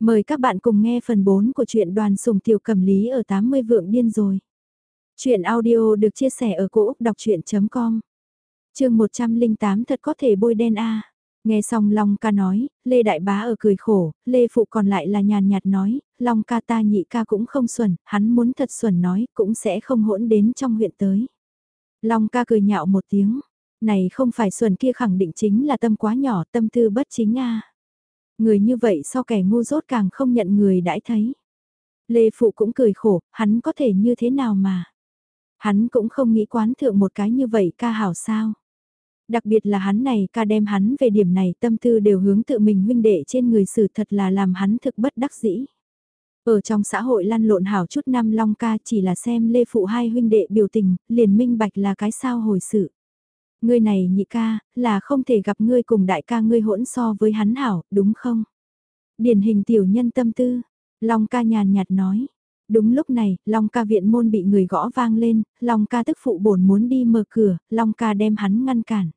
Mời các bạn cùng nghe phần 4 của truyện đoàn sùng tiểu cầm lý ở 80 vượng điên rồi. Chuyện audio được chia sẻ ở cỗ đọc chuyện.com Trường 108 thật có thể bôi đen a Nghe xong Long ca nói, Lê Đại Bá ở cười khổ, Lê Phụ còn lại là nhàn nhạt nói, Long ca ta nhị ca cũng không xuẩn, hắn muốn thật xuẩn nói, cũng sẽ không hỗn đến trong huyện tới. Long ca cười nhạo một tiếng, này không phải xuẩn kia khẳng định chính là tâm quá nhỏ, tâm tư bất chính a Người như vậy so kẻ ngu dốt càng không nhận người đãi thấy. Lê Phụ cũng cười khổ, hắn có thể như thế nào mà. Hắn cũng không nghĩ quán thượng một cái như vậy ca hảo sao. Đặc biệt là hắn này ca đem hắn về điểm này tâm tư đều hướng tự mình huynh đệ trên người xử thật là làm hắn thực bất đắc dĩ. Ở trong xã hội lăn lộn hảo chút năm long ca chỉ là xem Lê Phụ hai huynh đệ biểu tình, liền minh bạch là cái sao hồi sự ngươi này nhị ca, là không thể gặp ngươi cùng đại ca ngươi hỗn so với hắn hảo, đúng không? Điển hình tiểu nhân tâm tư, Long ca nhàn nhạt nói. Đúng lúc này, Long ca viện môn bị người gõ vang lên, Long ca tức phụ bổn muốn đi mở cửa, Long ca đem hắn ngăn cản.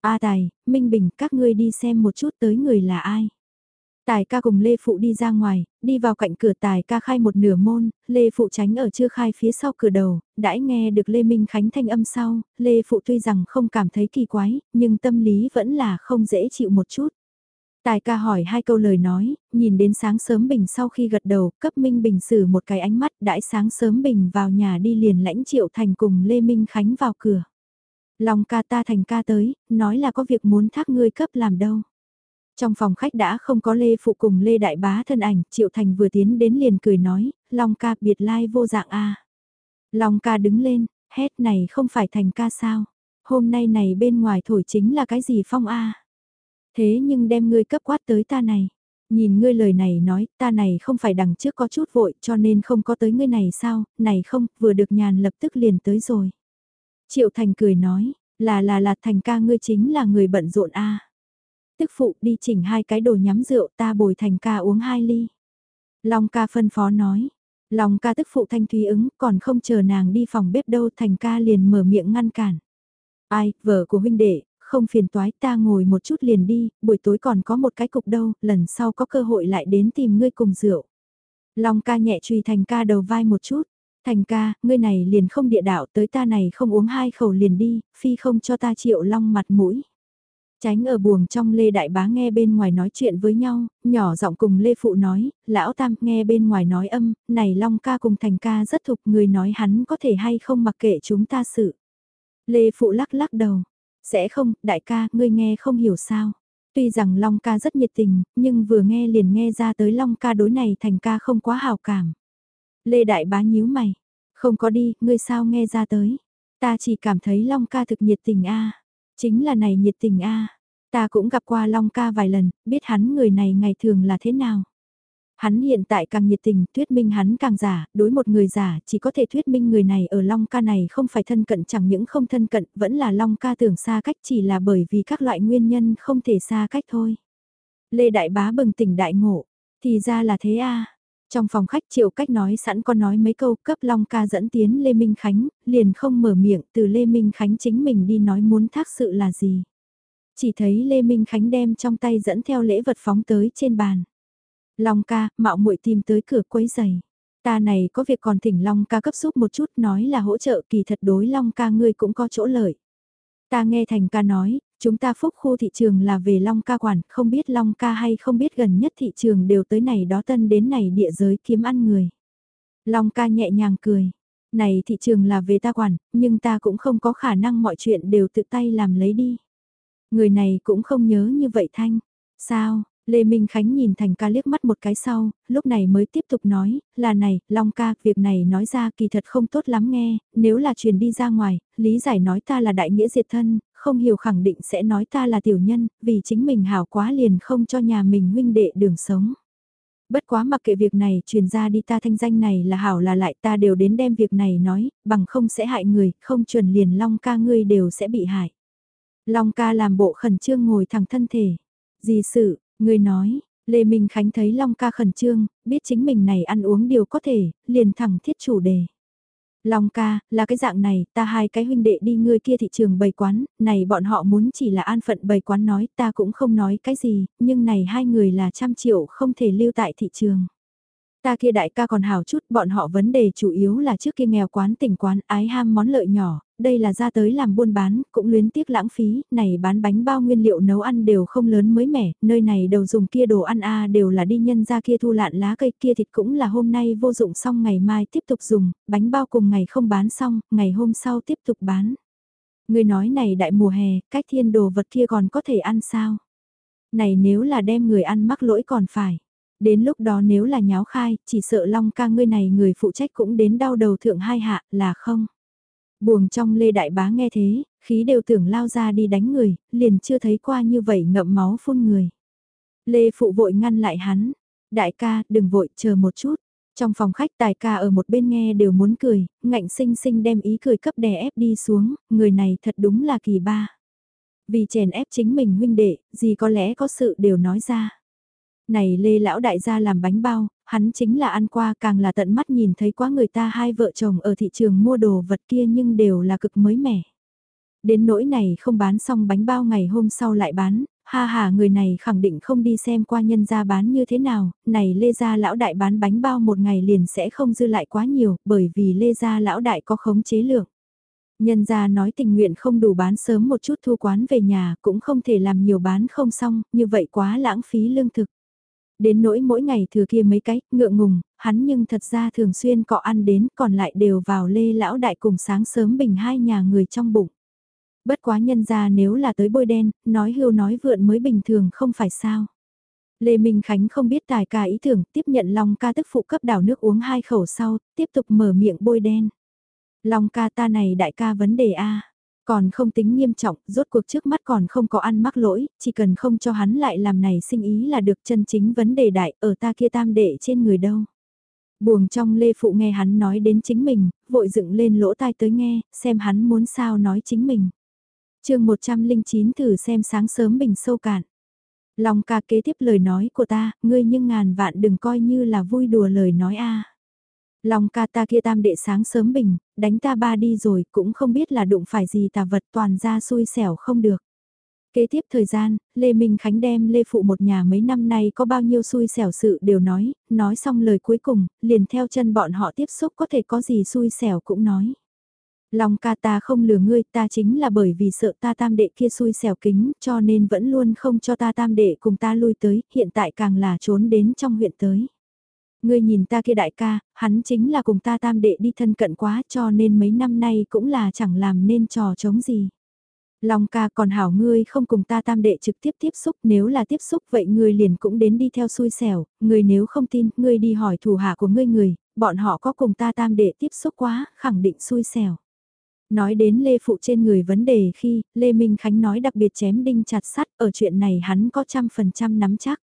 A Tài, Minh Bình, các ngươi đi xem một chút tới người là ai. Tài ca cùng Lê Phụ đi ra ngoài, đi vào cạnh cửa tài ca khai một nửa môn, Lê Phụ tránh ở chưa khai phía sau cửa đầu, đãi nghe được Lê Minh Khánh thanh âm sau, Lê Phụ tuy rằng không cảm thấy kỳ quái, nhưng tâm lý vẫn là không dễ chịu một chút. Tài ca hỏi hai câu lời nói, nhìn đến sáng sớm Bình sau khi gật đầu, cấp Minh Bình xử một cái ánh mắt đãi sáng sớm Bình vào nhà đi liền lãnh triệu thành cùng Lê Minh Khánh vào cửa. Lòng ca ta thành ca tới, nói là có việc muốn thác ngươi cấp làm đâu. Trong phòng khách đã không có Lê Phụ cùng Lê Đại Bá thân ảnh, Triệu Thành vừa tiến đến liền cười nói, Long ca biệt lai vô dạng a. Long ca đứng lên, hét này không phải thành ca sao, hôm nay này bên ngoài thổi chính là cái gì phong a? Thế nhưng đem ngươi cấp quát tới ta này, nhìn ngươi lời này nói, ta này không phải đằng trước có chút vội cho nên không có tới ngươi này sao, này không, vừa được nhàn lập tức liền tới rồi. Triệu Thành cười nói, là là là thành ca ngươi chính là người bận rộn a tức phụ đi chỉnh hai cái đồ nhắm rượu ta bồi thành ca uống hai ly. Long ca phân phó nói. Long ca tức phụ thanh thúy ứng còn không chờ nàng đi phòng bếp đâu thành ca liền mở miệng ngăn cản. Ai, vợ của huynh đệ, không phiền toái ta ngồi một chút liền đi, buổi tối còn có một cái cục đâu, lần sau có cơ hội lại đến tìm ngươi cùng rượu. Long ca nhẹ truy thành ca đầu vai một chút. Thành ca, ngươi này liền không địa đạo tới ta này không uống hai khẩu liền đi, phi không cho ta chịu long mặt mũi. Tránh ở buồng trong Lê Đại Bá nghe bên ngoài nói chuyện với nhau, nhỏ giọng cùng Lê Phụ nói, lão tam nghe bên ngoài nói âm, này Long ca cùng Thành ca rất thục người nói hắn có thể hay không mặc kệ chúng ta sự. Lê Phụ lắc lắc đầu, sẽ không, đại ca, ngươi nghe không hiểu sao. Tuy rằng Long ca rất nhiệt tình, nhưng vừa nghe liền nghe ra tới Long ca đối này Thành ca không quá hào cảm. Lê Đại Bá nhíu mày, không có đi, ngươi sao nghe ra tới. Ta chỉ cảm thấy Long ca thực nhiệt tình a Chính là này nhiệt tình a Ta cũng gặp qua Long ca vài lần, biết hắn người này ngày thường là thế nào. Hắn hiện tại càng nhiệt tình, thuyết minh hắn càng giả, đối một người giả, chỉ có thể thuyết minh người này ở Long ca này không phải thân cận chẳng những không thân cận, vẫn là Long ca tưởng xa cách chỉ là bởi vì các loại nguyên nhân không thể xa cách thôi. Lê Đại Bá bừng tỉnh đại ngộ, thì ra là thế a trong phòng khách triệu cách nói sẵn có nói mấy câu cấp Long ca dẫn tiến Lê Minh Khánh, liền không mở miệng từ Lê Minh Khánh chính mình đi nói muốn thác sự là gì. Chỉ thấy Lê Minh Khánh đem trong tay dẫn theo lễ vật phóng tới trên bàn. Long ca, mạo muội tìm tới cửa quấy giày. Ta này có việc còn thỉnh Long ca cấp giúp một chút nói là hỗ trợ kỳ thật đối Long ca ngươi cũng có chỗ lợi. Ta nghe Thành ca nói, chúng ta phúc khu thị trường là về Long ca quản, không biết Long ca hay không biết gần nhất thị trường đều tới này đó tân đến này địa giới kiếm ăn người. Long ca nhẹ nhàng cười, này thị trường là về ta quản, nhưng ta cũng không có khả năng mọi chuyện đều tự tay làm lấy đi. Người này cũng không nhớ như vậy Thanh. Sao, Lê Minh Khánh nhìn Thành ca liếc mắt một cái sau, lúc này mới tiếp tục nói, là này, Long ca, việc này nói ra kỳ thật không tốt lắm nghe, nếu là truyền đi ra ngoài, lý giải nói ta là đại nghĩa diệt thân, không hiểu khẳng định sẽ nói ta là tiểu nhân, vì chính mình hảo quá liền không cho nhà mình huynh đệ đường sống. Bất quá mặc kệ việc này truyền ra đi ta thanh danh này là hảo là lại ta đều đến đem việc này nói, bằng không sẽ hại người, không chuẩn liền Long ca ngươi đều sẽ bị hại. Long ca làm bộ khẩn trương ngồi thẳng thân thể. Gì sự, ngươi nói, Lê Minh Khánh thấy Long ca khẩn trương, biết chính mình này ăn uống điều có thể, liền thẳng thiết chủ đề. Long ca, là cái dạng này, ta hai cái huynh đệ đi ngươi kia thị trường bày quán, này bọn họ muốn chỉ là an phận bày quán nói, ta cũng không nói cái gì, nhưng này hai người là trăm triệu không thể lưu tại thị trường. Ta kia đại ca còn hào chút, bọn họ vấn đề chủ yếu là trước kia nghèo quán tỉnh quán ái ham món lợi nhỏ, đây là ra tới làm buôn bán, cũng luyến tiếc lãng phí, này bán bánh bao nguyên liệu nấu ăn đều không lớn mới mẻ, nơi này đầu dùng kia đồ ăn a đều là đi nhân ra kia thu lạn lá cây kia thịt cũng là hôm nay vô dụng xong ngày mai tiếp tục dùng, bánh bao cùng ngày không bán xong, ngày hôm sau tiếp tục bán. Người nói này đại mùa hè, cách thiên đồ vật kia còn có thể ăn sao? Này nếu là đem người ăn mắc lỗi còn phải. Đến lúc đó nếu là nháo khai, chỉ sợ Long ca ngươi này người phụ trách cũng đến đau đầu thượng hai hạ, là không? Buồng trong Lê Đại Bá nghe thế, khí đều tưởng lao ra đi đánh người, liền chưa thấy qua như vậy ngậm máu phun người. Lê Phụ vội ngăn lại hắn, đại ca, đừng vội, chờ một chút. Trong phòng khách tài ca ở một bên nghe đều muốn cười, ngạnh sinh sinh đem ý cười cấp đè ép đi xuống, người này thật đúng là kỳ ba. Vì chèn ép chính mình huynh đệ, gì có lẽ có sự đều nói ra. Này Lê Lão Đại gia làm bánh bao, hắn chính là ăn qua càng là tận mắt nhìn thấy quá người ta hai vợ chồng ở thị trường mua đồ vật kia nhưng đều là cực mới mẻ. Đến nỗi này không bán xong bánh bao ngày hôm sau lại bán, ha ha người này khẳng định không đi xem qua nhân gia bán như thế nào, này Lê Gia Lão Đại bán bánh bao một ngày liền sẽ không dư lại quá nhiều, bởi vì Lê Gia Lão Đại có khống chế lượng. Nhân gia nói tình nguyện không đủ bán sớm một chút thu quán về nhà, cũng không thể làm nhiều bán không xong, như vậy quá lãng phí lương thực. Đến nỗi mỗi ngày thừa kia mấy cái, ngượng ngùng, hắn nhưng thật ra thường xuyên cọ ăn đến, còn lại đều vào lê lão đại cùng sáng sớm bình hai nhà người trong bụng. Bất quá nhân ra nếu là tới bôi đen, nói hưu nói vượn mới bình thường không phải sao. Lê Minh Khánh không biết tài ca ý tưởng, tiếp nhận Long ca tức phụ cấp đảo nước uống hai khẩu sau, tiếp tục mở miệng bôi đen. Long ca ta này đại ca vấn đề A. Còn không tính nghiêm trọng, rốt cuộc trước mắt còn không có ăn mắc lỗi, chỉ cần không cho hắn lại làm này sinh ý là được chân chính vấn đề đại ở ta kia tam đệ trên người đâu. Buồng trong Lê Phụ nghe hắn nói đến chính mình, vội dựng lên lỗ tai tới nghe, xem hắn muốn sao nói chính mình. chương 109 thử xem sáng sớm bình sâu cạn. Lòng ca kế tiếp lời nói của ta, ngươi nhưng ngàn vạn đừng coi như là vui đùa lời nói a Long ca ta kia tam đệ sáng sớm bình, đánh ta ba đi rồi cũng không biết là đụng phải gì tà vật toàn ra xui xẻo không được. Kế tiếp thời gian, Lê Minh Khánh đem Lê Phụ một nhà mấy năm nay có bao nhiêu xui xẻo sự đều nói, nói xong lời cuối cùng, liền theo chân bọn họ tiếp xúc có thể có gì xui xẻo cũng nói. Long ca ta không lừa ngươi ta chính là bởi vì sợ ta tam đệ kia xui xẻo kính cho nên vẫn luôn không cho ta tam đệ cùng ta lui tới, hiện tại càng là trốn đến trong huyện tới. Ngươi nhìn ta kia đại ca, hắn chính là cùng ta tam đệ đi thân cận quá cho nên mấy năm nay cũng là chẳng làm nên trò chống gì. Long ca còn hảo ngươi không cùng ta tam đệ trực tiếp tiếp xúc nếu là tiếp xúc vậy ngươi liền cũng đến đi theo xui xẻo, ngươi nếu không tin ngươi đi hỏi thủ hạ của ngươi người, bọn họ có cùng ta tam đệ tiếp xúc quá, khẳng định xui xẻo. Nói đến Lê Phụ trên người vấn đề khi Lê Minh Khánh nói đặc biệt chém đinh chặt sắt ở chuyện này hắn có trăm phần trăm nắm chắc.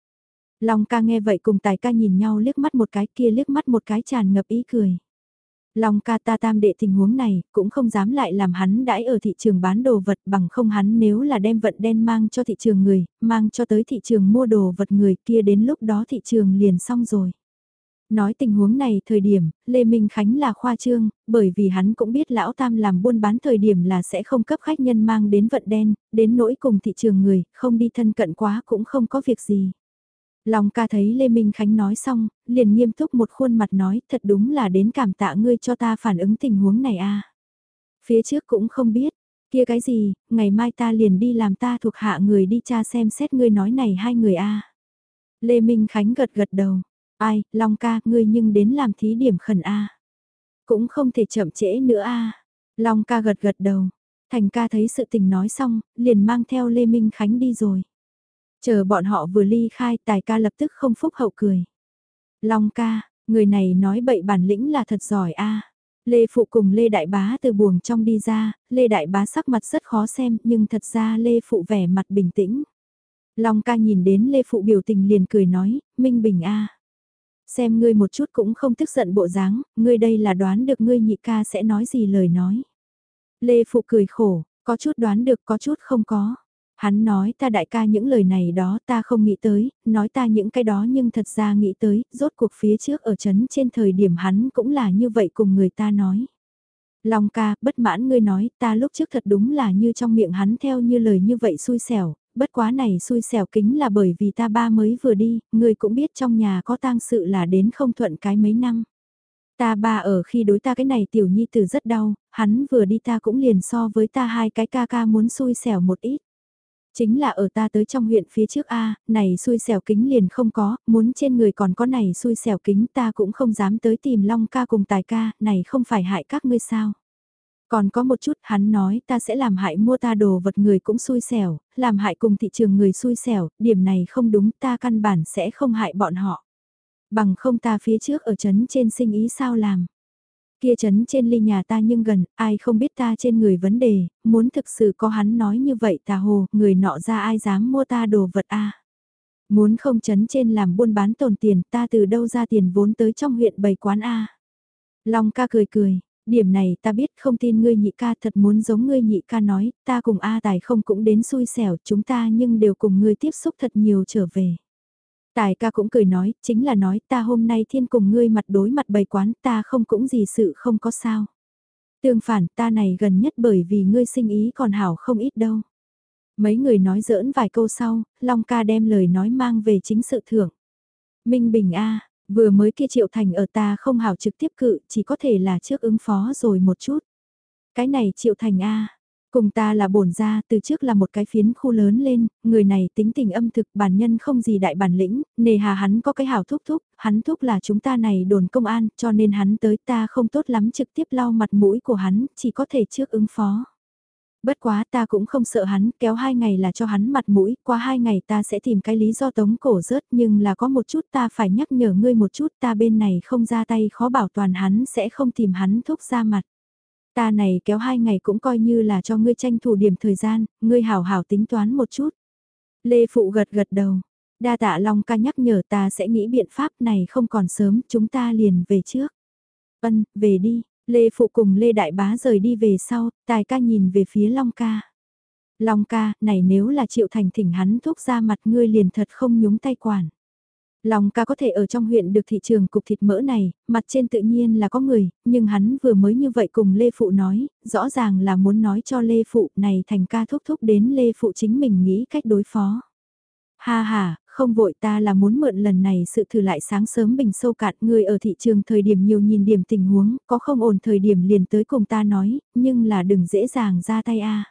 Long ca nghe vậy cùng tài ca nhìn nhau liếc mắt một cái kia liếc mắt một cái tràn ngập ý cười. Long ca ta tam đệ tình huống này, cũng không dám lại làm hắn đãi ở thị trường bán đồ vật bằng không hắn nếu là đem vận đen mang cho thị trường người, mang cho tới thị trường mua đồ vật người kia đến lúc đó thị trường liền xong rồi. Nói tình huống này thời điểm, Lê Minh Khánh là khoa trương, bởi vì hắn cũng biết lão tam làm buôn bán thời điểm là sẽ không cấp khách nhân mang đến vận đen, đến nỗi cùng thị trường người, không đi thân cận quá cũng không có việc gì. Long ca thấy Lê Minh Khánh nói xong, liền nghiêm túc một khuôn mặt nói thật đúng là đến cảm tạ ngươi cho ta phản ứng tình huống này a. Phía trước cũng không biết, kia cái gì, ngày mai ta liền đi làm ta thuộc hạ người đi tra xem xét ngươi nói này hai người a. Lê Minh Khánh gật gật đầu, ai, Long ca, ngươi nhưng đến làm thí điểm khẩn a. Cũng không thể chậm trễ nữa a. Long ca gật gật đầu, Thành ca thấy sự tình nói xong, liền mang theo Lê Minh Khánh đi rồi. Chờ bọn họ vừa ly khai tài ca lập tức không phúc hậu cười. Long ca, người này nói bậy bản lĩnh là thật giỏi a. Lê Phụ cùng Lê Đại Bá từ buồng trong đi ra, Lê Đại Bá sắc mặt rất khó xem nhưng thật ra Lê Phụ vẻ mặt bình tĩnh. Long ca nhìn đến Lê Phụ biểu tình liền cười nói, Minh Bình a Xem ngươi một chút cũng không tức giận bộ dáng, ngươi đây là đoán được ngươi nhị ca sẽ nói gì lời nói. Lê Phụ cười khổ, có chút đoán được có chút không có. Hắn nói ta đại ca những lời này đó ta không nghĩ tới, nói ta những cái đó nhưng thật ra nghĩ tới, rốt cuộc phía trước ở chấn trên thời điểm hắn cũng là như vậy cùng người ta nói. Long ca, bất mãn ngươi nói, ta lúc trước thật đúng là như trong miệng hắn theo như lời như vậy xui xẻo, bất quá này xui xẻo kính là bởi vì ta ba mới vừa đi, ngươi cũng biết trong nhà có tang sự là đến không thuận cái mấy năm. Ta ba ở khi đối ta cái này tiểu nhi tử rất đau, hắn vừa đi ta cũng liền so với ta hai cái ca ca muốn xui xẻo một ít. Chính là ở ta tới trong huyện phía trước A, này xui xẻo kính liền không có, muốn trên người còn có này xui xẻo kính ta cũng không dám tới tìm Long ca cùng tài ca, này không phải hại các ngươi sao. Còn có một chút hắn nói ta sẽ làm hại mua ta đồ vật người cũng xui xẻo, làm hại cùng thị trường người xui xẻo, điểm này không đúng ta căn bản sẽ không hại bọn họ. Bằng không ta phía trước ở chấn trên sinh ý sao làm. Kia chấn trên ly nhà ta nhưng gần, ai không biết ta trên người vấn đề, muốn thực sự có hắn nói như vậy ta hồ, người nọ ra ai dám mua ta đồ vật a Muốn không chấn trên làm buôn bán tồn tiền ta từ đâu ra tiền vốn tới trong huyện bày quán a Long ca cười cười, điểm này ta biết không tin ngươi nhị ca thật muốn giống ngươi nhị ca nói, ta cùng A Tài không cũng đến xui xẻo chúng ta nhưng đều cùng ngươi tiếp xúc thật nhiều trở về. Tài ca cũng cười nói, chính là nói ta hôm nay thiên cùng ngươi mặt đối mặt bày quán ta không cũng gì sự không có sao. Tương phản ta này gần nhất bởi vì ngươi sinh ý còn hảo không ít đâu. Mấy người nói giỡn vài câu sau, Long ca đem lời nói mang về chính sự thưởng. Minh Bình A, vừa mới kia triệu thành ở ta không hảo trực tiếp cự, chỉ có thể là trước ứng phó rồi một chút. Cái này triệu thành A, Cùng ta là bổn gia, từ trước là một cái phiến khu lớn lên, người này tính tình âm thực bản nhân không gì đại bản lĩnh, nề hà hắn có cái hảo thúc thúc, hắn thúc là chúng ta này đồn công an, cho nên hắn tới ta không tốt lắm trực tiếp lau mặt mũi của hắn, chỉ có thể trước ứng phó. Bất quá ta cũng không sợ hắn, kéo hai ngày là cho hắn mặt mũi, qua hai ngày ta sẽ tìm cái lý do tống cổ rớt nhưng là có một chút ta phải nhắc nhở ngươi một chút ta bên này không ra tay khó bảo toàn hắn sẽ không tìm hắn thúc ra mặt. Ta này kéo hai ngày cũng coi như là cho ngươi tranh thủ điểm thời gian, ngươi hảo hảo tính toán một chút. Lê Phụ gật gật đầu. Đa tạ Long ca nhắc nhở ta sẽ nghĩ biện pháp này không còn sớm, chúng ta liền về trước. vân, về đi. Lê Phụ cùng Lê Đại Bá rời đi về sau, tài ca nhìn về phía Long ca. Long ca, này nếu là triệu thành thỉnh hắn thúc ra mặt ngươi liền thật không nhúng tay quản. Long ca có thể ở trong huyện được thị trường cục thịt mỡ này, mặt trên tự nhiên là có người, nhưng hắn vừa mới như vậy cùng Lê Phụ nói, rõ ràng là muốn nói cho Lê Phụ này thành ca thúc thúc đến Lê Phụ chính mình nghĩ cách đối phó. Ha ha, không vội ta là muốn mượn lần này sự thử lại sáng sớm bình sâu cạn người ở thị trường thời điểm nhiều nhìn điểm tình huống, có không ổn thời điểm liền tới cùng ta nói, nhưng là đừng dễ dàng ra tay a.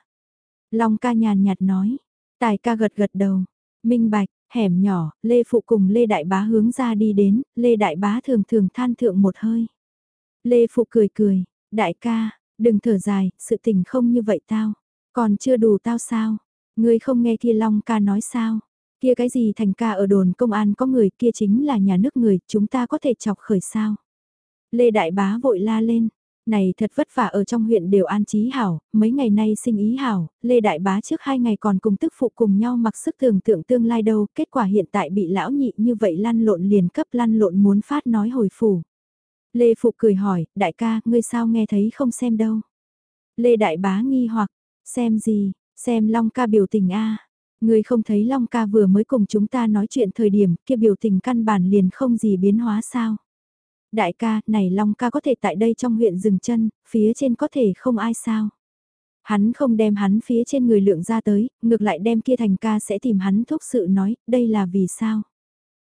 Long ca nhàn nhạt nói, tài ca gật gật đầu, minh bạch, Hẻm nhỏ, Lê Phụ cùng Lê Đại Bá hướng ra đi đến, Lê Đại Bá thường thường than thượng một hơi. Lê Phụ cười cười, đại ca, đừng thở dài, sự tình không như vậy tao. Còn chưa đủ tao sao? Ngươi không nghe kia Long ca nói sao? Kia cái gì thành ca ở đồn công an có người kia chính là nhà nước người, chúng ta có thể chọc khởi sao? Lê Đại Bá vội la lên, này thật vất vả ở trong huyện đều an trí hảo, mấy ngày nay sinh ý hảo, Lê Đại Bá trước hai ngày còn cùng tức phụ cùng nhau mặc sức tưởng tượng tương lai đâu, kết quả hiện tại bị lão nhị như vậy lăn lộn liền cấp lăn lộn muốn phát nói hồi phủ. Lê Phụ cười hỏi, đại ca, ngươi sao nghe thấy không xem đâu. Lê Đại Bá nghi hoặc, xem gì, xem Long ca biểu tình a Ngươi không thấy Long ca vừa mới cùng chúng ta nói chuyện thời điểm kia biểu tình căn bản liền không gì biến hóa sao. Đại ca, này Long ca có thể tại đây trong huyện dừng chân, phía trên có thể không ai sao. Hắn không đem hắn phía trên người lượng ra tới, ngược lại đem kia thành ca sẽ tìm hắn thúc sự nói, đây là vì sao?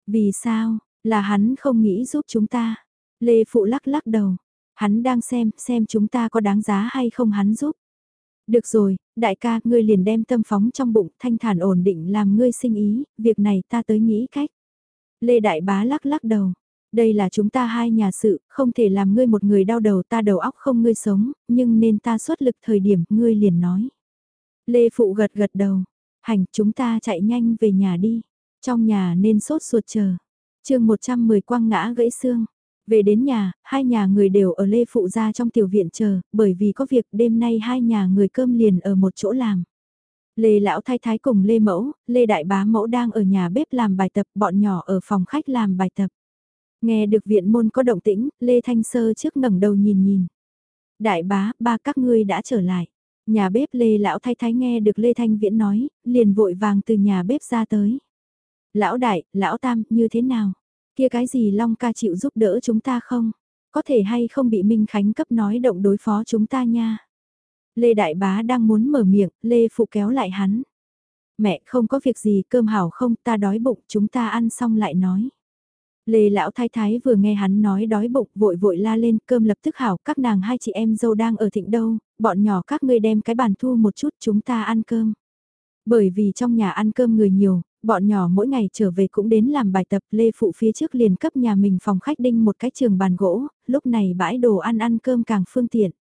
Vì sao, là hắn không nghĩ giúp chúng ta. Lê Phụ lắc lắc đầu, hắn đang xem, xem chúng ta có đáng giá hay không hắn giúp. Được rồi, đại ca, ngươi liền đem tâm phóng trong bụng, thanh thản ổn định làm ngươi sinh ý, việc này ta tới nghĩ cách. Lê Đại Bá lắc lắc đầu, đây là chúng ta hai nhà sự, không thể làm ngươi một người đau đầu ta đầu óc không ngươi sống, nhưng nên ta xuất lực thời điểm ngươi liền nói. Lê Phụ gật gật đầu, hành chúng ta chạy nhanh về nhà đi, trong nhà nên sốt ruột chờ. chương 110 quăng ngã gãy xương. Về đến nhà, hai nhà người đều ở Lê Phụ ra trong tiểu viện chờ, bởi vì có việc đêm nay hai nhà người cơm liền ở một chỗ làm. Lê Lão Thái Thái cùng Lê Mẫu, Lê Đại Bá Mẫu đang ở nhà bếp làm bài tập, bọn nhỏ ở phòng khách làm bài tập. Nghe được viện môn có động tĩnh, Lê Thanh Sơ trước ngẩng đầu nhìn nhìn. Đại bá, ba các ngươi đã trở lại. Nhà bếp Lê Lão Thái Thái nghe được Lê Thanh Viễn nói, liền vội vàng từ nhà bếp ra tới. Lão Đại, Lão Tam, như thế nào? Kia cái gì Long ca chịu giúp đỡ chúng ta không? có thể hay không bị Minh Khánh cấp nói động đối phó chúng ta nha. Lê Đại Bá đang muốn mở miệng, Lê Phụ kéo lại hắn. Mẹ không có việc gì cơm hảo không ta đói bụng chúng ta ăn xong lại nói. Lê lão thái thái vừa nghe hắn nói đói bụng vội vội la lên cơm lập tức hảo các nàng hai chị em dâu đang ở thịnh đâu, bọn nhỏ các ngươi đem cái bàn thu một chút chúng ta ăn cơm. Bởi vì trong nhà ăn cơm người nhiều, bọn nhỏ mỗi ngày trở về cũng đến làm bài tập Lê Phụ phía trước liền cấp nhà mình phòng khách đinh một cái trường bàn gỗ, lúc này bãi đồ ăn ăn cơm càng phương tiện.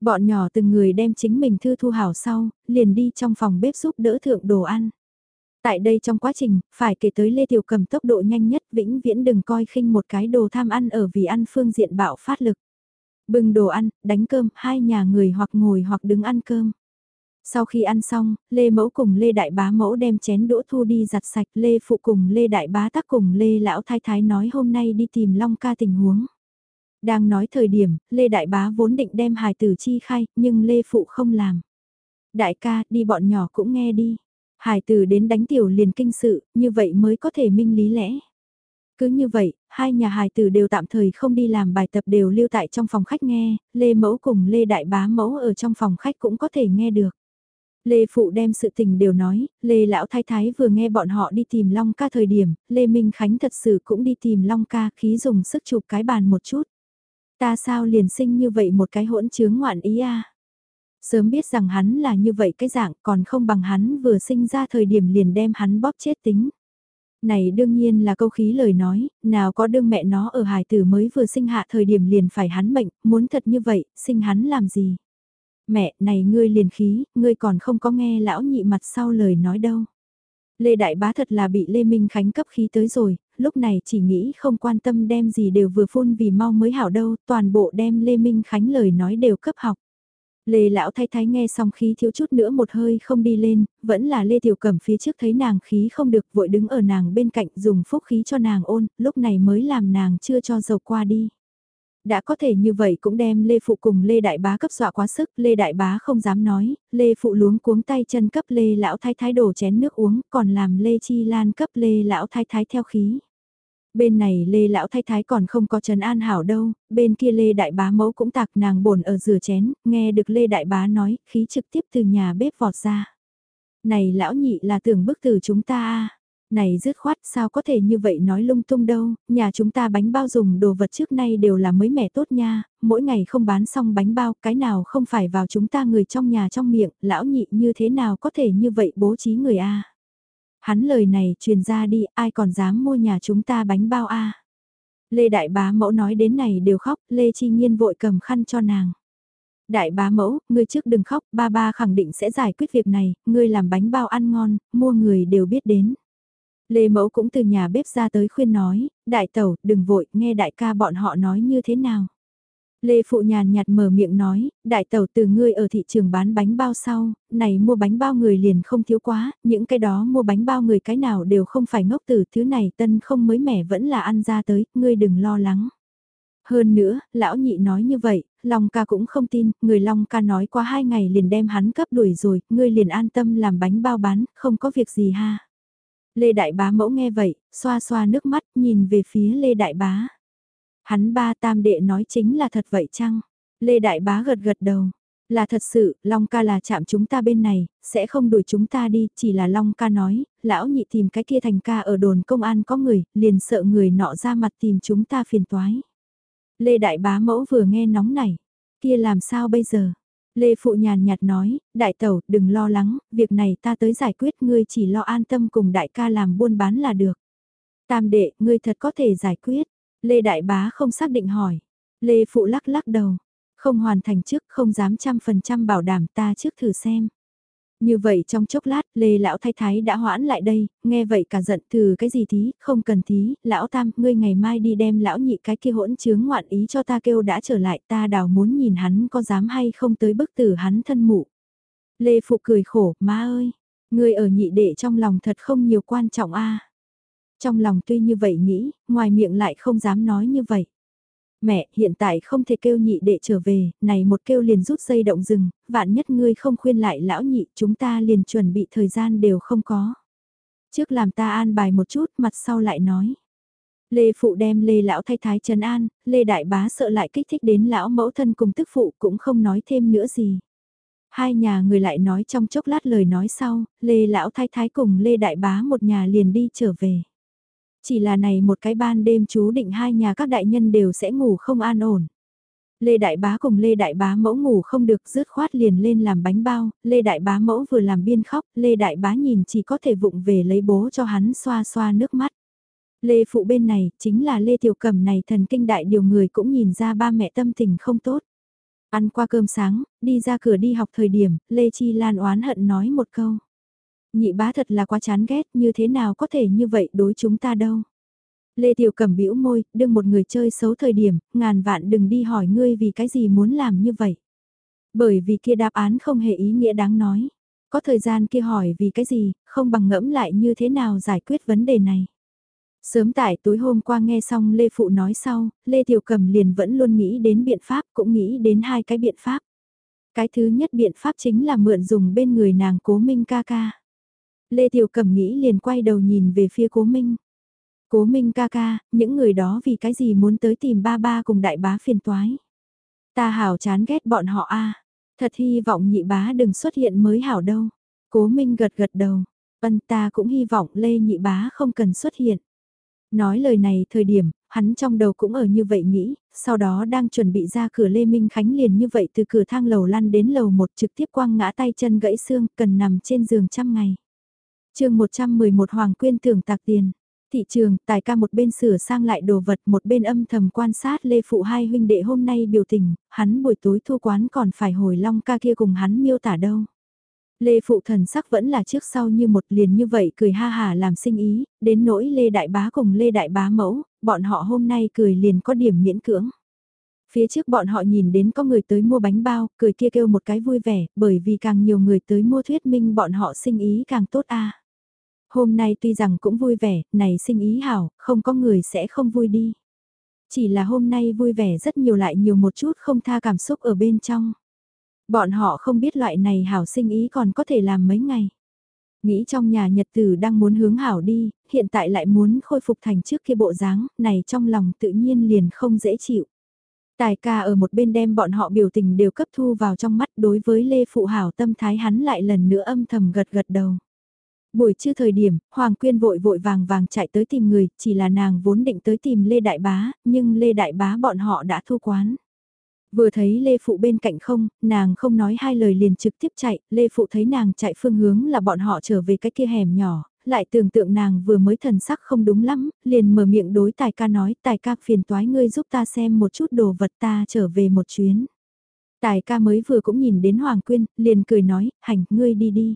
Bọn nhỏ từng người đem chính mình thư thu hảo sau, liền đi trong phòng bếp giúp đỡ thượng đồ ăn. Tại đây trong quá trình, phải kể tới Lê Tiểu Cầm tốc độ nhanh nhất vĩnh viễn đừng coi khinh một cái đồ tham ăn ở vì ăn phương diện bạo phát lực. Bưng đồ ăn, đánh cơm, hai nhà người hoặc ngồi hoặc đứng ăn cơm. Sau khi ăn xong, Lê Mẫu cùng Lê Đại Bá Mẫu đem chén đũa thu đi giặt sạch Lê Phụ cùng Lê Đại Bá tắc cùng Lê Lão Thái Thái nói hôm nay đi tìm Long ca tình huống. Đang nói thời điểm, Lê Đại Bá vốn định đem hài tử chi khai, nhưng Lê Phụ không làm. Đại ca, đi bọn nhỏ cũng nghe đi. Hải tử đến đánh tiểu liền kinh sự, như vậy mới có thể minh lý lẽ. Cứ như vậy, hai nhà hài tử đều tạm thời không đi làm bài tập đều lưu tại trong phòng khách nghe, Lê Mẫu cùng Lê Đại Bá Mẫu ở trong phòng khách cũng có thể nghe được. Lê Phụ đem sự tình đều nói, Lê Lão Thái Thái vừa nghe bọn họ đi tìm Long ca thời điểm, Lê Minh Khánh thật sự cũng đi tìm Long ca khí dùng sức chụp cái bàn một chút. Ta sao liền sinh như vậy một cái hỗn chướng ngoạn ý a Sớm biết rằng hắn là như vậy cái dạng còn không bằng hắn vừa sinh ra thời điểm liền đem hắn bóp chết tính. Này đương nhiên là câu khí lời nói, nào có đương mẹ nó ở hài tử mới vừa sinh hạ thời điểm liền phải hắn mệnh, muốn thật như vậy, sinh hắn làm gì. Mẹ, này ngươi liền khí, ngươi còn không có nghe lão nhị mặt sau lời nói đâu. Lê Đại Bá thật là bị Lê Minh Khánh cấp khí tới rồi, lúc này chỉ nghĩ không quan tâm đem gì đều vừa phun vì mau mới hảo đâu, toàn bộ đem Lê Minh Khánh lời nói đều cấp học. Lê lão thay thái nghe xong khí thiếu chút nữa một hơi không đi lên, vẫn là Lê Tiểu Cẩm phía trước thấy nàng khí không được vội đứng ở nàng bên cạnh dùng phúc khí cho nàng ôn, lúc này mới làm nàng chưa cho dầu qua đi. Đã có thể như vậy cũng đem Lê Phụ cùng Lê Đại Bá cấp dọa quá sức, Lê Đại Bá không dám nói, Lê Phụ luống cuống tay chân cấp Lê Lão Thái Thái đổ chén nước uống, còn làm Lê Chi Lan cấp Lê Lão Thái Thái theo khí. Bên này Lê Lão Thái Thái còn không có Trần An Hảo đâu, bên kia Lê Đại Bá mẫu cũng tạc nàng bồn ở rửa chén, nghe được Lê Đại Bá nói, khí trực tiếp từ nhà bếp vọt ra. Này lão nhị là tưởng bức từ chúng ta à này dứt khoát sao có thể như vậy nói lung tung đâu, nhà chúng ta bánh bao dùng đồ vật trước nay đều là mới mẻ tốt nha, mỗi ngày không bán xong bánh bao, cái nào không phải vào chúng ta người trong nhà trong miệng, lão nhị như thế nào có thể như vậy bố trí người a Hắn lời này truyền ra đi, ai còn dám mua nhà chúng ta bánh bao a Lê Đại Bá Mẫu nói đến này đều khóc, Lê Chi Nhiên vội cầm khăn cho nàng. Đại bá mẫu, ngươi trước đừng khóc, ba ba khẳng định sẽ giải quyết việc này, ngươi làm bánh bao ăn ngon, mua người đều biết đến. Lê Mẫu cũng từ nhà bếp ra tới khuyên nói, đại tẩu, đừng vội, nghe đại ca bọn họ nói như thế nào. Lê Phụ nhàn nhạt mở miệng nói, đại tẩu từ ngươi ở thị trường bán bánh bao sau, này mua bánh bao người liền không thiếu quá, những cái đó mua bánh bao người cái nào đều không phải ngốc tử, thứ này tân không mới mẻ vẫn là ăn ra tới, ngươi đừng lo lắng. Hơn nữa, lão nhị nói như vậy, Long ca cũng không tin, người Long ca nói qua hai ngày liền đem hắn cấp đuổi rồi, ngươi liền an tâm làm bánh bao bán, không có việc gì ha. Lê Đại Bá mẫu nghe vậy, xoa xoa nước mắt nhìn về phía Lê Đại Bá. Hắn ba tam đệ nói chính là thật vậy chăng? Lê Đại Bá gật gật đầu. Là thật sự, Long ca là chạm chúng ta bên này, sẽ không đuổi chúng ta đi, chỉ là Long ca nói, lão nhị tìm cái kia thành ca ở đồn công an có người, liền sợ người nọ ra mặt tìm chúng ta phiền toái. Lê Đại Bá mẫu vừa nghe nóng này, kia làm sao bây giờ? Lê Phụ nhàn nhạt nói, đại tẩu, đừng lo lắng, việc này ta tới giải quyết ngươi chỉ lo an tâm cùng đại ca làm buôn bán là được. Tam đệ, ngươi thật có thể giải quyết. Lê Đại Bá không xác định hỏi. Lê Phụ lắc lắc đầu. Không hoàn thành trước, không dám trăm phần trăm bảo đảm ta trước thử xem. Như vậy trong chốc lát, Lê Lão Thái Thái đã hoãn lại đây, nghe vậy cả giận từ cái gì thí, không cần thí, Lão Tam, ngươi ngày mai đi đem Lão Nhị cái kia hỗn chướng ngoạn ý cho ta kêu đã trở lại ta đào muốn nhìn hắn có dám hay không tới bức tử hắn thân mụ. Lê Phụ cười khổ, má ơi, ngươi ở nhị đệ trong lòng thật không nhiều quan trọng a trong lòng tuy như vậy nghĩ, ngoài miệng lại không dám nói như vậy mẹ, hiện tại không thể kêu nhị đệ trở về, này một kêu liền rút dây động rừng, vạn nhất ngươi không khuyên lại lão nhị, chúng ta liền chuẩn bị thời gian đều không có. Trước làm ta an bài một chút, mặt sau lại nói. Lê Phụ đem Lê Lão thay thái trấn an, Lê Đại Bá sợ lại kích thích đến Lão mẫu thân cùng tức phụ cũng không nói thêm nữa gì. Hai nhà người lại nói trong chốc lát lời nói sau, Lê Lão thay thái cùng Lê Đại Bá một nhà liền đi trở về. Chỉ là này một cái ban đêm chú định hai nhà các đại nhân đều sẽ ngủ không an ổn. Lê Đại Bá cùng Lê Đại Bá mẫu ngủ không được rứt khoát liền lên làm bánh bao, Lê Đại Bá mẫu vừa làm biên khóc, Lê Đại Bá nhìn chỉ có thể vụng về lấy bố cho hắn xoa xoa nước mắt. Lê Phụ bên này, chính là Lê Tiểu Cầm này thần kinh đại điều người cũng nhìn ra ba mẹ tâm tình không tốt. Ăn qua cơm sáng, đi ra cửa đi học thời điểm, Lê Chi Lan oán hận nói một câu. Nhị bá thật là quá chán ghét, như thế nào có thể như vậy đối chúng ta đâu. Lê Tiểu cẩm bĩu môi, đừng một người chơi xấu thời điểm, ngàn vạn đừng đi hỏi ngươi vì cái gì muốn làm như vậy. Bởi vì kia đáp án không hề ý nghĩa đáng nói. Có thời gian kia hỏi vì cái gì, không bằng ngẫm lại như thế nào giải quyết vấn đề này. Sớm tại tối hôm qua nghe xong Lê Phụ nói sau, Lê Tiểu cẩm liền vẫn luôn nghĩ đến biện pháp cũng nghĩ đến hai cái biện pháp. Cái thứ nhất biện pháp chính là mượn dùng bên người nàng cố minh ca ca. Lê Tiểu Cẩm nghĩ liền quay đầu nhìn về phía cố minh. Cố minh ca ca, những người đó vì cái gì muốn tới tìm ba ba cùng đại bá phiền toái. Ta hảo chán ghét bọn họ a Thật hy vọng nhị bá đừng xuất hiện mới hảo đâu. Cố minh gật gật đầu. Vân ta cũng hy vọng Lê nhị bá không cần xuất hiện. Nói lời này thời điểm, hắn trong đầu cũng ở như vậy nghĩ, sau đó đang chuẩn bị ra cửa Lê Minh Khánh liền như vậy từ cửa thang lầu lăn đến lầu một trực tiếp quăng ngã tay chân gãy xương, cần nằm trên giường trăm ngày chương 111 Hoàng Quyên tưởng tạc tiền. Thị trường, tài ca một bên sửa sang lại đồ vật một bên âm thầm quan sát Lê Phụ hai huynh đệ hôm nay biểu tình, hắn buổi tối thu quán còn phải hồi long ca kia cùng hắn miêu tả đâu. Lê Phụ thần sắc vẫn là trước sau như một liền như vậy cười ha hà làm sinh ý, đến nỗi Lê Đại Bá cùng Lê Đại Bá mẫu, bọn họ hôm nay cười liền có điểm miễn cưỡng. Phía trước bọn họ nhìn đến có người tới mua bánh bao, cười kia kêu một cái vui vẻ, bởi vì càng nhiều người tới mua thuyết minh bọn họ sinh ý càng tốt a. Hôm nay tuy rằng cũng vui vẻ, này sinh ý hảo, không có người sẽ không vui đi. Chỉ là hôm nay vui vẻ rất nhiều lại nhiều một chút không tha cảm xúc ở bên trong. Bọn họ không biết loại này hảo sinh ý còn có thể làm mấy ngày. Nghĩ trong nhà nhật tử đang muốn hướng hảo đi, hiện tại lại muốn khôi phục thành trước kia bộ dáng, này trong lòng tự nhiên liền không dễ chịu. Tài ca ở một bên đem bọn họ biểu tình đều cấp thu vào trong mắt đối với Lê Phụ Hảo tâm thái hắn lại lần nữa âm thầm gật gật đầu. Buổi trưa thời điểm, Hoàng Quyên vội vội vàng vàng chạy tới tìm người, chỉ là nàng vốn định tới tìm Lê Đại Bá, nhưng Lê Đại Bá bọn họ đã thu quán. Vừa thấy Lê Phụ bên cạnh không, nàng không nói hai lời liền trực tiếp chạy, Lê Phụ thấy nàng chạy phương hướng là bọn họ trở về cái kia hẻm nhỏ, lại tưởng tượng nàng vừa mới thần sắc không đúng lắm, liền mở miệng đối tài ca nói, tài ca phiền toái ngươi giúp ta xem một chút đồ vật ta trở về một chuyến. Tài ca mới vừa cũng nhìn đến Hoàng Quyên, liền cười nói, hành, ngươi đi đi.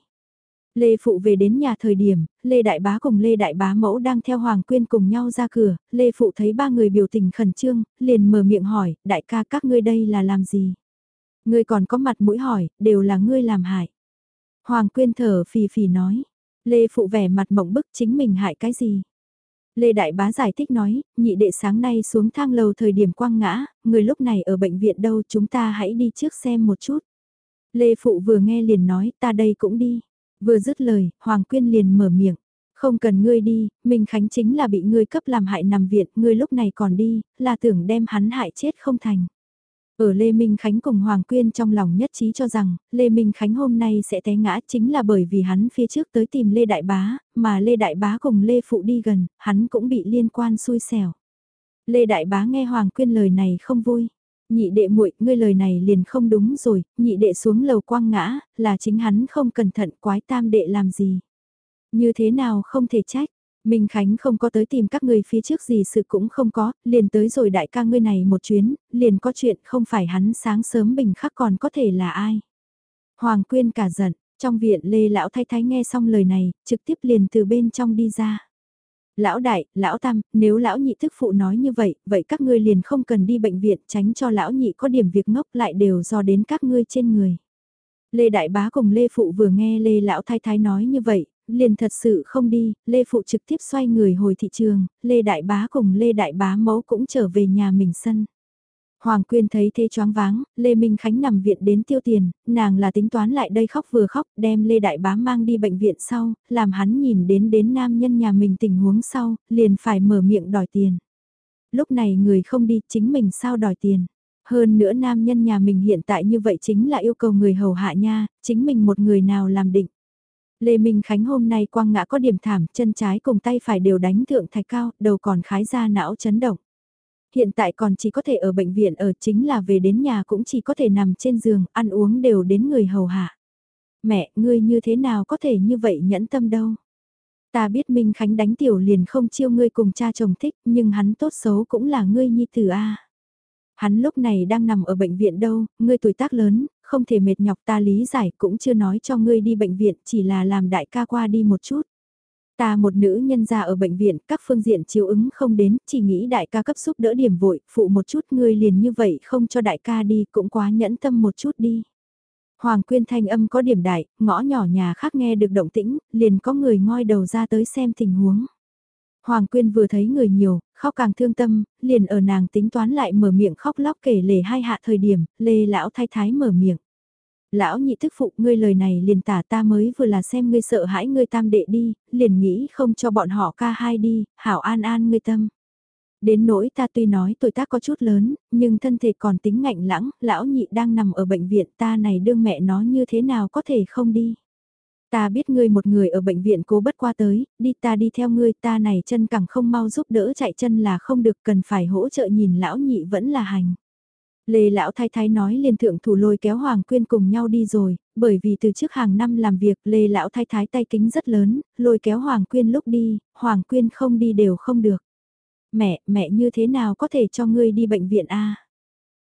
Lê Phụ về đến nhà thời điểm, Lê Đại Bá cùng Lê Đại Bá Mẫu đang theo Hoàng Quyên cùng nhau ra cửa, Lê Phụ thấy ba người biểu tình khẩn trương, liền mở miệng hỏi, đại ca các ngươi đây là làm gì? Ngươi còn có mặt mũi hỏi, đều là ngươi làm hại. Hoàng Quyên thở phì phì nói, Lê Phụ vẻ mặt mộng bức chính mình hại cái gì? Lê Đại Bá giải thích nói, nhị đệ sáng nay xuống thang lầu thời điểm quang ngã, người lúc này ở bệnh viện đâu chúng ta hãy đi trước xem một chút. Lê Phụ vừa nghe liền nói, ta đây cũng đi. Vừa dứt lời, Hoàng Quyên liền mở miệng. Không cần ngươi đi, Minh Khánh chính là bị ngươi cấp làm hại nằm viện, ngươi lúc này còn đi, là tưởng đem hắn hại chết không thành. Ở Lê Minh Khánh cùng Hoàng Quyên trong lòng nhất trí cho rằng, Lê Minh Khánh hôm nay sẽ té ngã chính là bởi vì hắn phía trước tới tìm Lê Đại Bá, mà Lê Đại Bá cùng Lê Phụ đi gần, hắn cũng bị liên quan xui xẻo. Lê Đại Bá nghe Hoàng Quyên lời này không vui nhị đệ muội, ngươi lời này liền không đúng rồi, nhị đệ xuống lầu quang ngã, là chính hắn không cẩn thận quái tam đệ làm gì. Như thế nào không thể trách, Minh Khánh không có tới tìm các ngươi phía trước gì sự cũng không có, liền tới rồi đại ca ngươi này một chuyến, liền có chuyện không phải hắn sáng sớm bình khắc còn có thể là ai. Hoàng Quyên cả giận, trong viện Lê Lão Thái Thái nghe xong lời này, trực tiếp liền từ bên trong đi ra lão đại, lão tam, nếu lão nhị thức phụ nói như vậy, vậy các ngươi liền không cần đi bệnh viện tránh cho lão nhị có điểm việc ngốc lại đều do đến các ngươi trên người. Lê Đại Bá cùng Lê Phụ vừa nghe Lê Lão Thái Thái nói như vậy, liền thật sự không đi, Lê Phụ trực tiếp xoay người hồi thị trường, Lê Đại Bá cùng Lê Đại Bá mẫu cũng trở về nhà mình sân. Hoàng Quyên thấy thế choáng váng, Lê Minh Khánh nằm viện đến tiêu tiền, nàng là tính toán lại đây khóc vừa khóc, đem Lê Đại Bá mang đi bệnh viện sau, làm hắn nhìn đến đến nam nhân nhà mình tình huống sau, liền phải mở miệng đòi tiền. Lúc này người không đi, chính mình sao đòi tiền. Hơn nữa nam nhân nhà mình hiện tại như vậy chính là yêu cầu người hầu hạ nha, chính mình một người nào làm định. Lê Minh Khánh hôm nay quang ngã có điểm thảm, chân trái cùng tay phải đều đánh thượng thạch cao, đầu còn khái ra não chấn động. Hiện tại còn chỉ có thể ở bệnh viện ở chính là về đến nhà cũng chỉ có thể nằm trên giường, ăn uống đều đến người hầu hạ. Mẹ, ngươi như thế nào có thể như vậy nhẫn tâm đâu? Ta biết Minh Khánh đánh tiểu liền không chiêu ngươi cùng cha chồng thích, nhưng hắn tốt xấu cũng là ngươi nhi tử a. Hắn lúc này đang nằm ở bệnh viện đâu, ngươi tuổi tác lớn, không thể mệt nhọc ta lý giải cũng chưa nói cho ngươi đi bệnh viện, chỉ là làm đại ca qua đi một chút. Ta một nữ nhân già ở bệnh viện, các phương diện chiếu ứng không đến, chỉ nghĩ đại ca cấp giúp đỡ điểm vội, phụ một chút ngươi liền như vậy không cho đại ca đi, cũng quá nhẫn tâm một chút đi. Hoàng Quyên thanh âm có điểm đại, ngõ nhỏ nhà khác nghe được động tĩnh, liền có người ngoi đầu ra tới xem tình huống. Hoàng Quyên vừa thấy người nhiều, khóc càng thương tâm, liền ở nàng tính toán lại mở miệng khóc lóc kể lể hai hạ thời điểm, lê lão thái thái mở miệng. Lão nhị thức phụ ngươi lời này liền tả ta mới vừa là xem ngươi sợ hãi ngươi tam đệ đi, liền nghĩ không cho bọn họ ca hai đi, hảo an an ngươi tâm. Đến nỗi ta tuy nói tuổi tác có chút lớn, nhưng thân thể còn tính ngạnh lãng, lão nhị đang nằm ở bệnh viện ta này đương mẹ nó như thế nào có thể không đi. Ta biết ngươi một người ở bệnh viện cố bất qua tới, đi ta đi theo ngươi ta này chân cẳng không mau giúp đỡ chạy chân là không được cần phải hỗ trợ nhìn lão nhị vẫn là hành. Lê Lão Thái Thái nói liền thượng thủ lôi kéo Hoàng Quyên cùng nhau đi rồi, bởi vì từ trước hàng năm làm việc Lê Lão Thái Thái tay kính rất lớn, lôi kéo Hoàng Quyên lúc đi, Hoàng Quyên không đi đều không được. Mẹ, mẹ như thế nào có thể cho ngươi đi bệnh viện a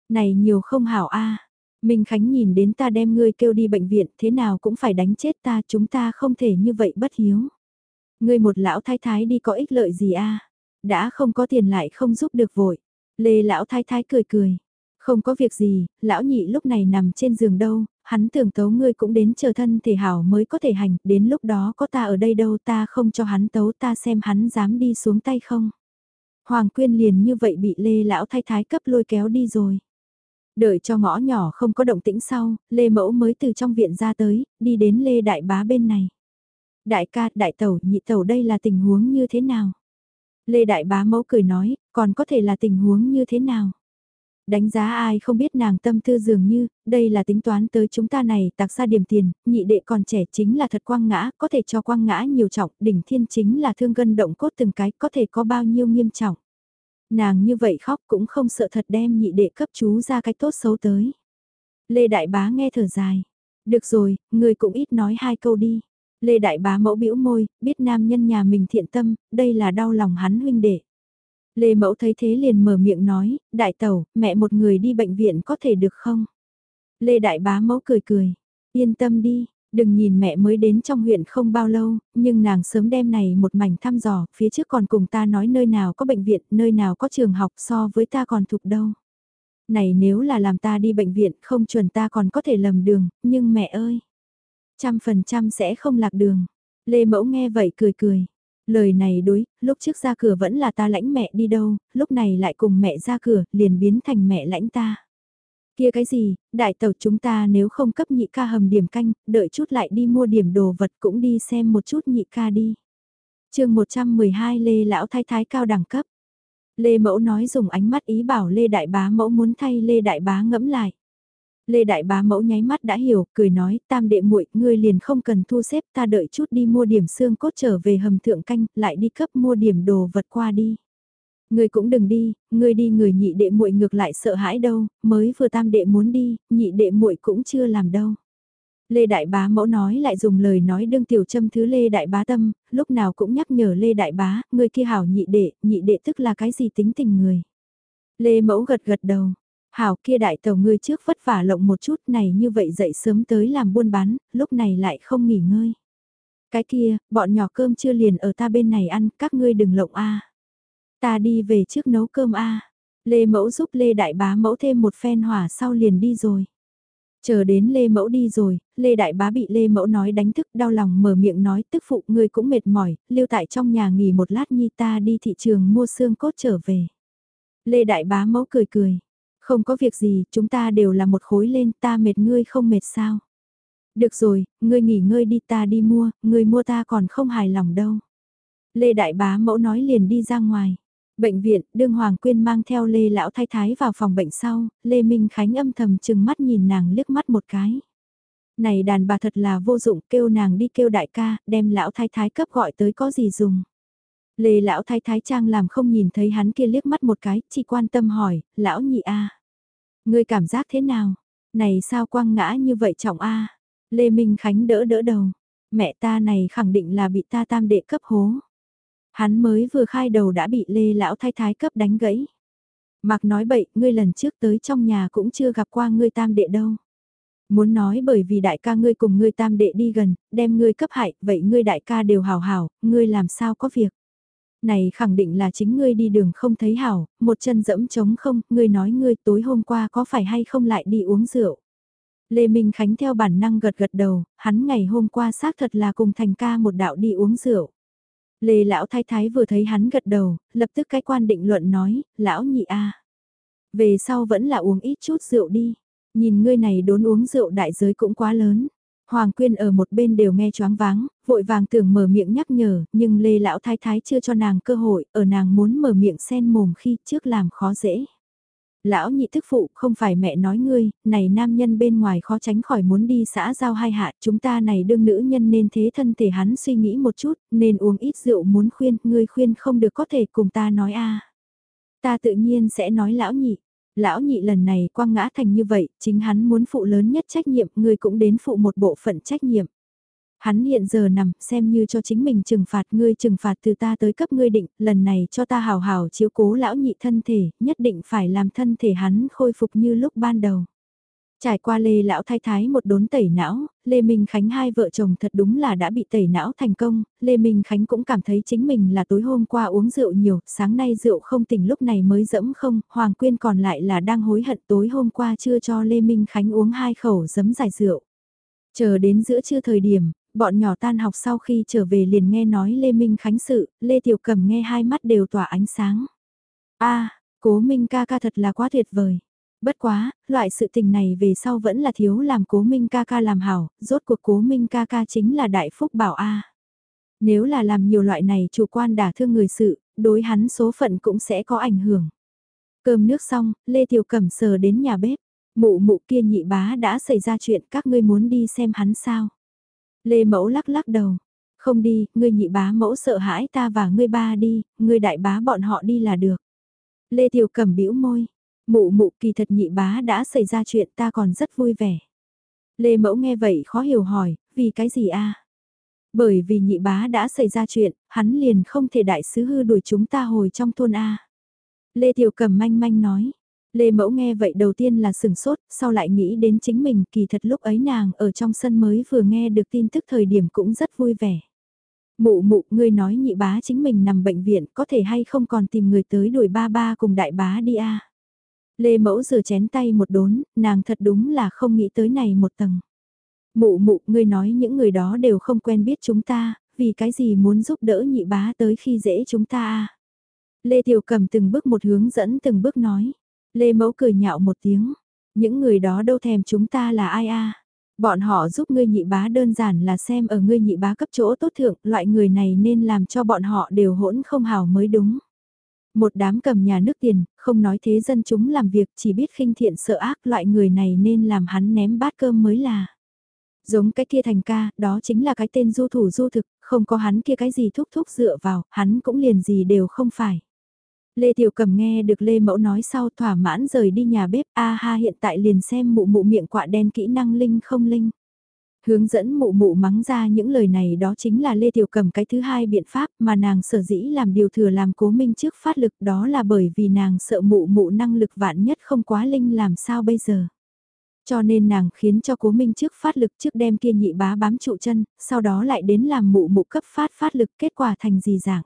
Này nhiều không hảo a Minh Khánh nhìn đến ta đem ngươi kêu đi bệnh viện thế nào cũng phải đánh chết ta chúng ta không thể như vậy bất hiếu. Ngươi một lão thái thái đi có ích lợi gì a Đã không có tiền lại không giúp được vội. Lê lão thái thái cười cười. Không có việc gì, lão nhị lúc này nằm trên giường đâu, hắn tưởng tấu ngươi cũng đến chờ thân thể hảo mới có thể hành, đến lúc đó có ta ở đây đâu ta không cho hắn tấu ta xem hắn dám đi xuống tay không. Hoàng Quyên liền như vậy bị Lê Lão Thái Thái cấp lôi kéo đi rồi. Đợi cho ngõ nhỏ không có động tĩnh sau, Lê Mẫu mới từ trong viện ra tới, đi đến Lê Đại Bá bên này. Đại ca, đại tẩu, nhị tẩu đây là tình huống như thế nào? Lê Đại Bá Mẫu cười nói, còn có thể là tình huống như thế nào? Đánh giá ai không biết nàng tâm tư dường như, đây là tính toán tới chúng ta này tạc ra điểm tiền, nhị đệ còn trẻ chính là thật quang ngã, có thể cho quang ngã nhiều trọng, đỉnh thiên chính là thương gân động cốt từng cái, có thể có bao nhiêu nghiêm trọng. Nàng như vậy khóc cũng không sợ thật đem nhị đệ cấp chú ra cái tốt xấu tới. Lê Đại Bá nghe thở dài. Được rồi, người cũng ít nói hai câu đi. Lê Đại Bá mẫu bĩu môi, biết nam nhân nhà mình thiện tâm, đây là đau lòng hắn huynh đệ. Lê Mẫu thấy thế liền mở miệng nói, đại tẩu, mẹ một người đi bệnh viện có thể được không? Lê Đại Bá Mẫu cười cười, yên tâm đi, đừng nhìn mẹ mới đến trong huyện không bao lâu, nhưng nàng sớm đem này một mảnh thăm dò, phía trước còn cùng ta nói nơi nào có bệnh viện, nơi nào có trường học so với ta còn thuộc đâu. Này nếu là làm ta đi bệnh viện không chuẩn ta còn có thể lầm đường, nhưng mẹ ơi, trăm phần trăm sẽ không lạc đường. Lê Mẫu nghe vậy cười cười, Lời này đối, lúc trước ra cửa vẫn là ta lãnh mẹ đi đâu, lúc này lại cùng mẹ ra cửa, liền biến thành mẹ lãnh ta. Kia cái gì, đại tàu chúng ta nếu không cấp nhị ca hầm điểm canh, đợi chút lại đi mua điểm đồ vật cũng đi xem một chút nhị ca đi. chương 112 Lê Lão Thái Thái cao đẳng cấp. Lê Mẫu nói dùng ánh mắt ý bảo Lê Đại Bá Mẫu muốn thay Lê Đại Bá ngẫm lại. Lê Đại Bá mẫu nháy mắt đã hiểu, cười nói, tam đệ muội, ngươi liền không cần thu xếp ta đợi chút đi mua điểm xương cốt trở về hầm thượng canh, lại đi cấp mua điểm đồ vật qua đi. Ngươi cũng đừng đi, ngươi đi người nhị đệ muội ngược lại sợ hãi đâu, mới vừa tam đệ muốn đi, nhị đệ muội cũng chưa làm đâu. Lê Đại Bá mẫu nói lại dùng lời nói đương tiểu châm thứ Lê Đại Bá tâm, lúc nào cũng nhắc nhở Lê Đại Bá, ngươi kia hảo nhị đệ, nhị đệ tức là cái gì tính tình người. Lê mẫu gật gật đầu, Hảo kia đại tàu ngươi trước vất vả lộng một chút này như vậy dậy sớm tới làm buôn bán, lúc này lại không nghỉ ngơi. Cái kia, bọn nhỏ cơm chưa liền ở ta bên này ăn, các ngươi đừng lộng a. Ta đi về trước nấu cơm a. Lê Mẫu giúp Lê Đại Bá Mẫu thêm một phen hỏa sau liền đi rồi. Chờ đến Lê Mẫu đi rồi, Lê Đại Bá bị Lê Mẫu nói đánh thức đau lòng mở miệng nói tức phụ ngươi cũng mệt mỏi, lưu tại trong nhà nghỉ một lát nhi ta đi thị trường mua xương cốt trở về. Lê Đại Bá Mẫu cười cười, không có việc gì, chúng ta đều là một khối lên, ta mệt ngươi không mệt sao. Được rồi, ngươi nghỉ ngơi đi ta đi mua, ngươi mua ta còn không hài lòng đâu. Lê Đại Bá mẫu nói liền đi ra ngoài. Bệnh viện, đương Hoàng Quyên mang theo Lê Lão Thái Thái vào phòng bệnh sau, Lê Minh Khánh âm thầm chừng mắt nhìn nàng liếc mắt một cái. Này đàn bà thật là vô dụng kêu nàng đi kêu đại ca, đem Lão Thái Thái cấp gọi tới có gì dùng. Lê Lão Thái Thái Trang làm không nhìn thấy hắn kia liếc mắt một cái, chỉ quan tâm hỏi, Lão nhị a Ngươi cảm giác thế nào? Này sao quăng ngã như vậy trọng a Lê Minh Khánh đỡ đỡ đầu. Mẹ ta này khẳng định là bị ta tam đệ cấp hố. Hắn mới vừa khai đầu đã bị Lê Lão Thái Thái cấp đánh gãy. Mặc nói bậy, ngươi lần trước tới trong nhà cũng chưa gặp qua ngươi tam đệ đâu. Muốn nói bởi vì đại ca ngươi cùng ngươi tam đệ đi gần, đem ngươi cấp hại, vậy ngươi đại ca đều hào hào ngươi làm sao có việc. Này khẳng định là chính ngươi đi đường không thấy hảo, một chân dẫm trống không, ngươi nói ngươi tối hôm qua có phải hay không lại đi uống rượu. Lê Minh Khánh theo bản năng gật gật đầu, hắn ngày hôm qua xác thật là cùng thành ca một đạo đi uống rượu. Lê Lão Thái Thái vừa thấy hắn gật đầu, lập tức cái quan định luận nói, Lão nhị a Về sau vẫn là uống ít chút rượu đi, nhìn ngươi này đốn uống rượu đại giới cũng quá lớn. Hoàng Quyên ở một bên đều nghe choáng váng, vội vàng tưởng mở miệng nhắc nhở, nhưng Lê Lão Thái Thái chưa cho nàng cơ hội, ở nàng muốn mở miệng sen mồm khi trước làm khó dễ. Lão nhị thức phụ không phải mẹ nói ngươi, này nam nhân bên ngoài khó tránh khỏi muốn đi xã giao hai hạ, chúng ta này đương nữ nhân nên thế thân thể hắn suy nghĩ một chút, nên uống ít rượu muốn khuyên, ngươi khuyên không được có thể cùng ta nói a Ta tự nhiên sẽ nói lão nhị, lão nhị lần này quang ngã thành như vậy, chính hắn muốn phụ lớn nhất trách nhiệm, ngươi cũng đến phụ một bộ phận trách nhiệm. Hắn hiện giờ nằm, xem như cho chính mình trừng phạt ngươi trừng phạt từ ta tới cấp ngươi định, lần này cho ta hào hào chiếu cố lão nhị thân thể, nhất định phải làm thân thể hắn khôi phục như lúc ban đầu. Trải qua Lê Lão Thái Thái một đốn tẩy não, Lê Minh Khánh hai vợ chồng thật đúng là đã bị tẩy não thành công, Lê Minh Khánh cũng cảm thấy chính mình là tối hôm qua uống rượu nhiều, sáng nay rượu không tỉnh lúc này mới dẫm không, Hoàng Quyên còn lại là đang hối hận tối hôm qua chưa cho Lê Minh Khánh uống hai khẩu giấm giải rượu. Chờ đến giữa trưa thời điểm, bọn nhỏ tan học sau khi trở về liền nghe nói Lê Minh Khánh sự, Lê Tiểu Cầm nghe hai mắt đều tỏa ánh sáng. a cố Minh ca ca thật là quá tuyệt vời. Bất quá, loại sự tình này về sau vẫn là thiếu làm cố Minh ca ca làm hảo, rốt cuộc cố Minh ca ca chính là đại phúc bảo a Nếu là làm nhiều loại này chủ quan đả thương người sự, đối hắn số phận cũng sẽ có ảnh hưởng. Cơm nước xong, Lê Tiểu Cẩm sờ đến nhà bếp. Mụ mụ kia nhị bá đã xảy ra chuyện các ngươi muốn đi xem hắn sao. Lê Mẫu lắc lắc đầu. Không đi, ngươi nhị bá mẫu sợ hãi ta và ngươi ba đi, ngươi đại bá bọn họ đi là được. Lê Tiểu Cẩm bĩu môi. Mụ mụ kỳ thật nhị bá đã xảy ra chuyện ta còn rất vui vẻ. Lê Mẫu nghe vậy khó hiểu hỏi, vì cái gì a? Bởi vì nhị bá đã xảy ra chuyện, hắn liền không thể đại sứ hư đuổi chúng ta hồi trong thôn A. Lê Tiểu cầm manh manh nói, Lê Mẫu nghe vậy đầu tiên là sừng sốt, sau lại nghĩ đến chính mình kỳ thật lúc ấy nàng ở trong sân mới vừa nghe được tin tức thời điểm cũng rất vui vẻ. Mụ mụ, ngươi nói nhị bá chính mình nằm bệnh viện có thể hay không còn tìm người tới đuổi ba ba cùng đại bá đi a Lê Mẫu rửa chén tay một đốn, nàng thật đúng là không nghĩ tới này một tầng. Mụ mụ, ngươi nói những người đó đều không quen biết chúng ta, vì cái gì muốn giúp đỡ nhị bá tới khi dễ chúng ta à? Lê Tiểu cầm từng bước một hướng dẫn từng bước nói. Lê Mẫu cười nhạo một tiếng. Những người đó đâu thèm chúng ta là ai a? Bọn họ giúp ngươi nhị bá đơn giản là xem ở ngươi nhị bá cấp chỗ tốt thượng, loại người này nên làm cho bọn họ đều hỗn không hào mới đúng. Một đám cầm nhà nước tiền, không nói thế dân chúng làm việc chỉ biết khinh thiện sợ ác loại người này nên làm hắn ném bát cơm mới là. Giống cái kia thành ca, đó chính là cái tên du thủ du thực, không có hắn kia cái gì thúc thúc dựa vào, hắn cũng liền gì đều không phải. Lê Tiểu Cầm nghe được Lê Mẫu nói sau thỏa mãn rời đi nhà bếp, a ha hiện tại liền xem mụ mụ miệng quạ đen kỹ năng linh không linh. Hướng dẫn mụ mụ mắng ra những lời này đó chính là Lê Tiểu Cầm cái thứ hai biện pháp mà nàng sở dĩ làm điều thừa làm cố minh trước phát lực đó là bởi vì nàng sợ mụ mụ năng lực vạn nhất không quá linh làm sao bây giờ. Cho nên nàng khiến cho cố minh trước phát lực trước đem kia nhị bá bám trụ chân, sau đó lại đến làm mụ mụ cấp phát phát lực kết quả thành gì dạng.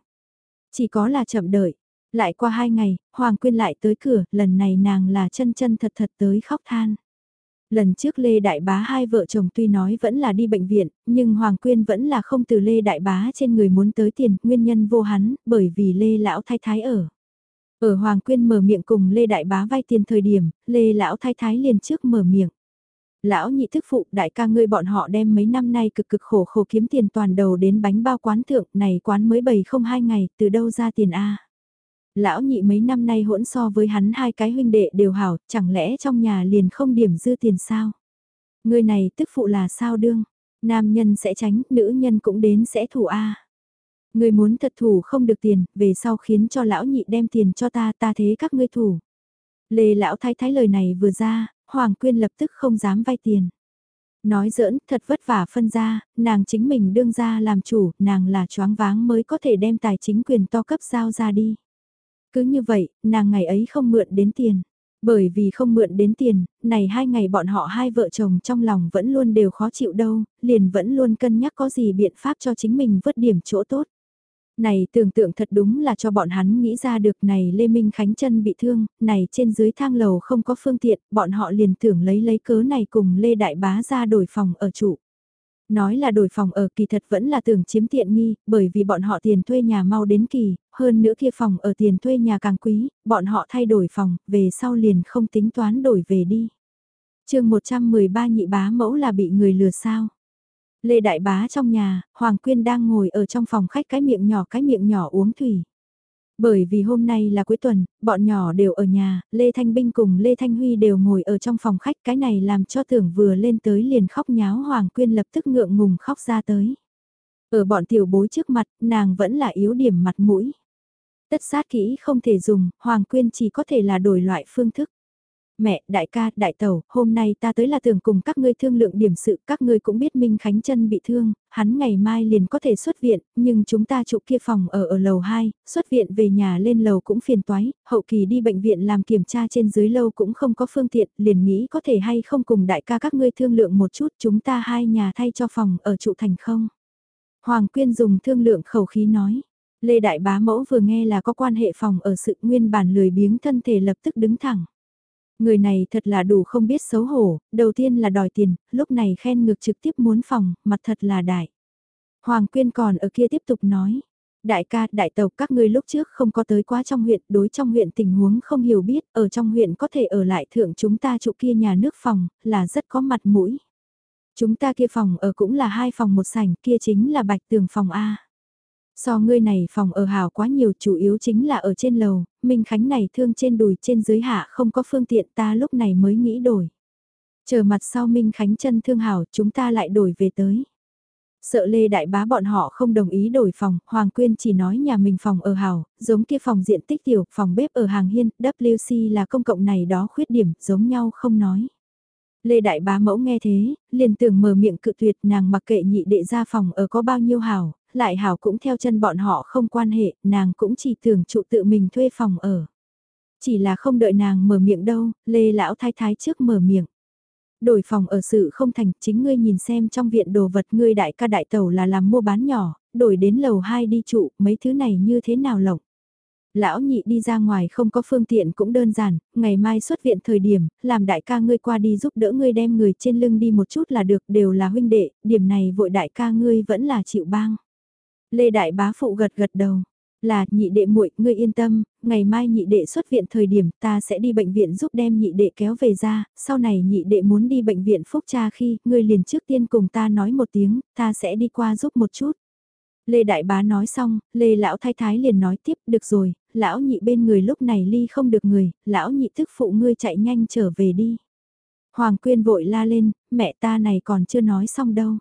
Chỉ có là chậm đợi, lại qua hai ngày, Hoàng Quyên lại tới cửa, lần này nàng là chân chân thật thật tới khóc than. Lần trước Lê Đại Bá hai vợ chồng tuy nói vẫn là đi bệnh viện, nhưng Hoàng Quyên vẫn là không từ Lê Đại Bá trên người muốn tới tiền, nguyên nhân vô hắn, bởi vì Lê Lão Thái Thái ở. Ở Hoàng Quyên mở miệng cùng Lê Đại Bá vay tiền thời điểm, Lê Lão Thái Thái liền trước mở miệng. Lão nhị thức phụ đại ca ngươi bọn họ đem mấy năm nay cực cực khổ khổ kiếm tiền toàn đầu đến bánh bao quán thượng này quán mới bày không hai ngày từ đâu ra tiền A. Lão nhị mấy năm nay hỗn so với hắn hai cái huynh đệ đều hảo chẳng lẽ trong nhà liền không điểm dư tiền sao. Người này tức phụ là sao đương, nam nhân sẽ tránh, nữ nhân cũng đến sẽ thủ A. Người muốn thật thủ không được tiền, về sau khiến cho lão nhị đem tiền cho ta, ta thế các ngươi thủ. Lê lão thái thái lời này vừa ra, Hoàng Quyên lập tức không dám vay tiền. Nói giỡn, thật vất vả phân ra, nàng chính mình đương ra làm chủ, nàng là choáng váng mới có thể đem tài chính quyền to cấp giao ra đi. Cứ như vậy, nàng ngày ấy không mượn đến tiền. Bởi vì không mượn đến tiền, này hai ngày bọn họ hai vợ chồng trong lòng vẫn luôn đều khó chịu đâu, liền vẫn luôn cân nhắc có gì biện pháp cho chính mình vớt điểm chỗ tốt. Này tưởng tượng thật đúng là cho bọn hắn nghĩ ra được này Lê Minh Khánh chân bị thương, này trên dưới thang lầu không có phương tiện, bọn họ liền tưởng lấy lấy cớ này cùng Lê Đại Bá ra đổi phòng ở trụ. Nói là đổi phòng ở kỳ thật vẫn là tưởng chiếm tiện nghi, bởi vì bọn họ tiền thuê nhà mau đến kỳ, hơn nữa kia phòng ở tiền thuê nhà càng quý, bọn họ thay đổi phòng, về sau liền không tính toán đổi về đi. chương 113 nhị bá mẫu là bị người lừa sao. Lê Đại Bá trong nhà, Hoàng Quyên đang ngồi ở trong phòng khách cái miệng nhỏ cái miệng nhỏ uống thủy. Bởi vì hôm nay là cuối tuần, bọn nhỏ đều ở nhà, Lê Thanh Binh cùng Lê Thanh Huy đều ngồi ở trong phòng khách cái này làm cho tưởng vừa lên tới liền khóc nháo Hoàng Quyên lập tức ngượng ngùng khóc ra tới. Ở bọn tiểu bối trước mặt, nàng vẫn là yếu điểm mặt mũi. Tất sát kỹ không thể dùng, Hoàng Quyên chỉ có thể là đổi loại phương thức. Mẹ, đại ca, đại tẩu, hôm nay ta tới là tưởng cùng các ngươi thương lượng điểm sự, các ngươi cũng biết Minh Khánh chân bị thương, hắn ngày mai liền có thể xuất viện, nhưng chúng ta trụ kia phòng ở ở lầu 2, xuất viện về nhà lên lầu cũng phiền toái, hậu kỳ đi bệnh viện làm kiểm tra trên dưới lâu cũng không có phương tiện, liền nghĩ có thể hay không cùng đại ca các ngươi thương lượng một chút, chúng ta hai nhà thay cho phòng ở trụ thành không. Hoàng Quyên dùng thương lượng khẩu khí nói. Lê Đại Bá Mẫu vừa nghe là có quan hệ phòng ở sự nguyên bản lười biếng thân thể lập tức đứng thẳng. Người này thật là đủ không biết xấu hổ, đầu tiên là đòi tiền, lúc này khen ngược trực tiếp muốn phòng, mặt thật là đại. Hoàng Quyên còn ở kia tiếp tục nói. Đại ca, đại tộc các ngươi lúc trước không có tới quá trong huyện, đối trong huyện tình huống không hiểu biết, ở trong huyện có thể ở lại thượng chúng ta trụ kia nhà nước phòng, là rất có mặt mũi. Chúng ta kia phòng ở cũng là hai phòng một sảnh, kia chính là bạch tường phòng A. So ngươi này phòng ở hào quá nhiều chủ yếu chính là ở trên lầu, Minh Khánh này thương trên đùi trên dưới hạ không có phương tiện ta lúc này mới nghĩ đổi. Chờ mặt sau Minh Khánh chân thương hảo chúng ta lại đổi về tới. Sợ Lê Đại Bá bọn họ không đồng ý đổi phòng, Hoàng Quyên chỉ nói nhà mình phòng ở hào giống kia phòng diện tích tiểu, phòng bếp ở hàng hiên, WC là công cộng này đó khuyết điểm, giống nhau không nói. Lê Đại Bá mẫu nghe thế, liền tưởng mở miệng cự tuyệt nàng mặc kệ nhị đệ ra phòng ở có bao nhiêu hảo, lại hảo cũng theo chân bọn họ không quan hệ, nàng cũng chỉ tưởng trụ tự mình thuê phòng ở. Chỉ là không đợi nàng mở miệng đâu, Lê Lão Thái Thái trước mở miệng. Đổi phòng ở sự không thành, chính ngươi nhìn xem trong viện đồ vật ngươi đại ca đại tàu là làm mua bán nhỏ, đổi đến lầu 2 đi trụ, mấy thứ này như thế nào lộng. Lão nhị đi ra ngoài không có phương tiện cũng đơn giản, ngày mai xuất viện thời điểm, làm đại ca ngươi qua đi giúp đỡ ngươi đem người trên lưng đi một chút là được, đều là huynh đệ, điểm này vội đại ca ngươi vẫn là chịu bang. Lê Đại Bá Phụ gật gật đầu. Là, nhị đệ muội ngươi yên tâm, ngày mai nhị đệ xuất viện thời điểm ta sẽ đi bệnh viện giúp đem nhị đệ kéo về ra, sau này nhị đệ muốn đi bệnh viện phúc cha khi, ngươi liền trước tiên cùng ta nói một tiếng, ta sẽ đi qua giúp một chút. Lê Đại Bá nói xong, Lê Lão Thái Thái liền nói tiếp, được rồi, Lão nhị bên người lúc này ly không được người, Lão nhị thức phụ ngươi chạy nhanh trở về đi. Hoàng Quyên vội la lên, mẹ ta này còn chưa nói xong đâu.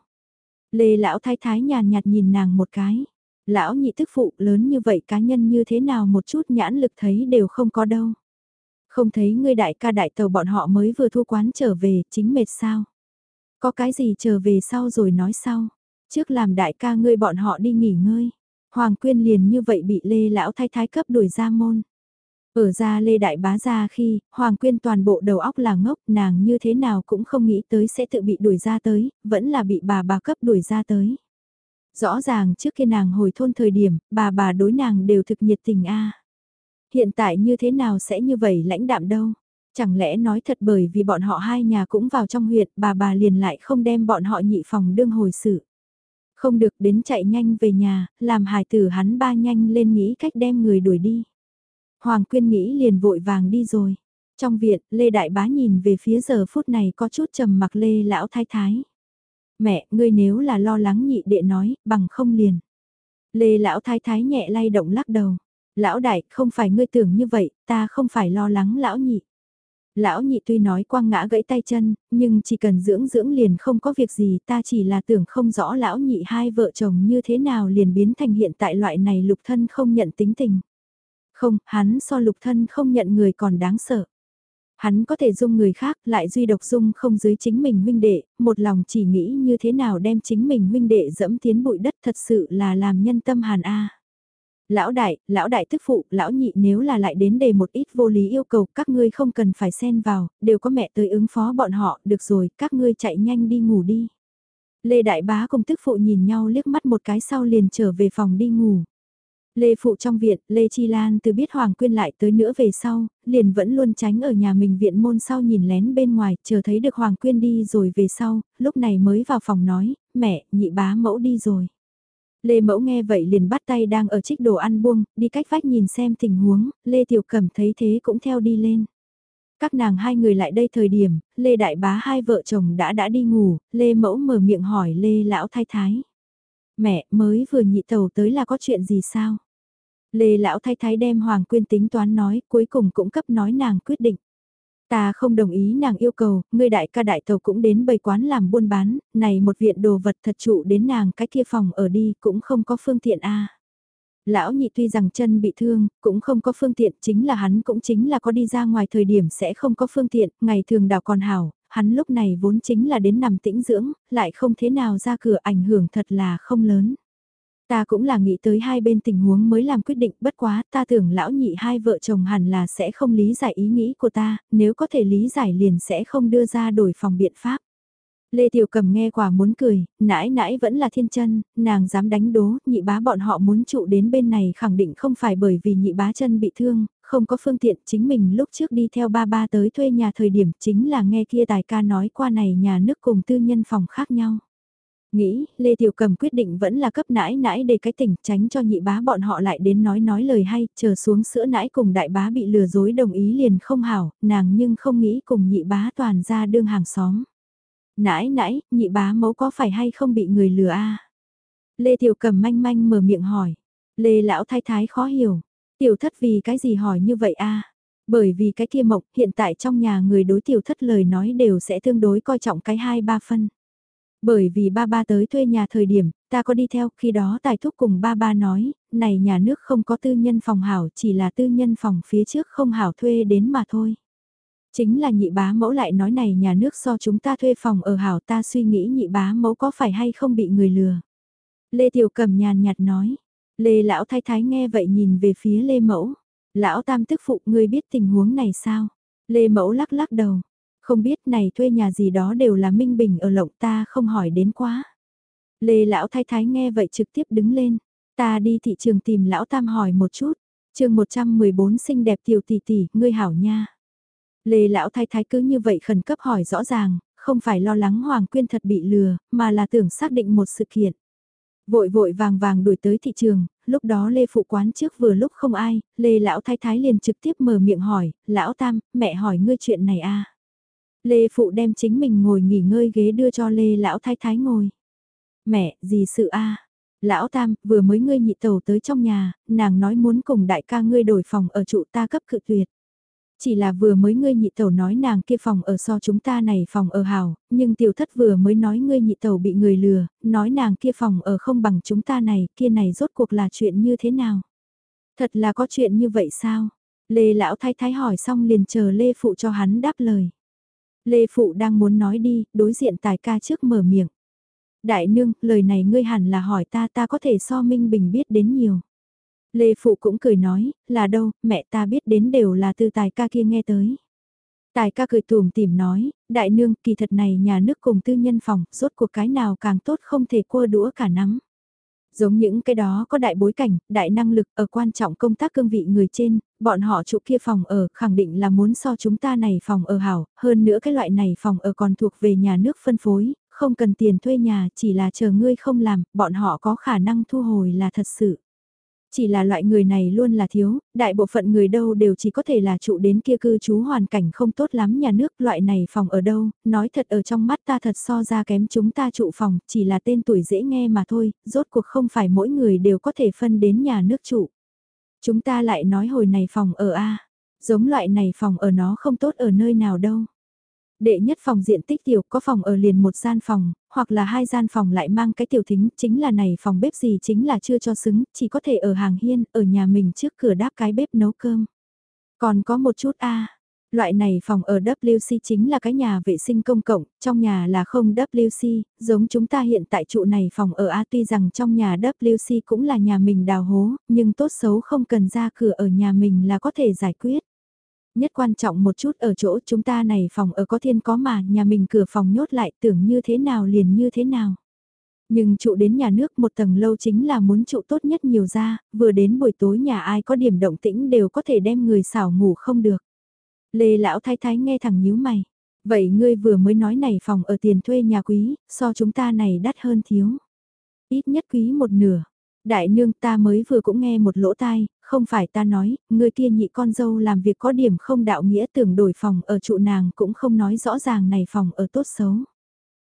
Lê lão thái thái nhàn nhạt nhìn nàng một cái. Lão nhị tức phụ lớn như vậy cá nhân như thế nào một chút nhãn lực thấy đều không có đâu. Không thấy ngươi đại ca đại tàu bọn họ mới vừa thu quán trở về, chính mệt sao? Có cái gì trở về sau rồi nói sau. Trước làm đại ca ngươi bọn họ đi nghỉ ngơi. Hoàng Quyên liền như vậy bị Lê lão thái thái cấp đuổi ra môn. Ở ra Lê Đại Bá ra khi, Hoàng Quyên toàn bộ đầu óc là ngốc, nàng như thế nào cũng không nghĩ tới sẽ tự bị đuổi ra tới, vẫn là bị bà bà cấp đuổi ra tới. Rõ ràng trước khi nàng hồi thôn thời điểm, bà bà đối nàng đều thực nhiệt tình a. Hiện tại như thế nào sẽ như vậy lãnh đạm đâu? Chẳng lẽ nói thật bởi vì bọn họ hai nhà cũng vào trong huyện, bà bà liền lại không đem bọn họ nhị phòng đương hồi sự. Không được đến chạy nhanh về nhà, làm hài tử hắn ba nhanh lên nghĩ cách đem người đuổi đi. Hoàng Quyên nghĩ liền vội vàng đi rồi. Trong viện, Lê Đại Bá nhìn về phía giờ phút này có chút trầm mặc Lê Lão Thái Thái. Mẹ, ngươi nếu là lo lắng nhị đệ nói, bằng không liền. Lê Lão Thái Thái nhẹ lay động lắc đầu. Lão Đại, không phải ngươi tưởng như vậy, ta không phải lo lắng Lão Nhị. Lão Nhị tuy nói quang ngã gãy tay chân, nhưng chỉ cần dưỡng dưỡng liền không có việc gì ta chỉ là tưởng không rõ Lão Nhị hai vợ chồng như thế nào liền biến thành hiện tại loại này lục thân không nhận tính tình. Không, hắn so lục thân không nhận người còn đáng sợ. Hắn có thể dung người khác lại duy độc dung không dưới chính mình huynh đệ, một lòng chỉ nghĩ như thế nào đem chính mình huynh đệ dẫm tiến bụi đất thật sự là làm nhân tâm hàn A. Lão đại, lão đại tức phụ, lão nhị nếu là lại đến đề một ít vô lý yêu cầu các ngươi không cần phải xen vào, đều có mẹ tới ứng phó bọn họ, được rồi, các ngươi chạy nhanh đi ngủ đi. Lê Đại Bá cùng tức phụ nhìn nhau liếc mắt một cái sau liền trở về phòng đi ngủ. Lê Phụ trong viện, Lê Chi Lan từ biết Hoàng Quyên lại tới nữa về sau, liền vẫn luôn tránh ở nhà mình viện môn sau nhìn lén bên ngoài, chờ thấy được Hoàng Quyên đi rồi về sau, lúc này mới vào phòng nói, mẹ, nhị bá mẫu đi rồi. Lê Mẫu nghe vậy liền bắt tay đang ở trích đồ ăn buông, đi cách vách nhìn xem tình huống, Lê Tiểu Cẩm thấy thế cũng theo đi lên. Các nàng hai người lại đây thời điểm, Lê Đại Bá hai vợ chồng đã đã đi ngủ, Lê Mẫu mở miệng hỏi Lê Lão Thái Thái. Mẹ, mới vừa nhị tàu tới là có chuyện gì sao? Lê lão thái thái đem Hoàng Quyên tính toán nói, cuối cùng cũng cấp nói nàng quyết định. Ta không đồng ý nàng yêu cầu, ngươi đại ca đại tàu cũng đến bầy quán làm buôn bán, này một viện đồ vật thật trụ đến nàng cái kia phòng ở đi cũng không có phương tiện a. Lão nhị tuy rằng chân bị thương, cũng không có phương tiện, chính là hắn cũng chính là có đi ra ngoài thời điểm sẽ không có phương tiện, ngày thường đào còn hảo, hắn lúc này vốn chính là đến nằm tĩnh dưỡng, lại không thế nào ra cửa ảnh hưởng thật là không lớn. Ta cũng là nghĩ tới hai bên tình huống mới làm quyết định bất quá ta tưởng lão nhị hai vợ chồng hẳn là sẽ không lý giải ý nghĩ của ta, nếu có thể lý giải liền sẽ không đưa ra đổi phòng biện pháp. Lê Tiểu Cầm nghe quả muốn cười, nãi nãi vẫn là thiên chân, nàng dám đánh đố, nhị bá bọn họ muốn trụ đến bên này khẳng định không phải bởi vì nhị bá chân bị thương, không có phương tiện chính mình lúc trước đi theo ba ba tới thuê nhà thời điểm chính là nghe kia tài ca nói qua này nhà nước cùng tư nhân phòng khác nhau. Nghĩ, Lê Tiểu Cầm quyết định vẫn là cấp nãi nãi để cái tỉnh tránh cho nhị bá bọn họ lại đến nói nói lời hay, chờ xuống sữa nãi cùng đại bá bị lừa dối đồng ý liền không hảo, nàng nhưng không nghĩ cùng nhị bá toàn ra đương hàng xóm. Nãi nãi, nhị bá mẫu có phải hay không bị người lừa a Lê Tiểu Cầm manh manh mở miệng hỏi. Lê Lão Thái Thái khó hiểu. Tiểu thất vì cái gì hỏi như vậy a Bởi vì cái kia mộc hiện tại trong nhà người đối tiểu thất lời nói đều sẽ tương đối coi trọng cái hai ba phân. Bởi vì ba ba tới thuê nhà thời điểm, ta có đi theo, khi đó tài thúc cùng ba ba nói, này nhà nước không có tư nhân phòng hảo, chỉ là tư nhân phòng phía trước không hảo thuê đến mà thôi. Chính là nhị bá mẫu lại nói này nhà nước so chúng ta thuê phòng ở hảo ta suy nghĩ nhị bá mẫu có phải hay không bị người lừa. Lê Tiểu Cầm nhàn nhạt nói, Lê Lão Thái Thái nghe vậy nhìn về phía Lê Mẫu. Lão Tam tức phụ ngươi biết tình huống này sao? Lê Mẫu lắc lắc đầu, không biết này thuê nhà gì đó đều là Minh Bình ở lộng ta không hỏi đến quá. Lê lão thái thái nghe vậy trực tiếp đứng lên. Ta đi thị trường tìm lão tam hỏi một chút. chương 114 xinh đẹp tiểu tỷ tỷ, ngươi hảo nha. Lê lão thái thái cứ như vậy khẩn cấp hỏi rõ ràng, không phải lo lắng Hoàng Quyên thật bị lừa, mà là tưởng xác định một sự kiện. Vội vội vàng vàng đuổi tới thị trường, lúc đó Lê Phụ quán trước vừa lúc không ai, Lê Lão Thái Thái liền trực tiếp mở miệng hỏi, Lão Tam, mẹ hỏi ngươi chuyện này à? Lê Phụ đem chính mình ngồi nghỉ ngơi ghế đưa cho Lê Lão Thái Thái ngồi. Mẹ, gì sự a Lão Tam, vừa mới ngươi nhị tàu tới trong nhà, nàng nói muốn cùng đại ca ngươi đổi phòng ở trụ ta cấp cự tuyệt. Chỉ là vừa mới ngươi nhị tàu nói nàng kia phòng ở so chúng ta này phòng ở hào, nhưng tiểu thất vừa mới nói ngươi nhị tàu bị người lừa, nói nàng kia phòng ở không bằng chúng ta này, kia này rốt cuộc là chuyện như thế nào? Thật là có chuyện như vậy sao? Lê Lão Thái Thái hỏi xong liền chờ Lê Phụ cho hắn đáp lời. Lê Phụ đang muốn nói đi, đối diện tài ca trước mở miệng. Đại nương, lời này ngươi hẳn là hỏi ta ta có thể so Minh Bình biết đến nhiều. Lê Phụ cũng cười nói, là đâu, mẹ ta biết đến đều là từ tài ca kia nghe tới. Tài ca cười tùm tìm nói, đại nương kỳ thật này nhà nước cùng tư nhân phòng, rốt cuộc cái nào càng tốt không thể cua đũa cả nắm. Giống những cái đó có đại bối cảnh, đại năng lực ở quan trọng công tác cương vị người trên, bọn họ trụ kia phòng ở khẳng định là muốn so chúng ta này phòng ở hảo, hơn nữa cái loại này phòng ở còn thuộc về nhà nước phân phối, không cần tiền thuê nhà chỉ là chờ ngươi không làm, bọn họ có khả năng thu hồi là thật sự. Chỉ là loại người này luôn là thiếu, đại bộ phận người đâu đều chỉ có thể là trụ đến kia cư trú hoàn cảnh không tốt lắm nhà nước loại này phòng ở đâu, nói thật ở trong mắt ta thật so ra kém chúng ta trụ phòng, chỉ là tên tuổi dễ nghe mà thôi, rốt cuộc không phải mỗi người đều có thể phân đến nhà nước trụ. Chúng ta lại nói hồi này phòng ở A, giống loại này phòng ở nó không tốt ở nơi nào đâu. Đệ nhất phòng diện tích tiểu có phòng ở liền một gian phòng, hoặc là hai gian phòng lại mang cái tiểu thính, chính là này phòng bếp gì chính là chưa cho xứng, chỉ có thể ở hàng hiên, ở nhà mình trước cửa đáp cái bếp nấu cơm. Còn có một chút A, loại này phòng ở WC chính là cái nhà vệ sinh công cộng, trong nhà là không WC, giống chúng ta hiện tại trụ này phòng ở A tuy rằng trong nhà WC cũng là nhà mình đào hố, nhưng tốt xấu không cần ra cửa ở nhà mình là có thể giải quyết. Nhất quan trọng một chút ở chỗ chúng ta này phòng ở có thiên có mà, nhà mình cửa phòng nhốt lại tưởng như thế nào liền như thế nào. Nhưng trụ đến nhà nước một tầng lâu chính là muốn trụ tốt nhất nhiều ra, vừa đến buổi tối nhà ai có điểm động tĩnh đều có thể đem người xảo ngủ không được. Lê lão thái thái nghe thẳng nhíu mày. Vậy ngươi vừa mới nói này phòng ở tiền thuê nhà quý, so chúng ta này đắt hơn thiếu. Ít nhất quý một nửa. Đại nương ta mới vừa cũng nghe một lỗ tai, không phải ta nói, người kia nhị con dâu làm việc có điểm không đạo nghĩa tưởng đổi phòng ở trụ nàng cũng không nói rõ ràng này phòng ở tốt xấu.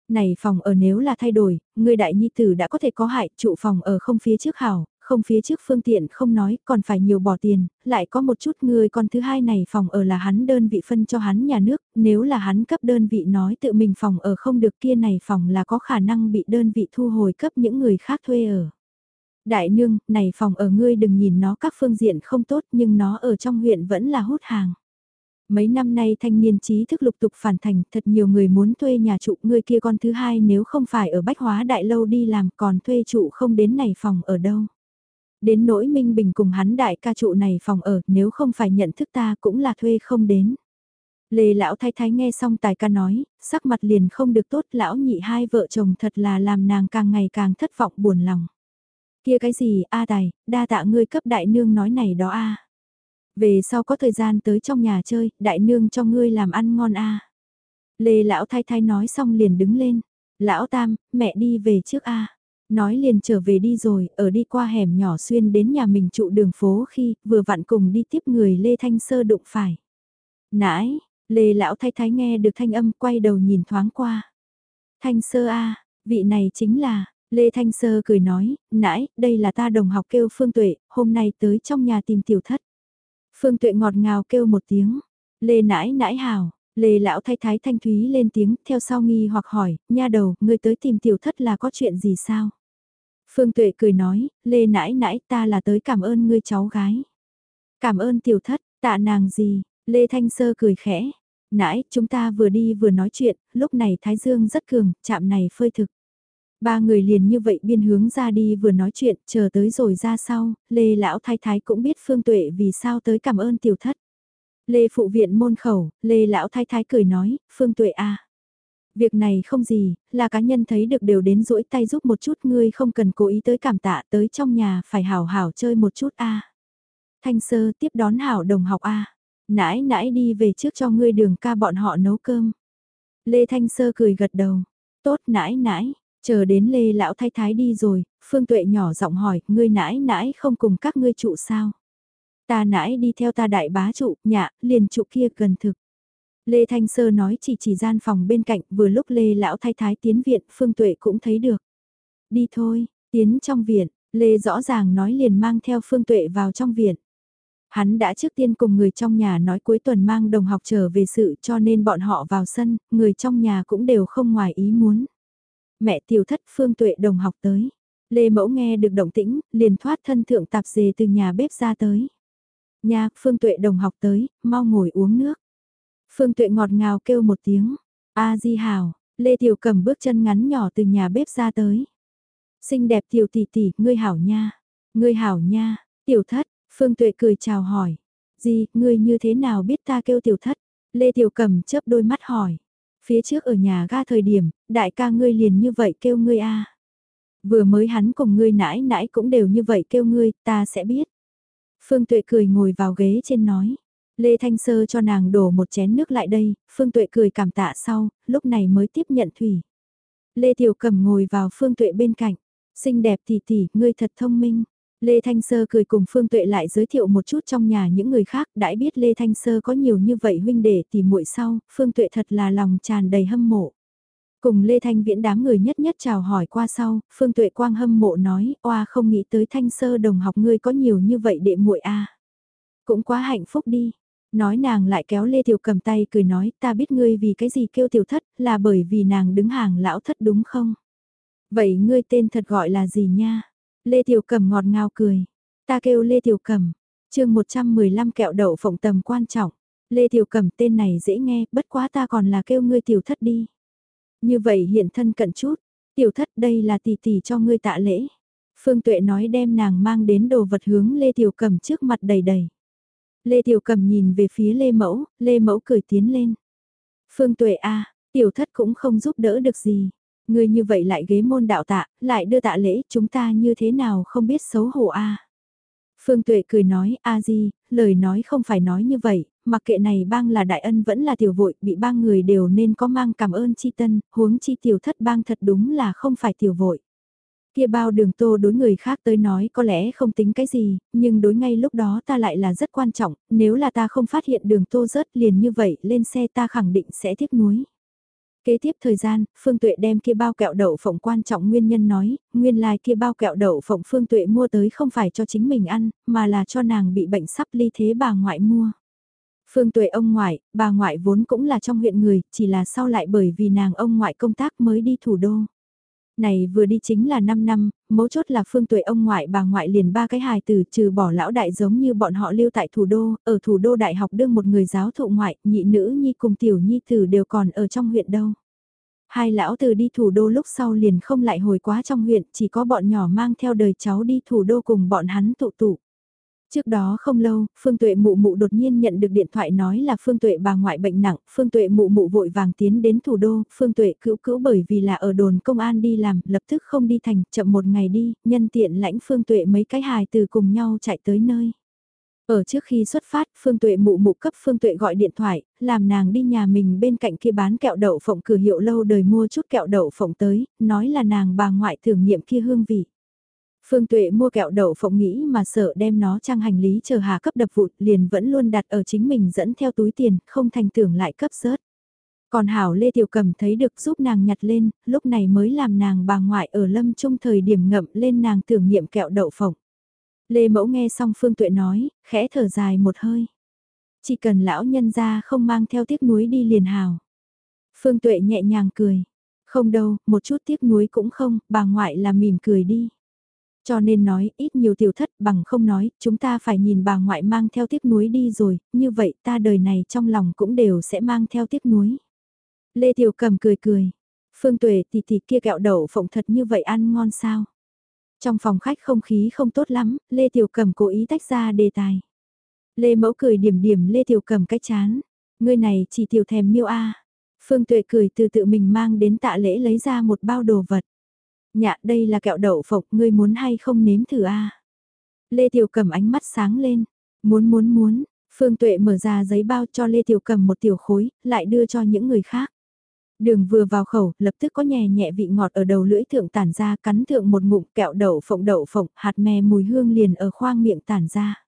Này phòng ở nếu là thay đổi, người đại nhi tử đã có thể có hại, trụ phòng ở không phía trước hảo, không phía trước phương tiện không nói, còn phải nhiều bỏ tiền, lại có một chút người con thứ hai này phòng ở là hắn đơn vị phân cho hắn nhà nước, nếu là hắn cấp đơn vị nói tự mình phòng ở không được kia này phòng là có khả năng bị đơn vị thu hồi cấp những người khác thuê ở. Đại nương, này phòng ở ngươi đừng nhìn nó các phương diện không tốt nhưng nó ở trong huyện vẫn là hút hàng. Mấy năm nay thanh niên trí thức lục tục phản thành, thật nhiều người muốn thuê nhà trụ ngươi kia con thứ hai nếu không phải ở Bách Hóa Đại Lâu đi làm còn thuê trụ không đến này phòng ở đâu. Đến nỗi Minh Bình cùng hắn đại ca trụ này phòng ở nếu không phải nhận thức ta cũng là thuê không đến. Lê lão thái thái nghe xong tài ca nói, sắc mặt liền không được tốt lão nhị hai vợ chồng thật là làm nàng càng ngày càng thất vọng buồn lòng. Kia cái gì, a tài, đa tạ ngươi cấp đại nương nói này đó a. Về sau có thời gian tới trong nhà chơi, đại nương cho ngươi làm ăn ngon a. Lê lão thái thái nói xong liền đứng lên. Lão tam, mẹ đi về trước a. Nói liền trở về đi rồi, ở đi qua hẻm nhỏ xuyên đến nhà mình trụ đường phố khi vừa vặn cùng đi tiếp người Lê Thanh Sơ đụng phải. Nãi, Lê lão thái thái nghe được thanh âm quay đầu nhìn thoáng qua. Thanh Sơ a, vị này chính là, Lê Thanh Sơ cười nói, nãy, đây là ta đồng học kêu Phương Tuệ, hôm nay tới trong nhà tìm tiểu thất. Phương Tuệ ngọt ngào kêu một tiếng, Lê nãi nãi hào, Lê lão thay thái thanh thúy lên tiếng, theo sau nghi hoặc hỏi, nha đầu, người tới tìm tiểu thất là có chuyện gì sao? Phương Tuệ cười nói, Lê nãi nãi ta là tới cảm ơn ngươi cháu gái. Cảm ơn tiểu thất, tạ nàng gì? Lê Thanh Sơ cười khẽ. Nãi, chúng ta vừa đi vừa nói chuyện, lúc này Thái Dương rất cường, chạm này phơi thực. Ba người liền như vậy biên hướng ra đi vừa nói chuyện, chờ tới rồi ra sau, Lê Lão Thái Thái cũng biết Phương Tuệ vì sao tới cảm ơn tiểu thất. Lê Phụ Viện môn khẩu, Lê Lão Thái Thái cười nói, Phương Tuệ a à. Việc này không gì, là cá nhân thấy được đều đến rỗi tay giúp một chút ngươi không cần cố ý tới cảm tạ tới trong nhà phải hảo hảo chơi một chút a Thanh sơ tiếp đón hảo đồng học a Nãi nãi đi về trước cho ngươi đường ca bọn họ nấu cơm. Lê Thanh sơ cười gật đầu. Tốt nãi nãi, Chờ đến Lê Lão Thái Thái đi rồi, Phương Tuệ nhỏ giọng hỏi, ngươi nãi nãi không cùng các ngươi trụ sao? Ta nãi đi theo ta đại bá trụ, nhạ, liền trụ kia gần thực. Lê Thanh Sơ nói chỉ chỉ gian phòng bên cạnh, vừa lúc Lê Lão Thái Thái tiến viện, Phương Tuệ cũng thấy được. Đi thôi, tiến trong viện, Lê rõ ràng nói liền mang theo Phương Tuệ vào trong viện. Hắn đã trước tiên cùng người trong nhà nói cuối tuần mang đồng học trở về sự cho nên bọn họ vào sân, người trong nhà cũng đều không ngoài ý muốn. Mẹ tiểu thất phương tuệ đồng học tới. Lê Mẫu nghe được động tĩnh, liền thoát thân thượng tạp dề từ nhà bếp ra tới. Nhà, Phương Tuệ đồng học tới, mau ngồi uống nước. Phương Tuệ ngọt ngào kêu một tiếng. A Di Hào, Lê Tiểu cầm bước chân ngắn nhỏ từ nhà bếp ra tới. Xinh đẹp tiểu tỷ tỷ, ngươi hảo nha. Ngươi hảo nha, tiểu thất, Phương Tuệ cười chào hỏi. Di, ngươi như thế nào biết ta kêu tiểu thất? Lê Tiểu cầm chớp đôi mắt hỏi. Phía trước ở nhà ga thời điểm, đại ca ngươi liền như vậy kêu ngươi a Vừa mới hắn cùng ngươi nãi nãi cũng đều như vậy kêu ngươi, ta sẽ biết. Phương Tuệ cười ngồi vào ghế trên nói. Lê Thanh Sơ cho nàng đổ một chén nước lại đây, Phương Tuệ cười cảm tạ sau, lúc này mới tiếp nhận thủy. Lê Tiểu Cầm ngồi vào Phương Tuệ bên cạnh, xinh đẹp tỷ tỷ, ngươi thật thông minh. Lê Thanh Sơ cười cùng Phương Tuệ lại giới thiệu một chút trong nhà những người khác, đã biết Lê Thanh Sơ có nhiều như vậy huynh đệ thì muội sau, Phương Tuệ thật là lòng tràn đầy hâm mộ. Cùng Lê Thanh Viễn đám người nhất nhất chào hỏi qua sau, Phương Tuệ Quang hâm mộ nói, oa không nghĩ tới Thanh Sơ đồng học ngươi có nhiều như vậy đệ muội a Cũng quá hạnh phúc đi. Nói nàng lại kéo Lê Tiểu cầm tay cười nói, ta biết ngươi vì cái gì kêu tiểu thất, là bởi vì nàng đứng hàng lão thất đúng không? Vậy ngươi tên thật gọi là gì nha? Lê Tiểu Cẩm ngọt ngào cười. Ta kêu Lê Tiểu Cẩm. chương 115 kẹo đậu phộng tầm quan trọng. Lê Tiểu Cẩm tên này dễ nghe, bất quá ta còn là kêu ngươi tiểu thất đi. Như vậy hiện thân cận chút. Tiểu thất đây là tỷ tỷ cho ngươi tạ lễ. Phương Tuệ nói đem nàng mang đến đồ vật hướng Lê Tiểu Cẩm trước mặt đầy đầy. Lê Tiểu Cẩm nhìn về phía Lê Mẫu, Lê Mẫu cười tiến lên. Phương Tuệ a tiểu thất cũng không giúp đỡ được gì. Người như vậy lại ghế môn đạo tạ, lại đưa tạ lễ, chúng ta như thế nào không biết xấu hổ a Phương Tuệ cười nói, a di, lời nói không phải nói như vậy, mặc kệ này bang là đại ân vẫn là tiểu vội, bị bang người đều nên có mang cảm ơn chi tân, huống chi tiểu thất bang thật đúng là không phải tiểu vội. Kia bao đường tô đối người khác tới nói có lẽ không tính cái gì, nhưng đối ngay lúc đó ta lại là rất quan trọng, nếu là ta không phát hiện đường tô rớt liền như vậy lên xe ta khẳng định sẽ tiếc nuối. Kế tiếp thời gian, Phương Tuệ đem kia bao kẹo đậu phộng quan trọng nguyên nhân nói, nguyên lai like kia bao kẹo đậu phộng Phương Tuệ mua tới không phải cho chính mình ăn, mà là cho nàng bị bệnh sắp ly thế bà ngoại mua. Phương Tuệ ông ngoại, bà ngoại vốn cũng là trong huyện người, chỉ là sau lại bởi vì nàng ông ngoại công tác mới đi thủ đô. Này vừa đi chính là 5 năm, mấu chốt là phương tuệ ông ngoại bà ngoại liền ba cái hài tử trừ bỏ lão đại giống như bọn họ lưu tại thủ đô, ở thủ đô đại học đương một người giáo thụ ngoại, nhị nữ nhi cùng tiểu nhi tử đều còn ở trong huyện đâu. Hai lão từ đi thủ đô lúc sau liền không lại hồi quá trong huyện, chỉ có bọn nhỏ mang theo đời cháu đi thủ đô cùng bọn hắn tụ tụ. Trước đó không lâu, Phương Tuệ mụ mụ đột nhiên nhận được điện thoại nói là Phương Tuệ bà ngoại bệnh nặng, Phương Tuệ mụ mụ vội vàng tiến đến thủ đô, Phương Tuệ cứu cứu bởi vì là ở đồn công an đi làm, lập tức không đi thành, chậm một ngày đi, nhân tiện lãnh Phương Tuệ mấy cái hài từ cùng nhau chạy tới nơi. Ở trước khi xuất phát, Phương Tuệ mụ mụ cấp Phương Tuệ gọi điện thoại, làm nàng đi nhà mình bên cạnh kia bán kẹo đậu phộng cửa hiệu lâu đời mua chút kẹo đậu phộng tới, nói là nàng bà ngoại thử nghiệm kia hương vị. Phương Tuệ mua kẹo đậu phộng nghĩ mà sợ đem nó trang hành lý chờ hà cấp đập vụt liền vẫn luôn đặt ở chính mình dẫn theo túi tiền, không thành tưởng lại cấp rớt. Còn Hảo Lê Tiểu Cầm thấy được giúp nàng nhặt lên, lúc này mới làm nàng bà ngoại ở lâm trung thời điểm ngậm lên nàng tưởng nghiệm kẹo đậu phộng. Lê Mẫu nghe xong Phương Tuệ nói, khẽ thở dài một hơi. Chỉ cần lão nhân ra không mang theo tiếc núi đi liền hào. Phương Tuệ nhẹ nhàng cười. Không đâu, một chút tiếc nuối cũng không, bà ngoại là mỉm cười đi. Cho nên nói, ít nhiều tiểu thất bằng không nói, chúng ta phải nhìn bà ngoại mang theo tiếc nuối đi rồi, như vậy ta đời này trong lòng cũng đều sẽ mang theo tiếc nuối. Lê Tiểu Cầm cười cười. Phương Tuệ tỷ tỷ kia kẹo đậu phộng thật như vậy ăn ngon sao? Trong phòng khách không khí không tốt lắm, Lê Tiểu Cầm cố ý tách ra đề tài. Lê Mẫu cười điểm điểm Lê Tiểu Cầm cái chán. Ngươi này chỉ tiểu thèm miêu a. Phương Tuệ cười từ tự mình mang đến tạ lễ lấy ra một bao đồ vật. Nhạ đây là kẹo đậu phộng, ngươi muốn hay không nếm thử a Lê Tiểu Cầm ánh mắt sáng lên. Muốn muốn muốn, Phương Tuệ mở ra giấy bao cho Lê Tiểu Cầm một tiểu khối, lại đưa cho những người khác. Đường vừa vào khẩu, lập tức có nhẹ nhẹ vị ngọt ở đầu lưỡi thượng tản ra, cắn thượng một ngụm kẹo đậu phộng đậu phộng, hạt mè mùi hương liền ở khoang miệng tản ra.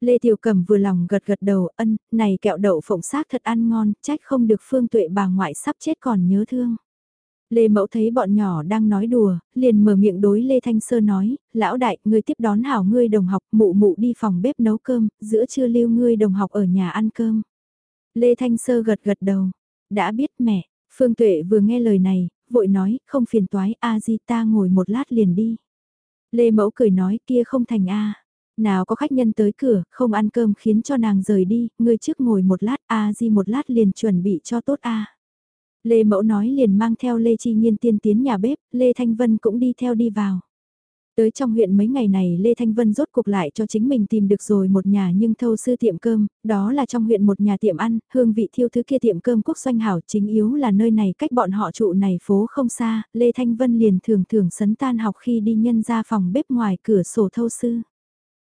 Lê Tiểu Cầm vừa lòng gật gật đầu, ân, này kẹo đậu phộng xác thật ăn ngon, trách không được phương tuệ bà ngoại sắp chết còn nhớ thương. Lê Mẫu thấy bọn nhỏ đang nói đùa, liền mở miệng đối Lê Thanh Sơ nói, lão đại, ngươi tiếp đón hảo ngươi đồng học, mụ mụ đi phòng bếp nấu cơm, giữa trưa lưu ngươi đồng học ở nhà ăn cơm. Lê Thanh Sơ gật gật đầu, đã biết mẹ, Phương Tuệ vừa nghe lời này, vội nói, không phiền toái, a di ta ngồi một lát liền đi. Lê Mẫu cười nói, kia không thành a. Nào có khách nhân tới cửa, không ăn cơm khiến cho nàng rời đi, ngươi trước ngồi một lát, a di một lát liền chuẩn bị cho tốt a. Lê Mẫu nói liền mang theo Lê Chi Nhiên tiên tiến nhà bếp, Lê Thanh Vân cũng đi theo đi vào. Tới trong huyện mấy ngày này Lê Thanh Vân rốt cuộc lại cho chính mình tìm được rồi một nhà nhưng thâu sư tiệm cơm, đó là trong huyện một nhà tiệm ăn, hương vị thiêu thứ kia tiệm cơm quốc doanh hảo chính yếu là nơi này cách bọn họ trụ này phố không xa, Lê Thanh Vân liền thường thường sấn tan học khi đi nhân ra phòng bếp ngoài cửa sổ thâu sư.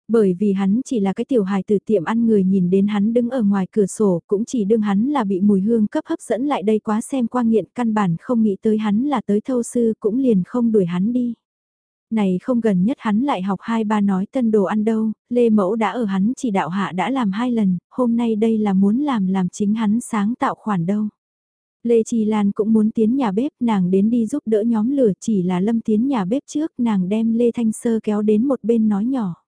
Bởi vì hắn chỉ là cái tiểu hài từ tiệm ăn người nhìn đến hắn đứng ở ngoài cửa sổ cũng chỉ đương hắn là bị mùi hương cấp hấp dẫn lại đây quá xem qua nghiện căn bản không nghĩ tới hắn là tới thâu sư cũng liền không đuổi hắn đi. Này không gần nhất hắn lại học hai ba nói tân đồ ăn đâu, Lê Mẫu đã ở hắn chỉ đạo hạ đã làm hai lần, hôm nay đây là muốn làm làm chính hắn sáng tạo khoản đâu. Lê Trì Lan cũng muốn tiến nhà bếp, nàng đến đi giúp đỡ nhóm lửa chỉ là lâm tiến nhà bếp trước, nàng đem Lê Thanh Sơ kéo đến một bên nói nhỏ.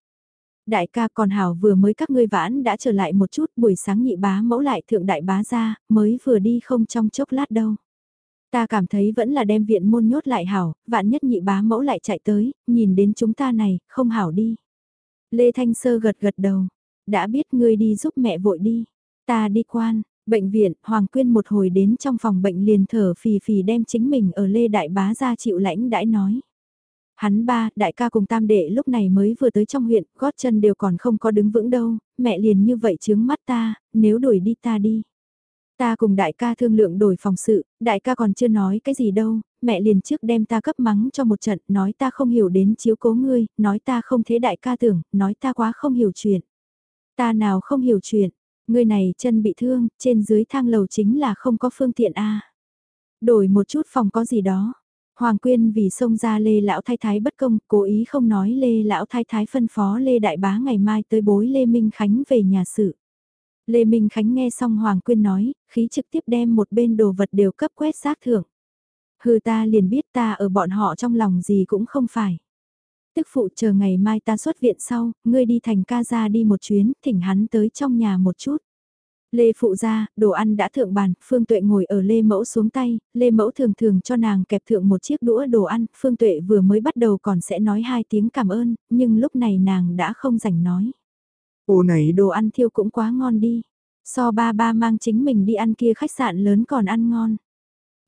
Đại ca còn hảo vừa mới các ngươi vãn đã trở lại một chút, buổi sáng nhị bá mẫu lại thượng đại bá ra, mới vừa đi không trong chốc lát đâu. Ta cảm thấy vẫn là đem viện môn nhốt lại hảo, vạn nhất nhị bá mẫu lại chạy tới, nhìn đến chúng ta này, không hảo đi. Lê Thanh Sơ gật gật đầu, đã biết ngươi đi giúp mẹ vội đi, ta đi quan, bệnh viện, Hoàng Quyên một hồi đến trong phòng bệnh liền thở phì phì đem chính mình ở Lê Đại Bá ra chịu lãnh đãi nói. Hắn ba, đại ca cùng tam đệ lúc này mới vừa tới trong huyện, gót chân đều còn không có đứng vững đâu, mẹ liền như vậy chướng mắt ta, nếu đuổi đi ta đi. Ta cùng đại ca thương lượng đổi phòng sự, đại ca còn chưa nói cái gì đâu, mẹ liền trước đem ta cấp mắng cho một trận, nói ta không hiểu đến chiếu cố ngươi, nói ta không thế đại ca tưởng, nói ta quá không hiểu chuyện. Ta nào không hiểu chuyện, ngươi này chân bị thương, trên dưới thang lầu chính là không có phương tiện a. Đổi một chút phòng có gì đó. Hoàng Quyên vì xông ra Lê Lão Thái Thái bất công, cố ý không nói Lê Lão Thái Thái phân phó Lê Đại Bá ngày mai tới bối Lê Minh Khánh về nhà sự. Lê Minh Khánh nghe xong Hoàng Quyên nói, khí trực tiếp đem một bên đồ vật đều cấp quét xác thưởng. Hừ ta liền biết ta ở bọn họ trong lòng gì cũng không phải. Tức phụ chờ ngày mai ta xuất viện sau, ngươi đi thành ca ra đi một chuyến, thỉnh hắn tới trong nhà một chút. Lê phụ ra, đồ ăn đã thượng bàn, Phương Tuệ ngồi ở Lê Mẫu xuống tay, Lê Mẫu thường thường cho nàng kẹp thượng một chiếc đũa đồ ăn, Phương Tuệ vừa mới bắt đầu còn sẽ nói hai tiếng cảm ơn, nhưng lúc này nàng đã không rảnh nói. Ô này đồ ăn thiêu cũng quá ngon đi. So ba ba mang chính mình đi ăn kia khách sạn lớn còn ăn ngon.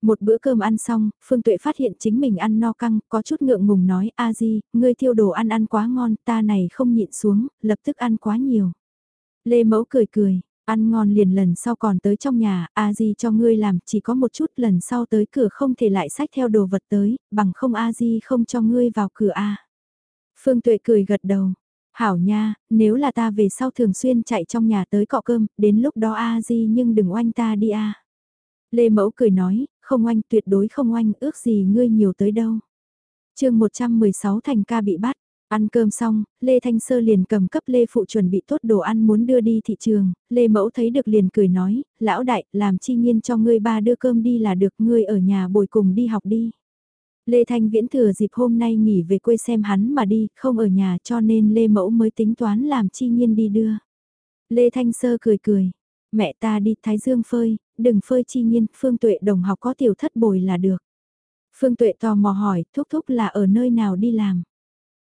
Một bữa cơm ăn xong, Phương Tuệ phát hiện chính mình ăn no căng, có chút ngượng ngùng nói, a di, ngươi thiêu đồ ăn ăn quá ngon, ta này không nhịn xuống, lập tức ăn quá nhiều. Lê Mẫu cười cười, ăn ngon liền lần sau còn tới trong nhà, a di cho ngươi làm, chỉ có một chút lần sau tới cửa không thể lại sách theo đồ vật tới, bằng không a di không cho ngươi vào cửa a. Phương Tuệ cười gật đầu, Hảo nha, nếu là ta về sau thường xuyên chạy trong nhà tới cọ cơm, đến lúc đó a di nhưng đừng oanh ta đi a. Lê Mẫu cười nói, không oanh tuyệt đối không oanh, ước gì ngươi nhiều tới đâu. chương 116 thành ca bị bắt, ăn cơm xong, Lê Thanh Sơ liền cầm cấp Lê Phụ chuẩn bị tốt đồ ăn muốn đưa đi thị trường, Lê Mẫu thấy được liền cười nói, lão đại, làm chi nhiên cho ngươi ba đưa cơm đi là được ngươi ở nhà bồi cùng đi học đi. Lê Thanh Viễn thừa dịp hôm nay nghỉ về quê xem hắn mà đi, không ở nhà cho nên Lê Mẫu mới tính toán làm chi nhiên đi đưa. Lê Thanh Sơ cười cười, mẹ ta đi Thái Dương phơi, đừng phơi chi nhiên, Phương Tuệ đồng học có tiểu thất bồi là được. Phương Tuệ tò mò hỏi, thúc thúc là ở nơi nào đi làm?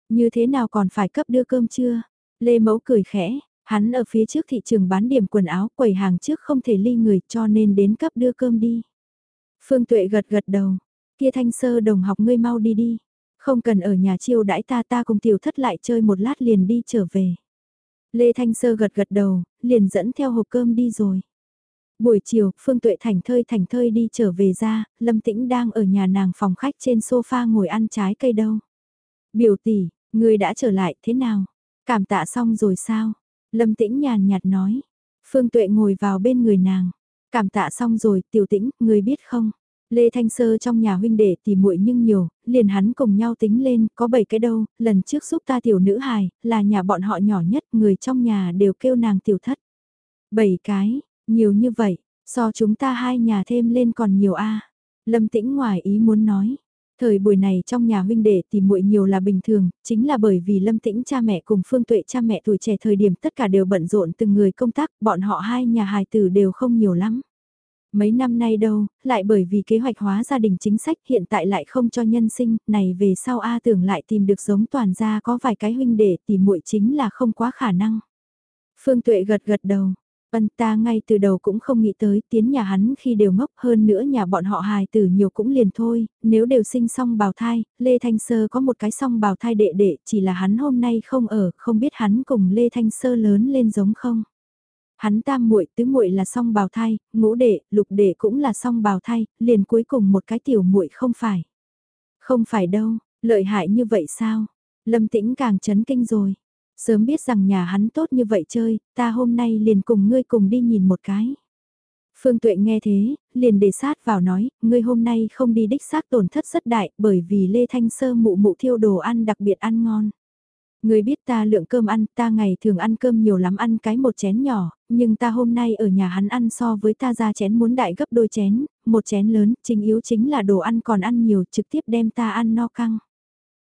Như thế nào còn phải cấp đưa cơm chưa? Lê Mẫu cười khẽ, hắn ở phía trước thị trường bán điểm quần áo quầy hàng trước không thể ly người cho nên đến cấp đưa cơm đi. Phương Tuệ gật gật đầu, Kia thanh sơ đồng học ngươi mau đi đi. Không cần ở nhà chiêu đãi ta ta cùng tiểu thất lại chơi một lát liền đi trở về. Lê Thanh Sơ gật gật đầu, liền dẫn theo hộp cơm đi rồi. Buổi chiều, Phương Tuệ thành thơi thành thơi đi trở về ra, Lâm Tĩnh đang ở nhà nàng phòng khách trên sofa ngồi ăn trái cây đâu. Biểu tỷ, ngươi đã trở lại thế nào? Cảm tạ xong rồi sao? Lâm Tĩnh nhàn nhạt nói. Phương Tuệ ngồi vào bên người nàng. Cảm tạ xong rồi, tiểu tĩnh, ngươi biết không? Lê Thanh Sơ trong nhà huynh đệ thì muội nhưng nhiều, liền hắn cùng nhau tính lên, có 7 cái đâu, lần trước giúp ta tiểu nữ hài, là nhà bọn họ nhỏ nhất, người trong nhà đều kêu nàng tiểu thất. 7 cái, nhiều như vậy, so chúng ta hai nhà thêm lên còn nhiều a. Lâm Tĩnh ngoài ý muốn nói. Thời buổi này trong nhà huynh đệ tìm muội nhiều là bình thường, chính là bởi vì Lâm Tĩnh cha mẹ cùng Phương Tuệ cha mẹ tuổi trẻ thời điểm tất cả đều bận rộn từng người công tác, bọn họ hai nhà hài tử đều không nhiều lắm. Mấy năm nay đâu, lại bởi vì kế hoạch hóa gia đình chính sách hiện tại lại không cho nhân sinh, này về sau A tưởng lại tìm được giống toàn gia có vài cái huynh đệ tìm muội chính là không quá khả năng. Phương Tuệ gật gật đầu, Vân ta ngay từ đầu cũng không nghĩ tới tiến nhà hắn khi đều ngốc hơn nữa nhà bọn họ hài tử nhiều cũng liền thôi, nếu đều sinh xong bào thai, Lê Thanh Sơ có một cái song bào thai đệ đệ chỉ là hắn hôm nay không ở, không biết hắn cùng Lê Thanh Sơ lớn lên giống không. Hắn tam muội tứ muội là song bào thai, ngũ đệ, lục đệ cũng là song bào thai, liền cuối cùng một cái tiểu muội không phải. Không phải đâu, lợi hại như vậy sao? Lâm Tĩnh càng chấn kinh rồi. Sớm biết rằng nhà hắn tốt như vậy chơi, ta hôm nay liền cùng ngươi cùng đi nhìn một cái. Phương Tuệ nghe thế, liền đề sát vào nói, ngươi hôm nay không đi đích xác tổn thất rất đại bởi vì Lê Thanh Sơ mụ mụ thiêu đồ ăn đặc biệt ăn ngon. Ngươi biết ta lượng cơm ăn, ta ngày thường ăn cơm nhiều lắm ăn cái một chén nhỏ, nhưng ta hôm nay ở nhà hắn ăn so với ta ra chén muốn đại gấp đôi chén, một chén lớn, chính yếu chính là đồ ăn còn ăn nhiều trực tiếp đem ta ăn no căng.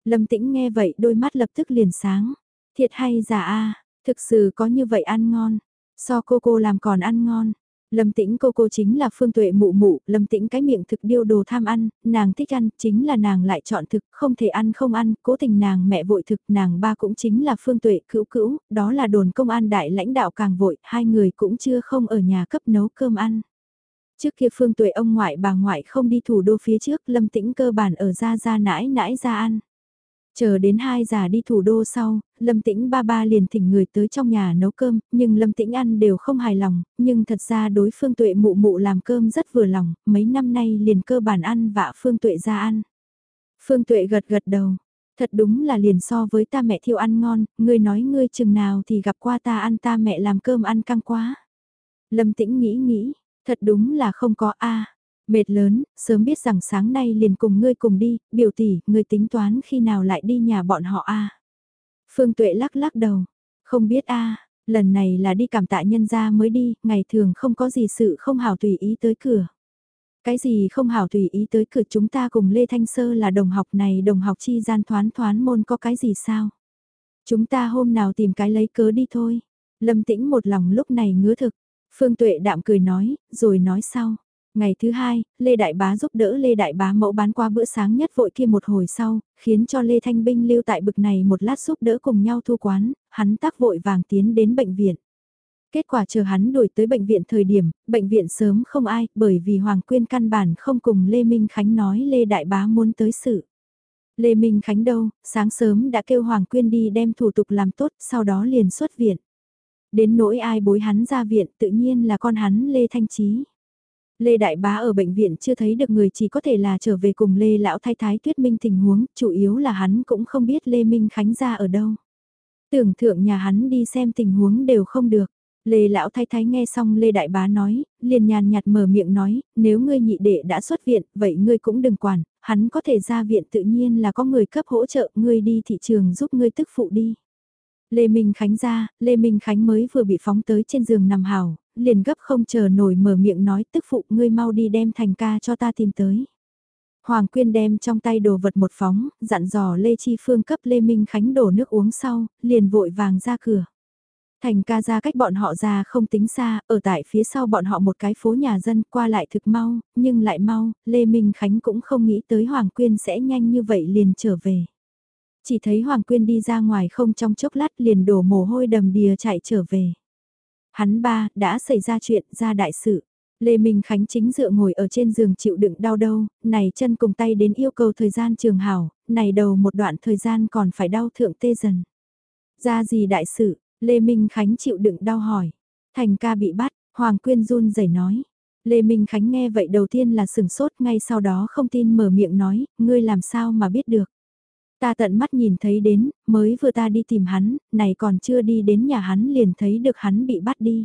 Lâm tĩnh nghe vậy đôi mắt lập tức liền sáng, thiệt hay giả a thực sự có như vậy ăn ngon, so cô cô làm còn ăn ngon. Lâm Tĩnh cô cô chính là Phương Tuệ mụ mụ, Lâm Tĩnh cái miệng thực điêu đồ tham ăn, nàng thích ăn, chính là nàng lại chọn thực, không thể ăn không ăn, cố tình nàng mẹ vội thực, nàng ba cũng chính là Phương Tuệ cữu cữu, đó là đồn công an đại lãnh đạo càng vội, hai người cũng chưa không ở nhà cấp nấu cơm ăn. Trước kia Phương Tuệ ông ngoại bà ngoại không đi thủ đô phía trước, Lâm Tĩnh cơ bản ở ra ra nãi nãi ra ăn. Chờ đến hai già đi thủ đô sau, Lâm Tĩnh ba ba liền thỉnh người tới trong nhà nấu cơm, nhưng Lâm Tĩnh ăn đều không hài lòng, nhưng thật ra đối phương tuệ mụ mụ làm cơm rất vừa lòng, mấy năm nay liền cơ bản ăn vạ phương tuệ ra ăn. Phương tuệ gật gật đầu, thật đúng là liền so với ta mẹ thiêu ăn ngon, ngươi nói ngươi chừng nào thì gặp qua ta ăn ta mẹ làm cơm ăn căng quá. Lâm Tĩnh nghĩ nghĩ, thật đúng là không có a Mệt lớn, sớm biết rằng sáng nay liền cùng ngươi cùng đi, biểu tỷ, ngươi tính toán khi nào lại đi nhà bọn họ a Phương Tuệ lắc lắc đầu, không biết a lần này là đi cảm tạ nhân gia mới đi, ngày thường không có gì sự không hảo tùy ý tới cửa. Cái gì không hảo tùy ý tới cửa chúng ta cùng Lê Thanh Sơ là đồng học này đồng học chi gian thoán thoán môn có cái gì sao? Chúng ta hôm nào tìm cái lấy cớ đi thôi. Lâm tĩnh một lòng lúc này ngứa thực. Phương Tuệ đạm cười nói, rồi nói sau. Ngày thứ hai, Lê Đại Bá giúp đỡ Lê Đại Bá mẫu bán qua bữa sáng nhất vội kia một hồi sau, khiến cho Lê Thanh Binh lưu tại bực này một lát giúp đỡ cùng nhau thu quán, hắn tác vội vàng tiến đến bệnh viện. Kết quả chờ hắn đuổi tới bệnh viện thời điểm, bệnh viện sớm không ai, bởi vì Hoàng Quyên căn bản không cùng Lê Minh Khánh nói Lê Đại Bá muốn tới sự. Lê Minh Khánh đâu, sáng sớm đã kêu Hoàng Quyên đi đem thủ tục làm tốt, sau đó liền xuất viện. Đến nỗi ai bối hắn ra viện tự nhiên là con hắn Lê Thanh Trí. Lê Đại Bá ở bệnh viện chưa thấy được người chỉ có thể là trở về cùng Lê Lão Thái Thái tuyết minh tình huống, chủ yếu là hắn cũng không biết Lê Minh Khánh ra ở đâu. Tưởng thượng nhà hắn đi xem tình huống đều không được. Lê Lão Thái Thái nghe xong Lê Đại Bá nói, liền nhàn nhạt mở miệng nói, nếu ngươi nhị đệ đã xuất viện, vậy ngươi cũng đừng quản, hắn có thể ra viện tự nhiên là có người cấp hỗ trợ, ngươi đi thị trường giúp ngươi tức phụ đi. Lê Minh Khánh ra, Lê Minh Khánh mới vừa bị phóng tới trên giường nằm hào, liền gấp không chờ nổi mở miệng nói tức phụ ngươi mau đi đem thành ca cho ta tìm tới. Hoàng Quyên đem trong tay đồ vật một phóng, dặn dò Lê Chi Phương cấp Lê Minh Khánh đổ nước uống sau, liền vội vàng ra cửa. Thành ca ra cách bọn họ ra không tính xa, ở tại phía sau bọn họ một cái phố nhà dân qua lại thực mau, nhưng lại mau, Lê Minh Khánh cũng không nghĩ tới Hoàng Quyên sẽ nhanh như vậy liền trở về. Chỉ thấy Hoàng Quyên đi ra ngoài không trong chốc lát liền đổ mồ hôi đầm đìa chạy trở về. Hắn ba, đã xảy ra chuyện, ra đại sự. Lê Minh Khánh chính dựa ngồi ở trên giường chịu đựng đau đâu, này chân cùng tay đến yêu cầu thời gian trường hảo, này đầu một đoạn thời gian còn phải đau thượng tê dần. Ra gì đại sự, Lê Minh Khánh chịu đựng đau hỏi. Thành ca bị bắt, Hoàng Quyên run rẩy nói. Lê Minh Khánh nghe vậy đầu tiên là sừng sốt ngay sau đó không tin mở miệng nói, ngươi làm sao mà biết được. Ta tận mắt nhìn thấy đến, mới vừa ta đi tìm hắn, này còn chưa đi đến nhà hắn liền thấy được hắn bị bắt đi.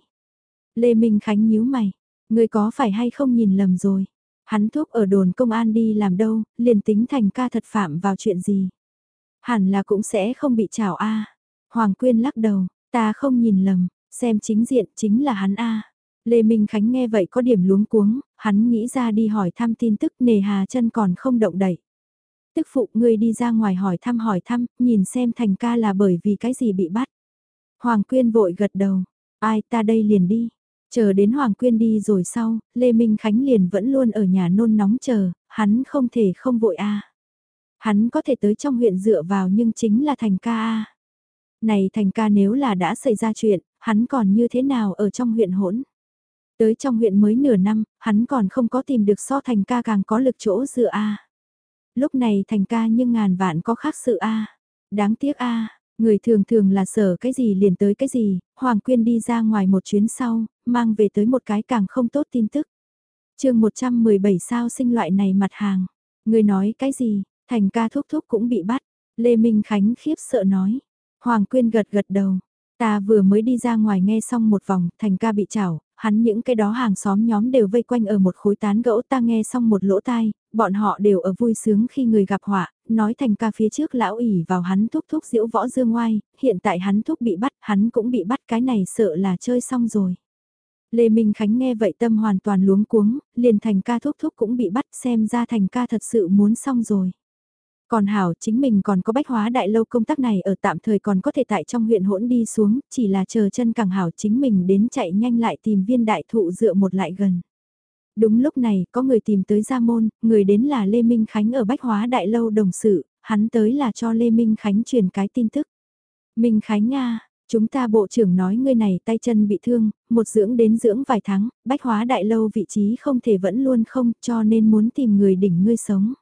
Lê Minh Khánh nhíu mày, người có phải hay không nhìn lầm rồi. Hắn thuốc ở đồn công an đi làm đâu, liền tính thành ca thật phạm vào chuyện gì. Hẳn là cũng sẽ không bị trào a. Hoàng Quyên lắc đầu, ta không nhìn lầm, xem chính diện chính là hắn a. Lê Minh Khánh nghe vậy có điểm luống cuống, hắn nghĩ ra đi hỏi thăm tin tức nề hà chân còn không động đậy tức phụ ngươi đi ra ngoài hỏi thăm hỏi thăm, nhìn xem thành ca là bởi vì cái gì bị bắt. Hoàng Quyên vội gật đầu, ai ta đây liền đi. Chờ đến Hoàng Quyên đi rồi sau, Lê Minh Khánh liền vẫn luôn ở nhà nôn nóng chờ, hắn không thể không vội a. Hắn có thể tới trong huyện dựa vào nhưng chính là thành ca a. Này thành ca nếu là đã xảy ra chuyện, hắn còn như thế nào ở trong huyện hỗn? Tới trong huyện mới nửa năm, hắn còn không có tìm được so thành ca càng có lực chỗ dựa a. Lúc này thành ca nhưng ngàn vạn có khác sự a Đáng tiếc a người thường thường là sở cái gì liền tới cái gì, Hoàng Quyên đi ra ngoài một chuyến sau, mang về tới một cái càng không tốt tin tức. chương 117 sao sinh loại này mặt hàng. Người nói cái gì, thành ca thúc thúc cũng bị bắt. Lê Minh Khánh khiếp sợ nói. Hoàng Quyên gật gật đầu. Ta vừa mới đi ra ngoài nghe xong một vòng, thành ca bị chảo, hắn những cái đó hàng xóm nhóm đều vây quanh ở một khối tán gẫu ta nghe xong một lỗ tai, bọn họ đều ở vui sướng khi người gặp họa, nói thành ca phía trước lão ỉ vào hắn thúc thúc diễu võ dương ngoai, hiện tại hắn thúc bị bắt, hắn cũng bị bắt cái này sợ là chơi xong rồi. Lê Minh Khánh nghe vậy tâm hoàn toàn luống cuống, liền thành ca thúc thúc cũng bị bắt xem ra thành ca thật sự muốn xong rồi. Còn Hảo chính mình còn có bách hóa đại lâu công tác này ở tạm thời còn có thể tại trong huyện hỗn đi xuống, chỉ là chờ chân càng Hảo chính mình đến chạy nhanh lại tìm viên đại thụ dựa một lại gần. Đúng lúc này có người tìm tới Gia Môn, người đến là Lê Minh Khánh ở bách hóa đại lâu đồng sự, hắn tới là cho Lê Minh Khánh truyền cái tin tức. Minh Khánh Nga, chúng ta bộ trưởng nói người này tay chân bị thương, một dưỡng đến dưỡng vài tháng, bách hóa đại lâu vị trí không thể vẫn luôn không cho nên muốn tìm người đỉnh ngươi sống.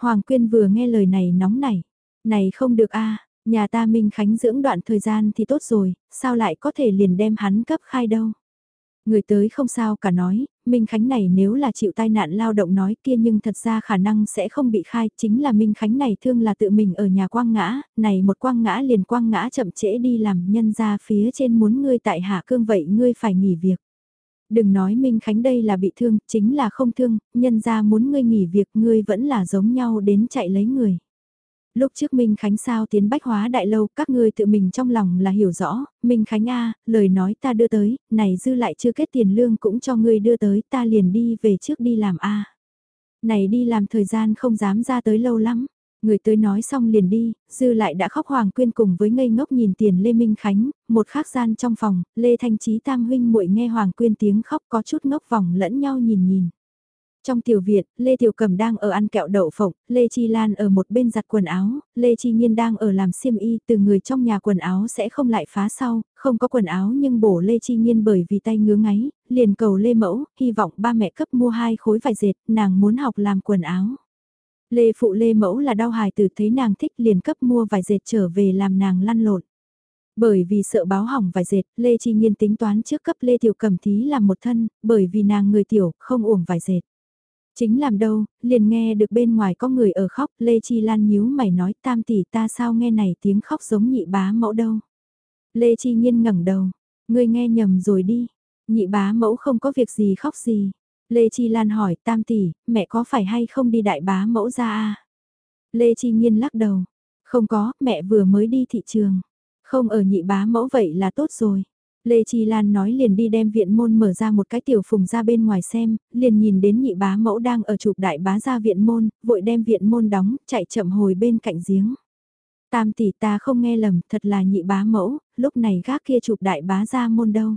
Hoàng Quyên vừa nghe lời này nóng nảy. Này không được a nhà ta Minh Khánh dưỡng đoạn thời gian thì tốt rồi, sao lại có thể liền đem hắn cấp khai đâu. Người tới không sao cả nói, Minh Khánh này nếu là chịu tai nạn lao động nói kia nhưng thật ra khả năng sẽ không bị khai, chính là Minh Khánh này thương là tự mình ở nhà quang ngã, này một quang ngã liền quang ngã chậm trễ đi làm nhân ra phía trên muốn ngươi tại hạ cương vậy ngươi phải nghỉ việc. Đừng nói Minh Khánh đây là bị thương, chính là không thương, nhân ra muốn ngươi nghỉ việc ngươi vẫn là giống nhau đến chạy lấy người. Lúc trước Minh Khánh sao tiến bách hóa đại lâu, các ngươi tự mình trong lòng là hiểu rõ, Minh Khánh A, lời nói ta đưa tới, này dư lại chưa kết tiền lương cũng cho ngươi đưa tới, ta liền đi về trước đi làm A. Này đi làm thời gian không dám ra tới lâu lắm, Người tới nói xong liền đi, dư lại đã khóc Hoàng Quyên cùng với ngây ngốc nhìn tiền Lê Minh Khánh, một khắc gian trong phòng, Lê Thanh Trí tam huynh muội nghe Hoàng Quyên tiếng khóc có chút ngốc vòng lẫn nhau nhìn nhìn. Trong tiểu viện, Lê Tiểu Cầm đang ở ăn kẹo đậu phộng, Lê Chi Lan ở một bên giặt quần áo, Lê Chi Nhiên đang ở làm xiêm y, từ người trong nhà quần áo sẽ không lại phá sau, không có quần áo nhưng bổ Lê Chi Nhiên bởi vì tay ngứa ngáy, liền cầu Lê Mẫu, hy vọng ba mẹ cấp mua hai khối vải dệt, nàng muốn học làm quần áo. Lê phụ Lê mẫu là đau hài từ thấy nàng thích liền cấp mua vài dệt trở về làm nàng lăn lộn. Bởi vì sợ báo hỏng vài dệt, Lê Chi Nhiên tính toán trước cấp Lê Tiểu Cầm Thí làm một thân, bởi vì nàng người tiểu, không uổng vài dệt. Chính làm đâu, liền nghe được bên ngoài có người ở khóc, Lê Chi Lan nhíu mày nói tam tỷ ta sao nghe này tiếng khóc giống nhị bá mẫu đâu. Lê Chi Nhiên ngẩng đầu, ngươi nghe nhầm rồi đi, nhị bá mẫu không có việc gì khóc gì. Lê Chi Lan hỏi tam tỷ, mẹ có phải hay không đi đại bá mẫu ra à? Lê Chi Nhiên lắc đầu, không có, mẹ vừa mới đi thị trường. Không ở nhị bá mẫu vậy là tốt rồi. Lê Chi Lan nói liền đi đem viện môn mở ra một cái tiểu phùng ra bên ngoài xem, liền nhìn đến nhị bá mẫu đang ở chụp đại bá ra viện môn, vội đem viện môn đóng, chạy chậm hồi bên cạnh giếng. Tam tỷ ta không nghe lầm, thật là nhị bá mẫu, lúc này gác kia chụp đại bá ra môn đâu.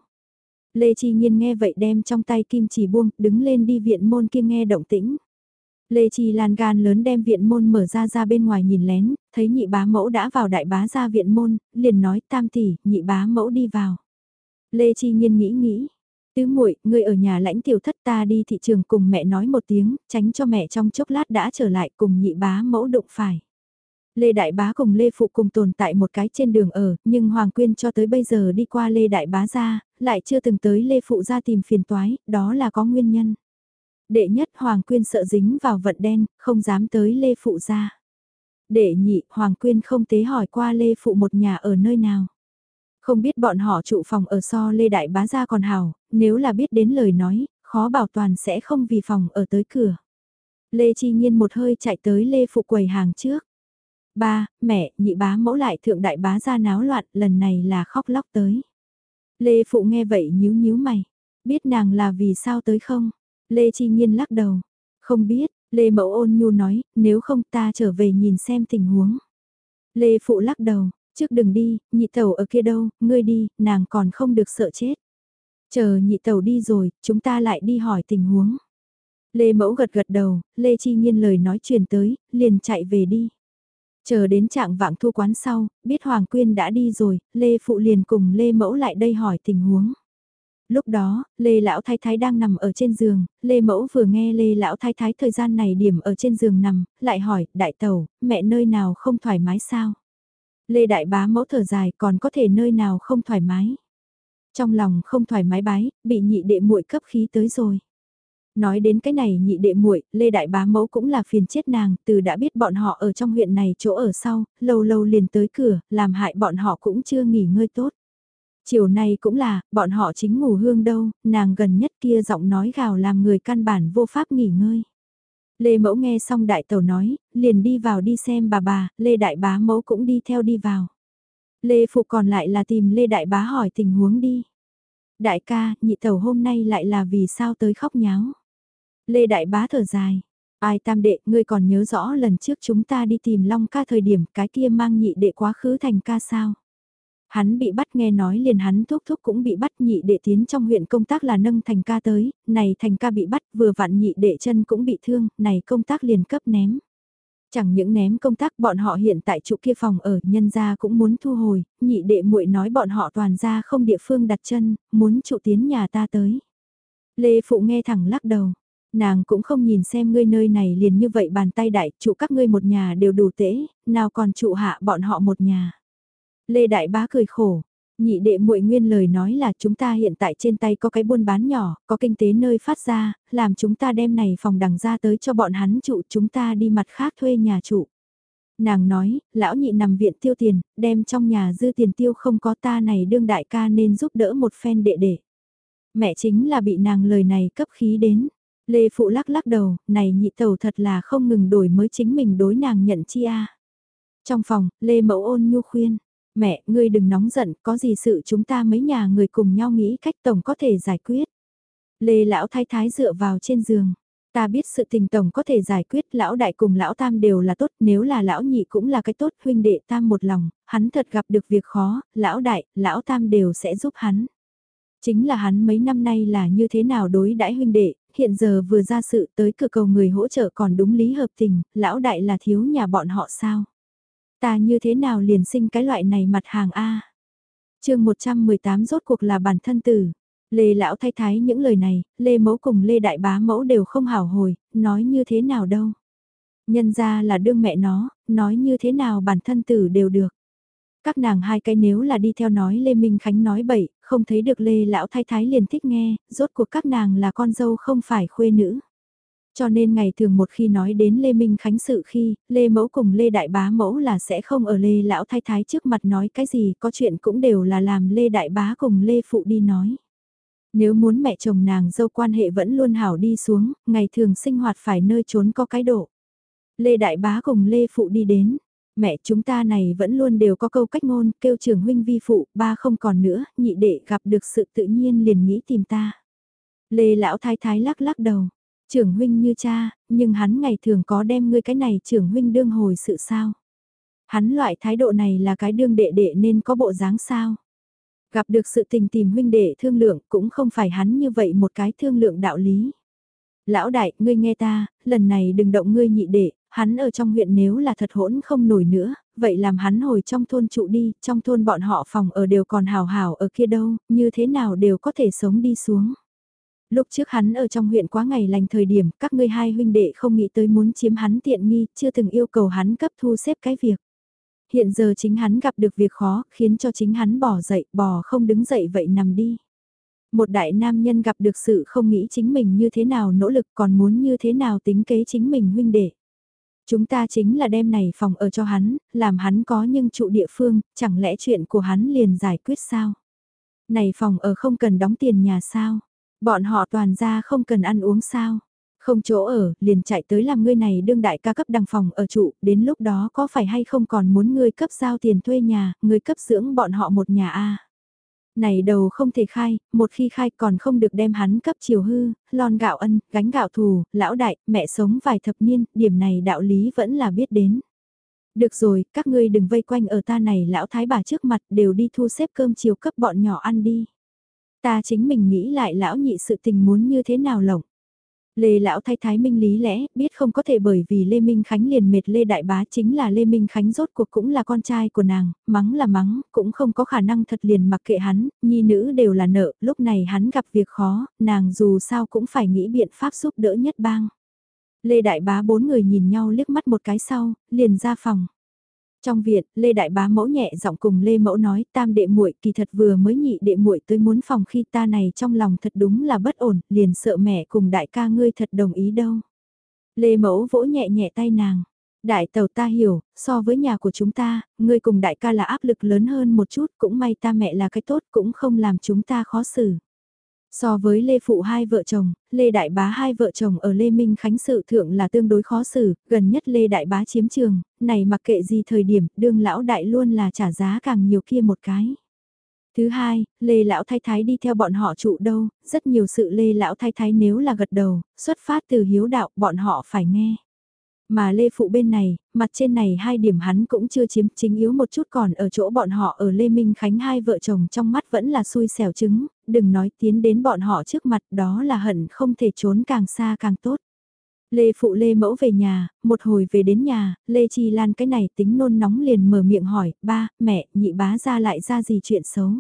Lê Chi Nhiên nghe vậy đem trong tay kim chỉ buông, đứng lên đi viện môn kia nghe động tĩnh. Lê Chi Lan gan lớn đem viện môn mở ra ra bên ngoài nhìn lén, thấy nhị bá mẫu đã vào đại bá ra viện môn, liền nói tam tỷ, nhị bá mẫu đi vào. Lê Chi Nhiên nghĩ nghĩ, tứ muội người ở nhà lãnh tiểu thất ta đi thị trường cùng mẹ nói một tiếng, tránh cho mẹ trong chốc lát đã trở lại cùng nhị bá mẫu đụng phải. Lê Đại Bá cùng Lê Phụ cùng tồn tại một cái trên đường ở, nhưng Hoàng Quyên cho tới bây giờ đi qua Lê Đại Bá ra, lại chưa từng tới Lê Phụ ra tìm phiền toái, đó là có nguyên nhân. Đệ nhất Hoàng Quyên sợ dính vào vận đen, không dám tới Lê Phụ ra. Đệ nhị, Hoàng Quyên không tế hỏi qua Lê Phụ một nhà ở nơi nào. Không biết bọn họ trụ phòng ở so Lê Đại Bá ra còn hào, nếu là biết đến lời nói, khó bảo toàn sẽ không vì phòng ở tới cửa. Lê Chi Nhiên một hơi chạy tới Lê Phụ quầy hàng trước. Ba, mẹ, nhị bá mẫu lại thượng đại bá ra náo loạn, lần này là khóc lóc tới. Lê Phụ nghe vậy nhíu nhíu mày. Biết nàng là vì sao tới không? Lê Chi Nhiên lắc đầu. Không biết, Lê Mẫu ôn nhu nói, nếu không ta trở về nhìn xem tình huống. Lê Phụ lắc đầu, trước đừng đi, nhị tẩu ở kia đâu, ngươi đi, nàng còn không được sợ chết. Chờ nhị tẩu đi rồi, chúng ta lại đi hỏi tình huống. Lê Mẫu gật gật đầu, Lê Chi Nhiên lời nói truyền tới, liền chạy về đi. Chờ đến trạng vạng thu quán sau, biết Hoàng Quyên đã đi rồi, Lê Phụ liền cùng Lê Mẫu lại đây hỏi tình huống. Lúc đó, Lê Lão Thái Thái đang nằm ở trên giường, Lê Mẫu vừa nghe Lê Lão Thái Thái thời gian này điểm ở trên giường nằm, lại hỏi, đại tẩu, mẹ nơi nào không thoải mái sao? Lê Đại Bá Mẫu thở dài còn có thể nơi nào không thoải mái? Trong lòng không thoải mái bái, bị nhị đệ muội cấp khí tới rồi. Nói đến cái này nhị đệ muội, Lê Đại Bá Mẫu cũng là phiền chết nàng, từ đã biết bọn họ ở trong huyện này chỗ ở sau, lâu lâu liền tới cửa, làm hại bọn họ cũng chưa nghỉ ngơi tốt. Chiều nay cũng là, bọn họ chính ngủ hương đâu, nàng gần nhất kia giọng nói gào làm người căn bản vô pháp nghỉ ngơi. Lê Mẫu nghe xong đại tẩu nói, liền đi vào đi xem bà bà, Lê Đại Bá Mẫu cũng đi theo đi vào. Lê Phụ còn lại là tìm Lê Đại Bá hỏi tình huống đi. Đại ca, nhị tẩu hôm nay lại là vì sao tới khóc nháo. Lê Đại Bá thở dài. Ai tam đệ, ngươi còn nhớ rõ lần trước chúng ta đi tìm Long ca thời điểm cái kia mang nhị đệ quá khứ thành ca sao? Hắn bị bắt nghe nói liền hắn thúc thúc cũng bị bắt nhị đệ tiến trong huyện công tác là nâng thành ca tới, này thành ca bị bắt vừa vặn nhị đệ chân cũng bị thương, này công tác liền cấp ném. Chẳng những ném công tác bọn họ hiện tại trụ kia phòng ở nhân gia cũng muốn thu hồi, nhị đệ muội nói bọn họ toàn ra không địa phương đặt chân, muốn trụ tiến nhà ta tới. Lê Phụ nghe thẳng lắc đầu, nàng cũng không nhìn xem ngươi nơi này liền như vậy bàn tay đại, trụ các ngươi một nhà đều đủ tễ, nào còn trụ hạ bọn họ một nhà. Lê Đại Bá cười khổ, nhị đệ muội nguyên lời nói là chúng ta hiện tại trên tay có cái buôn bán nhỏ, có kinh tế nơi phát ra, làm chúng ta đem này phòng đằng ra tới cho bọn hắn trụ chúng ta đi mặt khác thuê nhà trụ. Nàng nói, lão nhị nằm viện tiêu tiền, đem trong nhà dư tiền tiêu không có ta này đương đại ca nên giúp đỡ một phen đệ đệ. Mẹ chính là bị nàng lời này cấp khí đến. Lê Phụ lắc lắc đầu, này nhị tẩu thật là không ngừng đổi mới chính mình đối nàng nhận chi a. Trong phòng, Lê Mẫu ôn nhu khuyên, Mẹ, ngươi đừng nóng giận, có gì sự chúng ta mấy nhà người cùng nhau nghĩ cách tổng có thể giải quyết. Lê lão thái thái dựa vào trên giường. Ta biết sự tình tổng có thể giải quyết lão đại cùng lão tam đều là tốt nếu là lão nhị cũng là cái tốt huynh đệ tam một lòng, hắn thật gặp được việc khó, lão đại, lão tam đều sẽ giúp hắn. Chính là hắn mấy năm nay là như thế nào đối đãi huynh đệ, hiện giờ vừa ra sự tới cửa cầu người hỗ trợ còn đúng lý hợp tình, lão đại là thiếu nhà bọn họ sao. Ta như thế nào liền sinh cái loại này mặt hàng A. chương 118 rốt cuộc là bản thân tử. Lê Lão thay thái những lời này, Lê Mẫu cùng Lê Đại Bá Mẫu đều không hảo hồi, nói như thế nào đâu. Nhân ra là đương mẹ nó, nói như thế nào bản thân tử đều được. Các nàng hai cái nếu là đi theo nói Lê Minh Khánh nói bậy, không thấy được Lê Lão Thái Thái liền thích nghe, rốt cuộc các nàng là con dâu không phải khuê nữ. Cho nên ngày thường một khi nói đến Lê Minh Khánh sự khi, Lê Mẫu cùng Lê Đại Bá Mẫu là sẽ không ở Lê Lão Thái Thái trước mặt nói cái gì, có chuyện cũng đều là làm Lê Đại Bá cùng Lê Phụ đi nói. Nếu muốn mẹ chồng nàng dâu quan hệ vẫn luôn hảo đi xuống, ngày thường sinh hoạt phải nơi trốn có cái độ. Lê Đại Bá cùng Lê Phụ đi đến, mẹ chúng ta này vẫn luôn đều có câu cách ngôn, kêu trưởng huynh vi phụ, ba không còn nữa, nhị đệ gặp được sự tự nhiên liền nghĩ tìm ta. Lê Lão Thái Thái lắc lắc đầu Trưởng huynh như cha, nhưng hắn ngày thường có đem ngươi cái này trưởng huynh đương hồi sự sao? Hắn loại thái độ này là cái đương đệ đệ nên có bộ dáng sao? Gặp được sự tình tìm huynh đệ thương lượng cũng không phải hắn như vậy một cái thương lượng đạo lý. Lão đại, ngươi nghe ta, lần này đừng động ngươi nhị đệ, hắn ở trong huyện nếu là thật hỗn không nổi nữa, vậy làm hắn hồi trong thôn trụ đi, trong thôn bọn họ phòng ở đều còn hào hào ở kia đâu, như thế nào đều có thể sống đi xuống. Lúc trước hắn ở trong huyện quá ngày lành thời điểm, các ngươi hai huynh đệ không nghĩ tới muốn chiếm hắn tiện nghi, chưa từng yêu cầu hắn cấp thu xếp cái việc. Hiện giờ chính hắn gặp được việc khó, khiến cho chính hắn bỏ dậy, bò không đứng dậy vậy nằm đi. Một đại nam nhân gặp được sự không nghĩ chính mình như thế nào nỗ lực còn muốn như thế nào tính kế chính mình huynh đệ. Chúng ta chính là đem này phòng ở cho hắn, làm hắn có nhưng trụ địa phương, chẳng lẽ chuyện của hắn liền giải quyết sao? Này phòng ở không cần đóng tiền nhà sao? Bọn họ toàn ra không cần ăn uống sao. Không chỗ ở, liền chạy tới làm ngươi này đương đại ca cấp đăng phòng ở trụ, đến lúc đó có phải hay không còn muốn ngươi cấp giao tiền thuê nhà, ngươi cấp dưỡng bọn họ một nhà a này đầu không thể khai, một khi khai còn không được đem hắn cấp chiều hư, lon gạo ân, gánh gạo thù, lão đại, mẹ sống vài thập niên, điểm này đạo lý vẫn là biết đến. Được rồi, các ngươi đừng vây quanh ở ta này lão thái bà trước mặt đều đi thu xếp cơm chiều cấp bọn nhỏ ăn đi. Ta chính mình nghĩ lại lão nhị sự tình muốn như thế nào lộng. Lê lão thay thái minh lý lẽ, biết không có thể bởi vì Lê Minh Khánh liền mệt Lê Đại Bá chính là Lê Minh Khánh rốt cuộc cũng là con trai của nàng, mắng là mắng, cũng không có khả năng thật liền mặc kệ hắn, nhi nữ đều là nợ, lúc này hắn gặp việc khó, nàng dù sao cũng phải nghĩ biện pháp giúp đỡ nhất bang. Lê Đại Bá bốn người nhìn nhau liếc mắt một cái sau, liền ra phòng. Trong viện, Lê Đại Bá mẫu nhẹ giọng cùng Lê Mẫu nói, tam đệ muội kỳ thật vừa mới nhị đệ muội tới muốn phòng khi ta này trong lòng thật đúng là bất ổn, liền sợ mẹ cùng đại ca ngươi thật đồng ý đâu. Lê Mẫu vỗ nhẹ nhẹ tay nàng, Đại tàu ta hiểu, so với nhà của chúng ta, ngươi cùng đại ca là áp lực lớn hơn một chút, cũng may ta mẹ là cái tốt cũng không làm chúng ta khó xử. So với Lê Phụ hai vợ chồng, Lê Đại Bá hai vợ chồng ở Lê Minh Khánh sự thượng là tương đối khó xử, gần nhất Lê Đại Bá chiếm trường, này mặc kệ gì thời điểm, đương lão đại luôn là trả giá càng nhiều kia một cái. Thứ hai, Lê Lão Thái Thái đi theo bọn họ trụ đâu, rất nhiều sự Lê Lão Thái Thái nếu là gật đầu, xuất phát từ hiếu đạo, bọn họ phải nghe. Mà Lê Phụ bên này, mặt trên này hai điểm hắn cũng chưa chiếm chính yếu một chút còn ở chỗ bọn họ ở Lê Minh Khánh hai vợ chồng trong mắt vẫn là xui xẻo trứng, đừng nói tiến đến bọn họ trước mặt đó là hận không thể trốn càng xa càng tốt. Lê Phụ Lê Mẫu về nhà, một hồi về đến nhà, Lê Chi Lan cái này tính nôn nóng liền mở miệng hỏi, ba, mẹ, nhị bá ra lại ra gì chuyện xấu.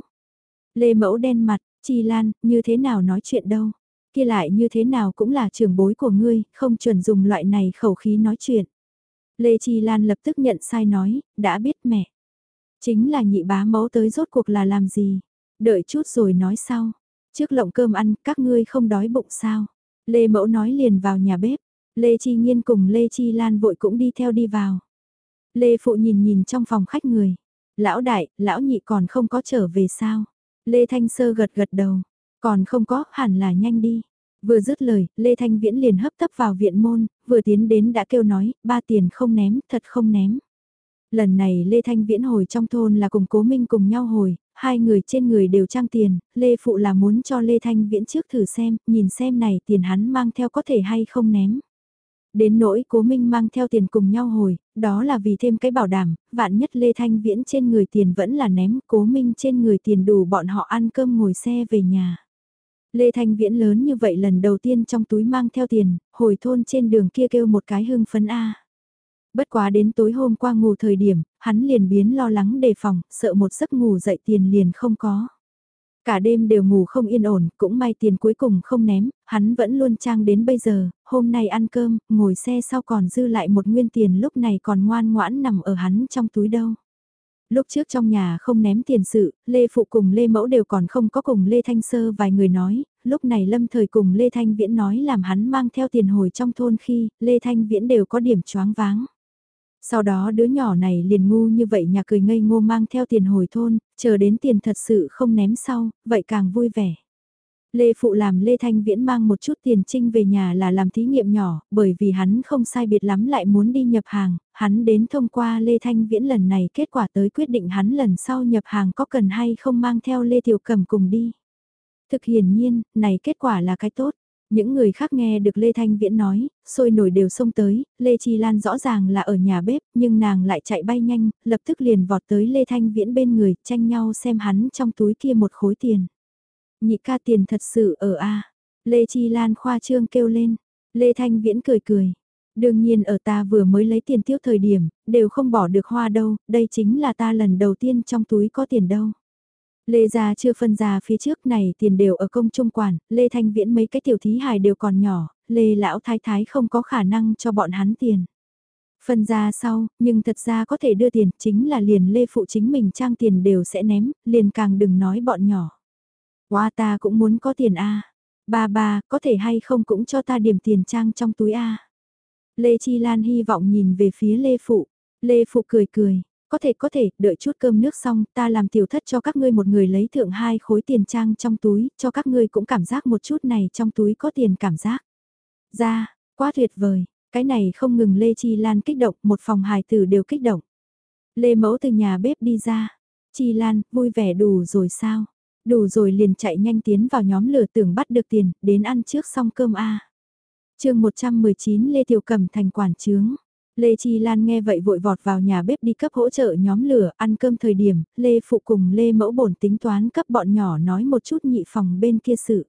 Lê Mẫu đen mặt, Chi Lan, như thế nào nói chuyện đâu kia lại như thế nào cũng là trưởng bối của ngươi, không chuẩn dùng loại này khẩu khí nói chuyện. Lê Chi Lan lập tức nhận sai nói, đã biết mẹ. Chính là nhị bá mẫu tới rốt cuộc là làm gì, đợi chút rồi nói sau. Trước lộng cơm ăn, các ngươi không đói bụng sao. Lê mẫu nói liền vào nhà bếp, Lê Chi Nhiên cùng Lê Chi Lan vội cũng đi theo đi vào. Lê Phụ nhìn nhìn trong phòng khách người. Lão đại, lão nhị còn không có trở về sao? Lê Thanh Sơ gật gật đầu. Còn không có, hẳn là nhanh đi. Vừa dứt lời, Lê Thanh Viễn liền hấp tấp vào viện môn, vừa tiến đến đã kêu nói, ba tiền không ném, thật không ném. Lần này Lê Thanh Viễn hồi trong thôn là cùng Cố Minh cùng nhau hồi, hai người trên người đều trang tiền, Lê Phụ là muốn cho Lê Thanh Viễn trước thử xem, nhìn xem này tiền hắn mang theo có thể hay không ném. Đến nỗi Cố Minh mang theo tiền cùng nhau hồi, đó là vì thêm cái bảo đảm, vạn nhất Lê Thanh Viễn trên người tiền vẫn là ném, Cố Minh trên người tiền đủ bọn họ ăn cơm ngồi xe về nhà. Lê Thanh Viễn lớn như vậy lần đầu tiên trong túi mang theo tiền, hồi thôn trên đường kia kêu một cái hưng phấn A. Bất quá đến tối hôm qua ngủ thời điểm, hắn liền biến lo lắng đề phòng, sợ một giấc ngủ dậy tiền liền không có. Cả đêm đều ngủ không yên ổn, cũng may tiền cuối cùng không ném, hắn vẫn luôn trang đến bây giờ, hôm nay ăn cơm, ngồi xe sau còn dư lại một nguyên tiền lúc này còn ngoan ngoãn nằm ở hắn trong túi đâu. Lúc trước trong nhà không ném tiền sự, Lê Phụ cùng Lê Mẫu đều còn không có cùng Lê Thanh Sơ vài người nói, lúc này Lâm Thời cùng Lê Thanh Viễn nói làm hắn mang theo tiền hồi trong thôn khi, Lê Thanh Viễn đều có điểm choáng váng. Sau đó đứa nhỏ này liền ngu như vậy nhà cười ngây ngô mang theo tiền hồi thôn, chờ đến tiền thật sự không ném sau, vậy càng vui vẻ. Lê Phụ làm Lê Thanh Viễn mang một chút tiền trinh về nhà là làm thí nghiệm nhỏ, bởi vì hắn không sai biệt lắm lại muốn đi nhập hàng, hắn đến thông qua Lê Thanh Viễn lần này kết quả tới quyết định hắn lần sau nhập hàng có cần hay không mang theo Lê Tiểu Cầm cùng đi. Thực hiển nhiên, này kết quả là cái tốt. Những người khác nghe được Lê Thanh Viễn nói, sôi nổi đều xông tới, Lê Chi Lan rõ ràng là ở nhà bếp, nhưng nàng lại chạy bay nhanh, lập tức liền vọt tới Lê Thanh Viễn bên người, tranh nhau xem hắn trong túi kia một khối tiền. Nhị ca tiền thật sự ở A. Lê Chi Lan khoa trương kêu lên. Lê Thanh Viễn cười cười. Đương nhiên ở ta vừa mới lấy tiền tiêu thời điểm, đều không bỏ được hoa đâu, đây chính là ta lần đầu tiên trong túi có tiền đâu. Lê gia chưa phân ra phía trước này tiền đều ở công trung quản, Lê Thanh Viễn mấy cái tiểu thí hài đều còn nhỏ, Lê lão thái thái không có khả năng cho bọn hắn tiền. Phân ra sau, nhưng thật ra có thể đưa tiền, chính là liền Lê phụ chính mình trang tiền đều sẽ ném, liền càng đừng nói bọn nhỏ. Qua ta cũng muốn có tiền a. Ba ba, có thể hay không cũng cho ta điểm tiền trang trong túi a. Lê Chi Lan hy vọng nhìn về phía Lê Phụ. Lê Phụ cười cười, có thể có thể, đợi chút cơm nước xong, ta làm tiểu thất cho các ngươi một người lấy thượng hai khối tiền trang trong túi, cho các ngươi cũng cảm giác một chút này trong túi có tiền cảm giác. Ra, quá tuyệt vời, cái này không ngừng Lê Chi Lan kích động, một phòng hài tử đều kích động. Lê Mẫu từ nhà bếp đi ra, Chi Lan, vui vẻ đủ rồi sao? Đủ rồi liền chạy nhanh tiến vào nhóm lửa tưởng bắt được tiền, đến ăn trước xong cơm A. chương 119 Lê Tiểu Cầm thành quản trướng. Lê Chi Lan nghe vậy vội vọt vào nhà bếp đi cấp hỗ trợ nhóm lửa ăn cơm thời điểm, Lê Phụ cùng Lê Mẫu bổn tính toán cấp bọn nhỏ nói một chút nhị phòng bên kia sự.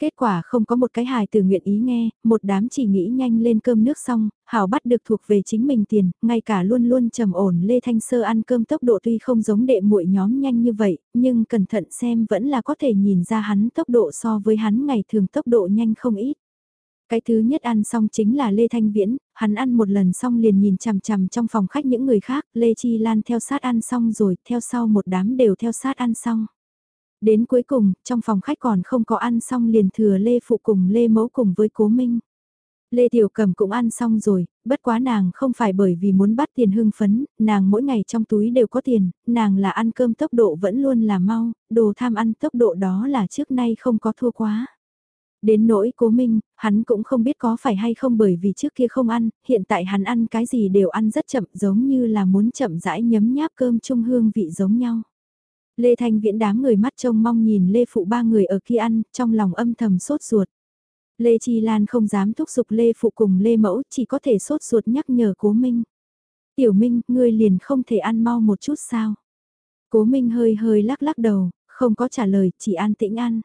Kết quả không có một cái hài từ nguyện ý nghe, một đám chỉ nghĩ nhanh lên cơm nước xong, hảo bắt được thuộc về chính mình tiền, ngay cả luôn luôn trầm ổn Lê Thanh Sơ ăn cơm tốc độ tuy không giống đệ muội nhóm nhanh như vậy, nhưng cẩn thận xem vẫn là có thể nhìn ra hắn tốc độ so với hắn ngày thường tốc độ nhanh không ít. Cái thứ nhất ăn xong chính là Lê Thanh Viễn, hắn ăn một lần xong liền nhìn chằm chằm trong phòng khách những người khác, Lê Chi Lan theo sát ăn xong rồi, theo sau một đám đều theo sát ăn xong. Đến cuối cùng, trong phòng khách còn không có ăn xong liền thừa Lê Phụ cùng Lê Mẫu cùng với Cố Minh. Lê Tiểu Cầm cũng ăn xong rồi, bất quá nàng không phải bởi vì muốn bắt tiền hưng phấn, nàng mỗi ngày trong túi đều có tiền, nàng là ăn cơm tốc độ vẫn luôn là mau, đồ tham ăn tốc độ đó là trước nay không có thua quá. Đến nỗi cố minh, hắn cũng không biết có phải hay không bởi vì trước kia không ăn, hiện tại hắn ăn cái gì đều ăn rất chậm giống như là muốn chậm rãi nhấm nháp cơm trung hương vị giống nhau. Lê Thanh Viễn đám người mắt trông mong nhìn Lê Phụ ba người ở kia ăn, trong lòng âm thầm sốt ruột. Lê Chi Lan không dám thúc giục Lê Phụ cùng Lê Mẫu, chỉ có thể sốt ruột nhắc nhở Cố Minh. Tiểu Minh, ngươi liền không thể ăn mau một chút sao? Cố Minh hơi hơi lắc lắc đầu, không có trả lời, chỉ an tĩnh ăn.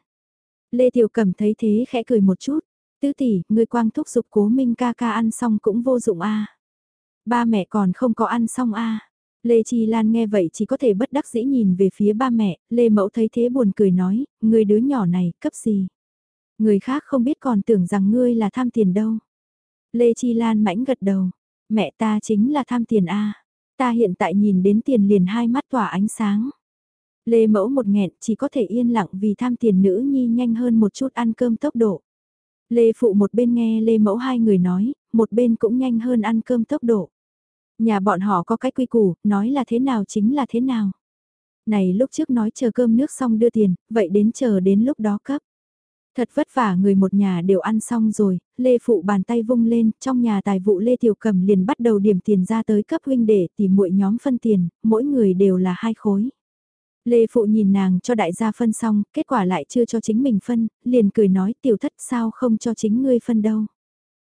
Lê Tiểu Cẩm thấy thế khẽ cười một chút. Tứ tỷ, ngươi quang thúc giục Cố Minh ca ca ăn xong cũng vô dụng a. Ba mẹ còn không có ăn xong a. Lê Chi Lan nghe vậy chỉ có thể bất đắc dĩ nhìn về phía ba mẹ, Lê Mẫu thấy thế buồn cười nói, người đứa nhỏ này, cấp gì? Người khác không biết còn tưởng rằng ngươi là tham tiền đâu. Lê Chi Lan mãnh gật đầu, mẹ ta chính là tham tiền A. Ta hiện tại nhìn đến tiền liền hai mắt tỏa ánh sáng. Lê Mẫu một nghẹn chỉ có thể yên lặng vì tham tiền nữ nhi nhanh hơn một chút ăn cơm tốc độ. Lê Phụ một bên nghe Lê Mẫu hai người nói, một bên cũng nhanh hơn ăn cơm tốc độ. Nhà bọn họ có cái quy củ, nói là thế nào chính là thế nào. Này lúc trước nói chờ cơm nước xong đưa tiền, vậy đến chờ đến lúc đó cấp. Thật vất vả người một nhà đều ăn xong rồi, Lê Phụ bàn tay vung lên, trong nhà tài vụ Lê Tiểu Cầm liền bắt đầu điểm tiền ra tới cấp huynh để tìm muội nhóm phân tiền, mỗi người đều là hai khối. Lê Phụ nhìn nàng cho đại gia phân xong, kết quả lại chưa cho chính mình phân, liền cười nói tiểu thất sao không cho chính ngươi phân đâu.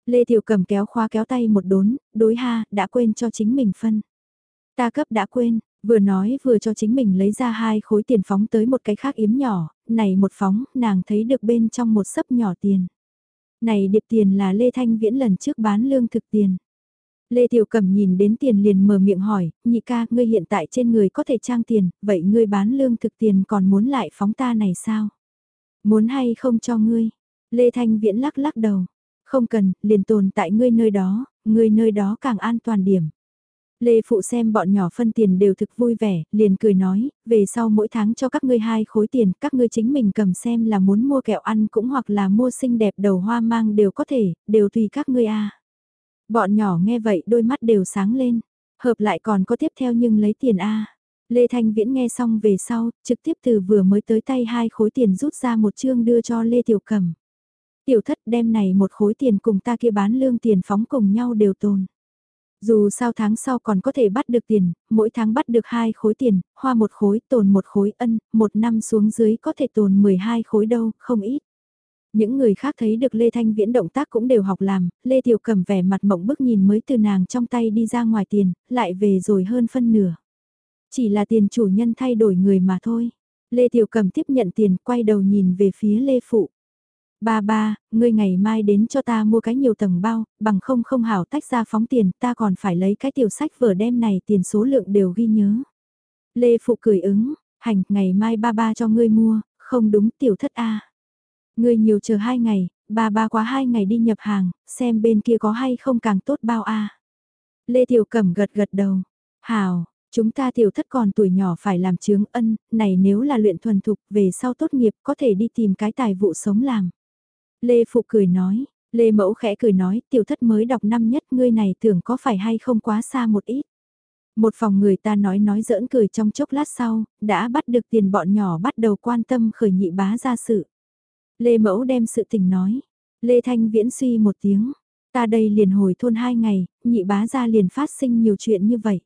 Lê Tiểu Cầm kéo khóa kéo tay một đốn, đối ha, đã quên cho chính mình phân. Ta cấp đã quên, vừa nói vừa cho chính mình lấy ra hai khối tiền phóng tới một cái khác yếm nhỏ, này một phóng, nàng thấy được bên trong một sấp nhỏ tiền. Này điệp tiền là Lê Thanh Viễn lần trước bán lương thực tiền. Lê Tiểu Cẩm nhìn đến tiền liền mở miệng hỏi, nhị ca, ngươi hiện tại trên người có thể trang tiền, vậy ngươi bán lương thực tiền còn muốn lại phóng ta này sao? Muốn hay không cho ngươi? Lê Thanh Viễn lắc lắc đầu, không cần, liền tồn tại ngươi nơi đó, ngươi nơi đó càng an toàn điểm. Lê Phụ xem bọn nhỏ phân tiền đều thực vui vẻ, liền cười nói, về sau mỗi tháng cho các ngươi hai khối tiền, các ngươi chính mình cầm xem là muốn mua kẹo ăn cũng hoặc là mua xinh đẹp đầu hoa mang đều có thể, đều tùy các ngươi a. Bọn nhỏ nghe vậy đôi mắt đều sáng lên, hợp lại còn có tiếp theo nhưng lấy tiền a. Lê Thanh Viễn nghe xong về sau, trực tiếp từ vừa mới tới tay hai khối tiền rút ra một chương đưa cho Lê Tiểu Cầm. Tiểu thất đem này một khối tiền cùng ta kia bán lương tiền phóng cùng nhau đều tồn. Dù sao tháng sau còn có thể bắt được tiền, mỗi tháng bắt được hai khối tiền, hoa một khối, tồn một khối ân, một năm xuống dưới có thể tồn 12 khối đâu, không ít. Những người khác thấy được Lê Thanh Viễn động tác cũng đều học làm, Lê Tiểu cầm vẻ mặt mộng bức nhìn mới từ nàng trong tay đi ra ngoài tiền, lại về rồi hơn phân nửa. Chỉ là tiền chủ nhân thay đổi người mà thôi. Lê Tiểu cầm tiếp nhận tiền, quay đầu nhìn về phía Lê Phụ. Ba ba, ngươi ngày mai đến cho ta mua cái nhiều tầng bao, bằng không không hảo tách ra phóng tiền, ta còn phải lấy cái tiểu sách vở đem này tiền số lượng đều ghi nhớ. Lê Phụ cười ứng, hành, ngày mai ba ba cho ngươi mua, không đúng tiểu thất A. Ngươi nhiều chờ hai ngày, ba ba quá hai ngày đi nhập hàng, xem bên kia có hay không càng tốt bao A. Lê Tiểu Cẩm gật gật đầu, hảo, Chúng ta tiểu thất còn tuổi nhỏ phải làm chướng ân, này nếu là luyện thuần thục về sau tốt nghiệp có thể đi tìm cái tài vụ sống làm. Lê Phụ cười nói, Lê Mẫu khẽ cười nói, tiểu thất mới đọc năm nhất ngươi này tưởng có phải hay không quá xa một ít. Một phòng người ta nói nói giỡn cười trong chốc lát sau, đã bắt được tiền bọn nhỏ bắt đầu quan tâm khởi nhị bá ra sự. Lê Mẫu đem sự tình nói, Lê Thanh Viễn suy một tiếng, ta đây liền hồi thôn hai ngày, nhị bá ra liền phát sinh nhiều chuyện như vậy.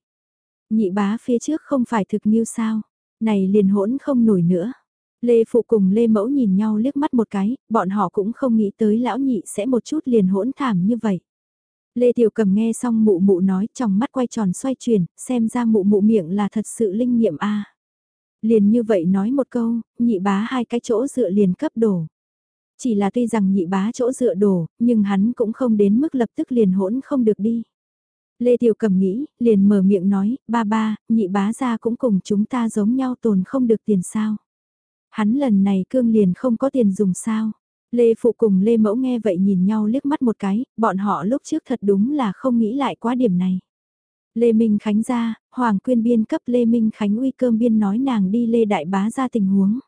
Nhị bá phía trước không phải thực như sao, này liền hỗn không nổi nữa. Lê Phụ cùng Lê Mẫu nhìn nhau liếc mắt một cái, bọn họ cũng không nghĩ tới lão nhị sẽ một chút liền hỗn thảm như vậy. Lê Tiểu Cầm nghe xong mụ mụ nói trong mắt quay tròn xoay chuyển, xem ra mụ mụ miệng là thật sự linh nghiệm a. Liền như vậy nói một câu, nhị bá hai cái chỗ dựa liền cấp đổ. Chỉ là tuy rằng nhị bá chỗ dựa đổ, nhưng hắn cũng không đến mức lập tức liền hỗn không được đi. Lê Tiểu Cầm nghĩ, liền mở miệng nói, ba ba, nhị bá ra cũng cùng chúng ta giống nhau tồn không được tiền sao. Hắn lần này cương liền không có tiền dùng sao. Lê Phụ cùng Lê Mẫu nghe vậy nhìn nhau liếc mắt một cái, bọn họ lúc trước thật đúng là không nghĩ lại quá điểm này. Lê Minh Khánh ra, Hoàng Quyên Biên cấp Lê Minh Khánh uy cơm biên nói nàng đi Lê Đại Bá ra tình huống.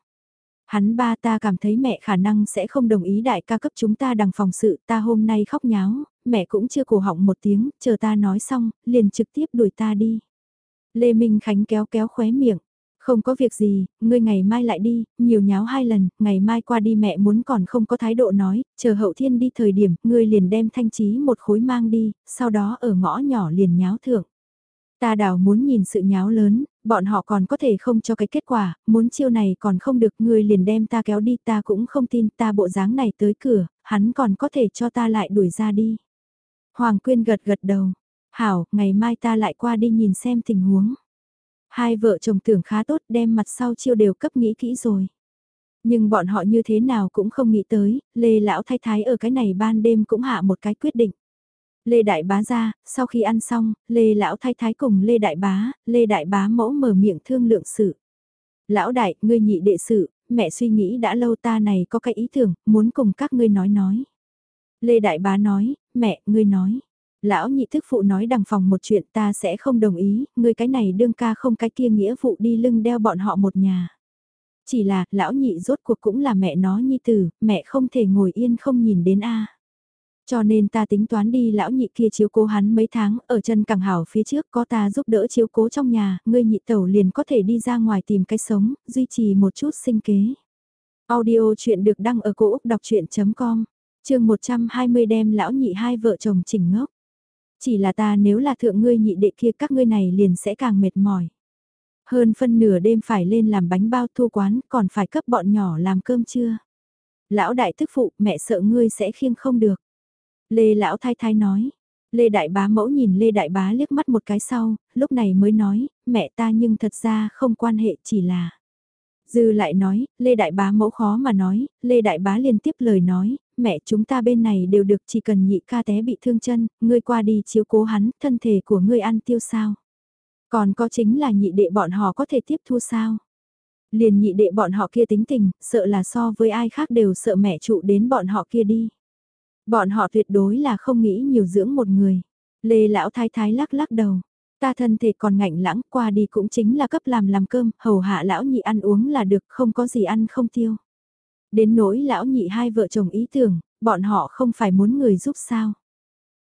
Hắn ba ta cảm thấy mẹ khả năng sẽ không đồng ý đại ca cấp chúng ta đằng phòng sự ta hôm nay khóc nháo, mẹ cũng chưa cổ họng một tiếng, chờ ta nói xong, liền trực tiếp đuổi ta đi. Lê Minh Khánh kéo kéo khóe miệng. Không có việc gì, ngươi ngày mai lại đi, nhiều nháo hai lần, ngày mai qua đi mẹ muốn còn không có thái độ nói, chờ hậu thiên đi thời điểm, ngươi liền đem thanh trí một khối mang đi, sau đó ở ngõ nhỏ liền nháo thượng. Ta đảo muốn nhìn sự nháo lớn, bọn họ còn có thể không cho cái kết quả, muốn chiêu này còn không được ngươi liền đem ta kéo đi ta cũng không tin ta bộ dáng này tới cửa, hắn còn có thể cho ta lại đuổi ra đi. Hoàng Quyên gật gật đầu, hảo, ngày mai ta lại qua đi nhìn xem tình huống. Hai vợ chồng tưởng khá tốt đem mặt sau chiêu đều cấp nghĩ kỹ rồi. Nhưng bọn họ như thế nào cũng không nghĩ tới, Lê Lão Thái Thái ở cái này ban đêm cũng hạ một cái quyết định. Lê Đại Bá ra, sau khi ăn xong, Lê Lão Thái Thái cùng Lê Đại Bá, Lê Đại Bá mẫu mở miệng thương lượng sự. Lão Đại, ngươi nhị đệ sự, mẹ suy nghĩ đã lâu ta này có cái ý tưởng, muốn cùng các ngươi nói nói. Lê Đại Bá nói, mẹ, ngươi nói. Lão nhị thức phụ nói đằng phòng một chuyện ta sẽ không đồng ý, người cái này đương ca không cái kia nghĩa vụ đi lưng đeo bọn họ một nhà. Chỉ là, lão nhị rốt cuộc cũng là mẹ nó nhi tử, mẹ không thể ngồi yên không nhìn đến a. Cho nên ta tính toán đi lão nhị kia chiếu cố hắn mấy tháng, ở chân cẳng hảo phía trước có ta giúp đỡ chiếu cố trong nhà, ngươi nhị tẩu liền có thể đi ra ngoài tìm cái sống, duy trì một chút sinh kế. Audio chuyện được đăng ở cổ Úc đọc chuyện.com, chương 120 đem lão nhị hai vợ chồng chỉnh ngốc. Chỉ là ta nếu là thượng ngươi nhị đệ kia các ngươi này liền sẽ càng mệt mỏi. Hơn phân nửa đêm phải lên làm bánh bao thu quán còn phải cấp bọn nhỏ làm cơm trưa. Lão đại thức phụ mẹ sợ ngươi sẽ khiêng không được. Lê lão thái thái nói. Lê đại bá mẫu nhìn Lê đại bá liếc mắt một cái sau, lúc này mới nói, mẹ ta nhưng thật ra không quan hệ chỉ là. Dư lại nói, Lê Đại Bá mẫu khó mà nói, Lê Đại Bá liên tiếp lời nói, mẹ chúng ta bên này đều được chỉ cần nhị ca té bị thương chân, ngươi qua đi chiếu cố hắn, thân thể của ngươi ăn tiêu sao. Còn có chính là nhị đệ bọn họ có thể tiếp thu sao. Liền nhị đệ bọn họ kia tính tình, sợ là so với ai khác đều sợ mẹ trụ đến bọn họ kia đi. Bọn họ tuyệt đối là không nghĩ nhiều dưỡng một người. Lê lão thái thái lắc lắc đầu. Ta thân thể còn ngạnh lãng qua đi cũng chính là cấp làm làm cơm, hầu hạ lão nhị ăn uống là được không có gì ăn không tiêu. Đến nỗi lão nhị hai vợ chồng ý tưởng, bọn họ không phải muốn người giúp sao.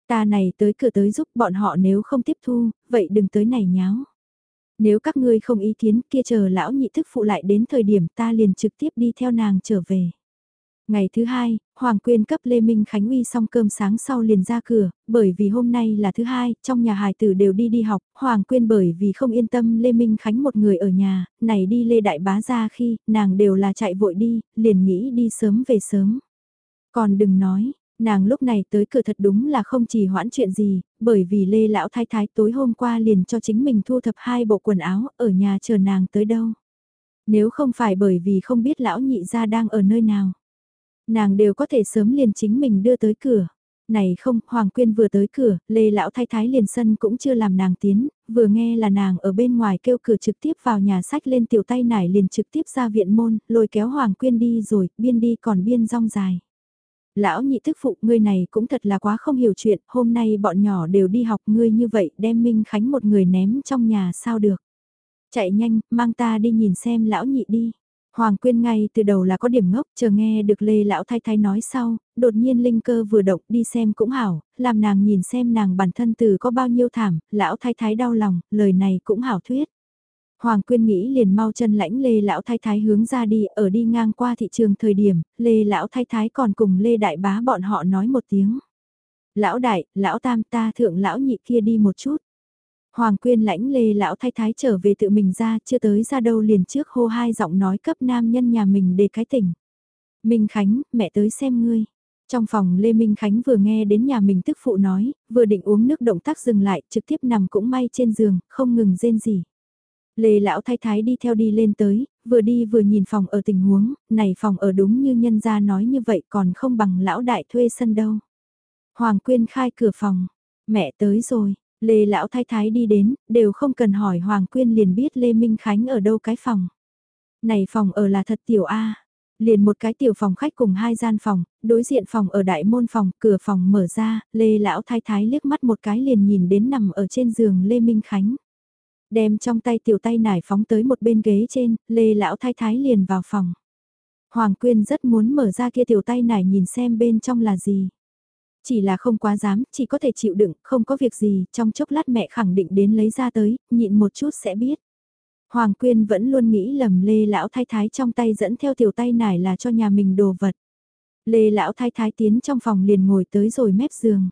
Ta này tới cửa tới giúp bọn họ nếu không tiếp thu, vậy đừng tới này nháo. Nếu các ngươi không ý kiến kia chờ lão nhị thức phụ lại đến thời điểm ta liền trực tiếp đi theo nàng trở về. Ngày thứ hai, Hoàng Quyên cấp Lê Minh Khánh Uy xong cơm sáng sau liền ra cửa, bởi vì hôm nay là thứ hai, trong nhà hài tử đều đi đi học, Hoàng Quyên bởi vì không yên tâm Lê Minh Khánh một người ở nhà, này đi Lê Đại Bá ra khi, nàng đều là chạy vội đi, liền nghĩ đi sớm về sớm. Còn đừng nói, nàng lúc này tới cửa thật đúng là không chỉ hoãn chuyện gì, bởi vì Lê Lão Thái Thái tối hôm qua liền cho chính mình thu thập hai bộ quần áo ở nhà chờ nàng tới đâu. Nếu không phải bởi vì không biết Lão Nhị ra đang ở nơi nào Nàng đều có thể sớm liền chính mình đưa tới cửa. Này không, Hoàng Quyên vừa tới cửa, Lê Lão Thái Thái liền sân cũng chưa làm nàng tiến, vừa nghe là nàng ở bên ngoài kêu cửa trực tiếp vào nhà sách lên tiểu tay nải liền trực tiếp ra viện môn, lôi kéo Hoàng Quyên đi rồi, biên đi còn biên rong dài. Lão nhị thức phụ, ngươi này cũng thật là quá không hiểu chuyện, hôm nay bọn nhỏ đều đi học ngươi như vậy đem Minh Khánh một người ném trong nhà sao được. Chạy nhanh, mang ta đi nhìn xem lão nhị đi. Hoàng Quyên ngay từ đầu là có điểm ngốc, chờ nghe được Lê Lão Thái Thái nói sau, đột nhiên linh cơ vừa động đi xem cũng hảo, làm nàng nhìn xem nàng bản thân từ có bao nhiêu thảm, Lão Thái Thái đau lòng, lời này cũng hảo thuyết. Hoàng Quyên nghĩ liền mau chân lãnh Lê Lão Thái Thái hướng ra đi, ở đi ngang qua thị trường thời điểm, Lê Lão Thái Thái còn cùng Lê Đại Bá bọn họ nói một tiếng. Lão Đại, Lão Tam ta thượng Lão Nhị kia đi một chút. Hoàng quyên lãnh lê lão thái thái trở về tự mình ra, chưa tới ra đâu liền trước hô hai giọng nói cấp nam nhân nhà mình để cái tỉnh. Minh Khánh, mẹ tới xem ngươi. Trong phòng Lê Minh Khánh vừa nghe đến nhà mình tức phụ nói, vừa định uống nước động tác dừng lại, trực tiếp nằm cũng may trên giường, không ngừng rên gì. Lê lão thái thái đi theo đi lên tới, vừa đi vừa nhìn phòng ở tình huống, này phòng ở đúng như nhân gia nói như vậy còn không bằng lão đại thuê sân đâu. Hoàng Quyên khai cửa phòng, mẹ tới rồi, Lê Lão Thái Thái đi đến, đều không cần hỏi Hoàng Quyên liền biết Lê Minh Khánh ở đâu cái phòng. Này phòng ở là thật tiểu A. Liền một cái tiểu phòng khách cùng hai gian phòng, đối diện phòng ở đại môn phòng, cửa phòng mở ra, Lê Lão Thái Thái liếc mắt một cái liền nhìn đến nằm ở trên giường Lê Minh Khánh. Đem trong tay tiểu tay nải phóng tới một bên ghế trên, Lê Lão Thái Thái liền vào phòng. Hoàng Quyên rất muốn mở ra kia tiểu tay nải nhìn xem bên trong là gì. Chỉ là không quá dám, chỉ có thể chịu đựng, không có việc gì, trong chốc lát mẹ khẳng định đến lấy ra tới, nhịn một chút sẽ biết. Hoàng Quyên vẫn luôn nghĩ lầm Lê Lão Thái Thái trong tay dẫn theo tiểu tay nải là cho nhà mình đồ vật. Lê Lão Thái Thái tiến trong phòng liền ngồi tới rồi mép giường.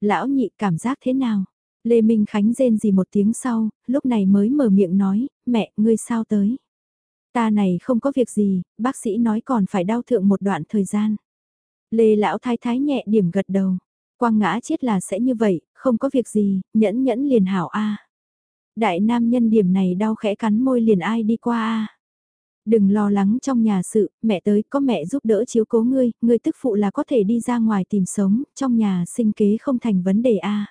Lão nhị cảm giác thế nào? Lê Minh Khánh rên gì một tiếng sau, lúc này mới mở miệng nói, mẹ, ngươi sao tới? Ta này không có việc gì, bác sĩ nói còn phải đau thượng một đoạn thời gian. Lê Lão Thái Thái nhẹ điểm gật đầu. Quang ngã chết là sẽ như vậy, không có việc gì, nhẫn nhẫn liền hảo a. Đại nam nhân điểm này đau khẽ cắn môi liền ai đi qua a. Đừng lo lắng trong nhà sự, mẹ tới có mẹ giúp đỡ chiếu cố ngươi, ngươi tức phụ là có thể đi ra ngoài tìm sống, trong nhà sinh kế không thành vấn đề a.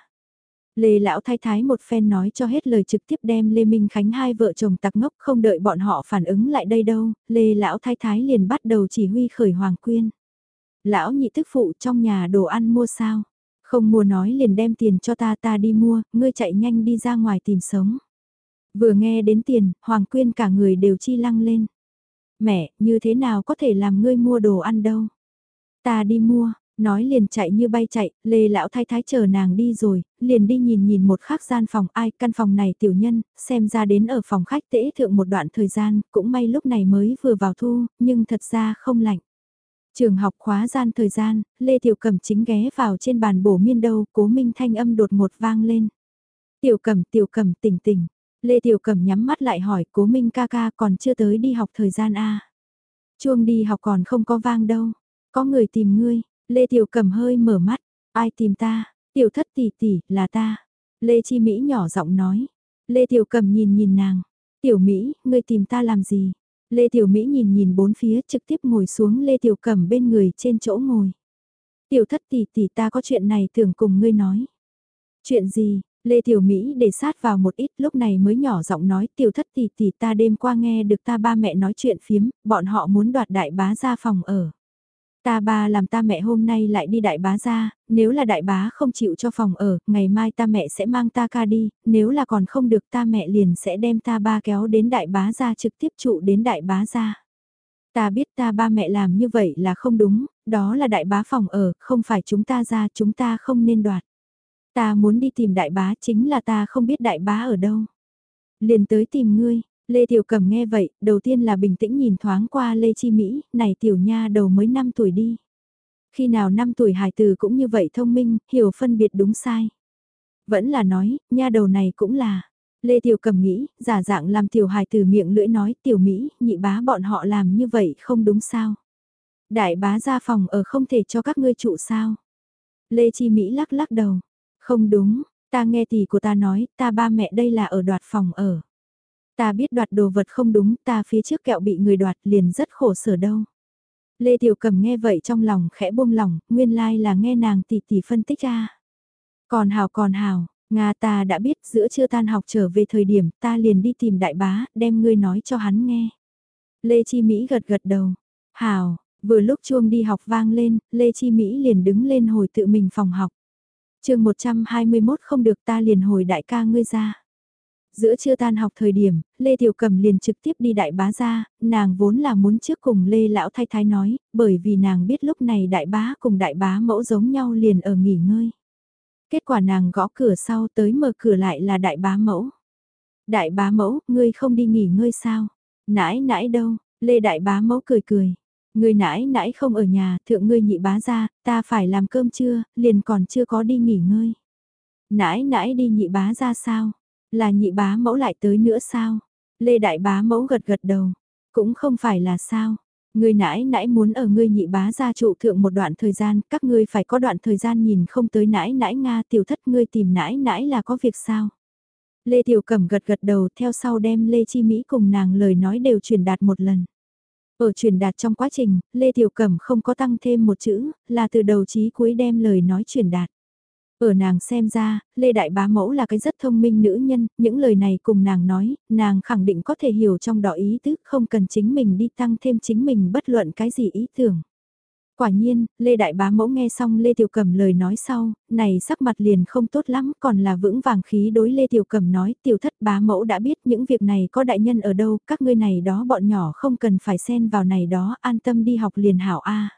Lê Lão Thái Thái một phen nói cho hết lời trực tiếp đem Lê Minh Khánh hai vợ chồng tặc ngốc không đợi bọn họ phản ứng lại đây đâu, Lê Lão Thái Thái liền bắt đầu chỉ huy khởi Hoàng Quyên. Lão nhị tức phụ trong nhà đồ ăn mua sao? Không mua nói liền đem tiền cho ta ta đi mua, ngươi chạy nhanh đi ra ngoài tìm sống. Vừa nghe đến tiền, Hoàng Quyên cả người đều chi lăng lên. Mẹ, như thế nào có thể làm ngươi mua đồ ăn đâu? Ta đi mua, nói liền chạy như bay chạy, lê lão thái thái chờ nàng đi rồi, liền đi nhìn nhìn một khắc gian phòng ai, căn phòng này tiểu nhân, xem ra đến ở phòng khách tễ thượng một đoạn thời gian, cũng may lúc này mới vừa vào thu, nhưng thật ra không lạnh. Trường học khóa gian thời gian, Lê Tiểu Cẩm chính ghé vào trên bàn bổ miên đâu, cố minh thanh âm đột ngột vang lên. Tiểu Cẩm, Tiểu Cẩm tỉnh tỉnh. Lê Tiểu Cẩm nhắm mắt lại hỏi cố minh ca ca còn chưa tới đi học thời gian a Chuông đi học còn không có vang đâu. Có người tìm ngươi, Lê Tiểu Cẩm hơi mở mắt. Ai tìm ta? Tiểu thất tỷ tỷ, là ta. Lê Chi Mỹ nhỏ giọng nói. Lê Tiểu Cẩm nhìn nhìn nàng. Tiểu Mỹ, ngươi tìm ta làm gì? Lê Tiểu Mỹ nhìn nhìn bốn phía trực tiếp ngồi xuống Lê Tiểu Cẩm bên người trên chỗ ngồi. Tiểu thất tỷ tỷ ta có chuyện này tưởng cùng ngươi nói. Chuyện gì? Lê Tiểu Mỹ để sát vào một ít lúc này mới nhỏ giọng nói tiểu thất tỷ tỷ ta đêm qua nghe được ta ba mẹ nói chuyện phiếm, bọn họ muốn đoạt đại bá ra phòng ở. Ta ba làm ta mẹ hôm nay lại đi đại bá ra, nếu là đại bá không chịu cho phòng ở, ngày mai ta mẹ sẽ mang ta ca đi, nếu là còn không được ta mẹ liền sẽ đem ta ba kéo đến đại bá ra trực tiếp trụ đến đại bá ra. Ta biết ta ba mẹ làm như vậy là không đúng, đó là đại bá phòng ở, không phải chúng ta ra, chúng ta không nên đoạt. Ta muốn đi tìm đại bá chính là ta không biết đại bá ở đâu. Liền tới tìm ngươi, Lê Tiểu Cầm nghe vậy, đầu tiên là bình tĩnh nhìn thoáng qua Lê Chi Mỹ, này tiểu nha đầu mới 5 tuổi đi. Khi nào 5 tuổi hài từ cũng như vậy thông minh, hiểu phân biệt đúng sai. Vẫn là nói, nha đầu này cũng là. Lê Tiểu Cầm nghĩ, giả dạng làm tiểu hài từ miệng lưỡi nói tiểu Mỹ, nhị bá bọn họ làm như vậy không đúng sao. Đại bá ra phòng ở không thể cho các ngươi trụ sao. Lê Chi Mỹ lắc lắc đầu. Không đúng, ta nghe tỷ của ta nói, ta ba mẹ đây là ở đoạt phòng ở. Ta biết đoạt đồ vật không đúng, ta phía trước kẹo bị người đoạt liền rất khổ sở đâu. Lê Tiểu Cầm nghe vậy trong lòng khẽ buông lòng, nguyên lai là nghe nàng tỷ tỷ phân tích ra. Còn hào còn hào, Nga ta đã biết giữa chưa tan học trở về thời điểm ta liền đi tìm đại bá, đem ngươi nói cho hắn nghe. Lê Chi Mỹ gật gật đầu. Hào, vừa lúc chuông đi học vang lên, Lê Chi Mỹ liền đứng lên hồi tự mình phòng học. chương 121 không được ta liền hồi đại ca ngươi ra. Giữa chưa tan học thời điểm, Lê Tiểu Cầm liền trực tiếp đi đại bá ra, nàng vốn là muốn trước cùng Lê Lão Thái Thái nói, bởi vì nàng biết lúc này đại bá cùng đại bá mẫu giống nhau liền ở nghỉ ngơi. Kết quả nàng gõ cửa sau tới mở cửa lại là đại bá mẫu. Đại bá mẫu, ngươi không đi nghỉ ngơi sao? Nãi nãi đâu? Lê đại bá mẫu cười cười. Ngươi nãi nãi không ở nhà, thượng ngươi nhị bá ra, ta phải làm cơm trưa, liền còn chưa có đi nghỉ ngơi. Nãi nãi đi nhị bá ra sao? Là nhị bá mẫu lại tới nữa sao? Lê đại bá mẫu gật gật đầu. Cũng không phải là sao. Ngươi nãi nãi muốn ở ngươi nhị bá gia trụ thượng một đoạn thời gian, các ngươi phải có đoạn thời gian nhìn không tới nãi nãi Nga tiểu thất ngươi tìm nãi nãi là có việc sao? Lê Tiểu Cẩm gật gật đầu theo sau đem Lê Chi Mỹ cùng nàng lời nói đều truyền đạt một lần. Ở truyền đạt trong quá trình, Lê Tiểu Cẩm không có tăng thêm một chữ, là từ đầu chí cuối đem lời nói truyền đạt. Ở nàng xem ra, Lê Đại Bá Mẫu là cái rất thông minh nữ nhân, những lời này cùng nàng nói, nàng khẳng định có thể hiểu trong đó ý tứ, không cần chính mình đi tăng thêm chính mình bất luận cái gì ý tưởng. Quả nhiên, Lê Đại Bá Mẫu nghe xong Lê Tiểu Cẩm lời nói sau, này sắc mặt liền không tốt lắm, còn là vững vàng khí đối Lê Tiểu Cẩm nói, tiểu thất bá mẫu đã biết những việc này có đại nhân ở đâu, các ngươi này đó bọn nhỏ không cần phải xen vào này đó, an tâm đi học liền hảo A.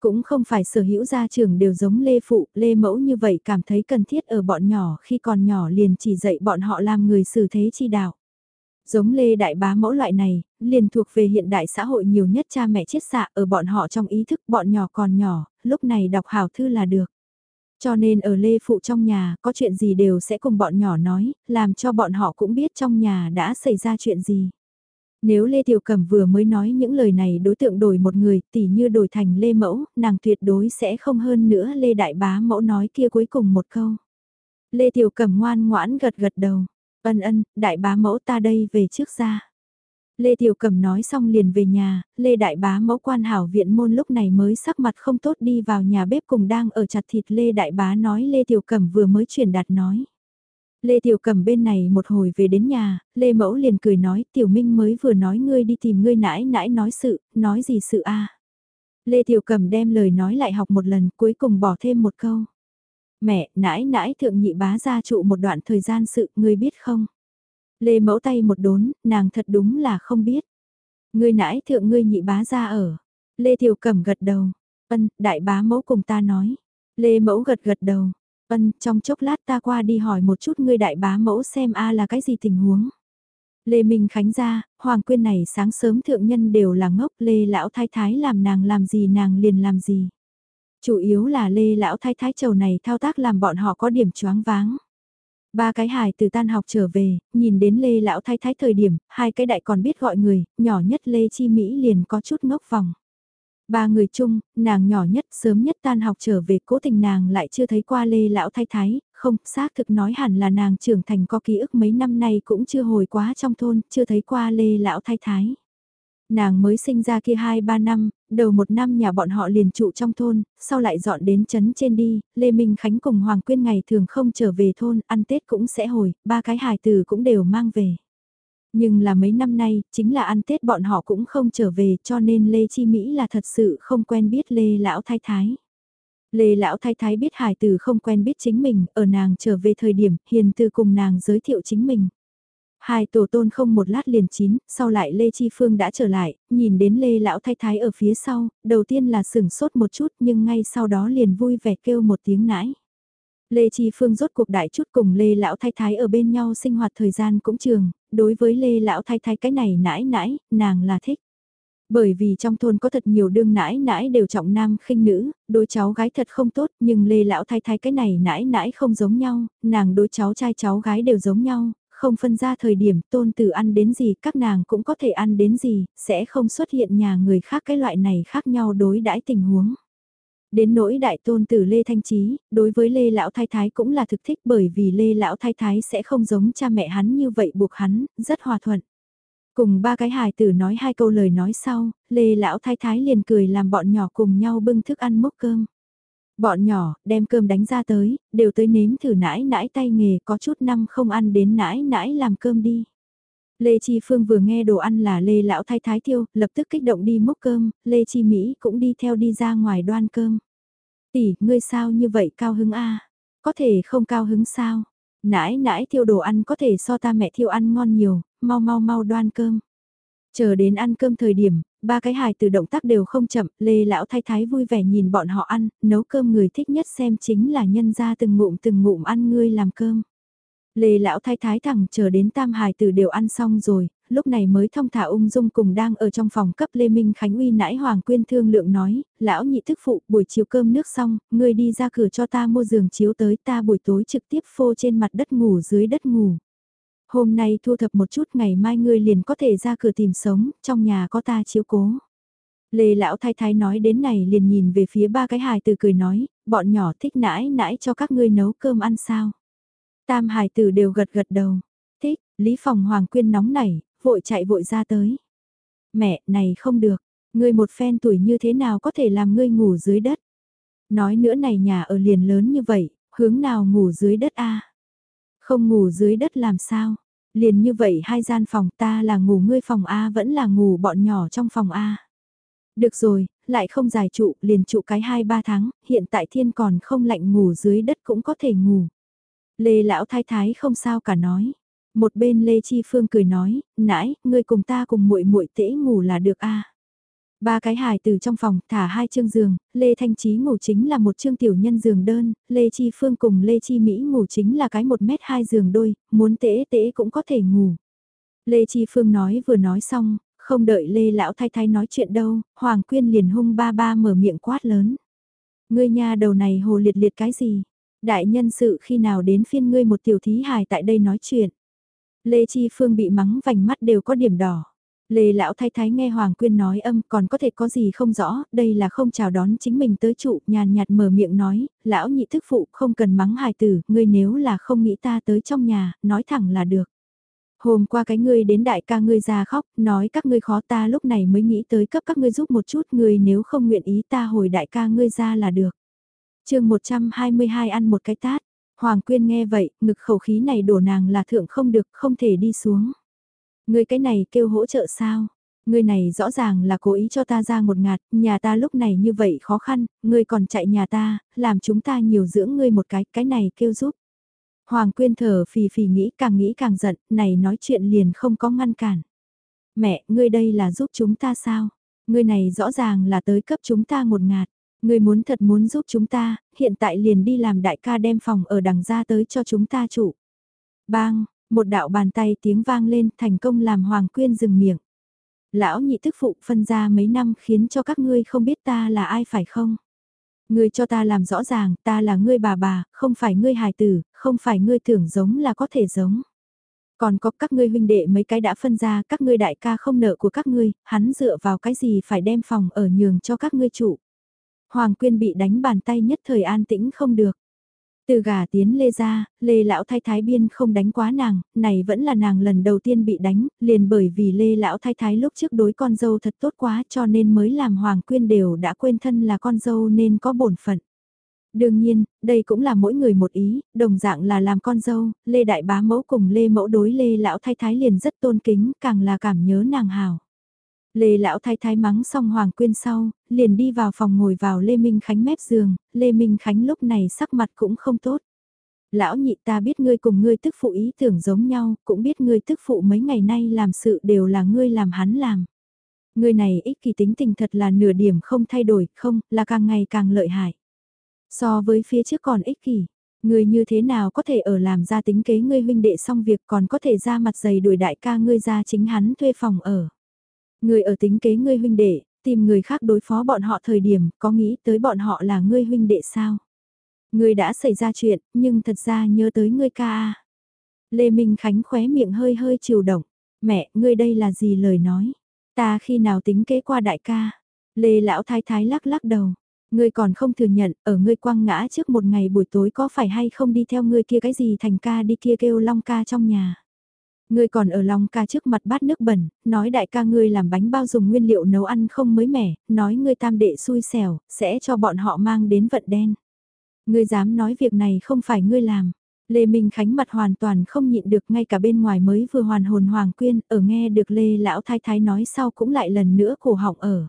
Cũng không phải sở hữu gia trưởng đều giống Lê Phụ, Lê Mẫu như vậy cảm thấy cần thiết ở bọn nhỏ khi còn nhỏ liền chỉ dạy bọn họ làm người xử thế chi đạo. Giống Lê Đại Bá mẫu loại này, liền thuộc về hiện đại xã hội nhiều nhất cha mẹ chết xạ ở bọn họ trong ý thức bọn nhỏ còn nhỏ, lúc này đọc hảo thư là được. Cho nên ở Lê Phụ trong nhà, có chuyện gì đều sẽ cùng bọn nhỏ nói, làm cho bọn họ cũng biết trong nhà đã xảy ra chuyện gì. Nếu Lê Tiểu Cẩm vừa mới nói những lời này đối tượng đổi một người, tỉ như đổi thành Lê Mẫu, nàng tuyệt đối sẽ không hơn nữa Lê Đại Bá Mẫu nói kia cuối cùng một câu. Lê Tiểu Cẩm ngoan ngoãn gật gật đầu. Ân ân, đại bá mẫu ta đây về trước ra. Lê Tiểu Cẩm nói xong liền về nhà, Lê Đại Bá mẫu quan hảo viện môn lúc này mới sắc mặt không tốt đi vào nhà bếp cùng đang ở chặt thịt Lê Đại Bá nói Lê Tiểu Cẩm vừa mới truyền đạt nói. Lê Tiểu Cẩm bên này một hồi về đến nhà, Lê Mẫu liền cười nói Tiểu Minh mới vừa nói ngươi đi tìm ngươi nãi nãi nói sự, nói gì sự a Lê Tiểu Cẩm đem lời nói lại học một lần cuối cùng bỏ thêm một câu. Mẹ, nãi nãi thượng nhị bá gia trụ một đoạn thời gian sự, ngươi biết không? Lê mẫu tay một đốn, nàng thật đúng là không biết. Ngươi nãi thượng ngươi nhị bá gia ở. Lê Tiểu Cẩm gật đầu. Ân, đại bá mẫu cùng ta nói. Lê mẫu gật gật đầu. Ân, trong chốc lát ta qua đi hỏi một chút ngươi đại bá mẫu xem a là cái gì tình huống. Lê Minh Khánh ra, Hoàng Quyên này sáng sớm thượng nhân đều là ngốc Lê Lão Thái Thái làm nàng làm gì nàng liền làm gì. Chủ yếu là Lê Lão Thái Thái chầu này thao tác làm bọn họ có điểm choáng váng. Ba cái hài từ tan học trở về, nhìn đến Lê Lão Thái Thái thời điểm, hai cái đại còn biết gọi người, nhỏ nhất Lê Chi Mỹ liền có chút ngốc vòng. Ba người chung, nàng nhỏ nhất sớm nhất tan học trở về cố tình nàng lại chưa thấy qua Lê Lão Thái Thái, không, xác thực nói hẳn là nàng trưởng thành có ký ức mấy năm nay cũng chưa hồi quá trong thôn, chưa thấy qua Lê Lão Thái Thái. Nàng mới sinh ra kia 2-3 năm, đầu một năm nhà bọn họ liền trụ trong thôn, sau lại dọn đến trấn trên đi, Lê Minh Khánh cùng Hoàng Quyên ngày thường không trở về thôn, ăn Tết cũng sẽ hồi, ba cái hài từ cũng đều mang về. Nhưng là mấy năm nay, chính là ăn Tết bọn họ cũng không trở về cho nên Lê Chi Mỹ là thật sự không quen biết Lê Lão Thái Thái. Lê Lão Thái Thái biết hải tử không quen biết chính mình, ở nàng trở về thời điểm, hiền từ cùng nàng giới thiệu chính mình. Hai tổ tôn không một lát liền chín, sau lại Lê Chi Phương đã trở lại, nhìn đến Lê Lão Thái Thái ở phía sau, đầu tiên là sửng sốt một chút nhưng ngay sau đó liền vui vẻ kêu một tiếng nãi. Lê Chi Phương rốt cuộc đại chút cùng Lê Lão Thái Thái ở bên nhau sinh hoạt thời gian cũng trường, đối với Lê Lão Thái Thái cái này nãi nãi, nàng là thích. Bởi vì trong thôn có thật nhiều đương nãi nãi đều trọng nam khinh nữ, đối cháu gái thật không tốt nhưng Lê Lão Thái Thái cái này nãi nãi không giống nhau, nàng đối cháu trai cháu gái đều giống nhau, không phân ra thời điểm tôn tử ăn đến gì các nàng cũng có thể ăn đến gì, sẽ không xuất hiện nhà người khác cái loại này khác nhau đối đãi tình huống. Đến nỗi đại tôn tử Lê Thanh Trí, đối với Lê Lão Thái Thái cũng là thực thích bởi vì Lê Lão Thái Thái sẽ không giống cha mẹ hắn như vậy buộc hắn, rất hòa thuận. Cùng ba cái hài tử nói hai câu lời nói sau, Lê Lão Thái Thái liền cười làm bọn nhỏ cùng nhau bưng thức ăn mốc cơm. Bọn nhỏ, đem cơm đánh ra tới, đều tới nếm thử nãi nãi tay nghề có chút năm không ăn đến nãi nãi làm cơm đi. Lê Chi Phương vừa nghe đồ ăn là Lê Lão Thái Thái thiêu lập tức kích động đi múc cơm, Lê Chi Mỹ cũng đi theo đi ra ngoài đoan cơm. Tỷ, ngươi sao như vậy cao hứng a Có thể không cao hứng sao? Nãi nãi thiêu đồ ăn có thể so ta mẹ thiêu ăn ngon nhiều, mau mau mau đoan cơm. Chờ đến ăn cơm thời điểm, ba cái hài từ động tác đều không chậm, Lê Lão Thái Thái vui vẻ nhìn bọn họ ăn, nấu cơm người thích nhất xem chính là nhân ra từng ngụm từng ngụm ăn ngươi làm cơm. Lê Lão Thái Thái thẳng chờ đến tam hài từ đều ăn xong rồi, lúc này mới thông thả ung dung cùng đang ở trong phòng cấp Lê Minh Khánh Uy nãi Hoàng Quyên thương lượng nói, lão nhị thức phụ buổi chiều cơm nước xong, ngươi đi ra cửa cho ta mua giường chiếu tới ta buổi tối trực tiếp phô trên mặt đất ngủ dưới đất ngủ. Hôm nay thu thập một chút ngày mai ngươi liền có thể ra cửa tìm sống, trong nhà có ta chiếu cố. Lê lão thái thái nói đến này liền nhìn về phía ba cái hài từ cười nói, bọn nhỏ thích nãi nãi cho các ngươi nấu cơm ăn sao. Tam hài tử đều gật gật đầu, thích, Lý Phòng Hoàng Quyên nóng nảy, vội chạy vội ra tới. Mẹ, này không được, ngươi một phen tuổi như thế nào có thể làm ngươi ngủ dưới đất. Nói nữa này nhà ở liền lớn như vậy, hướng nào ngủ dưới đất a không ngủ dưới đất làm sao? Liền như vậy hai gian phòng ta là ngủ ngươi phòng A vẫn là ngủ bọn nhỏ trong phòng A. Được rồi, lại không dài trụ, liền trụ cái 2-3 tháng, hiện tại thiên còn không lạnh ngủ dưới đất cũng có thể ngủ. Lê lão thái thái không sao cả nói. Một bên Lê Chi Phương cười nói, nãy, ngươi cùng ta cùng muội muội tễ ngủ là được a. Ba cái hài từ trong phòng, thả hai chương giường, Lê Thanh Trí ngủ chính là một chương tiểu nhân giường đơn, Lê Chi Phương cùng Lê Chi Mỹ ngủ chính là cái một mét hai giường đôi, muốn tễ tễ cũng có thể ngủ. Lê Chi Phương nói vừa nói xong, không đợi Lê Lão Thái Thái nói chuyện đâu, Hoàng Quyên liền hung ba ba mở miệng quát lớn. Ngươi nhà đầu này hồ liệt liệt cái gì? Đại nhân sự khi nào đến phiên ngươi một tiểu thí hài tại đây nói chuyện. Lê Chi Phương bị mắng vành mắt đều có điểm đỏ. Lê lão thái thái nghe Hoàng Quyên nói âm còn có thể có gì không rõ, đây là không chào đón chính mình tới trụ, nhàn nhạt mở miệng nói, lão nhị thức phụ không cần mắng hài tử, ngươi nếu là không nghĩ ta tới trong nhà, nói thẳng là được. Hôm qua cái ngươi đến đại ca ngươi ra khóc, nói các ngươi khó ta lúc này mới nghĩ tới cấp các ngươi giúp một chút, ngươi nếu không nguyện ý ta hồi đại ca ngươi ra là được. chương 122 ăn một cái tát, Hoàng Quyên nghe vậy, ngực khẩu khí này đổ nàng là thượng không được, không thể đi xuống. Ngươi cái này kêu hỗ trợ sao? Ngươi này rõ ràng là cố ý cho ta ra một ngạt, nhà ta lúc này như vậy khó khăn, ngươi còn chạy nhà ta, làm chúng ta nhiều dưỡng ngươi một cái, cái này kêu giúp. Hoàng Quyên thở phì phì nghĩ càng nghĩ càng giận, này nói chuyện liền không có ngăn cản. Mẹ, ngươi đây là giúp chúng ta sao? Ngươi này rõ ràng là tới cấp chúng ta một ngạt. Ngươi muốn thật muốn giúp chúng ta, hiện tại liền đi làm đại ca đem phòng ở đằng ra tới cho chúng ta chủ. Bang, một đạo bàn tay tiếng vang lên thành công làm Hoàng Quyên dừng miệng. Lão nhị thức phụ phân ra mấy năm khiến cho các ngươi không biết ta là ai phải không? Ngươi cho ta làm rõ ràng, ta là ngươi bà bà, không phải ngươi hài tử, không phải ngươi tưởng giống là có thể giống. Còn có các ngươi huynh đệ mấy cái đã phân ra, các ngươi đại ca không nợ của các ngươi, hắn dựa vào cái gì phải đem phòng ở nhường cho các ngươi chủ. Hoàng Quyên bị đánh bàn tay nhất thời an tĩnh không được. Từ gà tiến Lê ra, Lê lão thái thái biên không đánh quá nàng, này vẫn là nàng lần đầu tiên bị đánh, liền bởi vì Lê lão thái thái lúc trước đối con dâu thật tốt quá cho nên mới làm Hoàng Quyên đều đã quên thân là con dâu nên có bổn phận. Đương nhiên, đây cũng là mỗi người một ý, đồng dạng là làm con dâu, Lê Đại Bá Mẫu cùng Lê Mẫu đối Lê Lão Thái Thái liền rất tôn kính, càng là cảm nhớ nàng hào. Lê Lão Thái Thái mắng xong Hoàng Quyên sau, liền đi vào phòng ngồi vào Lê Minh Khánh mép giường, Lê Minh Khánh lúc này sắc mặt cũng không tốt. Lão nhị ta biết ngươi cùng ngươi tức phụ ý tưởng giống nhau, cũng biết ngươi tức phụ mấy ngày nay làm sự đều là ngươi làm hắn làm. Ngươi này ích kỳ tính tình thật là nửa điểm không thay đổi, không, là càng ngày càng lợi hại. So với phía trước còn ích kỷ, ngươi như thế nào có thể ở làm ra tính kế ngươi huynh đệ xong việc còn có thể ra mặt giày đuổi đại ca ngươi ra chính hắn thuê phòng ở người ở tính kế ngươi huynh đệ, tìm người khác đối phó bọn họ thời điểm, có nghĩ tới bọn họ là ngươi huynh đệ sao? Ngươi đã xảy ra chuyện, nhưng thật ra nhớ tới ngươi ca a. Lê Minh Khánh khóe miệng hơi hơi chiều động. Mẹ, ngươi đây là gì lời nói? Ta khi nào tính kế qua đại ca? Lê Lão Thái Thái lắc lắc đầu. Ngươi còn không thừa nhận, ở ngươi quăng ngã trước một ngày buổi tối có phải hay không đi theo ngươi kia cái gì thành ca đi kia kêu long ca trong nhà. Ngươi còn ở long ca trước mặt bát nước bẩn, nói đại ca ngươi làm bánh bao dùng nguyên liệu nấu ăn không mới mẻ, nói ngươi tam đệ xui xẻo, sẽ cho bọn họ mang đến vận đen. Ngươi dám nói việc này không phải ngươi làm. Lê Minh Khánh mặt hoàn toàn không nhịn được ngay cả bên ngoài mới vừa hoàn hồn Hoàng Quyên, ở nghe được Lê Lão Thái Thái nói sau cũng lại lần nữa cổ họng ở.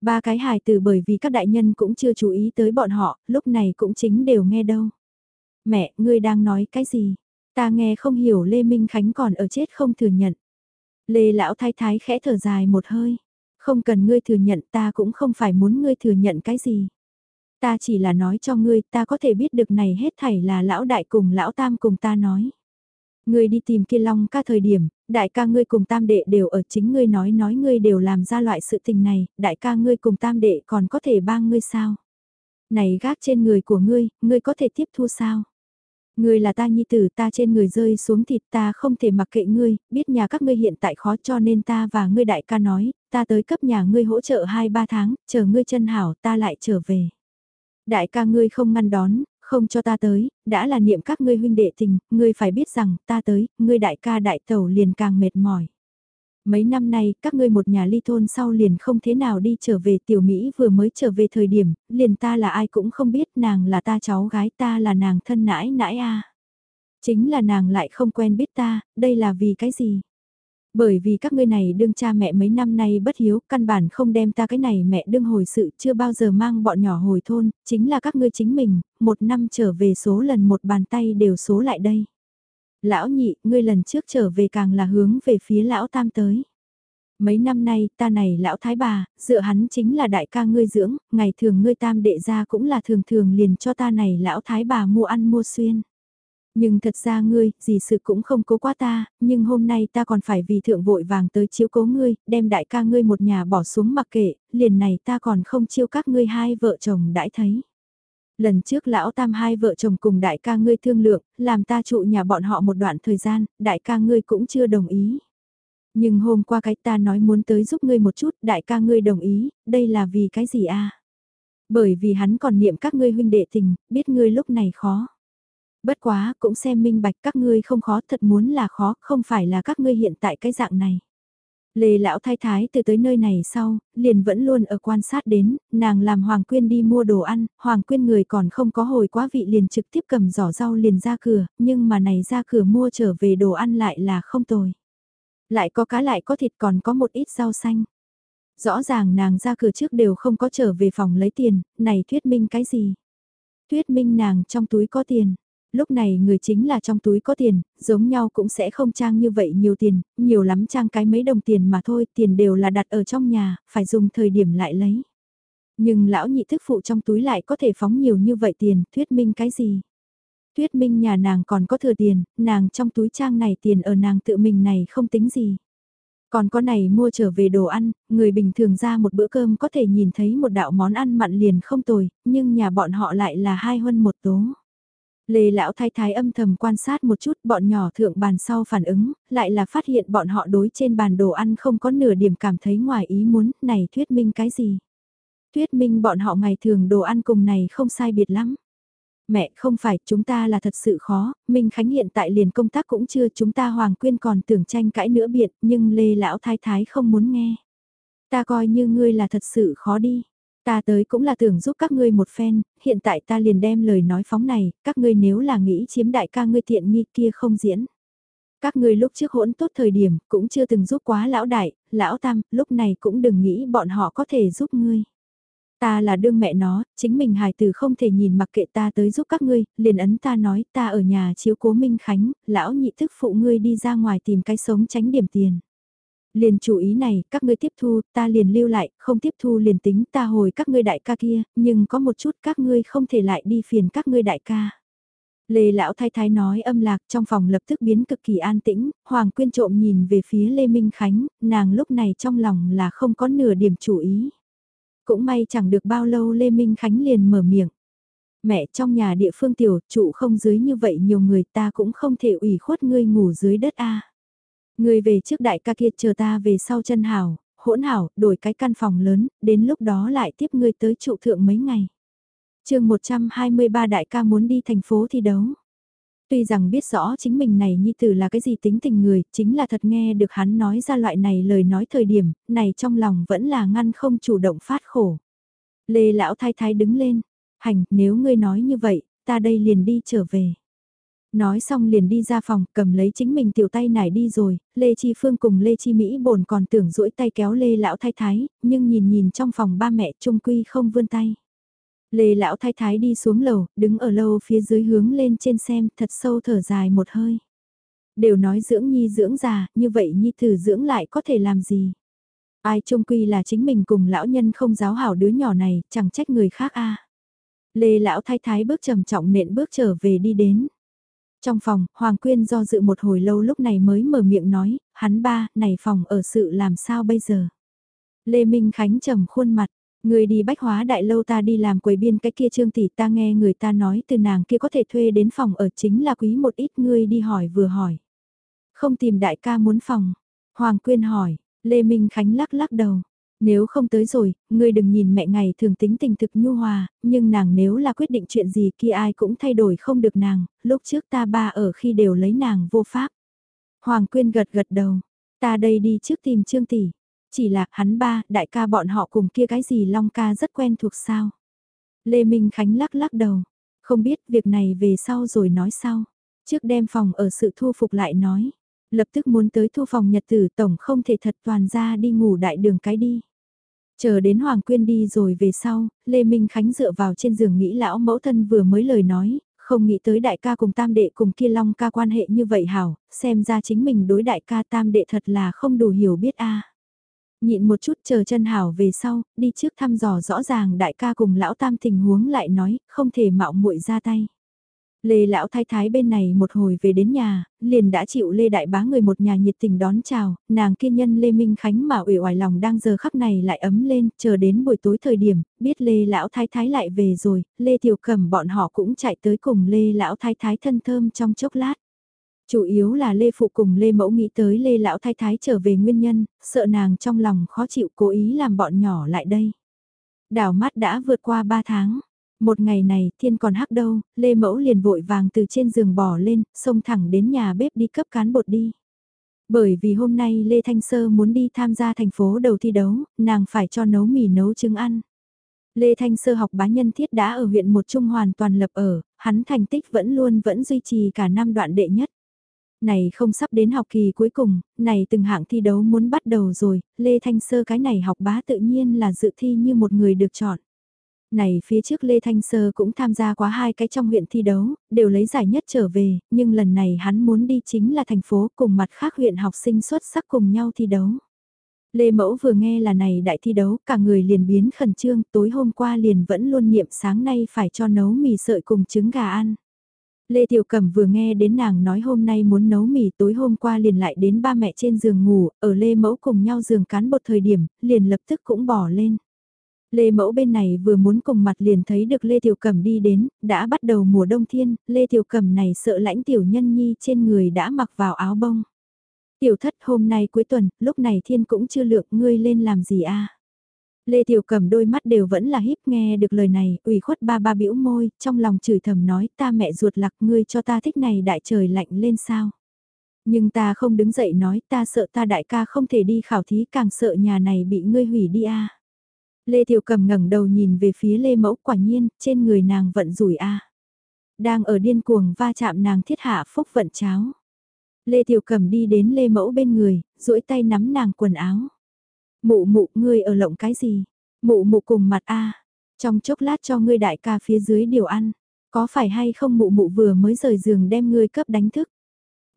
Ba cái hài từ bởi vì các đại nhân cũng chưa chú ý tới bọn họ, lúc này cũng chính đều nghe đâu. Mẹ, ngươi đang nói cái gì? Ta nghe không hiểu Lê Minh Khánh còn ở chết không thừa nhận. Lê Lão Thái Thái khẽ thở dài một hơi. Không cần ngươi thừa nhận ta cũng không phải muốn ngươi thừa nhận cái gì. Ta chỉ là nói cho ngươi ta có thể biết được này hết thảy là lão đại cùng lão tam cùng ta nói. Ngươi đi tìm kia long ca thời điểm, đại ca ngươi cùng tam đệ đều ở chính ngươi nói nói ngươi đều làm ra loại sự tình này, đại ca ngươi cùng tam đệ còn có thể bang ngươi sao? Này gác trên người của ngươi, ngươi có thể tiếp thu sao? Ngươi là ta nhi tử ta trên người rơi xuống thịt ta không thể mặc kệ ngươi, biết nhà các ngươi hiện tại khó cho nên ta và ngươi đại ca nói, ta tới cấp nhà ngươi hỗ trợ 2-3 tháng, chờ ngươi chân hảo ta lại trở về. Đại ca ngươi không ngăn đón, không cho ta tới, đã là niệm các ngươi huynh đệ tình, ngươi phải biết rằng ta tới, ngươi đại ca đại tẩu liền càng mệt mỏi. Mấy năm nay, các ngươi một nhà ly thôn sau liền không thế nào đi trở về tiểu Mỹ vừa mới trở về thời điểm, liền ta là ai cũng không biết nàng là ta cháu gái ta là nàng thân nãi nãi a Chính là nàng lại không quen biết ta, đây là vì cái gì? Bởi vì các ngươi này đương cha mẹ mấy năm nay bất hiếu, căn bản không đem ta cái này mẹ đương hồi sự chưa bao giờ mang bọn nhỏ hồi thôn, chính là các ngươi chính mình, một năm trở về số lần một bàn tay đều số lại đây. Lão nhị, ngươi lần trước trở về càng là hướng về phía lão tam tới. Mấy năm nay, ta này lão thái bà, dựa hắn chính là đại ca ngươi dưỡng, ngày thường ngươi tam đệ ra cũng là thường thường liền cho ta này lão thái bà mua ăn mua xuyên. Nhưng thật ra ngươi, gì sự cũng không cố qua ta, nhưng hôm nay ta còn phải vì thượng vội vàng tới chiếu cố ngươi, đem đại ca ngươi một nhà bỏ xuống mặc kệ, liền này ta còn không chiêu các ngươi hai vợ chồng đãi thấy. Lần trước lão tam hai vợ chồng cùng đại ca ngươi thương lượng, làm ta trụ nhà bọn họ một đoạn thời gian, đại ca ngươi cũng chưa đồng ý. Nhưng hôm qua cái ta nói muốn tới giúp ngươi một chút, đại ca ngươi đồng ý, đây là vì cái gì a? Bởi vì hắn còn niệm các ngươi huynh đệ tình, biết ngươi lúc này khó. Bất quá, cũng xem minh bạch các ngươi không khó, thật muốn là khó, không phải là các ngươi hiện tại cái dạng này. Lê lão thái thái từ tới nơi này sau, liền vẫn luôn ở quan sát đến, nàng làm Hoàng Quyên đi mua đồ ăn, Hoàng Quyên người còn không có hồi quá vị liền trực tiếp cầm giỏ rau liền ra cửa, nhưng mà này ra cửa mua trở về đồ ăn lại là không tồi. Lại có cá lại có thịt còn có một ít rau xanh. Rõ ràng nàng ra cửa trước đều không có trở về phòng lấy tiền, này thuyết minh cái gì? Thuyết minh nàng trong túi có tiền. Lúc này người chính là trong túi có tiền, giống nhau cũng sẽ không trang như vậy nhiều tiền, nhiều lắm trang cái mấy đồng tiền mà thôi, tiền đều là đặt ở trong nhà, phải dùng thời điểm lại lấy. Nhưng lão nhị thức phụ trong túi lại có thể phóng nhiều như vậy tiền, thuyết minh cái gì? Thuyết minh nhà nàng còn có thừa tiền, nàng trong túi trang này tiền ở nàng tự mình này không tính gì. Còn có này mua trở về đồ ăn, người bình thường ra một bữa cơm có thể nhìn thấy một đạo món ăn mặn liền không tồi, nhưng nhà bọn họ lại là hai huân một tố. Lê lão thái thái âm thầm quan sát một chút bọn nhỏ thượng bàn sau phản ứng, lại là phát hiện bọn họ đối trên bàn đồ ăn không có nửa điểm cảm thấy ngoài ý muốn, này thuyết minh cái gì? Thuyết minh bọn họ ngày thường đồ ăn cùng này không sai biệt lắm. Mẹ, không phải, chúng ta là thật sự khó, Minh Khánh hiện tại liền công tác cũng chưa, chúng ta Hoàng Quyên còn tưởng tranh cãi nữa biệt, nhưng Lê Lão Thái Thái không muốn nghe. Ta coi như ngươi là thật sự khó đi. Ta tới cũng là tưởng giúp các ngươi một phen, hiện tại ta liền đem lời nói phóng này, các ngươi nếu là nghĩ chiếm đại ca ngươi tiện nghi kia không diễn. Các ngươi lúc trước hỗn tốt thời điểm, cũng chưa từng giúp quá lão đại, lão tam, lúc này cũng đừng nghĩ bọn họ có thể giúp ngươi. Ta là đương mẹ nó, chính mình hài tử không thể nhìn mặc kệ ta tới giúp các ngươi, liền ấn ta nói ta ở nhà chiếu cố Minh Khánh, lão nhị thức phụ ngươi đi ra ngoài tìm cái sống tránh điểm tiền. Liền chủ ý này, các ngươi tiếp thu, ta liền lưu lại, không tiếp thu liền tính ta hồi các ngươi đại ca kia, nhưng có một chút các ngươi không thể lại đi phiền các ngươi đại ca. Lê Lão Thái Thái nói âm lạc trong phòng lập tức biến cực kỳ an tĩnh, Hoàng Quyên trộm nhìn về phía Lê Minh Khánh, nàng lúc này trong lòng là không có nửa điểm chủ ý. Cũng may chẳng được bao lâu Lê Minh Khánh liền mở miệng. Mẹ trong nhà địa phương tiểu, trụ không dưới như vậy nhiều người ta cũng không thể ủy khuất ngươi ngủ dưới đất a người về trước đại ca kia chờ ta về sau chân hảo, hỗn hảo, đổi cái căn phòng lớn, đến lúc đó lại tiếp ngươi tới trụ thượng mấy ngày. chương 123 đại ca muốn đi thành phố thi đấu. Tuy rằng biết rõ chính mình này nhi tử là cái gì tính tình người, chính là thật nghe được hắn nói ra loại này lời nói thời điểm, này trong lòng vẫn là ngăn không chủ động phát khổ. Lê lão thái thái đứng lên, hành, nếu ngươi nói như vậy, ta đây liền đi trở về. Nói xong liền đi ra phòng, cầm lấy chính mình tiểu tay nải đi rồi, Lê Chi Phương cùng Lê Chi Mỹ bồn còn tưởng duỗi tay kéo Lê lão thái thái, nhưng nhìn nhìn trong phòng ba mẹ trung quy không vươn tay. Lê lão thái thái đi xuống lầu, đứng ở lâu phía dưới hướng lên trên xem, thật sâu thở dài một hơi. Đều nói dưỡng nhi dưỡng già, như vậy nhi thử dưỡng lại có thể làm gì? Ai Trung quy là chính mình cùng lão nhân không giáo hảo đứa nhỏ này, chẳng trách người khác a. Lê lão thái thái bước trầm trọng nện bước trở về đi đến. Trong phòng, Hoàng Quyên do dự một hồi lâu lúc này mới mở miệng nói, hắn ba, này phòng ở sự làm sao bây giờ? Lê Minh Khánh trầm khuôn mặt, Người đi bách hóa đại lâu ta đi làm quầy biên cái kia trương tỷ ta nghe người ta nói từ nàng kia có thể thuê đến phòng ở chính là quý một ít ngươi đi hỏi vừa hỏi. Không tìm đại ca muốn phòng. Hoàng Quyên hỏi, Lê Minh Khánh lắc lắc đầu. Nếu không tới rồi, ngươi đừng nhìn mẹ ngày thường tính tình thực nhu hòa, nhưng nàng nếu là quyết định chuyện gì kia ai cũng thay đổi không được nàng, lúc trước ta ba ở khi đều lấy nàng vô pháp. Hoàng Quyên gật gật đầu, ta đây đi trước tìm Trương Tỷ, chỉ là hắn ba, đại ca bọn họ cùng kia cái gì Long ca rất quen thuộc sao. Lê Minh Khánh lắc lắc đầu, không biết việc này về sau rồi nói sau. Trước đem phòng ở sự thu phục lại nói. Lập tức muốn tới thu phòng nhật tử tổng không thể thật toàn ra đi ngủ đại đường cái đi. Chờ đến Hoàng Quyên đi rồi về sau, Lê Minh Khánh dựa vào trên giường nghĩ lão mẫu thân vừa mới lời nói, không nghĩ tới đại ca cùng tam đệ cùng kia long ca quan hệ như vậy hảo, xem ra chính mình đối đại ca tam đệ thật là không đủ hiểu biết a. Nhịn một chút chờ chân hảo về sau, đi trước thăm dò rõ ràng đại ca cùng lão tam tình huống lại nói, không thể mạo muội ra tay. Lê lão thái thái bên này một hồi về đến nhà, liền đã chịu Lê đại bá người một nhà nhiệt tình đón chào, nàng kia nhân Lê Minh Khánh mà ủy oải lòng đang giờ khắc này lại ấm lên, chờ đến buổi tối thời điểm, biết Lê lão thái thái lại về rồi, Lê tiểu cẩm bọn họ cũng chạy tới cùng Lê lão thái thái thân thơm trong chốc lát. Chủ yếu là Lê Phụ cùng Lê Mẫu nghĩ tới Lê Lão Thái Thái trở về nguyên nhân, sợ nàng trong lòng khó chịu cố ý làm bọn nhỏ lại đây. Đảo mắt đã vượt qua 3 tháng. Một ngày này, thiên còn hắc đâu, Lê Mẫu liền vội vàng từ trên giường bỏ lên, xông thẳng đến nhà bếp đi cấp cán bột đi. Bởi vì hôm nay Lê Thanh Sơ muốn đi tham gia thành phố đầu thi đấu, nàng phải cho nấu mì nấu trứng ăn. Lê Thanh Sơ học bá nhân thiết đã ở huyện một trung hoàn toàn lập ở, hắn thành tích vẫn luôn vẫn duy trì cả năm đoạn đệ nhất. Này không sắp đến học kỳ cuối cùng, này từng hạng thi đấu muốn bắt đầu rồi, Lê Thanh Sơ cái này học bá tự nhiên là dự thi như một người được chọn. Này phía trước Lê Thanh Sơ cũng tham gia quá hai cái trong huyện thi đấu, đều lấy giải nhất trở về, nhưng lần này hắn muốn đi chính là thành phố cùng mặt khác huyện học sinh xuất sắc cùng nhau thi đấu. Lê Mẫu vừa nghe là này đại thi đấu, cả người liền biến khẩn trương, tối hôm qua liền vẫn luôn niệm sáng nay phải cho nấu mì sợi cùng trứng gà ăn. Lê Tiểu Cẩm vừa nghe đến nàng nói hôm nay muốn nấu mì tối hôm qua liền lại đến ba mẹ trên giường ngủ, ở Lê Mẫu cùng nhau giường cán bột thời điểm, liền lập tức cũng bỏ lên. Lê Mẫu bên này vừa muốn cùng mặt liền thấy được Lê Tiểu Cẩm đi đến, đã bắt đầu mùa đông thiên, Lê Tiểu Cẩm này sợ lãnh Tiểu Nhân Nhi trên người đã mặc vào áo bông. Tiểu thất hôm nay cuối tuần, lúc này thiên cũng chưa lượng ngươi lên làm gì a Lê Tiểu Cẩm đôi mắt đều vẫn là híp nghe được lời này, ủy khuất ba ba bĩu môi, trong lòng chửi thầm nói ta mẹ ruột lạc ngươi cho ta thích này đại trời lạnh lên sao. Nhưng ta không đứng dậy nói ta sợ ta đại ca không thể đi khảo thí càng sợ nhà này bị ngươi hủy đi a. Lê Tiểu cầm ngẩng đầu nhìn về phía Lê Mẫu quả nhiên, trên người nàng vận rủi a. Đang ở điên cuồng va chạm nàng thiết hạ phúc vận cháo. Lê Tiểu cầm đi đến Lê Mẫu bên người, duỗi tay nắm nàng quần áo. Mụ mụ ngươi ở lộng cái gì? Mụ mụ cùng mặt a Trong chốc lát cho ngươi đại ca phía dưới điều ăn. Có phải hay không mụ mụ vừa mới rời giường đem ngươi cấp đánh thức?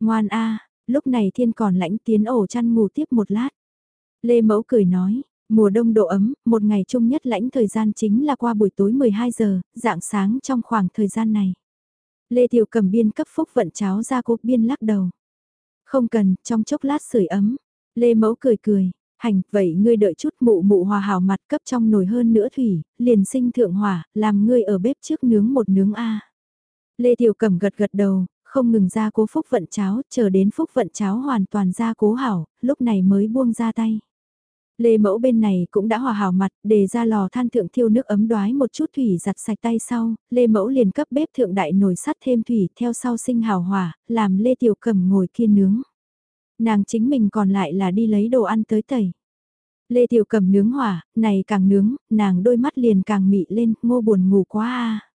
Ngoan a lúc này thiên còn lãnh tiến ổ chăn ngủ tiếp một lát. Lê Mẫu cười nói, mùa đông độ ấm, một ngày chung nhất lãnh thời gian chính là qua buổi tối 12 giờ, dạng sáng trong khoảng thời gian này. Lê Tiểu cầm biên cấp phúc vận cháo ra cốt biên lắc đầu. Không cần, trong chốc lát sưởi ấm. Lê Mẫu cười cười, Hành, vậy ngươi đợi chút mụ mụ hòa hảo mặt cấp trong nồi hơn nữa thủy, liền sinh thượng hỏa, làm ngươi ở bếp trước nướng một nướng A. Lê Tiểu Cẩm gật gật đầu, không ngừng ra cố phúc vận cháo, chờ đến phúc vận cháo hoàn toàn ra cố hảo, lúc này mới buông ra tay. Lê mẫu bên này cũng đã hòa hảo mặt, để ra lò than thượng thiêu nước ấm đoái một chút thủy giặt sạch tay sau, Lê mẫu liền cấp bếp thượng đại nồi sắt thêm thủy theo sau sinh hào hỏa, làm Lê Tiểu Cẩm ngồi kia nướng. Nàng chính mình còn lại là đi lấy đồ ăn tới tẩy. Lê Tiểu cầm nướng hỏa, này càng nướng, nàng đôi mắt liền càng mị lên, ngô buồn ngủ quá a.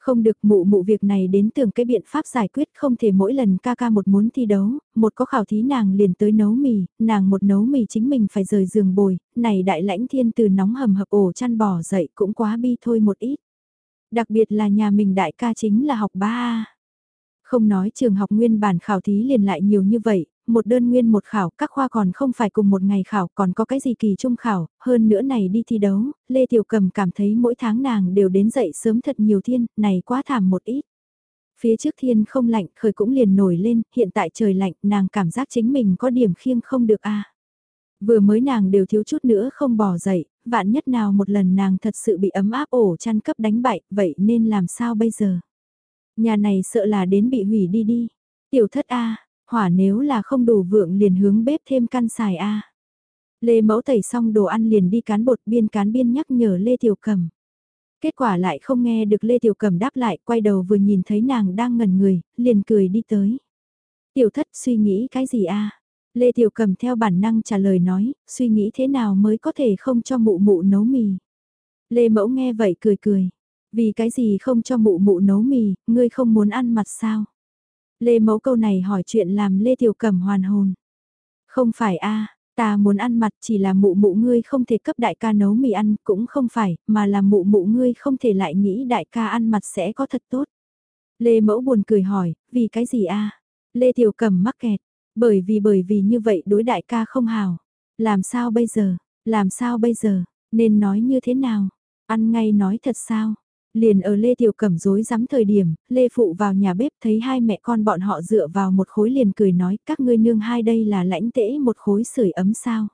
Không được mụ mụ việc này đến tưởng cái biện pháp giải quyết không thể mỗi lần ca ca một muốn thi đấu, một có khảo thí nàng liền tới nấu mì, nàng một nấu mì chính mình phải rời giường bồi, này đại lãnh thiên từ nóng hầm hập ổ chăn bò dậy cũng quá bi thôi một ít. Đặc biệt là nhà mình đại ca chính là học ba A. Không nói trường học nguyên bản khảo thí liền lại nhiều như vậy, một đơn nguyên một khảo, các khoa còn không phải cùng một ngày khảo, còn có cái gì kỳ trung khảo, hơn nữa này đi thi đấu, Lê Tiểu Cầm cảm thấy mỗi tháng nàng đều đến dậy sớm thật nhiều thiên, này quá thảm một ít. Phía trước thiên không lạnh, khởi cũng liền nổi lên, hiện tại trời lạnh, nàng cảm giác chính mình có điểm khiêng không được a. Vừa mới nàng đều thiếu chút nữa không bỏ dậy, vạn nhất nào một lần nàng thật sự bị ấm áp ổ chăn cấp đánh bại, vậy nên làm sao bây giờ? Nhà này sợ là đến bị hủy đi đi. Tiểu thất A, hỏa nếu là không đủ vượng liền hướng bếp thêm căn xài A. Lê mẫu tẩy xong đồ ăn liền đi cán bột biên cán biên nhắc nhở Lê Tiểu Cầm. Kết quả lại không nghe được Lê Tiểu Cầm đáp lại, quay đầu vừa nhìn thấy nàng đang ngẩn người, liền cười đi tới. Tiểu thất suy nghĩ cái gì a? Lê Tiểu Cầm theo bản năng trả lời nói, suy nghĩ thế nào mới có thể không cho mụ mụ nấu mì. Lê Mẫu nghe vậy cười cười, vì cái gì không cho mụ mụ nấu mì, ngươi không muốn ăn mặt sao? Lê Mẫu câu này hỏi chuyện làm Lê Tiểu Cẩm hoàn hồn. Không phải a ta muốn ăn mặt chỉ là mụ mụ ngươi không thể cấp đại ca nấu mì ăn, cũng không phải, mà là mụ mụ ngươi không thể lại nghĩ đại ca ăn mặt sẽ có thật tốt. Lê Mẫu buồn cười hỏi, vì cái gì a Lê Tiểu Cẩm mắc kẹt, bởi vì bởi vì như vậy đối đại ca không hào. Làm sao bây giờ, làm sao bây giờ, nên nói như thế nào, ăn ngay nói thật sao, Liền ở Lê Tiểu Cẩm rối rắm thời điểm, Lê Phụ vào nhà bếp thấy hai mẹ con bọn họ dựa vào một khối liền cười nói các ngươi nương hai đây là lãnh tễ một khối sưởi ấm sao.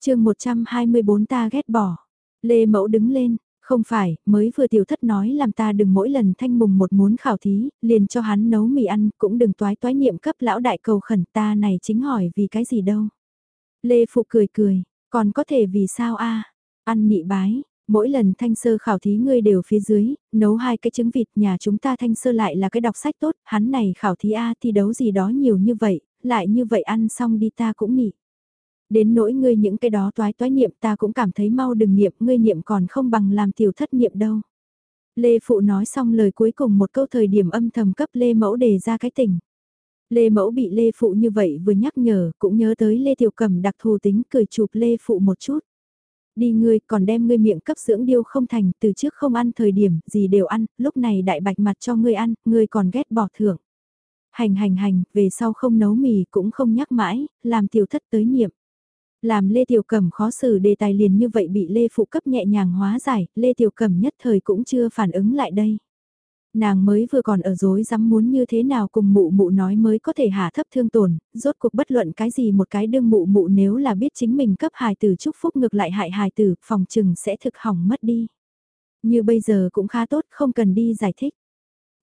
chương 124 ta ghét bỏ. Lê Mẫu đứng lên, không phải, mới vừa tiểu thất nói làm ta đừng mỗi lần thanh mùng một muốn khảo thí, liền cho hắn nấu mì ăn, cũng đừng toái toái niệm cấp lão đại cầu khẩn ta này chính hỏi vì cái gì đâu. Lê Phụ cười cười, còn có thể vì sao a Ăn nị bái, Mỗi lần thanh sơ khảo thí ngươi đều phía dưới, nấu hai cái trứng vịt nhà chúng ta thanh sơ lại là cái đọc sách tốt, hắn này khảo thí A thi đấu gì đó nhiều như vậy, lại như vậy ăn xong đi ta cũng nỉ. Đến nỗi ngươi những cái đó toái toái niệm ta cũng cảm thấy mau đừng niệm, ngươi niệm còn không bằng làm tiểu thất niệm đâu. Lê Phụ nói xong lời cuối cùng một câu thời điểm âm thầm cấp Lê Mẫu đề ra cái tình. Lê Mẫu bị Lê Phụ như vậy vừa nhắc nhở, cũng nhớ tới Lê Tiểu cẩm đặc thù tính cười chụp Lê Phụ một chút đi ngươi còn đem ngươi miệng cấp dưỡng điêu không thành, từ trước không ăn thời điểm, gì đều ăn, lúc này đại bạch mặt cho ngươi ăn, ngươi còn ghét bỏ thưởng. Hành hành hành, về sau không nấu mì cũng không nhắc mãi, làm tiểu thất tới niệm. Làm Lê Tiểu Cẩm khó xử đề tài liền như vậy bị Lê Phụ cấp nhẹ nhàng hóa giải, Lê Tiểu Cẩm nhất thời cũng chưa phản ứng lại đây nàng mới vừa còn ở dối dám muốn như thế nào cùng mụ mụ nói mới có thể hạ thấp thương tổn, rốt cuộc bất luận cái gì một cái đương mụ mụ nếu là biết chính mình cấp hài tử chúc phúc ngược lại hại hài tử, phòng trừng sẽ thực hỏng mất đi. Như bây giờ cũng khá tốt, không cần đi giải thích.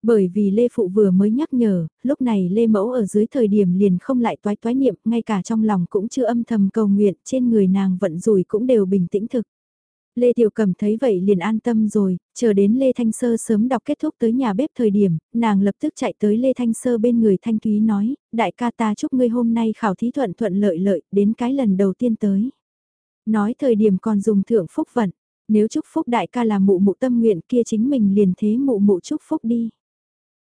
Bởi vì Lê Phụ vừa mới nhắc nhở, lúc này Lê Mẫu ở dưới thời điểm liền không lại toái toái niệm, ngay cả trong lòng cũng chưa âm thầm cầu nguyện, trên người nàng vận rủi cũng đều bình tĩnh thực. Lê Tiểu Cầm thấy vậy liền an tâm rồi, chờ đến Lê Thanh Sơ sớm đọc kết thúc tới nhà bếp thời điểm, nàng lập tức chạy tới Lê Thanh Sơ bên người Thanh Thúy nói, đại ca ta chúc ngươi hôm nay khảo thí thuận thuận lợi lợi, đến cái lần đầu tiên tới. Nói thời điểm còn dùng thượng phúc vận, nếu chúc phúc đại ca là mụ mụ tâm nguyện kia chính mình liền thế mụ mụ chúc phúc đi.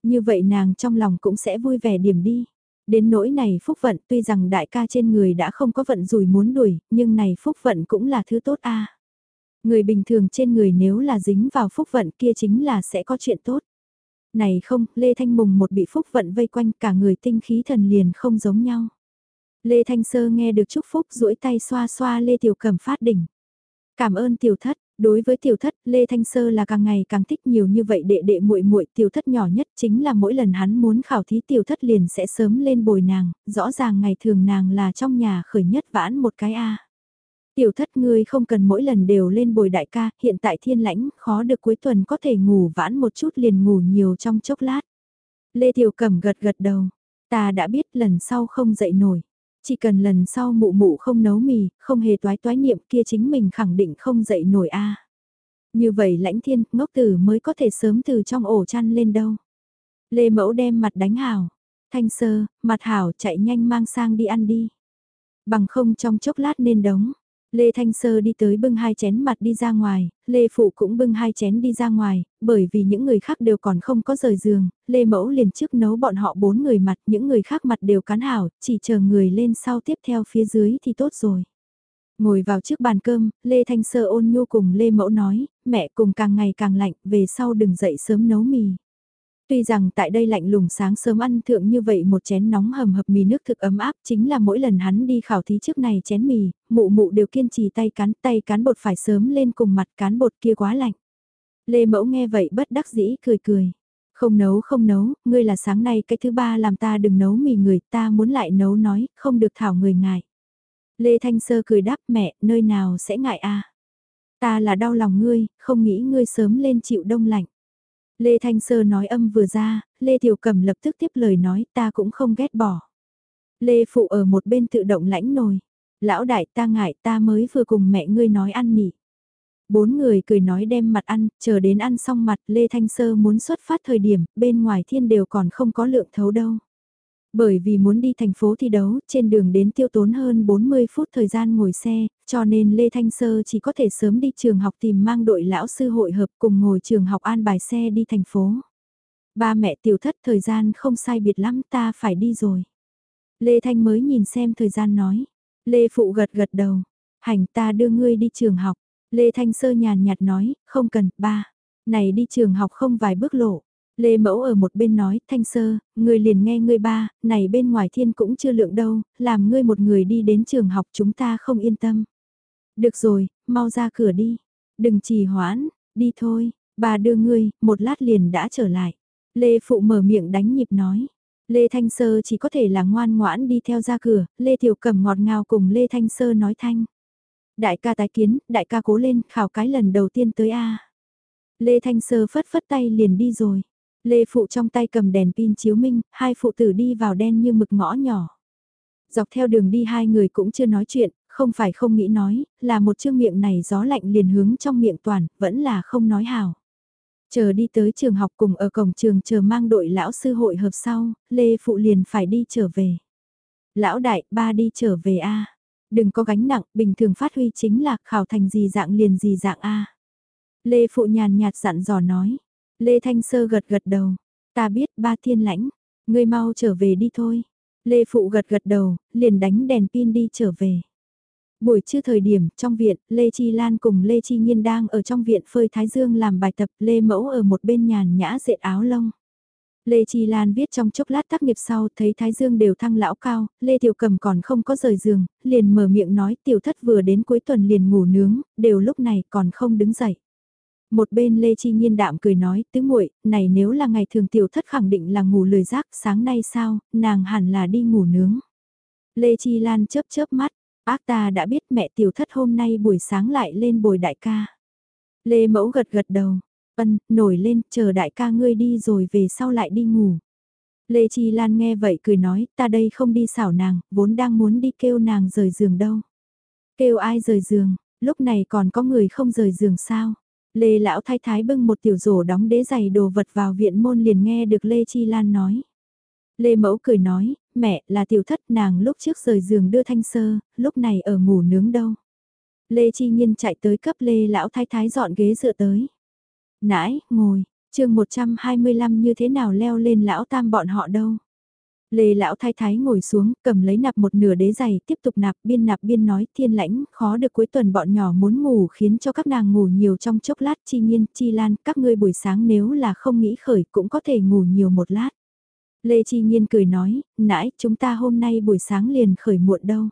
Như vậy nàng trong lòng cũng sẽ vui vẻ điểm đi. Đến nỗi này phúc vận tuy rằng đại ca trên người đã không có vận rủi muốn đuổi, nhưng này phúc vận cũng là thứ tốt a Người bình thường trên người nếu là dính vào phúc vận kia chính là sẽ có chuyện tốt. Này không, Lê Thanh Mùng một bị phúc vận vây quanh cả người tinh khí thần liền không giống nhau. Lê Thanh Sơ nghe được chúc phúc duỗi tay xoa xoa Lê Tiểu Cẩm phát đỉnh. Cảm ơn tiểu thất, đối với tiểu thất, Lê Thanh Sơ là càng ngày càng thích nhiều như vậy đệ đệ muội muội tiểu thất nhỏ nhất chính là mỗi lần hắn muốn khảo thí tiểu thất liền sẽ sớm lên bồi nàng, rõ ràng ngày thường nàng là trong nhà khởi nhất vãn một cái A. Tiểu thất ngươi không cần mỗi lần đều lên bồi đại ca, hiện tại thiên lãnh, khó được cuối tuần có thể ngủ vãn một chút liền ngủ nhiều trong chốc lát. Lê Tiểu Cẩm gật gật đầu, ta đã biết lần sau không dậy nổi. Chỉ cần lần sau mụ mụ không nấu mì, không hề toái toái niệm kia chính mình khẳng định không dậy nổi a. Như vậy lãnh thiên, ngốc tử mới có thể sớm từ trong ổ chăn lên đâu. Lê Mẫu đem mặt đánh hào. Thanh sơ, mặt hảo chạy nhanh mang sang đi ăn đi. Bằng không trong chốc lát nên đóng. Lê Thanh Sơ đi tới bưng hai chén mặt đi ra ngoài, Lê Phụ cũng bưng hai chén đi ra ngoài, bởi vì những người khác đều còn không có rời giường, Lê Mẫu liền trước nấu bọn họ bốn người mặt, những người khác mặt đều cán hảo, chỉ chờ người lên sau tiếp theo phía dưới thì tốt rồi. Ngồi vào trước bàn cơm, Lê Thanh Sơ ôn nhu cùng Lê Mẫu nói, mẹ cùng càng ngày càng lạnh, về sau đừng dậy sớm nấu mì. Tuy rằng tại đây lạnh lùng sáng sớm ăn thượng như vậy một chén nóng hầm hập mì nước thực ấm áp chính là mỗi lần hắn đi khảo thí trước này chén mì, mụ mụ đều kiên trì tay cán tay cán bột phải sớm lên cùng mặt cán bột kia quá lạnh. Lê Mẫu nghe vậy bất đắc dĩ cười cười. Không nấu không nấu, ngươi là sáng nay cái thứ ba làm ta đừng nấu mì người ta muốn lại nấu nói, không được thảo người ngại. Lê Thanh Sơ cười đáp mẹ, nơi nào sẽ ngại a Ta là đau lòng ngươi, không nghĩ ngươi sớm lên chịu đông lạnh. Lê Thanh Sơ nói âm vừa ra, Lê Tiểu Cẩm lập tức tiếp lời nói ta cũng không ghét bỏ. Lê Phụ ở một bên tự động lãnh nồi. Lão đại ta ngại ta mới vừa cùng mẹ ngươi nói ăn nỉ. Bốn người cười nói đem mặt ăn, chờ đến ăn xong mặt Lê Thanh Sơ muốn xuất phát thời điểm, bên ngoài thiên đều còn không có lượng thấu đâu. Bởi vì muốn đi thành phố thi đấu, trên đường đến tiêu tốn hơn 40 phút thời gian ngồi xe, cho nên Lê Thanh Sơ chỉ có thể sớm đi trường học tìm mang đội lão sư hội hợp cùng ngồi trường học an bài xe đi thành phố. Ba mẹ tiểu thất thời gian không sai biệt lắm ta phải đi rồi. Lê Thanh mới nhìn xem thời gian nói. Lê Phụ gật gật đầu. Hành ta đưa ngươi đi trường học. Lê Thanh Sơ nhàn nhạt nói, không cần, ba. Này đi trường học không vài bước lộ. Lê Mẫu ở một bên nói, Thanh Sơ, người liền nghe ngươi ba, này bên ngoài thiên cũng chưa lượng đâu, làm ngươi một người đi đến trường học chúng ta không yên tâm. Được rồi, mau ra cửa đi. Đừng trì hoãn, đi thôi, bà đưa ngươi, một lát liền đã trở lại. Lê Phụ mở miệng đánh nhịp nói. Lê Thanh Sơ chỉ có thể là ngoan ngoãn đi theo ra cửa, Lê Tiểu Cẩm ngọt ngào cùng Lê Thanh Sơ nói thanh. Đại ca tái kiến, đại ca cố lên, khảo cái lần đầu tiên tới A. Lê Thanh Sơ phất phất tay liền đi rồi. Lê Phụ trong tay cầm đèn pin chiếu minh, hai phụ tử đi vào đen như mực ngõ nhỏ. Dọc theo đường đi hai người cũng chưa nói chuyện, không phải không nghĩ nói, là một chương miệng này gió lạnh liền hướng trong miệng toàn, vẫn là không nói hào. Chờ đi tới trường học cùng ở cổng trường chờ mang đội lão sư hội hợp sau, Lê Phụ liền phải đi trở về. Lão đại, ba đi trở về a Đừng có gánh nặng, bình thường phát huy chính là khảo thành gì dạng liền gì dạng a Lê Phụ nhàn nhạt dặn dò nói. Lê Thanh Sơ gật gật đầu. Ta biết ba thiên lãnh. Ngươi mau trở về đi thôi. Lê Phụ gật gật đầu, liền đánh đèn pin đi trở về. Buổi trưa thời điểm, trong viện, Lê Chi Lan cùng Lê Chi Nhiên đang ở trong viện phơi Thái Dương làm bài tập, Lê Mẫu ở một bên nhàn nhã dệt áo lông. Lê Chi Lan viết trong chốc lát tác nghiệp sau, thấy Thái Dương đều thăng lão cao, Lê Tiểu Cầm còn không có rời giường, liền mở miệng nói tiểu thất vừa đến cuối tuần liền ngủ nướng, đều lúc này còn không đứng dậy. Một bên Lê Chi Nhiên đạm cười nói, tứ muội, này nếu là ngày thường tiểu thất khẳng định là ngủ lười giác, sáng nay sao, nàng hẳn là đi ngủ nướng. Lê Chi Lan chớp chớp mắt, ác ta đã biết mẹ tiểu thất hôm nay buổi sáng lại lên bồi đại ca. Lê Mẫu gật gật đầu, ân, nổi lên, chờ đại ca ngươi đi rồi về sau lại đi ngủ. Lê Chi Lan nghe vậy cười nói, ta đây không đi xảo nàng, vốn đang muốn đi kêu nàng rời giường đâu. Kêu ai rời giường, lúc này còn có người không rời giường sao? Lê lão thái thái bưng một tiểu rổ đóng đế giày đồ vật vào viện môn liền nghe được Lê Chi Lan nói. Lê mẫu cười nói, mẹ là tiểu thất nàng lúc trước rời giường đưa thanh sơ, lúc này ở ngủ nướng đâu. Lê Chi Nhiên chạy tới cấp Lê lão thái thái dọn ghế dựa tới. Nãi, ngồi, chương 125 như thế nào leo lên lão tam bọn họ đâu. Lê lão thái thái ngồi xuống, cầm lấy nạp một nửa đế giày, tiếp tục nạp biên nạp biên nói thiên lãnh, khó được cuối tuần bọn nhỏ muốn ngủ khiến cho các nàng ngủ nhiều trong chốc lát chi nhiên, chi lan, các ngươi buổi sáng nếu là không nghĩ khởi cũng có thể ngủ nhiều một lát. Lê Chi Nhiên cười nói, nãy chúng ta hôm nay buổi sáng liền khởi muộn đâu.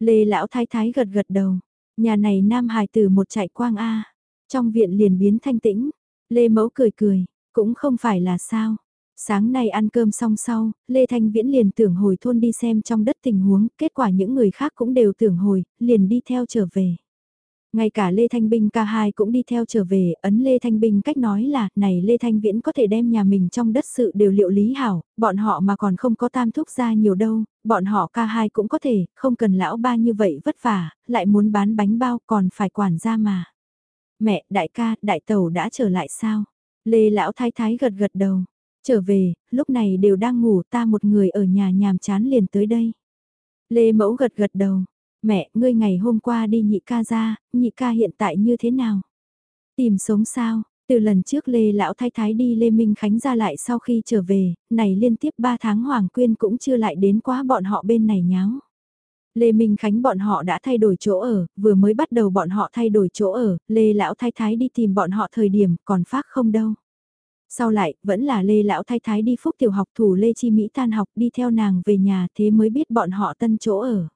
Lê lão thái thái gật gật đầu, nhà này nam hài từ một chạy quang A, trong viện liền biến thanh tĩnh, Lê mẫu cười cười, cũng không phải là sao Sáng nay ăn cơm xong sau, Lê Thanh Viễn liền tưởng hồi thôn đi xem trong đất tình huống, kết quả những người khác cũng đều tưởng hồi, liền đi theo trở về. Ngay cả Lê Thanh Binh ca hai cũng đi theo trở về, ấn Lê Thanh Binh cách nói là, này Lê Thanh Viễn có thể đem nhà mình trong đất sự đều liệu lý hảo, bọn họ mà còn không có tam thúc ra nhiều đâu, bọn họ ca hai cũng có thể, không cần lão ba như vậy vất vả, lại muốn bán bánh bao còn phải quản ra mà. Mẹ, đại ca, đại tàu đã trở lại sao? Lê lão thái thái gật gật đầu, Trở về, lúc này đều đang ngủ ta một người ở nhà nhàm chán liền tới đây. Lê Mẫu gật gật đầu, mẹ, ngươi ngày hôm qua đi nhị ca ra, nhị ca hiện tại như thế nào? Tìm sống sao? Từ lần trước Lê Lão Thái Thái đi Lê Minh Khánh ra lại sau khi trở về, này liên tiếp 3 tháng Hoàng Quyên cũng chưa lại đến quá bọn họ bên này nháo. Lê Minh Khánh bọn họ đã thay đổi chỗ ở, vừa mới bắt đầu bọn họ thay đổi chỗ ở, Lê Lão Thái Thái đi tìm bọn họ thời điểm còn phát không đâu. Sau lại, vẫn là Lê Lão Thái Thái đi phúc tiểu học thủ Lê Chi Mỹ tan học đi theo nàng về nhà thế mới biết bọn họ tân chỗ ở.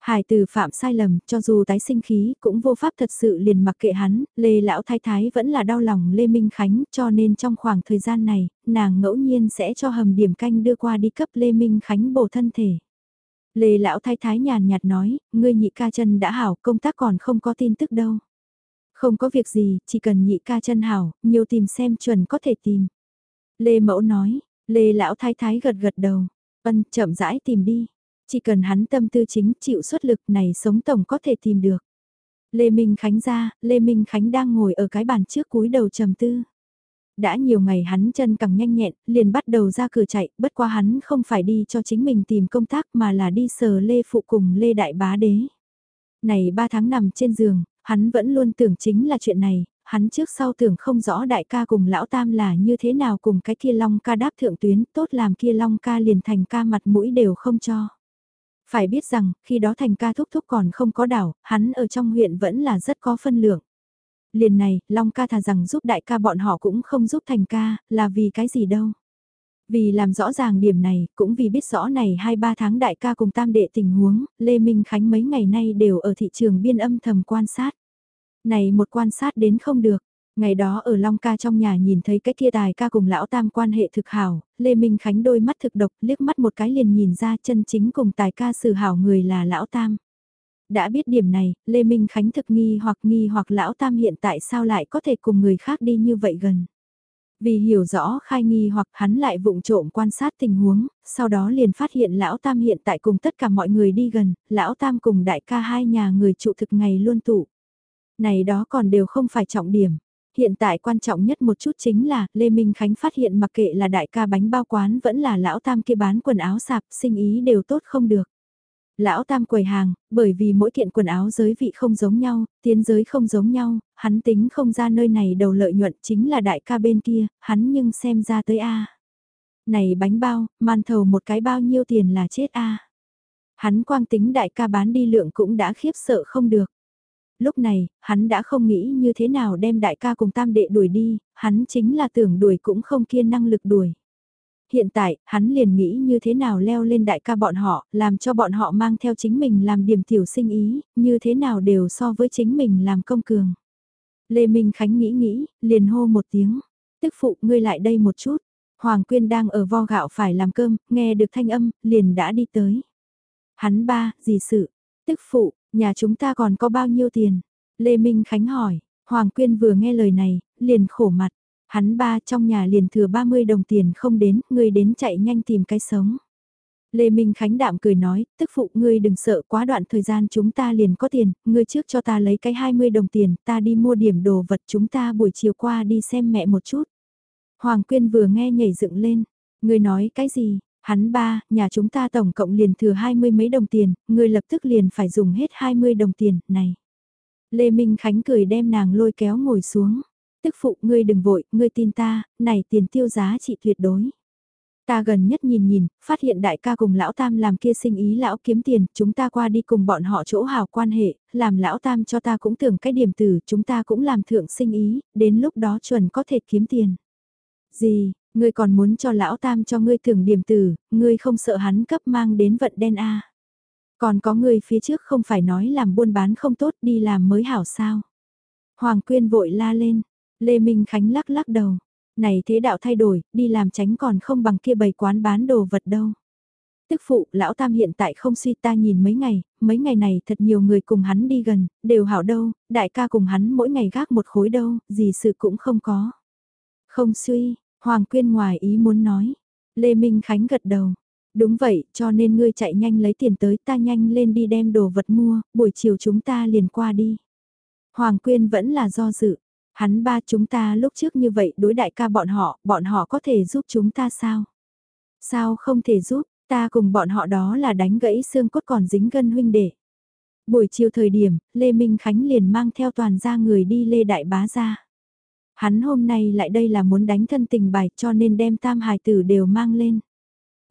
Hải từ phạm sai lầm, cho dù tái sinh khí, cũng vô pháp thật sự liền mặc kệ hắn, Lê Lão Thái Thái vẫn là đau lòng Lê Minh Khánh, cho nên trong khoảng thời gian này, nàng ngẫu nhiên sẽ cho hầm điểm canh đưa qua đi cấp Lê Minh Khánh bổ thân thể. Lê Lão Thái Thái nhàn nhạt nói, ngươi nhị ca chân đã hảo, công tác còn không có tin tức đâu. Không có việc gì, chỉ cần nhị ca chân hảo, nhiều tìm xem chuẩn có thể tìm. Lê Mẫu nói, Lê Lão Thái Thái gật gật đầu, ân chậm rãi tìm đi. Chỉ cần hắn tâm tư chính chịu xuất lực này sống tổng có thể tìm được. Lê Minh Khánh ra, Lê Minh Khánh đang ngồi ở cái bàn trước cúi đầu trầm tư. Đã nhiều ngày hắn chân càng nhanh nhẹn, liền bắt đầu ra cửa chạy, bất qua hắn không phải đi cho chính mình tìm công tác mà là đi sờ Lê Phụ cùng Lê Đại Bá Đế. Này ba tháng nằm trên giường, hắn vẫn luôn tưởng chính là chuyện này, hắn trước sau tưởng không rõ đại ca cùng lão tam là như thế nào cùng cái kia long ca đáp thượng tuyến, tốt làm kia long ca liền thành ca mặt mũi đều không cho. Phải biết rằng, khi đó thành ca thúc thúc còn không có đảo, hắn ở trong huyện vẫn là rất có phân lượng. Liền này, Long ca thà rằng giúp đại ca bọn họ cũng không giúp thành ca, là vì cái gì đâu. Vì làm rõ ràng điểm này, cũng vì biết rõ này 2-3 tháng đại ca cùng tam đệ tình huống, Lê Minh Khánh mấy ngày nay đều ở thị trường biên âm thầm quan sát. Này một quan sát đến không được, Ngày đó ở Long ca trong nhà nhìn thấy cái kia tài ca cùng lão tam quan hệ thực hảo, Lê Minh Khánh đôi mắt thực độc liếc mắt một cái liền nhìn ra chân chính cùng tài ca xử hảo người là lão tam. Đã biết điểm này, Lê Minh Khánh thực nghi hoặc nghi hoặc lão tam hiện tại sao lại có thể cùng người khác đi như vậy gần. Vì hiểu rõ khai nghi hoặc hắn lại vụng trộm quan sát tình huống, sau đó liền phát hiện lão tam hiện tại cùng tất cả mọi người đi gần, lão tam cùng đại ca hai nhà người trụ thực ngày luôn tụ. Này đó còn đều không phải trọng điểm. Hiện tại quan trọng nhất một chút chính là, Lê Minh Khánh phát hiện mặc kệ là đại ca bánh bao quán vẫn là lão tam kia bán quần áo sạp, sinh ý đều tốt không được. Lão tam quầy hàng, bởi vì mỗi kiện quần áo giới vị không giống nhau, tiến giới không giống nhau, hắn tính không ra nơi này đầu lợi nhuận chính là đại ca bên kia, hắn nhưng xem ra tới A. Này bánh bao, man thầu một cái bao nhiêu tiền là chết A. Hắn quang tính đại ca bán đi lượng cũng đã khiếp sợ không được lúc này, hắn đã không nghĩ như thế nào đem đại ca cùng tam đệ đuổi đi, hắn chính là tưởng đuổi cũng không kia năng lực đuổi. Hiện tại, hắn liền nghĩ như thế nào leo lên đại ca bọn họ, làm cho bọn họ mang theo chính mình làm điểm tiểu sinh ý, như thế nào đều so với chính mình làm công cường. Lê Minh Khánh nghĩ nghĩ, liền hô một tiếng, tức phụ ngươi lại đây một chút. Hoàng Quyên đang ở vo gạo phải làm cơm, nghe được thanh âm, liền đã đi tới. Hắn ba, gì sự? Tức phụ, Nhà chúng ta còn có bao nhiêu tiền? Lê Minh Khánh hỏi, Hoàng Quyên vừa nghe lời này, liền khổ mặt. Hắn ba trong nhà liền thừa 30 đồng tiền không đến, ngươi đến chạy nhanh tìm cái sống. Lê Minh Khánh đạm cười nói, tức phụ ngươi đừng sợ quá đoạn thời gian chúng ta liền có tiền, ngươi trước cho ta lấy cái 20 đồng tiền, ta đi mua điểm đồ vật chúng ta buổi chiều qua đi xem mẹ một chút. Hoàng Quyên vừa nghe nhảy dựng lên, ngươi nói cái gì, Hắn ba, nhà chúng ta tổng cộng liền thừa hai mươi mấy đồng tiền, ngươi lập tức liền phải dùng hết hai mươi đồng tiền, này. Lê Minh Khánh cười đem nàng lôi kéo ngồi xuống. Tức phụ ngươi đừng vội, ngươi tin ta, này tiền tiêu giá trị tuyệt đối. Ta gần nhất nhìn nhìn, phát hiện đại ca cùng lão tam làm kia sinh ý lão kiếm tiền, chúng ta qua đi cùng bọn họ chỗ hào quan hệ, làm lão tam cho ta cũng tưởng cái điểm tử, chúng ta cũng làm thượng sinh ý, đến lúc đó chuẩn có thể kiếm tiền. Gì, Ngươi còn muốn cho lão tam cho ngươi thưởng điểm tử, ngươi không sợ hắn cấp mang đến vận đen a Còn có ngươi phía trước không phải nói làm buôn bán không tốt đi làm mới hảo sao. Hoàng Quyên vội la lên, Lê Minh Khánh lắc lắc đầu. Này thế đạo thay đổi, đi làm tránh còn không bằng kia bày quán bán đồ vật đâu. Tức phụ, lão tam hiện tại không suy ta nhìn mấy ngày, mấy ngày này thật nhiều người cùng hắn đi gần, đều hảo đâu, đại ca cùng hắn mỗi ngày gác một khối đâu, gì sự cũng không có. Không suy, Hoàng Quyên ngoài ý muốn nói. Lê Minh Khánh gật đầu. Đúng vậy, cho nên ngươi chạy nhanh lấy tiền tới ta nhanh lên đi đem đồ vật mua, buổi chiều chúng ta liền qua đi. Hoàng Quyên vẫn là do dự. Hắn ba chúng ta lúc trước như vậy đối đại ca bọn họ, bọn họ có thể giúp chúng ta sao? Sao không thể giúp, ta cùng bọn họ đó là đánh gãy xương cốt còn dính gân huynh đệ. Buổi chiều thời điểm, Lê Minh Khánh liền mang theo toàn gia người đi Lê Đại Bá ra. Hắn hôm nay lại đây là muốn đánh thân tình bài cho nên đem tam hài tử đều mang lên.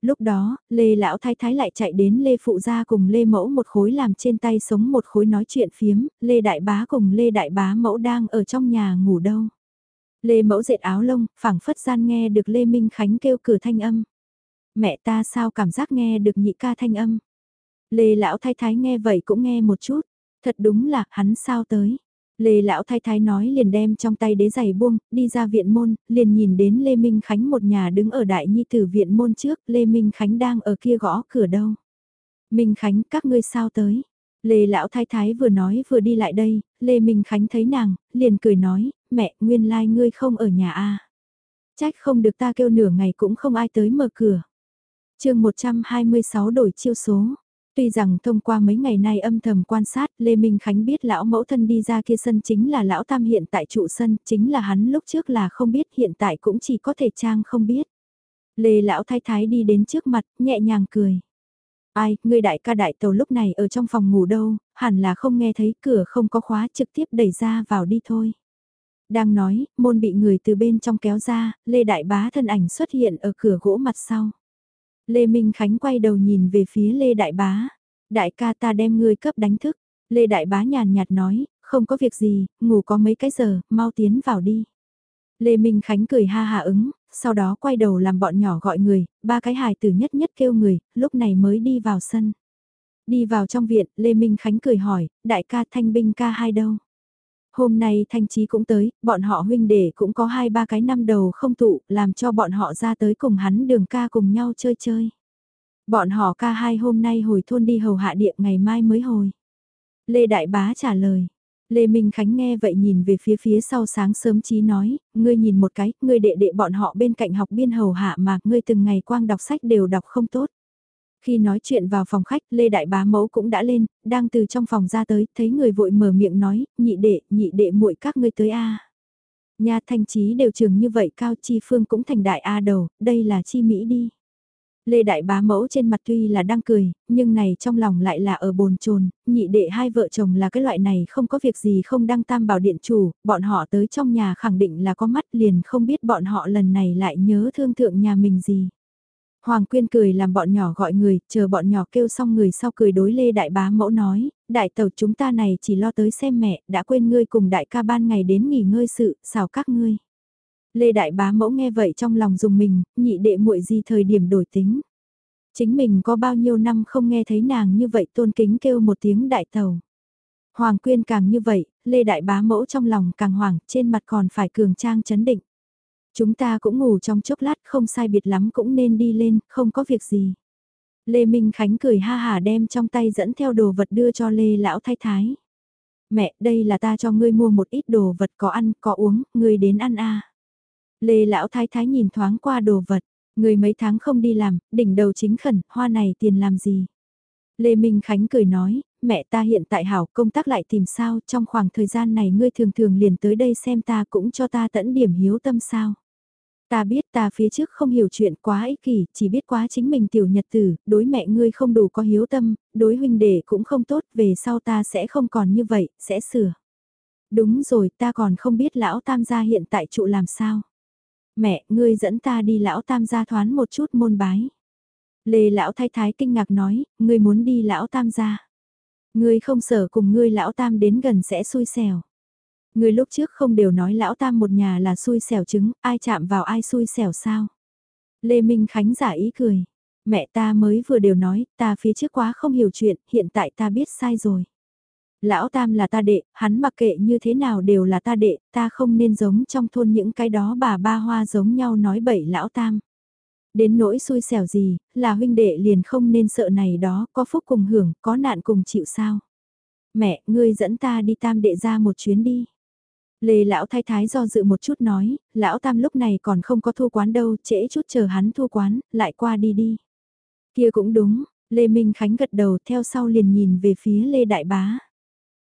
Lúc đó, Lê Lão Thái Thái lại chạy đến Lê Phụ Gia cùng Lê Mẫu một khối làm trên tay sống một khối nói chuyện phiếm, Lê Đại Bá cùng Lê Đại Bá Mẫu đang ở trong nhà ngủ đâu. Lê Mẫu dệt áo lông, phảng phất gian nghe được Lê Minh Khánh kêu cửa thanh âm. Mẹ ta sao cảm giác nghe được nhị ca thanh âm. Lê Lão Thái Thái nghe vậy cũng nghe một chút, thật đúng là hắn sao tới. Lê Lão Thái Thái nói liền đem trong tay đế giày buông, đi ra viện môn, liền nhìn đến Lê Minh Khánh một nhà đứng ở đại nhi tử viện môn trước, Lê Minh Khánh đang ở kia gõ cửa đâu. Minh Khánh, các ngươi sao tới? Lê Lão Thái Thái vừa nói vừa đi lại đây, Lê Minh Khánh thấy nàng, liền cười nói, mẹ, nguyên lai like ngươi không ở nhà a à? Trách không được ta kêu nửa ngày cũng không ai tới mở cửa. chương 126 đổi chiêu số. Tuy rằng thông qua mấy ngày nay âm thầm quan sát, Lê Minh Khánh biết lão mẫu thân đi ra kia sân chính là lão tam hiện tại trụ sân, chính là hắn lúc trước là không biết hiện tại cũng chỉ có thể trang không biết. Lê lão thái thái đi đến trước mặt, nhẹ nhàng cười. Ai, người đại ca đại tàu lúc này ở trong phòng ngủ đâu, hẳn là không nghe thấy cửa không có khóa trực tiếp đẩy ra vào đi thôi. Đang nói, môn bị người từ bên trong kéo ra, Lê Đại Bá thân ảnh xuất hiện ở cửa gỗ mặt sau. Lê Minh Khánh quay đầu nhìn về phía Lê Đại Bá. Đại ca ta đem ngươi cấp đánh thức. Lê Đại Bá nhàn nhạt nói, không có việc gì, ngủ có mấy cái giờ, mau tiến vào đi. Lê Minh Khánh cười ha ha ứng, sau đó quay đầu làm bọn nhỏ gọi người, ba cái hài tử nhất nhất kêu người, lúc này mới đi vào sân. Đi vào trong viện, Lê Minh Khánh cười hỏi, đại ca thanh binh ca hai đâu? Hôm nay thanh trí cũng tới, bọn họ huynh đệ cũng có hai ba cái năm đầu không tụ, làm cho bọn họ ra tới cùng hắn đường ca cùng nhau chơi chơi. Bọn họ ca hai hôm nay hồi thôn đi hầu hạ điện ngày mai mới hồi. Lê Đại Bá trả lời. Lê Minh Khánh nghe vậy nhìn về phía phía sau sáng sớm chí nói, ngươi nhìn một cái, ngươi đệ đệ bọn họ bên cạnh học biên hầu hạ mà ngươi từng ngày quang đọc sách đều đọc không tốt. Khi nói chuyện vào phòng khách, Lê Đại Bá Mẫu cũng đã lên, đang từ trong phòng ra tới, thấy người vội mở miệng nói, nhị đệ, nhị đệ muội các ngươi tới a. Nhà thanh trí đều trường như vậy cao chi phương cũng thành đại A đầu, đây là chi Mỹ đi. Lê Đại Bá Mẫu trên mặt tuy là đang cười, nhưng này trong lòng lại là ở bồn chồn nhị đệ hai vợ chồng là cái loại này không có việc gì không đăng tam bảo điện chủ, bọn họ tới trong nhà khẳng định là có mắt liền không biết bọn họ lần này lại nhớ thương thượng nhà mình gì. Hoàng Quyên cười làm bọn nhỏ gọi người, chờ bọn nhỏ kêu xong người sau cười đối Lê Đại Bá Mẫu nói, đại tàu chúng ta này chỉ lo tới xem mẹ, đã quên ngươi cùng đại ca ban ngày đến nghỉ ngơi sự, xào các ngươi. Lê Đại Bá Mẫu nghe vậy trong lòng dùng mình, nhị đệ muội gì thời điểm đổi tính. Chính mình có bao nhiêu năm không nghe thấy nàng như vậy tôn kính kêu một tiếng đại tàu. Hoàng Quyên càng như vậy, Lê Đại Bá Mẫu trong lòng càng hoảng, trên mặt còn phải cường trang chấn định. Chúng ta cũng ngủ trong chốc lát không sai biệt lắm cũng nên đi lên, không có việc gì. Lê Minh Khánh cười ha hà đem trong tay dẫn theo đồ vật đưa cho Lê Lão Thái Thái. Mẹ, đây là ta cho ngươi mua một ít đồ vật có ăn, có uống, ngươi đến ăn a. Lê Lão Thái Thái nhìn thoáng qua đồ vật, ngươi mấy tháng không đi làm, đỉnh đầu chính khẩn, hoa này tiền làm gì? Lê Minh Khánh cười nói, mẹ ta hiện tại hảo công tác lại tìm sao, trong khoảng thời gian này ngươi thường thường liền tới đây xem ta cũng cho ta tẫn điểm hiếu tâm sao. Ta biết ta phía trước không hiểu chuyện quá ích kỷ, chỉ biết quá chính mình tiểu nhật tử, đối mẹ ngươi không đủ có hiếu tâm, đối huynh đệ cũng không tốt, về sau ta sẽ không còn như vậy, sẽ sửa. Đúng rồi, ta còn không biết lão tam gia hiện tại trụ làm sao. Mẹ, ngươi dẫn ta đi lão tam gia thoán một chút môn bái. Lê lão thái thái kinh ngạc nói, ngươi muốn đi lão tam gia. Ngươi không sợ cùng ngươi lão tam đến gần sẽ xui xẻo. Người lúc trước không đều nói lão tam một nhà là xui xẻo trứng, ai chạm vào ai xui xẻo sao. Lê Minh Khánh giả ý cười. Mẹ ta mới vừa đều nói, ta phía trước quá không hiểu chuyện, hiện tại ta biết sai rồi. Lão Tam là ta đệ, hắn mặc kệ như thế nào đều là ta đệ, ta không nên giống trong thôn những cái đó bà ba hoa giống nhau nói bậy Lão Tam. Đến nỗi xui xẻo gì, là huynh đệ liền không nên sợ này đó, có phúc cùng hưởng, có nạn cùng chịu sao. Mẹ, ngươi dẫn ta đi tam đệ ra một chuyến đi. Lê lão thái thái do dự một chút nói, lão tam lúc này còn không có thu quán đâu, trễ chút chờ hắn thu quán, lại qua đi đi. Kia cũng đúng, Lê Minh Khánh gật đầu theo sau liền nhìn về phía Lê Đại Bá.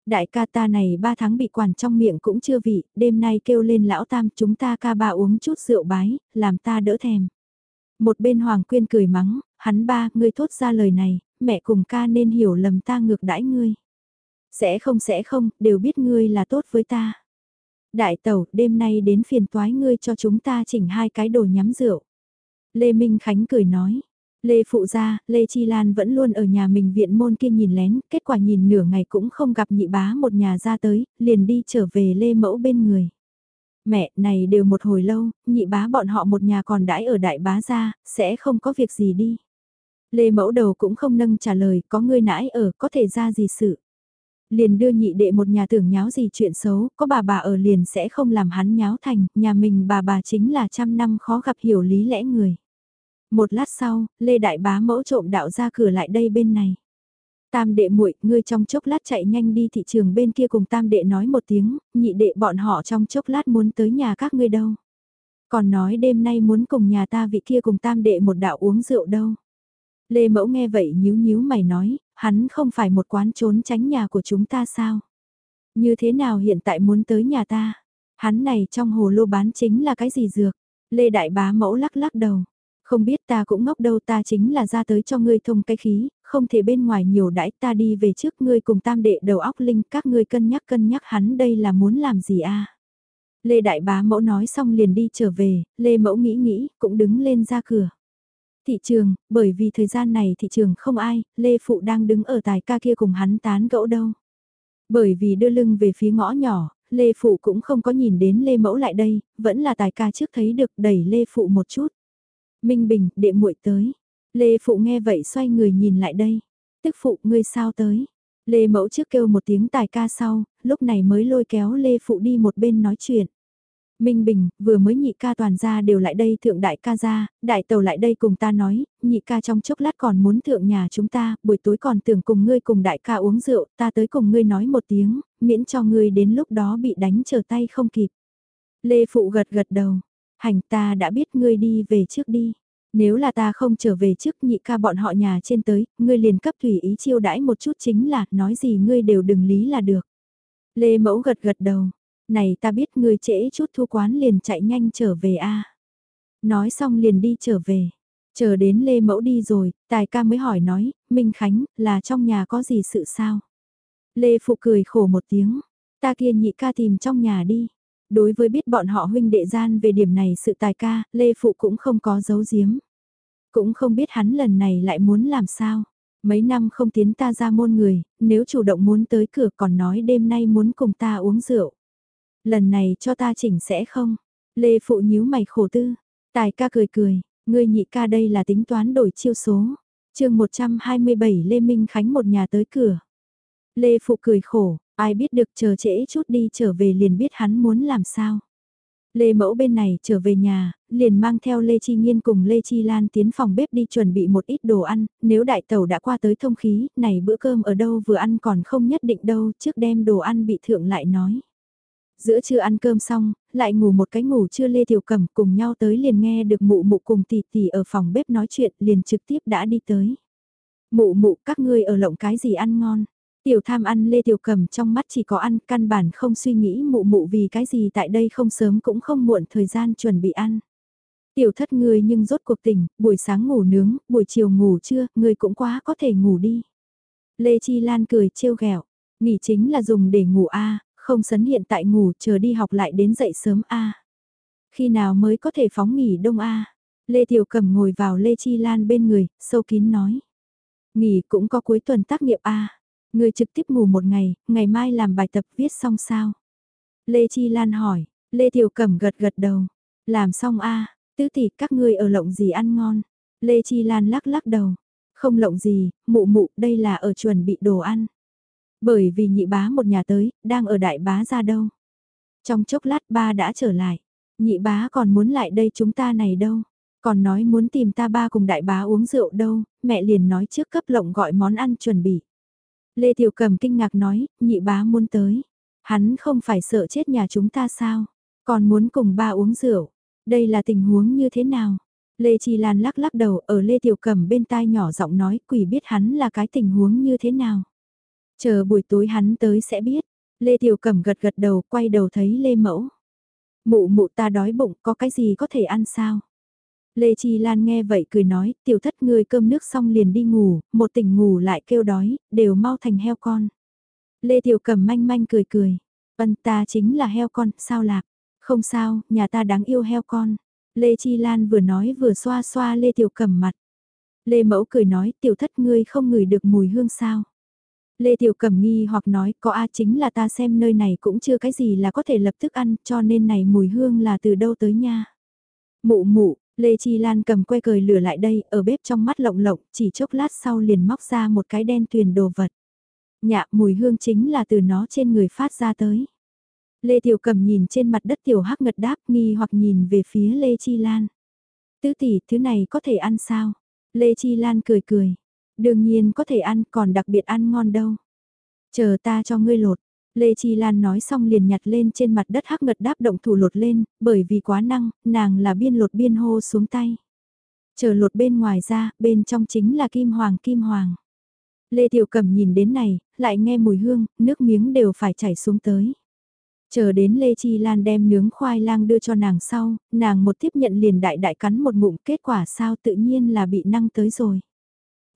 Đại ca ta này ba tháng bị quản trong miệng cũng chưa vị, đêm nay kêu lên lão tam chúng ta ca ba uống chút rượu bái, làm ta đỡ thèm. Một bên Hoàng Quyên cười mắng, hắn ba, ngươi thốt ra lời này, mẹ cùng ca nên hiểu lầm ta ngược đãi ngươi. Sẽ không sẽ không, đều biết ngươi là tốt với ta. Đại tẩu, đêm nay đến phiền toái ngươi cho chúng ta chỉnh hai cái đồ nhắm rượu. Lê Minh Khánh cười nói. Lê Phụ gia, Lê Chi Lan vẫn luôn ở nhà mình viện môn kia nhìn lén, kết quả nhìn nửa ngày cũng không gặp nhị bá một nhà ra tới, liền đi trở về Lê Mẫu bên người. Mẹ, này đều một hồi lâu, nhị bá bọn họ một nhà còn đãi ở đại bá gia, sẽ không có việc gì đi. Lê Mẫu đầu cũng không nâng trả lời, có người nãi ở, có thể ra gì sự. Liền đưa nhị đệ một nhà tưởng nháo gì chuyện xấu, có bà bà ở liền sẽ không làm hắn nháo thành, nhà mình bà bà chính là trăm năm khó gặp hiểu lý lẽ người. Một lát sau, Lê Đại Bá mẫu trộm đạo ra cửa lại đây bên này. Tam đệ muội, ngươi trong chốc lát chạy nhanh đi thị trường bên kia cùng tam đệ nói một tiếng, nhị đệ bọn họ trong chốc lát muốn tới nhà các ngươi đâu. Còn nói đêm nay muốn cùng nhà ta vị kia cùng tam đệ một đạo uống rượu đâu. Lê Mẫu nghe vậy nhíu nhíu mày nói, hắn không phải một quán trốn tránh nhà của chúng ta sao? Như thế nào hiện tại muốn tới nhà ta? Hắn này trong hồ lô bán chính là cái gì dược? Lê Đại Bá Mẫu lắc lắc đầu. Không biết ta cũng ngốc đâu ta chính là ra tới cho ngươi thông cái khí, không thể bên ngoài nhiều đãi ta đi về trước ngươi cùng tam đệ đầu óc linh các ngươi cân nhắc cân nhắc hắn đây là muốn làm gì a Lê Đại Bá Mẫu nói xong liền đi trở về, Lê Mẫu nghĩ nghĩ, cũng đứng lên ra cửa. Thị trường, bởi vì thời gian này thị trường không ai, Lê Phụ đang đứng ở tài ca kia cùng hắn tán gẫu đâu. Bởi vì đưa lưng về phía ngõ nhỏ, Lê Phụ cũng không có nhìn đến Lê Mẫu lại đây, vẫn là tài ca trước thấy được đẩy Lê Phụ một chút. Minh Bình, đệ muội tới. Lê Phụ nghe vậy xoay người nhìn lại đây. Tức Phụ, ngươi sao tới? Lê Mẫu trước kêu một tiếng tài ca sau, lúc này mới lôi kéo Lê Phụ đi một bên nói chuyện. Minh Bình, vừa mới nhị ca toàn gia đều lại đây thượng đại ca gia, đại tàu lại đây cùng ta nói, nhị ca trong chốc lát còn muốn thượng nhà chúng ta, buổi tối còn tưởng cùng ngươi cùng đại ca uống rượu, ta tới cùng ngươi nói một tiếng, miễn cho ngươi đến lúc đó bị đánh trở tay không kịp. Lê Phụ gật gật đầu, hành ta đã biết ngươi đi về trước đi. Nếu là ta không trở về trước nhị ca bọn họ nhà trên tới, ngươi liền cấp tùy ý chiêu đãi một chút chính là, nói gì ngươi đều đừng lý là được. Lê Mẫu gật gật đầu, này ta biết ngươi trễ chút thu quán liền chạy nhanh trở về a Nói xong liền đi trở về. Chờ đến Lê Mẫu đi rồi, Tài ca mới hỏi nói, Minh Khánh, là trong nhà có gì sự sao? Lê Phụ cười khổ một tiếng, ta kia nhị ca tìm trong nhà đi. Đối với biết bọn họ huynh đệ gian về điểm này sự tài ca, Lê Phụ cũng không có giấu giếm. Cũng không biết hắn lần này lại muốn làm sao. Mấy năm không tiến ta ra môn người, nếu chủ động muốn tới cửa còn nói đêm nay muốn cùng ta uống rượu. Lần này cho ta chỉnh sẽ không? Lê Phụ nhíu mày khổ tư. Tài ca cười cười, ngươi nhị ca đây là tính toán đổi chiêu số. chương 127 Lê Minh Khánh một nhà tới cửa. Lê Phụ cười khổ, ai biết được chờ trễ chút đi trở về liền biết hắn muốn làm sao. Lê Mẫu bên này trở về nhà, liền mang theo Lê Chi Nhiên cùng Lê Chi Lan tiến phòng bếp đi chuẩn bị một ít đồ ăn, nếu đại tàu đã qua tới thông khí, này bữa cơm ở đâu vừa ăn còn không nhất định đâu, trước đem đồ ăn bị thượng lại nói. Giữa trưa ăn cơm xong, lại ngủ một cái ngủ trưa Lê Tiểu Cẩm cùng nhau tới liền nghe được mụ mụ cùng tỷ tỷ ở phòng bếp nói chuyện liền trực tiếp đã đi tới. Mụ mụ các ngươi ở lộng cái gì ăn ngon. Tiểu tham ăn Lê Tiểu Cẩm trong mắt chỉ có ăn căn bản không suy nghĩ mụ mụ vì cái gì tại đây không sớm cũng không muộn thời gian chuẩn bị ăn. Tiểu thất ngươi nhưng rốt cuộc tỉnh, buổi sáng ngủ nướng, buổi chiều ngủ trưa, ngươi cũng quá có thể ngủ đi. Lê Chi Lan cười trêu ghẹo, nghỉ chính là dùng để ngủ a, không sấn hiện tại ngủ chờ đi học lại đến dậy sớm a. Khi nào mới có thể phóng nghỉ đông a? Lê Tiểu Cẩm ngồi vào Lê Chi Lan bên người, sâu kín nói. Nghỉ cũng có cuối tuần tác nghiệp a. Người trực tiếp ngủ một ngày, ngày mai làm bài tập viết xong sao? Lê Chi Lan hỏi, Lê Tiểu Cẩm gật gật đầu. Làm xong a, tứ tỷ các ngươi ở lộng gì ăn ngon? Lê Chi Lan lắc lắc đầu. Không lộng gì, mụ mụ đây là ở chuẩn bị đồ ăn. Bởi vì nhị bá một nhà tới, đang ở đại bá ra đâu. Trong chốc lát ba đã trở lại. Nhị bá còn muốn lại đây chúng ta này đâu. Còn nói muốn tìm ta ba cùng đại bá uống rượu đâu, mẹ liền nói trước cấp lộng gọi món ăn chuẩn bị. Lê Tiểu Cầm kinh ngạc nói, nhị bá muốn tới. Hắn không phải sợ chết nhà chúng ta sao? Còn muốn cùng ba uống rượu. Đây là tình huống như thế nào? Lê Chi Lan lắc lắc đầu ở Lê Tiểu Cầm bên tai nhỏ giọng nói quỷ biết hắn là cái tình huống như thế nào. Chờ buổi tối hắn tới sẽ biết. Lê Tiểu Cẩm gật gật đầu quay đầu thấy Lê Mẫu. Mụ mụ ta đói bụng có cái gì có thể ăn sao? Lê Chi Lan nghe vậy cười nói, tiểu thất người cơm nước xong liền đi ngủ, một tỉnh ngủ lại kêu đói, đều mau thành heo con. Lê Tiểu Cẩm manh manh cười cười, vân ta chính là heo con, sao lạc? Không sao, nhà ta đáng yêu heo con. Lê Chi Lan vừa nói vừa xoa xoa Lê Tiểu Cẩm mặt. Lê Mẫu cười nói, tiểu thất ngươi không ngửi được mùi hương sao? Lê Tiểu Cẩm nghi hoặc nói có a chính là ta xem nơi này cũng chưa cái gì là có thể lập tức ăn cho nên này mùi hương là từ đâu tới nha. Mụ mụ, Lê Chi Lan cầm que cười lửa lại đây ở bếp trong mắt lộng lộng chỉ chốc lát sau liền móc ra một cái đen tuyền đồ vật. Nhạ mùi hương chính là từ nó trên người phát ra tới. Lê Tiểu Cẩm nhìn trên mặt đất Tiểu Hắc ngật đáp nghi hoặc nhìn về phía Lê Chi Lan. Tứ tỷ thứ này có thể ăn sao? Lê Chi Lan cười cười. Đương nhiên có thể ăn còn đặc biệt ăn ngon đâu. Chờ ta cho ngươi lột. Lê Chi Lan nói xong liền nhặt lên trên mặt đất hắc ngật đáp động thủ lột lên, bởi vì quá năng, nàng là biên lột biên hô xuống tay. Chờ lột bên ngoài ra, bên trong chính là kim hoàng kim hoàng. Lê Tiểu Cẩm nhìn đến này, lại nghe mùi hương, nước miếng đều phải chảy xuống tới. Chờ đến Lê Chi Lan đem nướng khoai lang đưa cho nàng sau, nàng một tiếp nhận liền đại đại cắn một ngụm kết quả sao tự nhiên là bị năng tới rồi.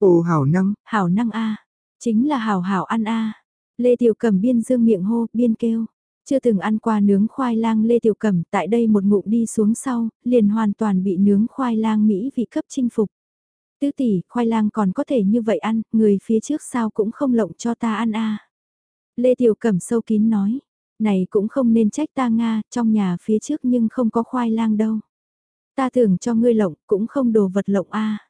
Ồ hảo năng, hảo năng a chính là hảo hảo ăn a Lê Tiểu Cẩm biên dương miệng hô, biên kêu. Chưa từng ăn qua nướng khoai lang Lê Tiểu Cẩm tại đây một ngụm đi xuống sau, liền hoàn toàn bị nướng khoai lang Mỹ vị cấp chinh phục. Tứ tỷ, khoai lang còn có thể như vậy ăn, người phía trước sao cũng không lộng cho ta ăn a Lê Tiểu Cẩm sâu kín nói, này cũng không nên trách ta Nga, trong nhà phía trước nhưng không có khoai lang đâu. Ta tưởng cho ngươi lộng, cũng không đồ vật lộng a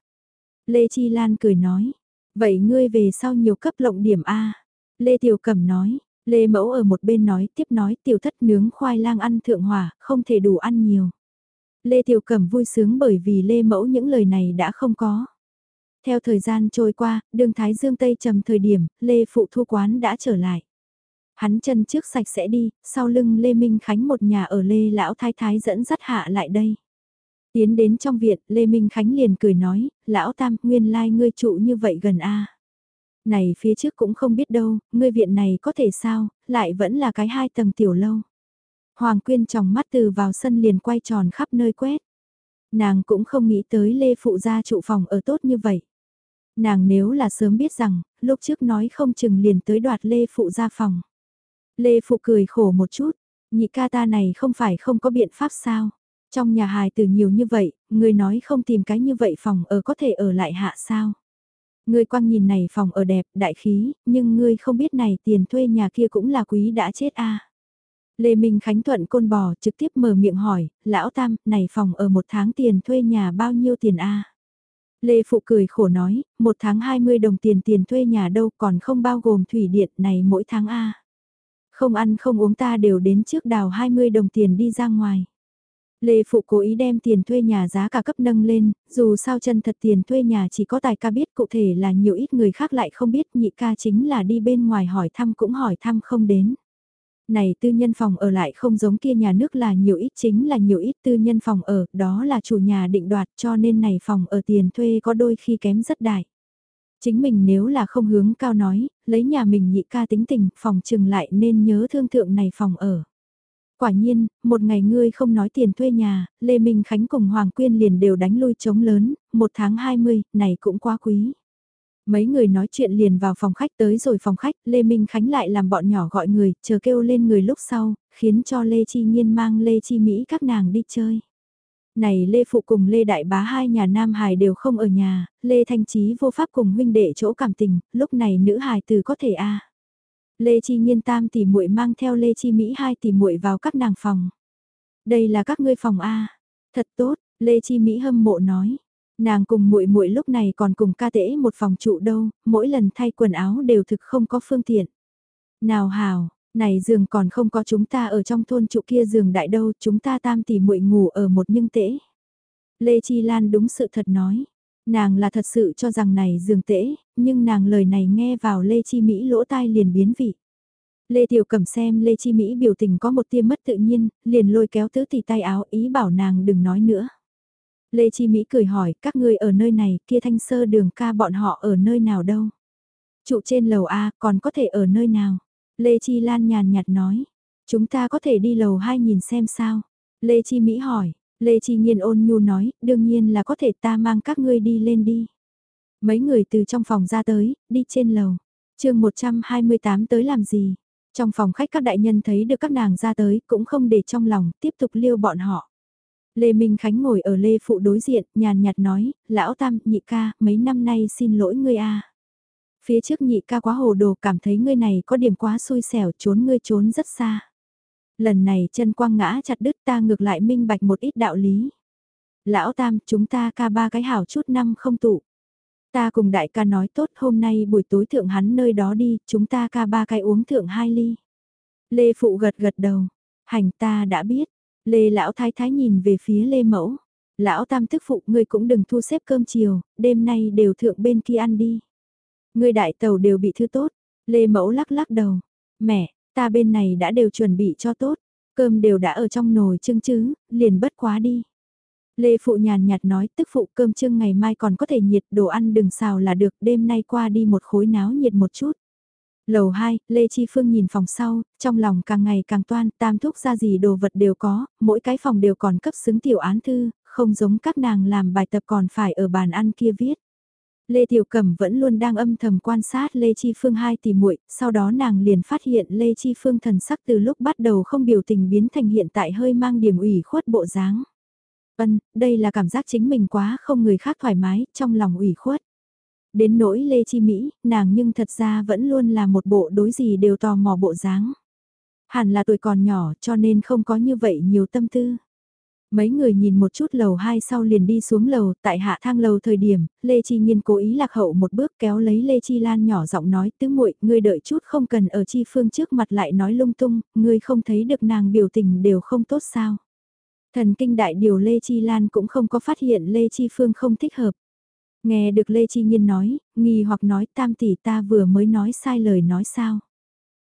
Lê Chi Lan cười nói, vậy ngươi về sau nhiều cấp lộng điểm a Lê Tiểu Cẩm nói, Lê Mẫu ở một bên nói tiếp nói tiểu thất nướng khoai lang ăn thượng hỏa, không thể đủ ăn nhiều. Lê Tiểu Cẩm vui sướng bởi vì Lê Mẫu những lời này đã không có. Theo thời gian trôi qua, đường Thái Dương Tây trầm thời điểm, Lê Phụ Thu Quán đã trở lại. Hắn chân trước sạch sẽ đi, sau lưng Lê Minh Khánh một nhà ở Lê Lão Thái Thái dẫn dắt hạ lại đây. Tiến đến trong viện, Lê Minh Khánh liền cười nói, Lão Tam, nguyên lai like ngươi trụ như vậy gần a Này phía trước cũng không biết đâu, ngươi viện này có thể sao, lại vẫn là cái hai tầng tiểu lâu. Hoàng Quyên trong mắt từ vào sân liền quay tròn khắp nơi quét. Nàng cũng không nghĩ tới Lê Phụ gia trụ phòng ở tốt như vậy. Nàng nếu là sớm biết rằng, lúc trước nói không chừng liền tới đoạt Lê Phụ gia phòng. Lê Phụ cười khổ một chút, nhị ca ta này không phải không có biện pháp sao. Trong nhà hài từ nhiều như vậy, người nói không tìm cái như vậy phòng ở có thể ở lại hạ sao. Ngươi quang nhìn này phòng ở đẹp, đại khí, nhưng ngươi không biết này tiền thuê nhà kia cũng là quý đã chết a. Lê Minh Khánh Thuận côn bò trực tiếp mở miệng hỏi, lão tam, này phòng ở một tháng tiền thuê nhà bao nhiêu tiền a? Lê Phụ cười khổ nói, một tháng 20 đồng tiền tiền thuê nhà đâu còn không bao gồm thủy điện này mỗi tháng a. Không ăn không uống ta đều đến trước đào 20 đồng tiền đi ra ngoài. Lê Phụ cố ý đem tiền thuê nhà giá cả cấp nâng lên, dù sao chân thật tiền thuê nhà chỉ có tài ca biết cụ thể là nhiều ít người khác lại không biết nhị ca chính là đi bên ngoài hỏi thăm cũng hỏi thăm không đến. Này tư nhân phòng ở lại không giống kia nhà nước là nhiều ít chính là nhiều ít tư nhân phòng ở, đó là chủ nhà định đoạt cho nên này phòng ở tiền thuê có đôi khi kém rất đại. Chính mình nếu là không hướng cao nói, lấy nhà mình nhị ca tính tình, phòng trừng lại nên nhớ thương thượng này phòng ở. Quả nhiên, một ngày ngươi không nói tiền thuê nhà, Lê Minh Khánh cùng Hoàng Quyên liền đều đánh lui chống lớn, một tháng 20, này cũng quá quý. Mấy người nói chuyện liền vào phòng khách tới rồi phòng khách, Lê Minh Khánh lại làm bọn nhỏ gọi người, chờ kêu lên người lúc sau, khiến cho Lê Chi Nhiên mang Lê Chi Mỹ các nàng đi chơi. Này Lê Phụ cùng Lê Đại Bá hai nhà Nam Hải đều không ở nhà, Lê Thanh Trí vô pháp cùng huynh đệ chỗ cảm tình, lúc này nữ hài từ có thể a Lê Chi Nhiên tam tỷ muội mang theo Lê Chi Mỹ hai tỷ muội vào các nàng phòng. Đây là các ngươi phòng A. Thật tốt, Lê Chi Mỹ hâm mộ nói. Nàng cùng muội muội lúc này còn cùng ca tễ một phòng trụ đâu, mỗi lần thay quần áo đều thực không có phương tiện. Nào hào, này giường còn không có chúng ta ở trong thôn trụ kia giường đại đâu, chúng ta tam tỷ muội ngủ ở một nhưng tễ. Lê Chi Lan đúng sự thật nói. Nàng là thật sự cho rằng này dường tễ, nhưng nàng lời này nghe vào Lê Chi Mỹ lỗ tai liền biến vị. Lê Tiểu Cẩm xem Lê Chi Mỹ biểu tình có một tia mất tự nhiên, liền lôi kéo tứ tỷ tay áo ý bảo nàng đừng nói nữa. Lê Chi Mỹ cười hỏi, các ngươi ở nơi này, kia thanh sơ đường ca bọn họ ở nơi nào đâu? Trụ trên lầu A, còn có thể ở nơi nào? Lê Chi Lan nhàn nhạt nói, chúng ta có thể đi lầu 2 nhìn xem sao? Lê Chi Mỹ hỏi, Lê Chi Nhiên ôn nhu nói, đương nhiên là có thể ta mang các ngươi đi lên đi. Mấy người từ trong phòng ra tới, đi trên lầu. chương 128 tới làm gì? Trong phòng khách các đại nhân thấy được các nàng ra tới, cũng không để trong lòng, tiếp tục liêu bọn họ. Lê Minh Khánh ngồi ở Lê Phụ đối diện, nhàn nhạt nói, lão tam, nhị ca, mấy năm nay xin lỗi ngươi a Phía trước nhị ca quá hồ đồ cảm thấy ngươi này có điểm quá xui xẻo trốn ngươi trốn rất xa. Lần này chân quang ngã chặt đứt ta ngược lại minh bạch một ít đạo lý. Lão tam, chúng ta ca ba cái hảo chút năm không tụ. Ta cùng đại ca nói tốt hôm nay buổi tối thượng hắn nơi đó đi, chúng ta ca ba cái uống thượng hai ly. Lê Phụ gật gật đầu, hành ta đã biết. Lê Lão Thái Thái nhìn về phía Lê Mẫu. Lão Tam thức phụ ngươi cũng đừng thu xếp cơm chiều, đêm nay đều thượng bên kia ăn đi. Ngươi đại tàu đều bị thư tốt. Lê Mẫu lắc lắc đầu. Mẹ, ta bên này đã đều chuẩn bị cho tốt. Cơm đều đã ở trong nồi chưng chứ, liền bất quá đi. Lê Phụ nhàn nhạt nói tức phụ cơm trưng ngày mai còn có thể nhiệt đồ ăn đừng xào là được đêm nay qua đi một khối náo nhiệt một chút. Lầu 2, Lê Chi Phương nhìn phòng sau, trong lòng càng ngày càng toan, tam thúc ra gì đồ vật đều có, mỗi cái phòng đều còn cấp xứng tiểu án thư, không giống các nàng làm bài tập còn phải ở bàn ăn kia viết. Lê Tiểu Cẩm vẫn luôn đang âm thầm quan sát Lê Chi Phương hai tỷ muội, sau đó nàng liền phát hiện Lê Chi Phương thần sắc từ lúc bắt đầu không biểu tình biến thành hiện tại hơi mang điểm ủy khuất bộ dáng. Vân, đây là cảm giác chính mình quá không người khác thoải mái, trong lòng ủy khuất. Đến nỗi Lê Chi Mỹ, nàng nhưng thật ra vẫn luôn là một bộ đối gì đều tò mò bộ dáng. Hẳn là tuổi còn nhỏ cho nên không có như vậy nhiều tâm tư. Mấy người nhìn một chút lầu hai sau liền đi xuống lầu, tại hạ thang lầu thời điểm, Lê Chi Nhiên cố ý lạc hậu một bước kéo lấy Lê Chi Lan nhỏ giọng nói tứ muội ngươi đợi chút không cần ở Chi Phương trước mặt lại nói lung tung, ngươi không thấy được nàng biểu tình đều không tốt sao. Thần kinh đại điều Lê Chi Lan cũng không có phát hiện Lê Chi Phương không thích hợp. Nghe được Lê Chi Nhiên nói, nghi hoặc nói tam tỷ ta vừa mới nói sai lời nói sao.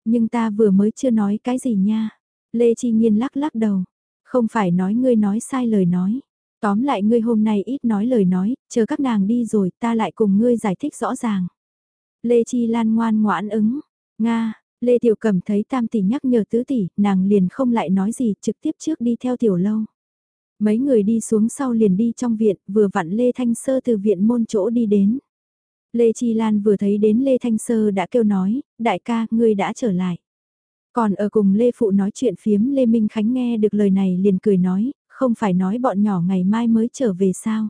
Nhưng ta vừa mới chưa nói cái gì nha. Lê Chi Nhiên lắc lắc đầu. Không phải nói ngươi nói sai lời nói. Tóm lại ngươi hôm nay ít nói lời nói, chờ các nàng đi rồi ta lại cùng ngươi giải thích rõ ràng. Lê Chi Lan ngoan ngoãn ứng. Nga, Lê Tiểu Cẩm thấy tam tỷ nhắc nhở tứ tỷ, nàng liền không lại nói gì, trực tiếp trước đi theo tiểu lâu. Mấy người đi xuống sau liền đi trong viện, vừa vặn Lê Thanh Sơ từ viện môn chỗ đi đến. Lê Chi Lan vừa thấy đến Lê Thanh Sơ đã kêu nói, đại ca, ngươi đã trở lại. Còn ở cùng Lê Phụ nói chuyện phiếm Lê Minh Khánh nghe được lời này liền cười nói, không phải nói bọn nhỏ ngày mai mới trở về sao.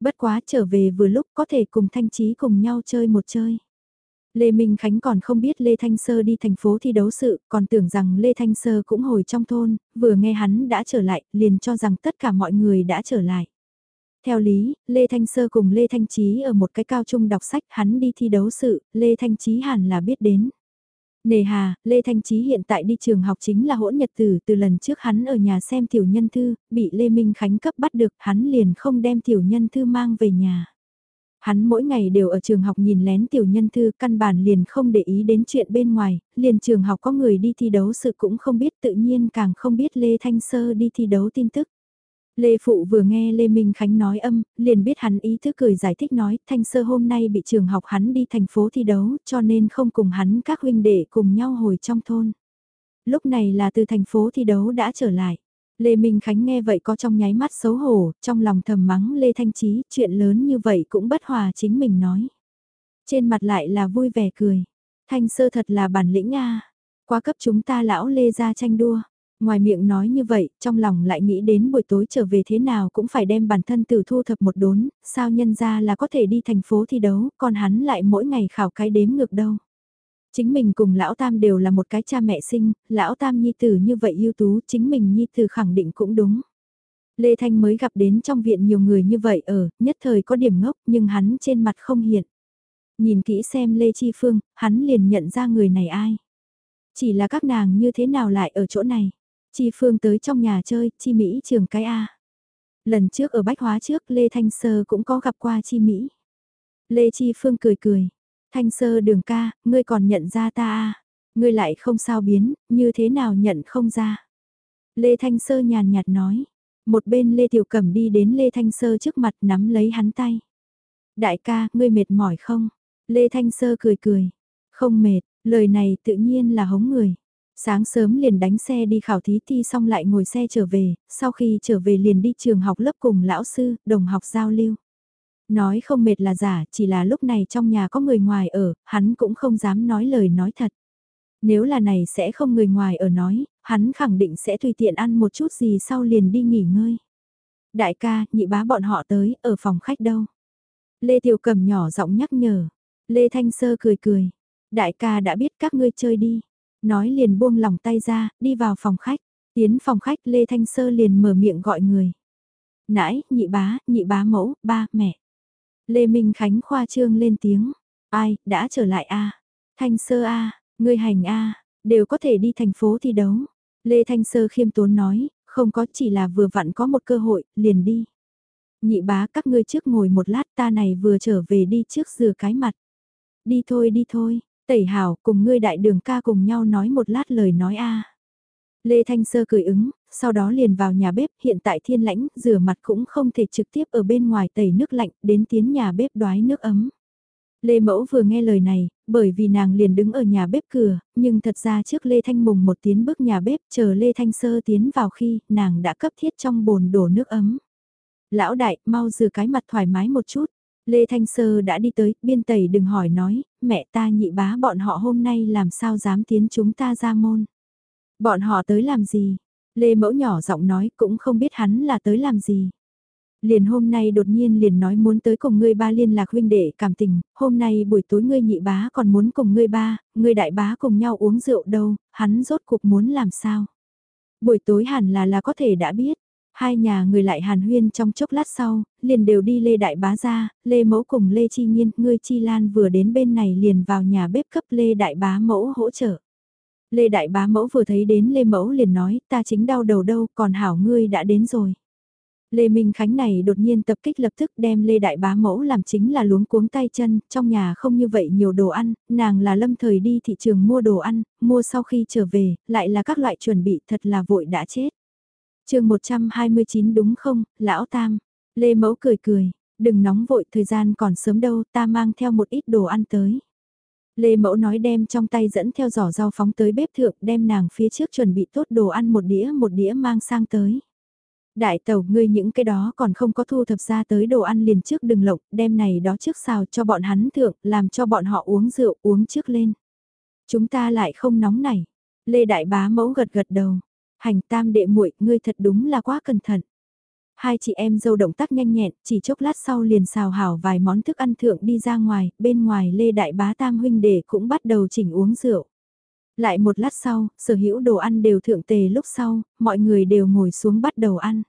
Bất quá trở về vừa lúc có thể cùng Thanh Trí cùng nhau chơi một chơi. Lê Minh Khánh còn không biết Lê Thanh Sơ đi thành phố thi đấu sự, còn tưởng rằng Lê Thanh Sơ cũng hồi trong thôn, vừa nghe hắn đã trở lại, liền cho rằng tất cả mọi người đã trở lại. Theo lý, Lê Thanh Sơ cùng Lê Thanh Trí ở một cái cao trung đọc sách hắn đi thi đấu sự, Lê Thanh Trí hẳn là biết đến. Nề hà, Lê Thanh Trí hiện tại đi trường học chính là hỗn nhật tử từ lần trước hắn ở nhà xem tiểu nhân thư, bị Lê Minh Khánh cấp bắt được hắn liền không đem tiểu nhân thư mang về nhà. Hắn mỗi ngày đều ở trường học nhìn lén tiểu nhân thư căn bản liền không để ý đến chuyện bên ngoài, liền trường học có người đi thi đấu sự cũng không biết tự nhiên càng không biết Lê Thanh Sơ đi thi đấu tin tức. Lê Phụ vừa nghe Lê Minh Khánh nói âm, liền biết hắn ý thức cười giải thích nói, Thanh Sơ hôm nay bị trường học hắn đi thành phố thi đấu, cho nên không cùng hắn các huynh đệ cùng nhau hồi trong thôn. Lúc này là từ thành phố thi đấu đã trở lại. Lê Minh Khánh nghe vậy có trong nháy mắt xấu hổ, trong lòng thầm mắng Lê Thanh Trí, chuyện lớn như vậy cũng bất hòa chính mình nói. Trên mặt lại là vui vẻ cười. Thanh Sơ thật là bản lĩnh a Quá cấp chúng ta lão Lê ra tranh đua. Ngoài miệng nói như vậy, trong lòng lại nghĩ đến buổi tối trở về thế nào cũng phải đem bản thân tự thu thập một đốn, sao nhân ra là có thể đi thành phố thi đấu, còn hắn lại mỗi ngày khảo cái đếm ngược đâu. Chính mình cùng lão tam đều là một cái cha mẹ sinh, lão tam nhi tử như vậy ưu tú, chính mình nhi tử khẳng định cũng đúng. Lê Thanh mới gặp đến trong viện nhiều người như vậy ở, nhất thời có điểm ngốc nhưng hắn trên mặt không hiện. Nhìn kỹ xem Lê Chi Phương, hắn liền nhận ra người này ai. Chỉ là các nàng như thế nào lại ở chỗ này. Chi Phương tới trong nhà chơi, Chi Mỹ trường cái A. Lần trước ở Bách Hóa trước Lê Thanh Sơ cũng có gặp qua Chi Mỹ. Lê Chi Phương cười cười. Thanh Sơ đường ca, ngươi còn nhận ra ta A. Ngươi lại không sao biến, như thế nào nhận không ra. Lê Thanh Sơ nhàn nhạt nói. Một bên Lê Tiểu Cẩm đi đến Lê Thanh Sơ trước mặt nắm lấy hắn tay. Đại ca, ngươi mệt mỏi không? Lê Thanh Sơ cười cười. Không mệt, lời này tự nhiên là hống người. Sáng sớm liền đánh xe đi khảo thí thi xong lại ngồi xe trở về, sau khi trở về liền đi trường học lớp cùng lão sư, đồng học giao lưu. Nói không mệt là giả, chỉ là lúc này trong nhà có người ngoài ở, hắn cũng không dám nói lời nói thật. Nếu là này sẽ không người ngoài ở nói, hắn khẳng định sẽ tùy tiện ăn một chút gì sau liền đi nghỉ ngơi. Đại ca, nhị bá bọn họ tới, ở phòng khách đâu? Lê Tiểu Cầm nhỏ giọng nhắc nhở. Lê Thanh Sơ cười cười. Đại ca đã biết các ngươi chơi đi. Nói liền buông lòng tay ra, đi vào phòng khách. Tiến phòng khách Lê Thanh Sơ liền mở miệng gọi người. Nãi, nhị bá, nhị bá mẫu, ba, mẹ. Lê Minh Khánh khoa trương lên tiếng. Ai, đã trở lại a Thanh Sơ a ngươi hành a đều có thể đi thành phố thi đấu. Lê Thanh Sơ khiêm tốn nói, không có chỉ là vừa vặn có một cơ hội, liền đi. Nhị bá các ngươi trước ngồi một lát ta này vừa trở về đi trước rửa cái mặt. Đi thôi đi thôi, Tẩy hảo cùng ngươi đại đường ca cùng nhau nói một lát lời nói a. Lê Thanh Sơ cười ứng, sau đó liền vào nhà bếp, hiện tại thiên lãnh, rửa mặt cũng không thể trực tiếp ở bên ngoài tẩy nước lạnh, đến tiến nhà bếp đoái nước ấm. Lê Mẫu vừa nghe lời này, bởi vì nàng liền đứng ở nhà bếp cửa, nhưng thật ra trước Lê Thanh Mùng một tiến bước nhà bếp chờ Lê Thanh Sơ tiến vào khi nàng đã cấp thiết trong bồn đổ nước ấm. Lão đại, mau rửa cái mặt thoải mái một chút. Lê Thanh Sơ đã đi tới, biên tẩy đừng hỏi nói, mẹ ta nhị bá bọn họ hôm nay làm sao dám tiến chúng ta ra môn. Bọn họ tới làm gì? Lê Mẫu nhỏ giọng nói cũng không biết hắn là tới làm gì. Liền hôm nay đột nhiên liền nói muốn tới cùng ngươi ba liên lạc huynh đệ cảm tình, hôm nay buổi tối ngươi nhị bá còn muốn cùng ngươi ba, ngươi đại bá cùng nhau uống rượu đâu, hắn rốt cuộc muốn làm sao. Buổi tối hẳn là là có thể đã biết, hai nhà người lại hàn huyên trong chốc lát sau, liền đều đi Lê Đại Bá ra, Lê Mẫu cùng Lê Chi Nhiên, ngươi Chi Lan vừa đến bên này liền vào nhà bếp cấp Lê Đại Bá Mẫu hỗ trợ. Lê Đại Bá Mẫu vừa thấy đến Lê Mẫu liền nói, ta chính đau đầu đâu, còn hảo ngươi đã đến rồi. Lê Minh Khánh này đột nhiên tập kích lập tức đem Lê Đại Bá Mẫu làm chính là luống cuống tay chân, trong nhà không như vậy nhiều đồ ăn, nàng là lâm thời đi thị trường mua đồ ăn, mua sau khi trở về, lại là các loại chuẩn bị thật là vội đã chết chương 129 đúng không, Lão Tam? Lê Mẫu cười cười, đừng nóng vội thời gian còn sớm đâu, ta mang theo một ít đồ ăn tới. Lê Mẫu nói đem trong tay dẫn theo giỏ rau phóng tới bếp thượng đem nàng phía trước chuẩn bị tốt đồ ăn một đĩa một đĩa mang sang tới. Đại tàu ngươi những cái đó còn không có thu thập ra tới đồ ăn liền trước đừng lộng, đem này đó trước xào cho bọn hắn thượng, làm cho bọn họ uống rượu uống trước lên. Chúng ta lại không nóng này. Lê Đại Bá mẫu gật gật đầu. Hành tam đệ muội ngươi thật đúng là quá cẩn thận. Hai chị em dâu động tác nhanh nhẹn, chỉ chốc lát sau liền xào hảo vài món thức ăn thượng đi ra ngoài, bên ngoài Lê Đại Bá Tam huynh đệ cũng bắt đầu chỉnh uống rượu. Lại một lát sau, sở hữu đồ ăn đều thượng tề lúc sau, mọi người đều ngồi xuống bắt đầu ăn.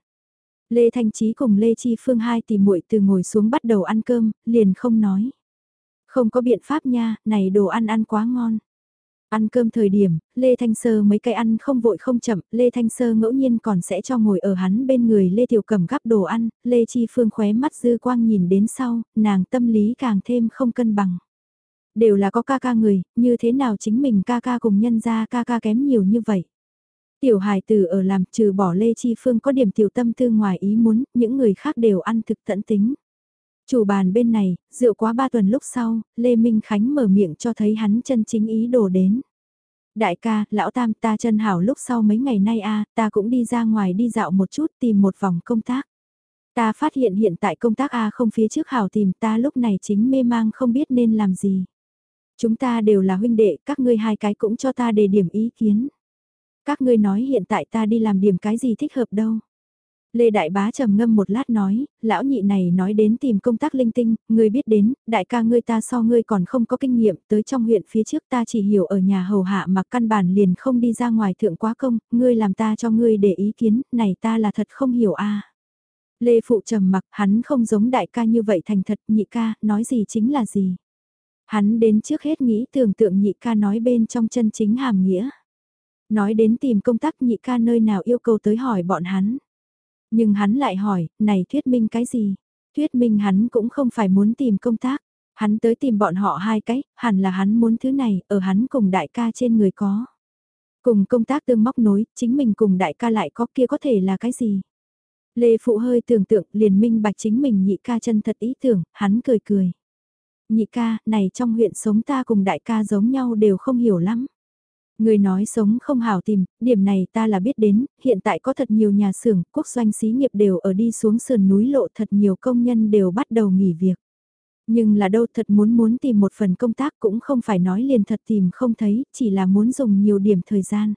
Lê Thanh Trí cùng Lê Chi Phương hai tìm muội từ ngồi xuống bắt đầu ăn cơm, liền không nói. Không có biện pháp nha, này đồ ăn ăn quá ngon. Ăn cơm thời điểm, Lê Thanh Sơ mấy cái ăn không vội không chậm, Lê Thanh Sơ ngẫu nhiên còn sẽ cho ngồi ở hắn bên người Lê Tiểu Cầm gắp đồ ăn, Lê Chi Phương khóe mắt dư quang nhìn đến sau, nàng tâm lý càng thêm không cân bằng. Đều là có ca ca người, như thế nào chính mình ca ca cùng nhân ra ca ca kém nhiều như vậy. Tiểu hài tử ở làm trừ bỏ Lê Chi Phương có điểm tiểu tâm tư ngoài ý muốn, những người khác đều ăn thực tận tính. Chủ bàn bên này, rượu quá ba tuần lúc sau, Lê Minh Khánh mở miệng cho thấy hắn chân chính ý đồ đến. Đại ca, lão tam ta chân hảo lúc sau mấy ngày nay a ta cũng đi ra ngoài đi dạo một chút tìm một vòng công tác. Ta phát hiện hiện tại công tác A không phía trước hảo tìm ta lúc này chính mê mang không biết nên làm gì. Chúng ta đều là huynh đệ, các ngươi hai cái cũng cho ta đề điểm ý kiến. Các ngươi nói hiện tại ta đi làm điểm cái gì thích hợp đâu. Lê Đại Bá trầm ngâm một lát nói, lão nhị này nói đến tìm công tác linh tinh, ngươi biết đến, đại ca ngươi ta so ngươi còn không có kinh nghiệm, tới trong huyện phía trước ta chỉ hiểu ở nhà hầu hạ mà căn bản liền không đi ra ngoài thượng quá công, ngươi làm ta cho ngươi để ý kiến, này ta là thật không hiểu a. Lê Phụ trầm mặc, hắn không giống đại ca như vậy thành thật, nhị ca, nói gì chính là gì. Hắn đến trước hết nghĩ tưởng tượng nhị ca nói bên trong chân chính hàm nghĩa. Nói đến tìm công tác nhị ca nơi nào yêu cầu tới hỏi bọn hắn. Nhưng hắn lại hỏi, này thuyết minh cái gì? Thuyết minh hắn cũng không phải muốn tìm công tác. Hắn tới tìm bọn họ hai cái, hẳn là hắn muốn thứ này, ở hắn cùng đại ca trên người có. Cùng công tác tương móc nối, chính mình cùng đại ca lại có kia có thể là cái gì? Lê Phụ hơi tưởng tượng liền minh bạch chính mình nhị ca chân thật ý tưởng, hắn cười cười. Nhị ca, này trong huyện sống ta cùng đại ca giống nhau đều không hiểu lắm. Người nói sống không hảo tìm, điểm này ta là biết đến, hiện tại có thật nhiều nhà xưởng, quốc doanh xí nghiệp đều ở đi xuống sườn núi lộ thật nhiều công nhân đều bắt đầu nghỉ việc. Nhưng là đâu thật muốn muốn tìm một phần công tác cũng không phải nói liền thật tìm không thấy, chỉ là muốn dùng nhiều điểm thời gian.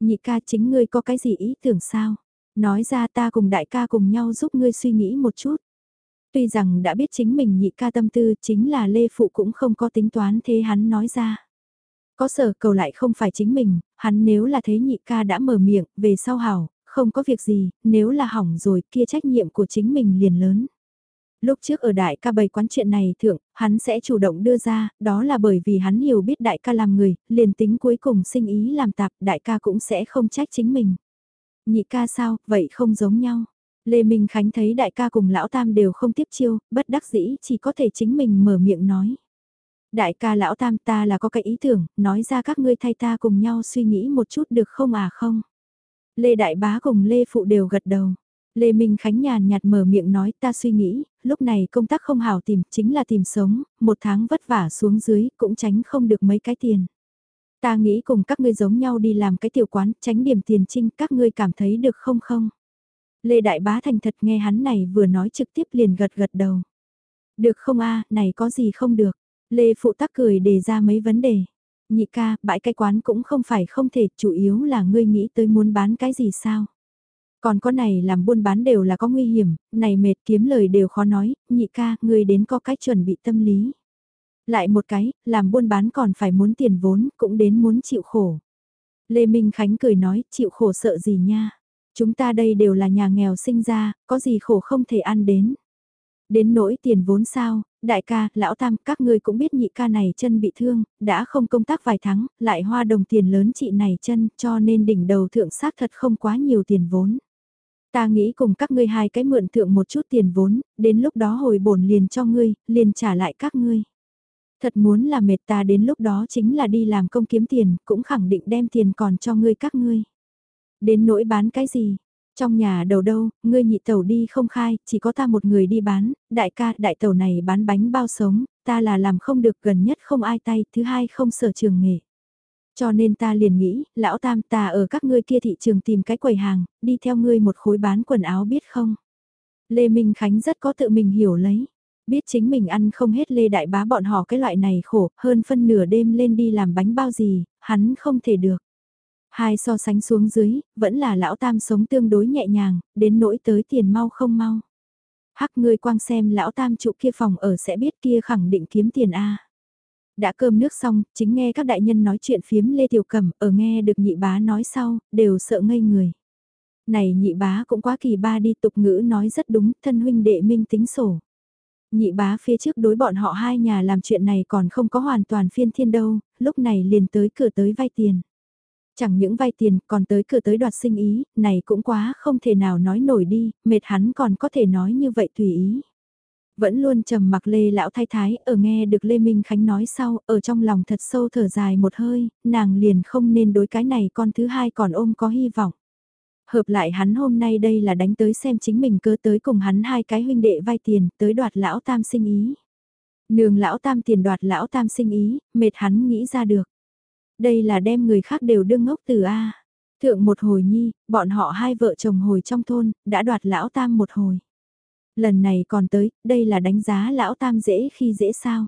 Nhị ca chính ngươi có cái gì ý tưởng sao? Nói ra ta cùng đại ca cùng nhau giúp ngươi suy nghĩ một chút. Tuy rằng đã biết chính mình nhị ca tâm tư chính là Lê Phụ cũng không có tính toán thế hắn nói ra. Có sở cầu lại không phải chính mình, hắn nếu là thấy nhị ca đã mở miệng, về sau hảo, không có việc gì, nếu là hỏng rồi kia trách nhiệm của chính mình liền lớn. Lúc trước ở đại ca bày quán chuyện này thượng, hắn sẽ chủ động đưa ra, đó là bởi vì hắn hiểu biết đại ca làm người, liền tính cuối cùng sinh ý làm tạp, đại ca cũng sẽ không trách chính mình. Nhị ca sao, vậy không giống nhau. Lê Minh Khánh thấy đại ca cùng lão tam đều không tiếp chiêu, bất đắc dĩ chỉ có thể chính mình mở miệng nói. Đại ca lão tam ta là có cái ý tưởng, nói ra các ngươi thay ta cùng nhau suy nghĩ một chút được không à không? Lê Đại Bá cùng Lê Phụ đều gật đầu. Lê Minh Khánh nhàn nhạt mở miệng nói ta suy nghĩ, lúc này công tác không hảo tìm, chính là tìm sống, một tháng vất vả xuống dưới cũng tránh không được mấy cái tiền. Ta nghĩ cùng các ngươi giống nhau đi làm cái tiểu quán, tránh điểm tiền trinh, các ngươi cảm thấy được không không? Lê Đại Bá thành thật nghe hắn này vừa nói trực tiếp liền gật gật đầu. Được không a này có gì không được. Lê Phụ Tắc cười đề ra mấy vấn đề. Nhị ca, bãi cái quán cũng không phải không thể, chủ yếu là ngươi nghĩ tới muốn bán cái gì sao. Còn có này làm buôn bán đều là có nguy hiểm, này mệt kiếm lời đều khó nói, nhị ca, ngươi đến có cách chuẩn bị tâm lý. Lại một cái, làm buôn bán còn phải muốn tiền vốn, cũng đến muốn chịu khổ. Lê Minh Khánh cười nói, chịu khổ sợ gì nha. Chúng ta đây đều là nhà nghèo sinh ra, có gì khổ không thể ăn đến. Đến nỗi tiền vốn sao, đại ca, lão tam, các ngươi cũng biết nhị ca này chân bị thương, đã không công tác vài tháng, lại hoa đồng tiền lớn chị này chân, cho nên đỉnh đầu thượng xác thật không quá nhiều tiền vốn. Ta nghĩ cùng các ngươi hai cái mượn thượng một chút tiền vốn, đến lúc đó hồi bổn liền cho ngươi, liền trả lại các ngươi. Thật muốn là mệt ta đến lúc đó chính là đi làm công kiếm tiền, cũng khẳng định đem tiền còn cho ngươi các ngươi. Đến nỗi bán cái gì? Trong nhà đầu đâu, ngươi nhị tẩu đi không khai, chỉ có ta một người đi bán, đại ca, đại tẩu này bán bánh bao sống, ta là làm không được gần nhất không ai tay, thứ hai không sở trường nghề. Cho nên ta liền nghĩ, lão tam ta ở các ngươi kia thị trường tìm cái quầy hàng, đi theo ngươi một khối bán quần áo biết không? Lê Minh Khánh rất có tự mình hiểu lấy. Biết chính mình ăn không hết Lê Đại Bá bọn họ cái loại này khổ, hơn phân nửa đêm lên đi làm bánh bao gì, hắn không thể được. Hai so sánh xuống dưới, vẫn là lão tam sống tương đối nhẹ nhàng, đến nỗi tới tiền mau không mau. Hắc ngươi quang xem lão tam trụ kia phòng ở sẽ biết kia khẳng định kiếm tiền A. Đã cơm nước xong, chính nghe các đại nhân nói chuyện phiếm Lê Tiểu Cẩm, ở nghe được nhị bá nói sau, đều sợ ngây người. Này nhị bá cũng quá kỳ ba đi tục ngữ nói rất đúng, thân huynh đệ minh tính sổ. Nhị bá phía trước đối bọn họ hai nhà làm chuyện này còn không có hoàn toàn phiên thiên đâu, lúc này liền tới cửa tới vay tiền. Chẳng những vay tiền còn tới cửa tới đoạt sinh ý, này cũng quá không thể nào nói nổi đi, mệt hắn còn có thể nói như vậy tùy ý. Vẫn luôn trầm mặc Lê Lão Thái Thái ở nghe được Lê Minh Khánh nói sau, ở trong lòng thật sâu thở dài một hơi, nàng liền không nên đối cái này con thứ hai còn ôm có hy vọng. Hợp lại hắn hôm nay đây là đánh tới xem chính mình cơ tới cùng hắn hai cái huynh đệ vay tiền, tới đoạt lão tam sinh ý. Nương lão tam tiền đoạt lão tam sinh ý, mệt hắn nghĩ ra được. Đây là đem người khác đều đương ngốc từ A. Thượng một hồi nhi, bọn họ hai vợ chồng hồi trong thôn, đã đoạt lão tam một hồi. Lần này còn tới, đây là đánh giá lão tam dễ khi dễ sao.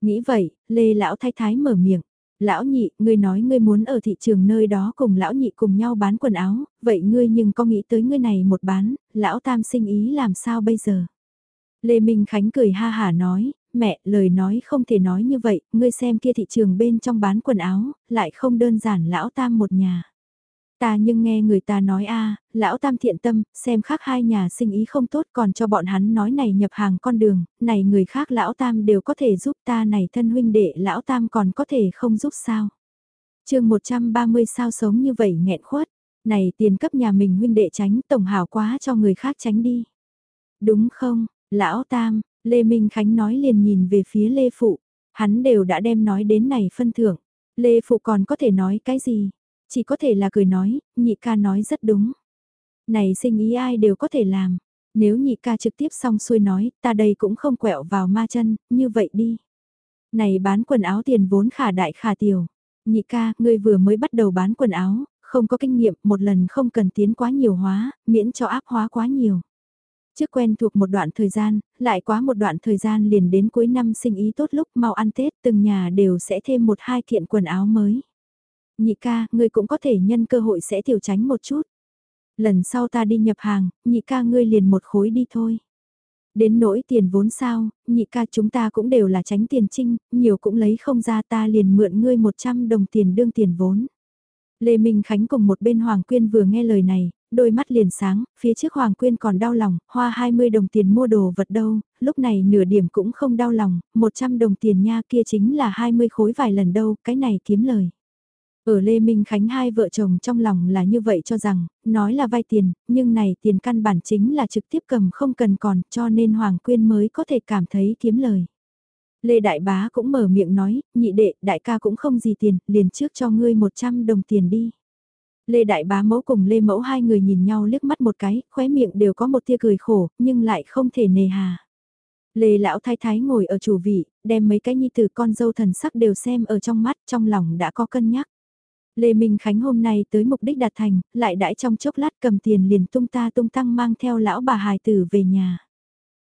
Nghĩ vậy, Lê lão thái thái mở miệng. Lão nhị, ngươi nói ngươi muốn ở thị trường nơi đó cùng lão nhị cùng nhau bán quần áo, vậy ngươi nhưng có nghĩ tới ngươi này một bán, lão tam sinh ý làm sao bây giờ? Lê Minh Khánh cười ha hả nói, mẹ, lời nói không thể nói như vậy, ngươi xem kia thị trường bên trong bán quần áo, lại không đơn giản lão tam một nhà. Ta nhưng nghe người ta nói a lão tam thiện tâm, xem khác hai nhà sinh ý không tốt còn cho bọn hắn nói này nhập hàng con đường, này người khác lão tam đều có thể giúp ta này thân huynh đệ lão tam còn có thể không giúp sao. chương 130 sao sống như vậy nghẹn khuất, này tiền cấp nhà mình huynh đệ tránh tổng hảo quá cho người khác tránh đi. Đúng không, lão tam, Lê Minh Khánh nói liền nhìn về phía Lê Phụ, hắn đều đã đem nói đến này phân thưởng. Lê Phụ còn có thể nói cái gì? Chỉ có thể là cười nói, nhị ca nói rất đúng. Này sinh ý ai đều có thể làm. Nếu nhị ca trực tiếp xong xuôi nói, ta đây cũng không quẹo vào ma chân, như vậy đi. Này bán quần áo tiền vốn khả đại khả tiểu. Nhị ca, ngươi vừa mới bắt đầu bán quần áo, không có kinh nghiệm, một lần không cần tiến quá nhiều hóa, miễn cho áp hóa quá nhiều. Trước quen thuộc một đoạn thời gian, lại quá một đoạn thời gian liền đến cuối năm sinh ý tốt lúc mau ăn Tết từng nhà đều sẽ thêm một hai kiện quần áo mới. Nhị ca, ngươi cũng có thể nhân cơ hội sẽ tiểu tránh một chút. Lần sau ta đi nhập hàng, nhị ca ngươi liền một khối đi thôi. Đến nỗi tiền vốn sao, nhị ca chúng ta cũng đều là tránh tiền trinh, nhiều cũng lấy không ra ta liền mượn ngươi 100 đồng tiền đương tiền vốn. Lê Minh Khánh cùng một bên Hoàng Quyên vừa nghe lời này, đôi mắt liền sáng, phía trước Hoàng Quyên còn đau lòng, hoa 20 đồng tiền mua đồ vật đâu, lúc này nửa điểm cũng không đau lòng, 100 đồng tiền nha kia chính là 20 khối vài lần đâu, cái này kiếm lời. Ở Lê Minh Khánh hai vợ chồng trong lòng là như vậy cho rằng, nói là vay tiền, nhưng này tiền căn bản chính là trực tiếp cầm không cần còn cho nên Hoàng Quyên mới có thể cảm thấy kiếm lời. Lê Đại Bá cũng mở miệng nói, nhị đệ, đại ca cũng không gì tiền, liền trước cho ngươi 100 đồng tiền đi. Lê Đại Bá mẫu cùng Lê Mẫu hai người nhìn nhau liếc mắt một cái, khóe miệng đều có một tia cười khổ, nhưng lại không thể nề hà. Lê Lão Thái Thái ngồi ở chủ vị, đem mấy cái nhi tử con dâu thần sắc đều xem ở trong mắt, trong lòng đã có cân nhắc. Lê Minh Khánh hôm nay tới mục đích đạt thành, lại đãi trong chốc lát cầm tiền liền tung ta tung tăng mang theo lão bà hài tử về nhà.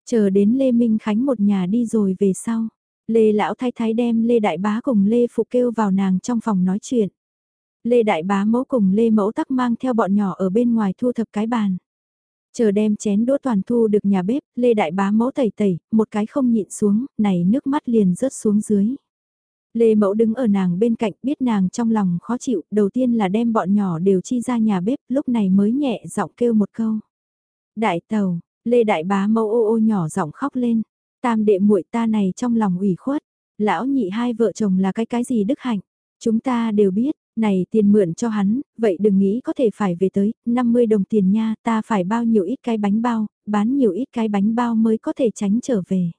Chờ đến Lê Minh Khánh một nhà đi rồi về sau. Lê Lão Thái Thái đem Lê Đại Bá cùng Lê Phụ kêu vào nàng trong phòng nói chuyện. Lê Đại Bá mẫu cùng Lê Mẫu tắc mang theo bọn nhỏ ở bên ngoài thu thập cái bàn. Chờ đem chén đũa toàn thu được nhà bếp, Lê Đại Bá mẫu tẩy tẩy, một cái không nhịn xuống, này nước mắt liền rớt xuống dưới. Lê Mẫu đứng ở nàng bên cạnh biết nàng trong lòng khó chịu, đầu tiên là đem bọn nhỏ đều chi ra nhà bếp, lúc này mới nhẹ giọng kêu một câu. Đại tàu, Lê Đại Bá Mẫu ô ô nhỏ giọng khóc lên, tam đệ muội ta này trong lòng ủy khuất, lão nhị hai vợ chồng là cái cái gì đức hạnh, chúng ta đều biết, này tiền mượn cho hắn, vậy đừng nghĩ có thể phải về tới, 50 đồng tiền nha, ta phải bao nhiêu ít cái bánh bao, bán nhiều ít cái bánh bao mới có thể tránh trở về.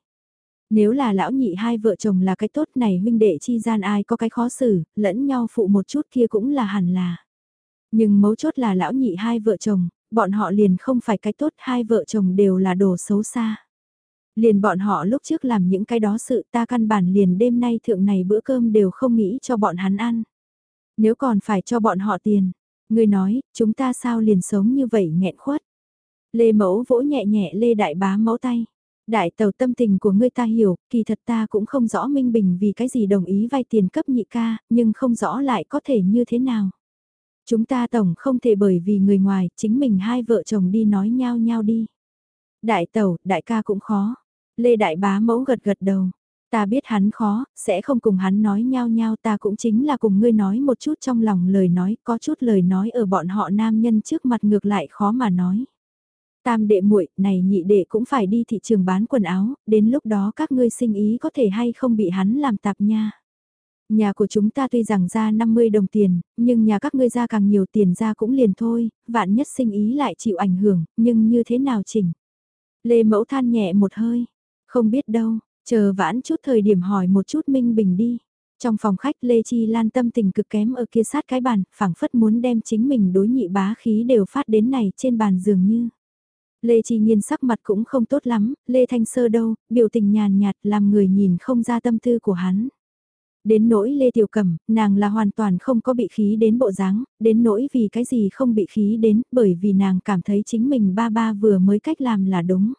Nếu là lão nhị hai vợ chồng là cái tốt này huynh đệ chi gian ai có cái khó xử, lẫn nhau phụ một chút kia cũng là hẳn là. Nhưng mấu chốt là lão nhị hai vợ chồng, bọn họ liền không phải cái tốt hai vợ chồng đều là đồ xấu xa. Liền bọn họ lúc trước làm những cái đó sự ta căn bản liền đêm nay thượng này bữa cơm đều không nghĩ cho bọn hắn ăn. Nếu còn phải cho bọn họ tiền, người nói, chúng ta sao liền sống như vậy nghẹn khuất. Lê Mẫu vỗ nhẹ nhẹ Lê Đại Bá mẫu tay. Đại tàu tâm tình của ngươi ta hiểu, kỳ thật ta cũng không rõ Minh Bình vì cái gì đồng ý vay tiền cấp nhị ca, nhưng không rõ lại có thể như thế nào. Chúng ta tổng không thể bởi vì người ngoài, chính mình hai vợ chồng đi nói nhau nhau đi. Đại tàu, đại ca cũng khó. Lê Đại Bá mẫu gật gật đầu. Ta biết hắn khó, sẽ không cùng hắn nói nhau nhau ta cũng chính là cùng ngươi nói một chút trong lòng lời nói, có chút lời nói ở bọn họ nam nhân trước mặt ngược lại khó mà nói. Tam đệ muội này nhị đệ cũng phải đi thị trường bán quần áo, đến lúc đó các ngươi sinh ý có thể hay không bị hắn làm tạp nha. Nhà của chúng ta tuy rằng ra 50 đồng tiền, nhưng nhà các ngươi ra càng nhiều tiền ra cũng liền thôi, vạn nhất sinh ý lại chịu ảnh hưởng, nhưng như thế nào chỉnh? Lê Mẫu than nhẹ một hơi, không biết đâu, chờ vãn chút thời điểm hỏi một chút Minh Bình đi. Trong phòng khách Lê Chi Lan tâm tình cực kém ở kia sát cái bàn, phảng phất muốn đem chính mình đối nhị bá khí đều phát đến này trên bàn dường như. Lê Chi Nhiên sắc mặt cũng không tốt lắm, Lê Thanh Sơ đâu, biểu tình nhàn nhạt làm người nhìn không ra tâm tư của hắn. Đến nỗi Lê Tiểu Cẩm, nàng là hoàn toàn không có bị khí đến bộ dáng, đến nỗi vì cái gì không bị khí đến, bởi vì nàng cảm thấy chính mình ba ba vừa mới cách làm là đúng.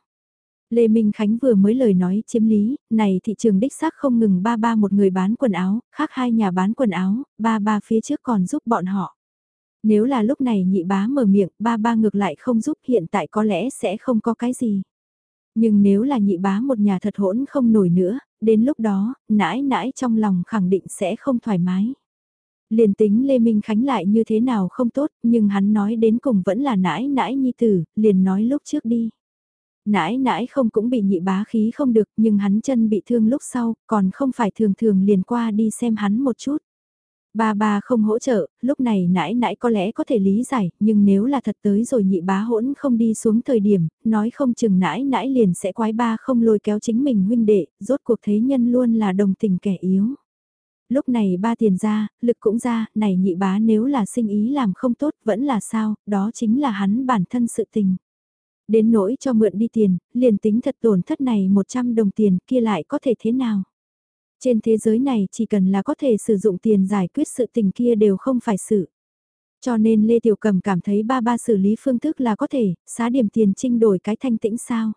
Lê Minh Khánh vừa mới lời nói chiếm lý, này thị trường đích xác không ngừng ba ba một người bán quần áo, khác hai nhà bán quần áo, ba ba phía trước còn giúp bọn họ. Nếu là lúc này nhị bá mở miệng, ba ba ngược lại không giúp hiện tại có lẽ sẽ không có cái gì. Nhưng nếu là nhị bá một nhà thật hỗn không nổi nữa, đến lúc đó, nãi nãi trong lòng khẳng định sẽ không thoải mái. Liền tính Lê Minh Khánh lại như thế nào không tốt, nhưng hắn nói đến cùng vẫn là nãi nãi nhi tử, liền nói lúc trước đi. Nãi nãi không cũng bị nhị bá khí không được nhưng hắn chân bị thương lúc sau, còn không phải thường thường liền qua đi xem hắn một chút. Ba ba không hỗ trợ, lúc này nãi nãi có lẽ có thể lý giải, nhưng nếu là thật tới rồi nhị bá hỗn không đi xuống thời điểm, nói không chừng nãi nãi liền sẽ quái ba không lôi kéo chính mình huynh đệ, rốt cuộc thế nhân luôn là đồng tình kẻ yếu. Lúc này ba tiền ra, lực cũng ra, này nhị bá nếu là sinh ý làm không tốt vẫn là sao, đó chính là hắn bản thân sự tình. Đến nỗi cho mượn đi tiền, liền tính thật tổn thất này 100 đồng tiền kia lại có thể thế nào? Trên thế giới này chỉ cần là có thể sử dụng tiền giải quyết sự tình kia đều không phải sự. Cho nên Lê Tiểu Cầm cảm thấy ba ba xử lý phương thức là có thể, xá điểm tiền trinh đổi cái thanh tĩnh sao.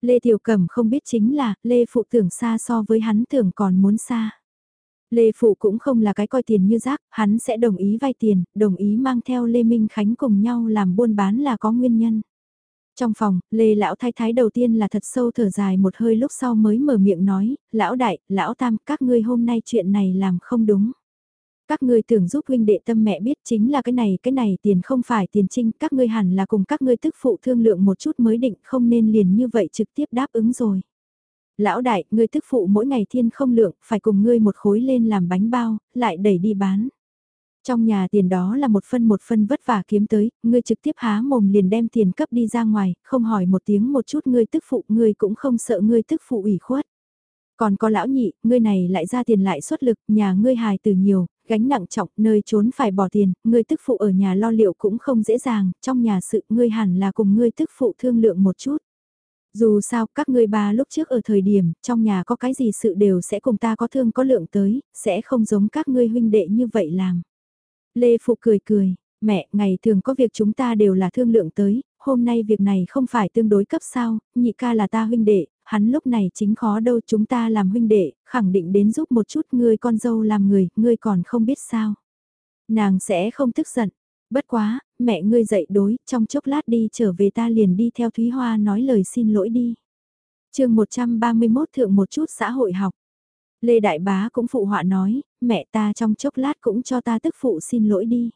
Lê Tiểu Cầm không biết chính là, Lê Phụ tưởng xa so với hắn tưởng còn muốn xa. Lê Phụ cũng không là cái coi tiền như rác, hắn sẽ đồng ý vay tiền, đồng ý mang theo Lê Minh Khánh cùng nhau làm buôn bán là có nguyên nhân. Trong phòng, Lê Lão Thái Thái đầu tiên là thật sâu thở dài một hơi lúc sau mới mở miệng nói, Lão Đại, Lão Tam, các ngươi hôm nay chuyện này làm không đúng. Các ngươi tưởng giúp huynh đệ tâm mẹ biết chính là cái này, cái này tiền không phải tiền trinh, các ngươi hẳn là cùng các ngươi tức phụ thương lượng một chút mới định không nên liền như vậy trực tiếp đáp ứng rồi. Lão đại, ngươi tức phụ mỗi ngày thiên không lượng, phải cùng ngươi một khối lên làm bánh bao, lại đẩy đi bán. Trong nhà tiền đó là một phân một phân vất vả kiếm tới, ngươi trực tiếp há mồm liền đem tiền cấp đi ra ngoài, không hỏi một tiếng một chút ngươi tức phụ, ngươi cũng không sợ ngươi tức phụ ủy khuất. Còn có lão nhị, ngươi này lại ra tiền lại xuất lực, nhà ngươi hài từ nhiều, gánh nặng trọng, nơi trốn phải bỏ tiền, ngươi tức phụ ở nhà lo liệu cũng không dễ dàng, trong nhà sự ngươi hẳn là cùng ngươi tức phụ thương lượng một chút. Dù sao, các ngươi ba lúc trước ở thời điểm, trong nhà có cái gì sự đều sẽ cùng ta có thương có lượng tới, sẽ không giống các ngươi huynh đệ như vậy làm. Lê Phụ cười cười, mẹ, ngày thường có việc chúng ta đều là thương lượng tới, hôm nay việc này không phải tương đối cấp sao, nhị ca là ta huynh đệ, hắn lúc này chính khó đâu chúng ta làm huynh đệ, khẳng định đến giúp một chút ngươi con dâu làm người, ngươi còn không biết sao. Nàng sẽ không tức giận, bất quá, mẹ ngươi dậy đối, trong chốc lát đi trở về ta liền đi theo Thúy Hoa nói lời xin lỗi đi. chương 131 thượng một chút xã hội học. Lê Đại Bá cũng phụ họa nói, mẹ ta trong chốc lát cũng cho ta tức phụ xin lỗi đi.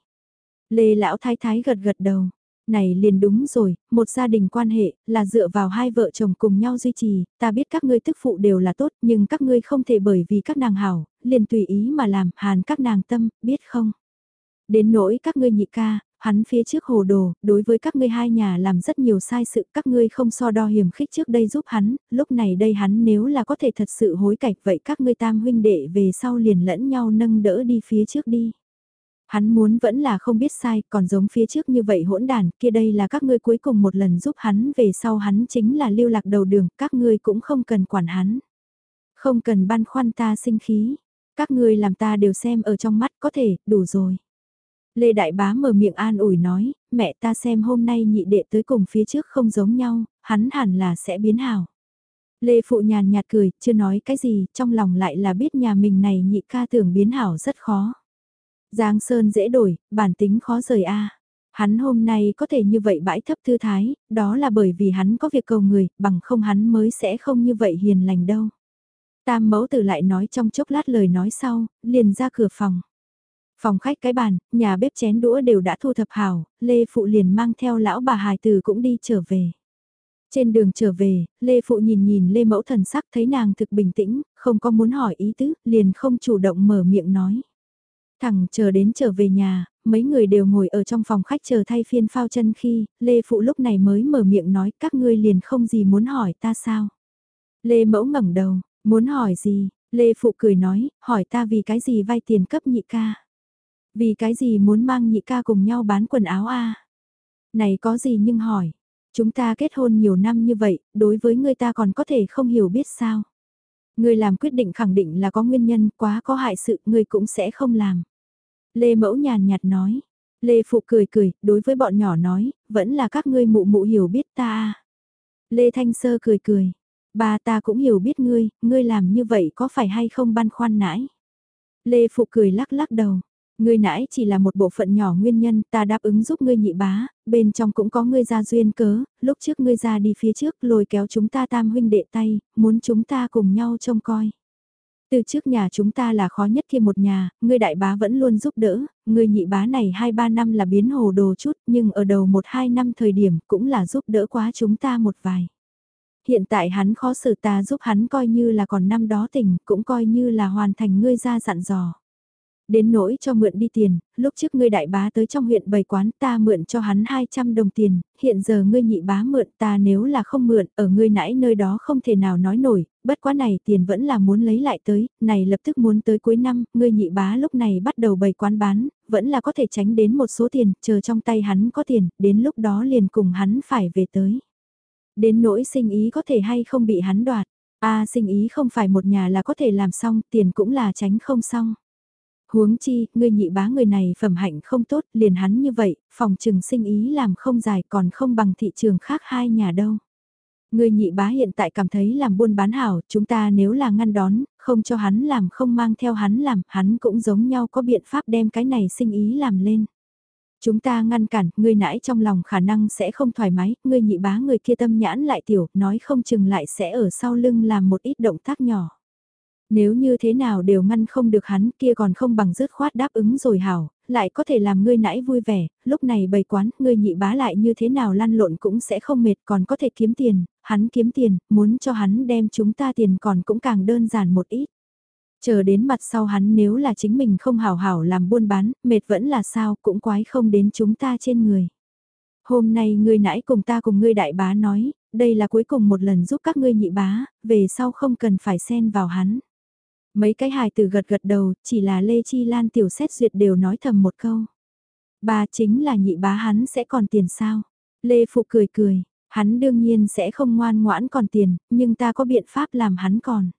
Lê Lão Thái Thái gật gật đầu. Này liền đúng rồi, một gia đình quan hệ, là dựa vào hai vợ chồng cùng nhau duy trì, ta biết các ngươi tức phụ đều là tốt, nhưng các ngươi không thể bởi vì các nàng hảo, liền tùy ý mà làm, hàn các nàng tâm, biết không? Đến nỗi các ngươi nhị ca, hắn phía trước hồ đồ, đối với các ngươi hai nhà làm rất nhiều sai sự, các ngươi không so đo hiểm khích trước đây giúp hắn, lúc này đây hắn nếu là có thể thật sự hối cải vậy các ngươi tam huynh đệ về sau liền lẫn nhau nâng đỡ đi phía trước đi. Hắn muốn vẫn là không biết sai, còn giống phía trước như vậy hỗn đàn, kia đây là các ngươi cuối cùng một lần giúp hắn về sau hắn chính là lưu lạc đầu đường, các ngươi cũng không cần quản hắn. Không cần băn khoăn ta sinh khí, các ngươi làm ta đều xem ở trong mắt có thể, đủ rồi. Lê Đại Bá mở miệng an ủi nói, mẹ ta xem hôm nay nhị đệ tới cùng phía trước không giống nhau, hắn hẳn là sẽ biến hảo. Lê Phụ nhàn nhạt cười, chưa nói cái gì, trong lòng lại là biết nhà mình này nhị ca tưởng biến hảo rất khó. Giang Sơn dễ đổi, bản tính khó rời a. Hắn hôm nay có thể như vậy bãi thấp thư thái, đó là bởi vì hắn có việc cầu người, bằng không hắn mới sẽ không như vậy hiền lành đâu. Tam mẫu tử lại nói trong chốc lát lời nói sau, liền ra cửa phòng. Phòng khách cái bàn, nhà bếp chén đũa đều đã thu thập hào Lê Phụ liền mang theo lão bà hài từ cũng đi trở về. Trên đường trở về, Lê Phụ nhìn nhìn Lê Mẫu thần sắc thấy nàng thực bình tĩnh, không có muốn hỏi ý tứ, liền không chủ động mở miệng nói. Thẳng chờ đến trở về nhà, mấy người đều ngồi ở trong phòng khách chờ thay phiên phao chân khi, Lê Phụ lúc này mới mở miệng nói các ngươi liền không gì muốn hỏi ta sao. Lê Mẫu ngẩng đầu, muốn hỏi gì, Lê Phụ cười nói, hỏi ta vì cái gì vay tiền cấp nhị ca. Vì cái gì muốn mang nhị ca cùng nhau bán quần áo a Này có gì nhưng hỏi, chúng ta kết hôn nhiều năm như vậy, đối với người ta còn có thể không hiểu biết sao. Người làm quyết định khẳng định là có nguyên nhân quá có hại sự người cũng sẽ không làm. Lê Mẫu nhàn nhạt nói. Lê Phụ cười cười, đối với bọn nhỏ nói, vẫn là các ngươi mụ mụ hiểu biết ta. Lê Thanh Sơ cười cười, ba ta cũng hiểu biết ngươi, ngươi làm như vậy có phải hay không băn khoăn nãi. Lê Phụ cười lắc lắc đầu, Ngươi nãy chỉ là một bộ phận nhỏ nguyên nhân ta đáp ứng giúp ngươi nhị bá, bên trong cũng có ngươi ra duyên cớ, lúc trước ngươi ra đi phía trước lôi kéo chúng ta tam huynh đệ tay, muốn chúng ta cùng nhau trông coi. Từ trước nhà chúng ta là khó nhất kia một nhà, ngươi đại bá vẫn luôn giúp đỡ, ngươi nhị bá này 2-3 năm là biến hồ đồ chút nhưng ở đầu 1-2 năm thời điểm cũng là giúp đỡ quá chúng ta một vài. Hiện tại hắn khó xử ta giúp hắn coi như là còn năm đó tình, cũng coi như là hoàn thành ngươi ra dặn dò. Đến nỗi cho mượn đi tiền, lúc trước ngươi đại bá tới trong huyện bày quán ta mượn cho hắn 200 đồng tiền, hiện giờ ngươi nhị bá mượn ta nếu là không mượn, ở ngươi nãy nơi đó không thể nào nói nổi, bất quá này tiền vẫn là muốn lấy lại tới, này lập tức muốn tới cuối năm, ngươi nhị bá lúc này bắt đầu bày quán bán, vẫn là có thể tránh đến một số tiền, chờ trong tay hắn có tiền, đến lúc đó liền cùng hắn phải về tới. Đến nỗi sinh ý có thể hay không bị hắn đoạt, a sinh ý không phải một nhà là có thể làm xong, tiền cũng là tránh không xong. Huống chi, ngươi nhị bá người này phẩm hạnh không tốt, liền hắn như vậy, phòng trừng sinh ý làm không dài còn không bằng thị trường khác hai nhà đâu. Người nhị bá hiện tại cảm thấy làm buôn bán hảo, chúng ta nếu là ngăn đón, không cho hắn làm không mang theo hắn làm, hắn cũng giống nhau có biện pháp đem cái này sinh ý làm lên. Chúng ta ngăn cản, người nãi trong lòng khả năng sẽ không thoải mái, người nhị bá người kia tâm nhãn lại tiểu, nói không chừng lại sẽ ở sau lưng làm một ít động tác nhỏ. Nếu như thế nào đều ngăn không được hắn kia còn không bằng dứt khoát đáp ứng rồi hảo, lại có thể làm ngươi nãy vui vẻ, lúc này bày quán, ngươi nhị bá lại như thế nào lăn lộn cũng sẽ không mệt còn có thể kiếm tiền, hắn kiếm tiền, muốn cho hắn đem chúng ta tiền còn cũng càng đơn giản một ít. Chờ đến mặt sau hắn nếu là chính mình không hảo hảo làm buôn bán, mệt vẫn là sao cũng quái không đến chúng ta trên người. Hôm nay ngươi nãy cùng ta cùng ngươi đại bá nói, đây là cuối cùng một lần giúp các ngươi nhị bá, về sau không cần phải xen vào hắn. Mấy cái hài từ gật gật đầu, chỉ là Lê Chi Lan tiểu xét duyệt đều nói thầm một câu. Bà chính là nhị bá hắn sẽ còn tiền sao? Lê Phụ cười cười, hắn đương nhiên sẽ không ngoan ngoãn còn tiền, nhưng ta có biện pháp làm hắn còn.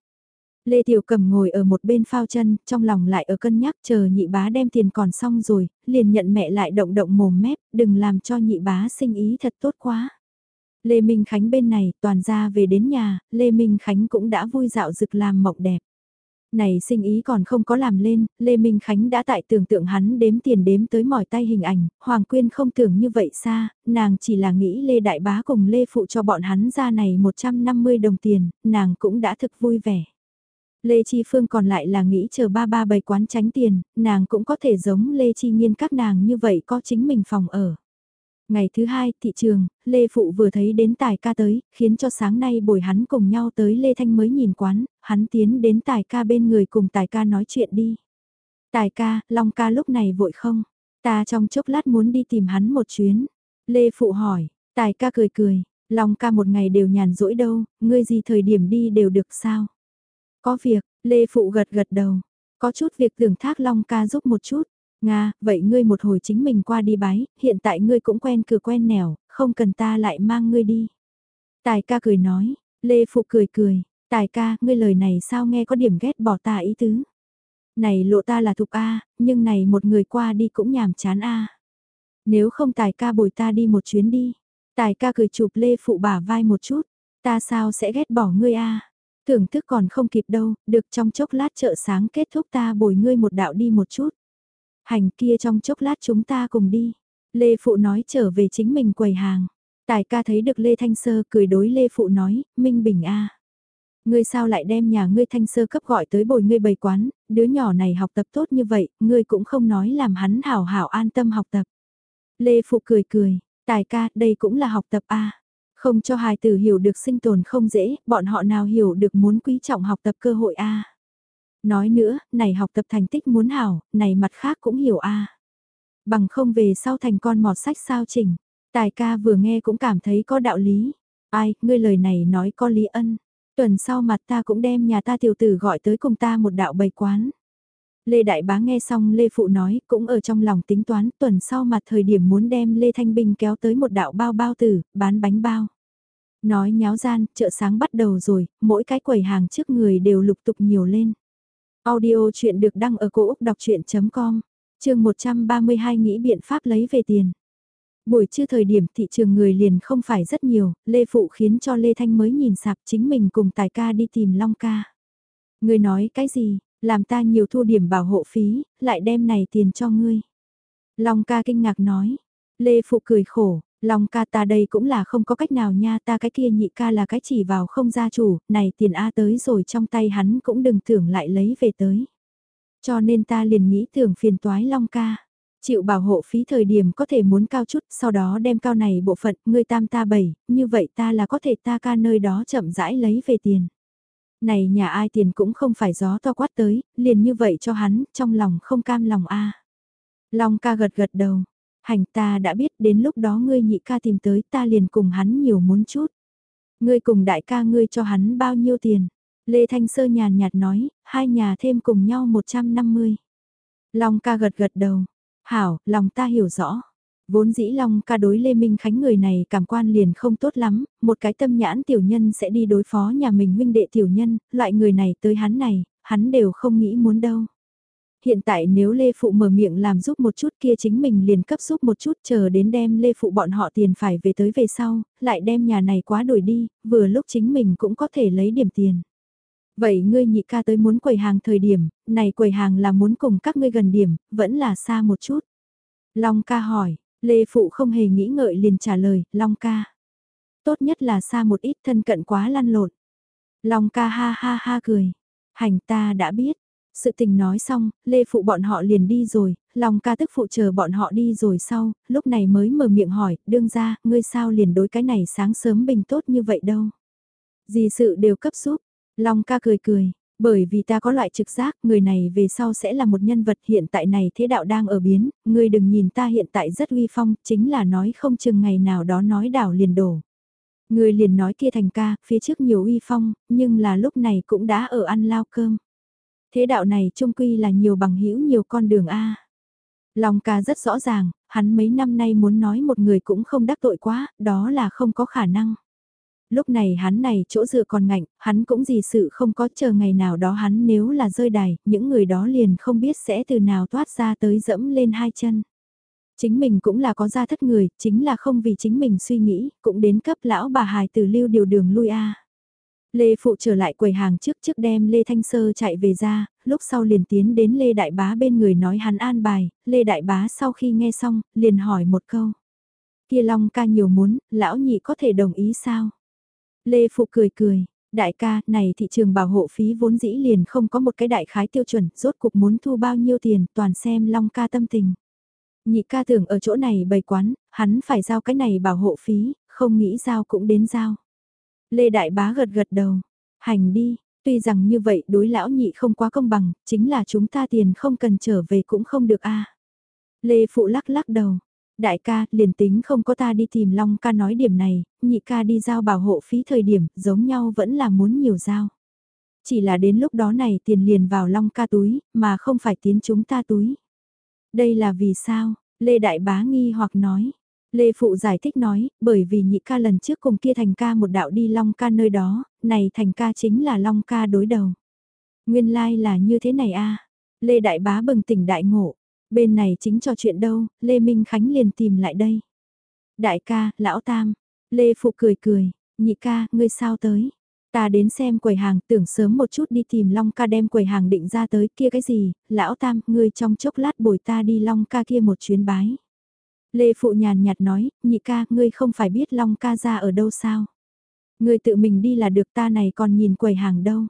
Lê Tiểu Cầm ngồi ở một bên phao chân, trong lòng lại ở cân nhắc chờ nhị bá đem tiền còn xong rồi, liền nhận mẹ lại động động mồm mép, đừng làm cho nhị bá sinh ý thật tốt quá. Lê Minh Khánh bên này, toàn ra về đến nhà, Lê Minh Khánh cũng đã vui dạo rực làm mộng đẹp. Này sinh ý còn không có làm lên, Lê Minh Khánh đã tại tưởng tượng hắn đếm tiền đếm tới mỏi tay hình ảnh, Hoàng Quyên không tưởng như vậy xa, nàng chỉ là nghĩ Lê Đại Bá cùng Lê Phụ cho bọn hắn ra này 150 đồng tiền, nàng cũng đã thực vui vẻ. Lê Chi Phương còn lại là nghĩ chờ ba ba bày quán tránh tiền, nàng cũng có thể giống Lê Chi Nhiên các nàng như vậy có chính mình phòng ở. Ngày thứ hai, thị trường, Lê Phụ vừa thấy đến tài ca tới, khiến cho sáng nay buổi hắn cùng nhau tới Lê Thanh mới nhìn quán, hắn tiến đến tài ca bên người cùng tài ca nói chuyện đi. Tài ca, Long ca lúc này vội không? Ta trong chốc lát muốn đi tìm hắn một chuyến. Lê Phụ hỏi, tài ca cười cười, Long ca một ngày đều nhàn rỗi đâu, ngươi gì thời điểm đi đều được sao? Có việc, Lê Phụ gật gật đầu, có chút việc tưởng thác Long ca giúp một chút. Nga, vậy ngươi một hồi chính mình qua đi bái, hiện tại ngươi cũng quen cửa quen nẻo, không cần ta lại mang ngươi đi. Tài ca cười nói, Lê Phụ cười cười, tài ca, ngươi lời này sao nghe có điểm ghét bỏ ta ý tứ. Này lộ ta là thục A, nhưng này một người qua đi cũng nhàm chán A. Nếu không tài ca bồi ta đi một chuyến đi. Tài ca cười chụp Lê Phụ bả vai một chút, ta sao sẽ ghét bỏ ngươi A. Thưởng thức còn không kịp đâu, được trong chốc lát chợ sáng kết thúc ta bồi ngươi một đạo đi một chút. Hành kia trong chốc lát chúng ta cùng đi. Lê Phụ nói trở về chính mình quầy hàng. Tài ca thấy được Lê Thanh Sơ cười đối Lê Phụ nói, Minh Bình a Ngươi sao lại đem nhà ngươi Thanh Sơ cấp gọi tới bồi ngươi bày quán, đứa nhỏ này học tập tốt như vậy, ngươi cũng không nói làm hắn hảo hảo an tâm học tập. Lê Phụ cười cười, tài ca, đây cũng là học tập a Không cho hài tử hiểu được sinh tồn không dễ, bọn họ nào hiểu được muốn quý trọng học tập cơ hội a Nói nữa, này học tập thành tích muốn hảo, này mặt khác cũng hiểu a. Bằng không về sau thành con mọt sách sao chỉnh. Tài ca vừa nghe cũng cảm thấy có đạo lý. Ai, ngươi lời này nói có lý ân. Tuần sau mặt ta cũng đem nhà ta tiểu tử gọi tới cùng ta một đạo bày quán. Lê Đại Bá nghe xong Lê Phụ nói cũng ở trong lòng tính toán tuần sau mặt thời điểm muốn đem Lê Thanh Bình kéo tới một đạo bao bao tử, bán bánh bao. Nói nháo gian, chợ sáng bắt đầu rồi, mỗi cái quầy hàng trước người đều lục tục nhiều lên. Audio chuyện được đăng ở cổ Úc đọc chuyện.com, trường 132 nghĩ biện pháp lấy về tiền. Buổi trưa thời điểm thị trường người liền không phải rất nhiều, Lê Phụ khiến cho Lê Thanh mới nhìn sạp chính mình cùng tài ca đi tìm Long ca. Người nói cái gì, làm ta nhiều thu điểm bảo hộ phí, lại đem này tiền cho ngươi. Long ca kinh ngạc nói, Lê Phụ cười khổ, Long ca ta đây cũng là không có cách nào nha ta cái kia nhị ca là cái chỉ vào không gia chủ, này tiền A tới rồi trong tay hắn cũng đừng tưởng lại lấy về tới. Cho nên ta liền nghĩ tưởng phiền toái Long ca. Chịu bảo hộ phí thời điểm có thể muốn cao chút, sau đó đem cao này bộ phận, người tam ta bảy, như vậy ta là có thể ta ca nơi đó chậm rãi lấy về tiền. Này nhà ai tiền cũng không phải gió to quát tới, liền như vậy cho hắn, trong lòng không cam lòng a Long ca gật gật đầu, hành ta đã biết đến lúc đó ngươi nhị ca tìm tới ta liền cùng hắn nhiều muốn chút. Ngươi cùng đại ca ngươi cho hắn bao nhiêu tiền? Lê Thanh Sơ nhàn nhạt nói, hai nhà thêm cùng nhau 150. Long ca gật gật đầu. Hảo, lòng ta hiểu rõ. Vốn dĩ Long ca đối Lê Minh Khánh người này cảm quan liền không tốt lắm, một cái tâm nhãn tiểu nhân sẽ đi đối phó nhà mình huynh đệ tiểu nhân, loại người này tới hắn này, hắn đều không nghĩ muốn đâu. Hiện tại nếu Lê Phụ mở miệng làm giúp một chút kia chính mình liền cấp giúp một chút chờ đến đem Lê Phụ bọn họ tiền phải về tới về sau, lại đem nhà này quá đổi đi, vừa lúc chính mình cũng có thể lấy điểm tiền. Vậy ngươi nhị ca tới muốn quầy hàng thời điểm, này quầy hàng là muốn cùng các ngươi gần điểm, vẫn là xa một chút. Long ca hỏi, Lê Phụ không hề nghĩ ngợi liền trả lời, Long ca. Tốt nhất là xa một ít thân cận quá lăn lộn. Long ca ha ha ha cười. Hành ta đã biết, sự tình nói xong, Lê Phụ bọn họ liền đi rồi, lòng ca tức phụ chờ bọn họ đi rồi sau, lúc này mới mở miệng hỏi, đương ra, ngươi sao liền đối cái này sáng sớm bình tốt như vậy đâu. Gì sự đều cấp giúp, Long ca cười cười, bởi vì ta có loại trực giác, người này về sau sẽ là một nhân vật hiện tại này thế đạo đang ở biến, ngươi đừng nhìn ta hiện tại rất uy phong, chính là nói không chừng ngày nào đó nói đảo liền đổ. Người liền nói kia thành ca, phía trước nhiều uy phong, nhưng là lúc này cũng đã ở ăn lao cơm. Thế đạo này trung quy là nhiều bằng hữu nhiều con đường A. Long ca rất rõ ràng, hắn mấy năm nay muốn nói một người cũng không đắc tội quá, đó là không có khả năng. Lúc này hắn này chỗ dựa còn ngạnh, hắn cũng gì sự không có chờ ngày nào đó hắn nếu là rơi đài, những người đó liền không biết sẽ từ nào toát ra tới dẫm lên hai chân. Chính mình cũng là có gia thất người, chính là không vì chính mình suy nghĩ, cũng đến cấp lão bà hài từ lưu điều đường lui a. Lê Phụ trở lại quầy hàng trước trước đem Lê Thanh Sơ chạy về ra, lúc sau liền tiến đến Lê Đại Bá bên người nói hắn an bài, Lê Đại Bá sau khi nghe xong, liền hỏi một câu. Kia Long ca nhiều muốn, lão nhị có thể đồng ý sao? Lê Phụ cười cười, đại ca, này thị trường bảo hộ phí vốn dĩ liền không có một cái đại khái tiêu chuẩn, rốt cục muốn thu bao nhiêu tiền, toàn xem Long ca tâm tình. Nhị ca tưởng ở chỗ này bày quán, hắn phải giao cái này bảo hộ phí, không nghĩ giao cũng đến giao. Lê Đại Bá gật gật đầu, hành đi, tuy rằng như vậy đối lão nhị không quá công bằng, chính là chúng ta tiền không cần trở về cũng không được a. Lê Phụ lắc lắc đầu, đại ca, liền tính không có ta đi tìm Long ca nói điểm này, nhị ca đi giao bảo hộ phí thời điểm, giống nhau vẫn là muốn nhiều giao. Chỉ là đến lúc đó này tiền liền vào Long ca túi, mà không phải tiến chúng ta túi. Đây là vì sao? Lê Đại Bá nghi hoặc nói. Lê Phụ giải thích nói, bởi vì nhị ca lần trước cùng kia thành ca một đạo đi Long ca nơi đó, này thành ca chính là Long ca đối đầu. Nguyên lai like là như thế này a Lê Đại Bá bừng tỉnh đại ngộ, bên này chính trò chuyện đâu, Lê Minh Khánh liền tìm lại đây. Đại ca, lão tam, Lê Phụ cười cười, nhị ca, ngươi sao tới? Ta đến xem quầy hàng tưởng sớm một chút đi tìm Long ca đem quầy hàng định ra tới kia cái gì, lão tam, ngươi trong chốc lát bồi ta đi Long ca kia một chuyến bái. Lê Phụ nhàn nhạt nói, nhị ca, ngươi không phải biết Long ca ra ở đâu sao? Ngươi tự mình đi là được ta này còn nhìn quầy hàng đâu.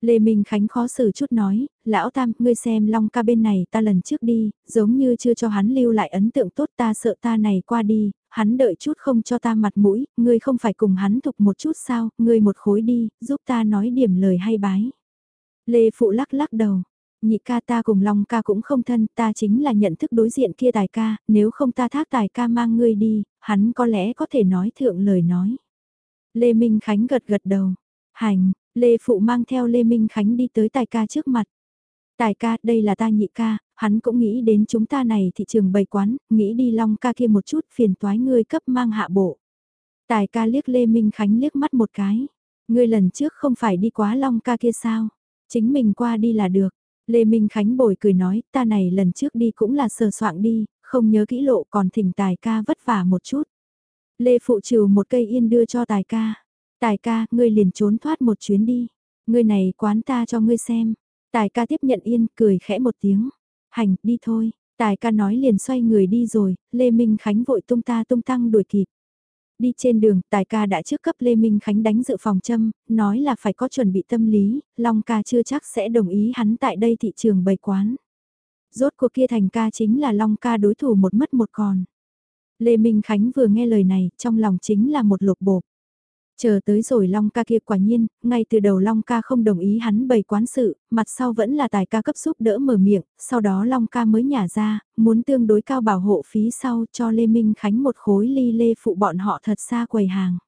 Lê Minh Khánh khó xử chút nói, lão tam, ngươi xem Long ca bên này ta lần trước đi, giống như chưa cho hắn lưu lại ấn tượng tốt ta sợ ta này qua đi, hắn đợi chút không cho ta mặt mũi, ngươi không phải cùng hắn thục một chút sao, ngươi một khối đi, giúp ta nói điểm lời hay bái. Lê Phụ lắc lắc đầu, nhị ca ta cùng Long ca cũng không thân, ta chính là nhận thức đối diện kia tài ca, nếu không ta thác tài ca mang ngươi đi, hắn có lẽ có thể nói thượng lời nói. Lê Minh Khánh gật gật đầu, hành, Lê Phụ mang theo Lê Minh Khánh đi tới tài ca trước mặt. Tài ca, đây là ta nhị ca, hắn cũng nghĩ đến chúng ta này thị trường bày quán, nghĩ đi long ca kia một chút phiền toái ngươi cấp mang hạ bộ. Tài ca liếc Lê Minh Khánh liếc mắt một cái. Ngươi lần trước không phải đi quá long ca kia sao? Chính mình qua đi là được. Lê Minh Khánh bồi cười nói, ta này lần trước đi cũng là sờ soạn đi, không nhớ kỹ lộ còn thỉnh tài ca vất vả một chút. Lê phụ trừ một cây yên đưa cho tài ca. Tài ca, ngươi liền trốn thoát một chuyến đi. Ngươi này quán ta cho ngươi xem. Tài ca tiếp nhận yên, cười khẽ một tiếng. Hành, đi thôi. Tài ca nói liền xoay người đi rồi, Lê Minh Khánh vội tung ta tung tăng đuổi kịp. Đi trên đường, Tài ca đã trước cấp Lê Minh Khánh đánh dự phòng châm, nói là phải có chuẩn bị tâm lý, Long ca chưa chắc sẽ đồng ý hắn tại đây thị trường bày quán. Rốt cuộc kia thành ca chính là Long ca đối thủ một mất một còn. Lê Minh Khánh vừa nghe lời này, trong lòng chính là một lục bộp. Chờ tới rồi Long ca kia quả nhiên, ngay từ đầu Long ca không đồng ý hắn bày quán sự, mặt sau vẫn là tài ca cấp giúp đỡ mở miệng, sau đó Long ca mới nhả ra, muốn tương đối cao bảo hộ phí sau cho Lê Minh Khánh một khối ly lê phụ bọn họ thật xa quầy hàng.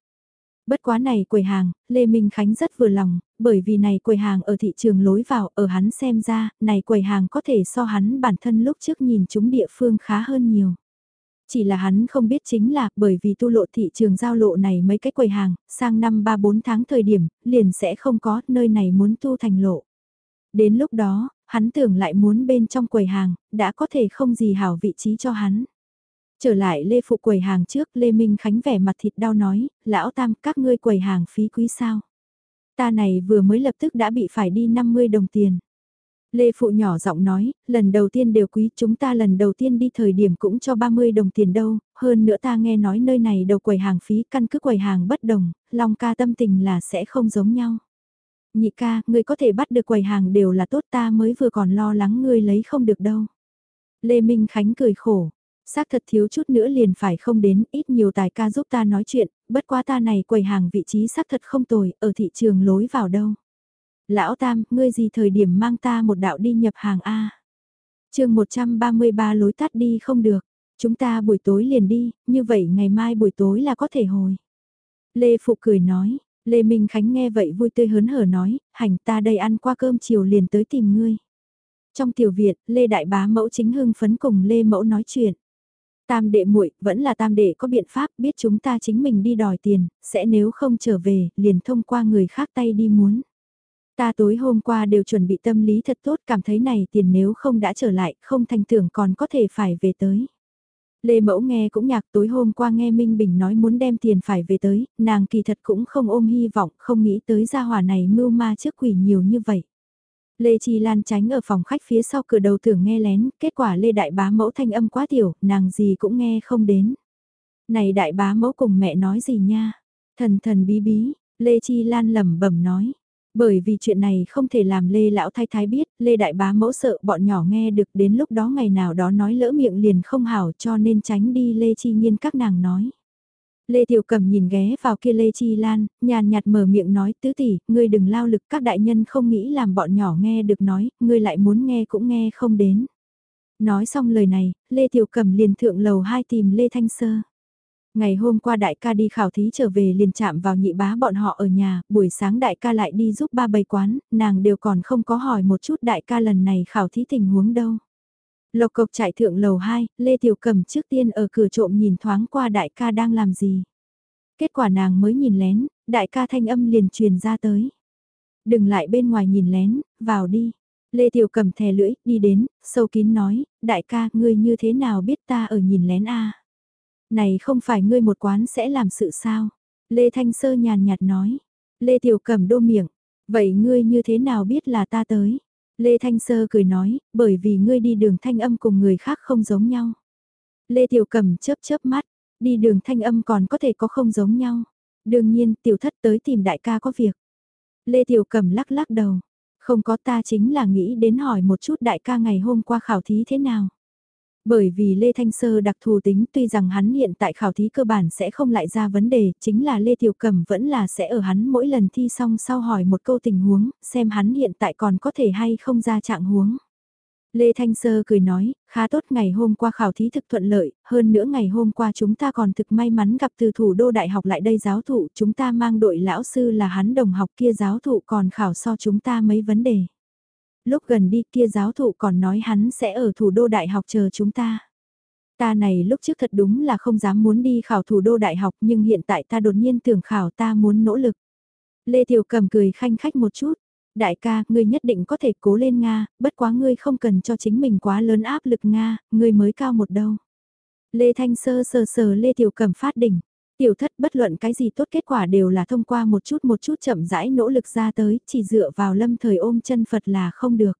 Bất quá này quầy hàng, Lê Minh Khánh rất vừa lòng, bởi vì này quầy hàng ở thị trường lối vào, ở hắn xem ra, này quầy hàng có thể so hắn bản thân lúc trước nhìn chúng địa phương khá hơn nhiều. Chỉ là hắn không biết chính là bởi vì tu lộ thị trường giao lộ này mấy cái quầy hàng, sang năm 3-4 tháng thời điểm, liền sẽ không có nơi này muốn tu thành lộ. Đến lúc đó, hắn tưởng lại muốn bên trong quầy hàng, đã có thể không gì hảo vị trí cho hắn. Trở lại Lê Phụ quầy hàng trước, Lê Minh Khánh vẻ mặt thịt đau nói, lão tam các ngươi quầy hàng phí quý sao. Ta này vừa mới lập tức đã bị phải đi 50 đồng tiền. Lê Phụ nhỏ giọng nói, lần đầu tiên đều quý chúng ta lần đầu tiên đi thời điểm cũng cho 30 đồng tiền đâu, hơn nữa ta nghe nói nơi này đầu quầy hàng phí căn cứ quầy hàng bất đồng, Long ca tâm tình là sẽ không giống nhau. Nhị ca, ngươi có thể bắt được quầy hàng đều là tốt ta mới vừa còn lo lắng ngươi lấy không được đâu. Lê Minh Khánh cười khổ, xác thật thiếu chút nữa liền phải không đến, ít nhiều tài ca giúp ta nói chuyện, bất quá ta này quầy hàng vị trí xác thật không tồi, ở thị trường lối vào đâu. Lão Tam, ngươi gì thời điểm mang ta một đạo đi nhập hàng A. chương 133 lối tắt đi không được, chúng ta buổi tối liền đi, như vậy ngày mai buổi tối là có thể hồi. Lê Phụ cười nói, Lê Minh Khánh nghe vậy vui tươi hớn hở nói, hành ta đây ăn qua cơm chiều liền tới tìm ngươi. Trong tiểu viện, Lê Đại Bá Mẫu chính hưng phấn cùng Lê Mẫu nói chuyện. Tam đệ muội vẫn là tam đệ có biện pháp biết chúng ta chính mình đi đòi tiền, sẽ nếu không trở về, liền thông qua người khác tay đi muốn. Ta tối hôm qua đều chuẩn bị tâm lý thật tốt cảm thấy này tiền nếu không đã trở lại, không thành tưởng còn có thể phải về tới. Lê Mẫu nghe cũng nhạc tối hôm qua nghe Minh Bình nói muốn đem tiền phải về tới, nàng kỳ thật cũng không ôm hy vọng, không nghĩ tới gia hỏa này mưu ma trước quỷ nhiều như vậy. Lê Chi Lan tránh ở phòng khách phía sau cửa đầu tưởng nghe lén, kết quả Lê Đại Bá Mẫu thanh âm quá tiểu, nàng gì cũng nghe không đến. Này Đại Bá Mẫu cùng mẹ nói gì nha? Thần thần bí bí, Lê Chi Lan lẩm bẩm nói. Bởi vì chuyện này không thể làm Lê Lão Thái Thái biết, Lê Đại Bá Mẫu sợ bọn nhỏ nghe được đến lúc đó ngày nào đó nói lỡ miệng liền không hảo cho nên tránh đi Lê Chi Nhiên các nàng nói. Lê Tiểu Cầm nhìn ghé vào kia Lê Chi Lan, nhàn nhạt mở miệng nói tứ tỷ, ngươi đừng lao lực các đại nhân không nghĩ làm bọn nhỏ nghe được nói, ngươi lại muốn nghe cũng nghe không đến. Nói xong lời này, Lê Tiểu Cầm liền thượng lầu hai tìm Lê Thanh Sơ. Ngày hôm qua đại ca đi khảo thí trở về liền chạm vào nhị bá bọn họ ở nhà, buổi sáng đại ca lại đi giúp ba bầy quán, nàng đều còn không có hỏi một chút đại ca lần này khảo thí tình huống đâu. Lộc cộc chạy thượng lầu 2, Lê Tiểu Cầm trước tiên ở cửa trộm nhìn thoáng qua đại ca đang làm gì. Kết quả nàng mới nhìn lén, đại ca thanh âm liền truyền ra tới. Đừng lại bên ngoài nhìn lén, vào đi. Lê Tiểu Cầm thè lưỡi, đi đến, sâu kín nói, đại ca, ngươi như thế nào biết ta ở nhìn lén a? Này không phải ngươi một quán sẽ làm sự sao? Lê Thanh Sơ nhàn nhạt nói. Lê Tiểu Cầm đô miệng, vậy ngươi như thế nào biết là ta tới? Lê Thanh Sơ cười nói, bởi vì ngươi đi đường thanh âm cùng người khác không giống nhau. Lê Tiểu Cầm chớp chớp mắt, đi đường thanh âm còn có thể có không giống nhau. Đương nhiên, tiểu thất tới tìm đại ca có việc. Lê Tiểu Cầm lắc lắc đầu, không có ta chính là nghĩ đến hỏi một chút đại ca ngày hôm qua khảo thí thế nào. Bởi vì Lê Thanh Sơ đặc thù tính tuy rằng hắn hiện tại khảo thí cơ bản sẽ không lại ra vấn đề, chính là Lê Tiểu Cẩm vẫn là sẽ ở hắn mỗi lần thi xong sau hỏi một câu tình huống, xem hắn hiện tại còn có thể hay không ra trạng huống. Lê Thanh Sơ cười nói, khá tốt ngày hôm qua khảo thí thực thuận lợi, hơn nữa ngày hôm qua chúng ta còn thực may mắn gặp từ thủ đô đại học lại đây giáo thụ, chúng ta mang đội lão sư là hắn đồng học kia giáo thụ còn khảo so chúng ta mấy vấn đề lúc gần đi kia giáo thụ còn nói hắn sẽ ở thủ đô đại học chờ chúng ta. Ta này lúc trước thật đúng là không dám muốn đi khảo thủ đô đại học nhưng hiện tại ta đột nhiên tưởng khảo ta muốn nỗ lực. Lê Tiểu Cầm cười khanh khách một chút. Đại ca, ngươi nhất định có thể cố lên Nga, bất quá ngươi không cần cho chính mình quá lớn áp lực Nga, ngươi mới cao một đâu. Lê Thanh Sơ sờ sờ Lê Tiểu Cầm phát đỉnh. Tiểu thất bất luận cái gì tốt kết quả đều là thông qua một chút một chút chậm rãi nỗ lực ra tới, chỉ dựa vào lâm thời ôm chân Phật là không được.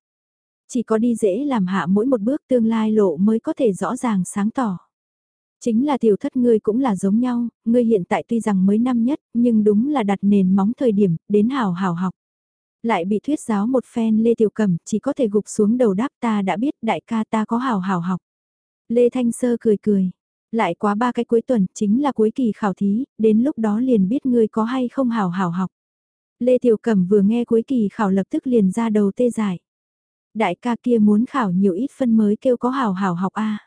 Chỉ có đi dễ làm hạ mỗi một bước tương lai lộ mới có thể rõ ràng sáng tỏ. Chính là tiểu thất ngươi cũng là giống nhau, ngươi hiện tại tuy rằng mới năm nhất, nhưng đúng là đặt nền móng thời điểm, đến hào hào học. Lại bị thuyết giáo một phen Lê Tiểu Cẩm, chỉ có thể gục xuống đầu đáp ta đã biết đại ca ta có hào hào học. Lê Thanh Sơ cười cười, lại quá ba cái cuối tuần, chính là cuối kỳ khảo thí, đến lúc đó liền biết ngươi có hay không hảo hảo học. Lê Tiểu Cẩm vừa nghe cuối kỳ khảo lập tức liền ra đầu tê giải. Đại ca kia muốn khảo nhiều ít phân mới kêu có hảo hảo học a.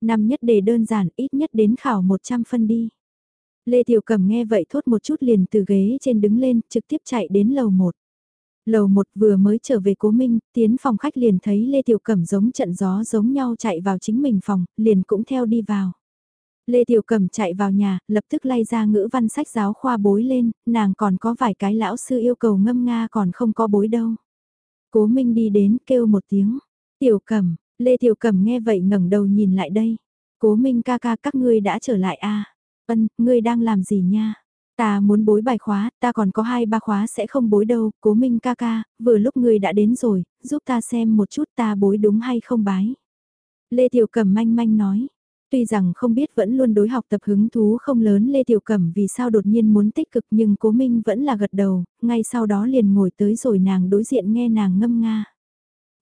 Năm nhất đề đơn giản, ít nhất đến khảo 100 phân đi. Lê Tiểu Cẩm nghe vậy thốt một chút liền từ ghế trên đứng lên, trực tiếp chạy đến lầu 1. Lầu 1 vừa mới trở về cố minh, tiến phòng khách liền thấy Lê Tiểu Cẩm giống trận gió giống nhau chạy vào chính mình phòng, liền cũng theo đi vào. Lê Tiểu Cẩm chạy vào nhà, lập tức lay ra ngữ văn sách giáo khoa bối lên, nàng còn có vài cái lão sư yêu cầu ngâm nga còn không có bối đâu. Cố Minh đi đến kêu một tiếng, Tiểu Cẩm, Lê Tiểu Cẩm nghe vậy ngẩng đầu nhìn lại đây. Cố Minh ca ca các ngươi đã trở lại à? Ân, ngươi đang làm gì nha? Ta muốn bối bài khóa, ta còn có hai ba khóa sẽ không bối đâu, cố minh ca ca, vừa lúc ngươi đã đến rồi, giúp ta xem một chút ta bối đúng hay không bái. Lê Tiểu Cẩm manh manh nói, Tuy rằng không biết vẫn luôn đối học tập hứng thú không lớn Lê Tiểu Cẩm vì sao đột nhiên muốn tích cực nhưng Cố Minh vẫn là gật đầu, ngay sau đó liền ngồi tới rồi nàng đối diện nghe nàng ngâm nga.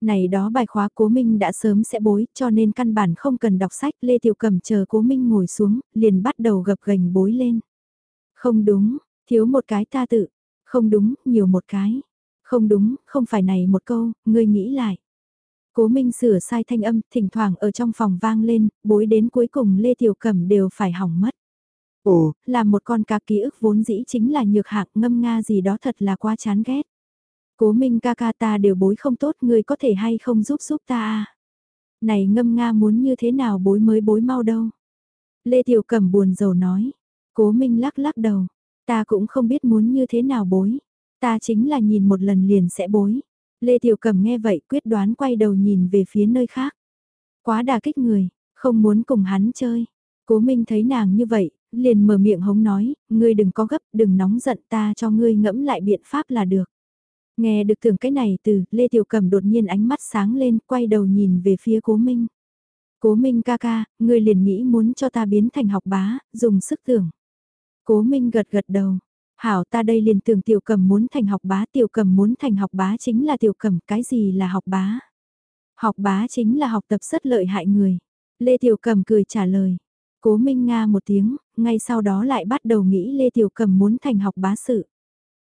Này đó bài khóa Cố Minh đã sớm sẽ bối cho nên căn bản không cần đọc sách Lê Tiểu Cẩm chờ Cố Minh ngồi xuống, liền bắt đầu gập gành bối lên. Không đúng, thiếu một cái ta tự, không đúng, nhiều một cái. Không đúng, không phải này một câu, ngươi nghĩ lại. Cố Minh sửa sai thanh âm, thỉnh thoảng ở trong phòng vang lên, bối đến cuối cùng Lê Tiểu Cẩm đều phải hỏng mất. Ồ, là một con cá ký ức vốn dĩ chính là nhược hạng ngâm nga gì đó thật là quá chán ghét. Cố Minh ca ca ta đều bối không tốt, người có thể hay không giúp giúp ta à? Này ngâm nga muốn như thế nào bối mới bối mau đâu. Lê Tiểu Cẩm buồn rầu nói. Cố Minh lắc lắc đầu. Ta cũng không biết muốn như thế nào bối. Ta chính là nhìn một lần liền sẽ bối. Lê Tiểu Cẩm nghe vậy quyết đoán quay đầu nhìn về phía nơi khác. Quá đà kích người, không muốn cùng hắn chơi. Cố Minh thấy nàng như vậy, liền mở miệng hống nói, ngươi đừng có gấp, đừng nóng giận ta cho ngươi ngẫm lại biện pháp là được. Nghe được tưởng cái này từ, Lê Tiểu Cẩm đột nhiên ánh mắt sáng lên, quay đầu nhìn về phía Cố Minh. Cố Minh ca ca, ngươi liền nghĩ muốn cho ta biến thành học bá, dùng sức tưởng. Cố Minh gật gật đầu. Hảo ta đây liền tưởng tiểu cầm muốn thành học bá, tiểu cầm muốn thành học bá chính là tiểu cầm, cái gì là học bá? Học bá chính là học tập rất lợi hại người. Lê Tiểu Cầm cười trả lời. Cố Minh Nga một tiếng, ngay sau đó lại bắt đầu nghĩ Lê Tiểu Cầm muốn thành học bá sự.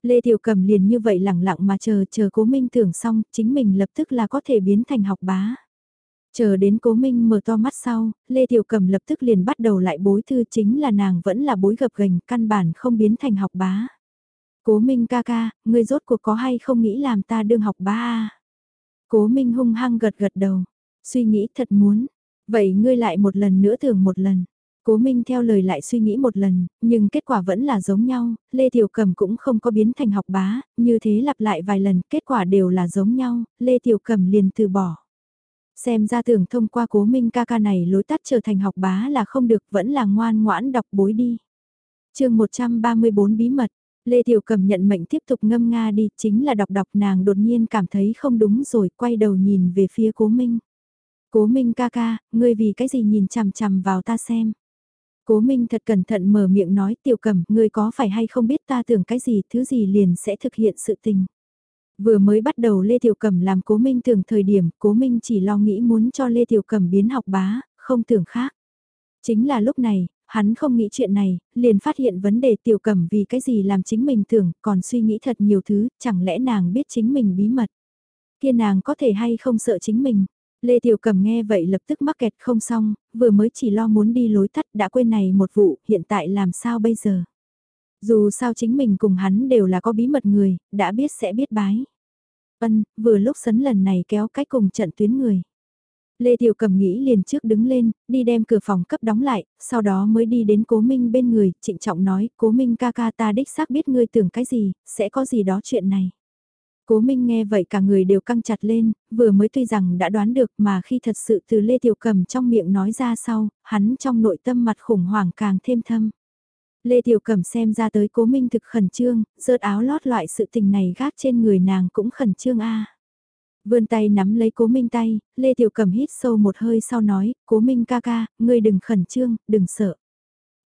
Lê Tiểu Cầm liền như vậy lặng lặng mà chờ chờ Cố Minh tưởng xong, chính mình lập tức là có thể biến thành học bá. Chờ đến Cố Minh mở to mắt sau, Lê Tiểu Cầm lập tức liền bắt đầu lại bối thư chính là nàng vẫn là bối gập gành căn bản không biến thành học bá. Cố Minh ca ca, ngươi rốt cuộc có hay không nghĩ làm ta đương học bá à? Cố Minh hung hăng gật gật đầu, suy nghĩ thật muốn, vậy ngươi lại một lần nữa tưởng một lần. Cố Minh theo lời lại suy nghĩ một lần, nhưng kết quả vẫn là giống nhau, Lê Tiểu Cầm cũng không có biến thành học bá, như thế lặp lại vài lần, kết quả đều là giống nhau, Lê Tiểu Cầm liền từ bỏ. Xem ra tưởng thông qua cố Minh ca ca này lối tắt trở thành học bá là không được, vẫn là ngoan ngoãn đọc bối đi. chương 134 bí mật, Lê Tiểu Cầm nhận mệnh tiếp tục ngâm nga đi, chính là đọc đọc nàng đột nhiên cảm thấy không đúng rồi, quay đầu nhìn về phía cố Minh. Cố Minh ca ca, ngươi vì cái gì nhìn chằm chằm vào ta xem. Cố Minh thật cẩn thận mở miệng nói Tiểu Cầm, ngươi có phải hay không biết ta tưởng cái gì, thứ gì liền sẽ thực hiện sự tình. Vừa mới bắt đầu Lê Tiểu cẩm làm Cố Minh tưởng thời điểm, Cố Minh chỉ lo nghĩ muốn cho Lê Tiểu cẩm biến học bá, không tưởng khác. Chính là lúc này, hắn không nghĩ chuyện này, liền phát hiện vấn đề Tiểu cẩm vì cái gì làm chính mình tưởng, còn suy nghĩ thật nhiều thứ, chẳng lẽ nàng biết chính mình bí mật. Kia nàng có thể hay không sợ chính mình. Lê Tiểu cẩm nghe vậy lập tức mắc kẹt không xong, vừa mới chỉ lo muốn đi lối tắt đã quên này một vụ, hiện tại làm sao bây giờ. Dù sao chính mình cùng hắn đều là có bí mật người, đã biết sẽ biết bái. Ân, vừa lúc sấn lần này kéo cách cùng trận tuyến người. Lê Tiểu Cầm nghĩ liền trước đứng lên, đi đem cửa phòng cấp đóng lại, sau đó mới đi đến Cố Minh bên người, trịnh trọng nói, Cố Minh ca ca ta đích xác biết ngươi tưởng cái gì, sẽ có gì đó chuyện này. Cố Minh nghe vậy cả người đều căng chặt lên, vừa mới tuy rằng đã đoán được mà khi thật sự từ Lê Tiểu Cầm trong miệng nói ra sau, hắn trong nội tâm mặt khủng hoảng càng thêm thâm. Lê Tiểu Cẩm xem ra tới cố minh thực khẩn trương, rớt áo lót loại sự tình này gác trên người nàng cũng khẩn trương a. Vươn tay nắm lấy cố minh tay, Lê Tiểu Cẩm hít sâu một hơi sau nói, cố minh ca ca, ngươi đừng khẩn trương, đừng sợ.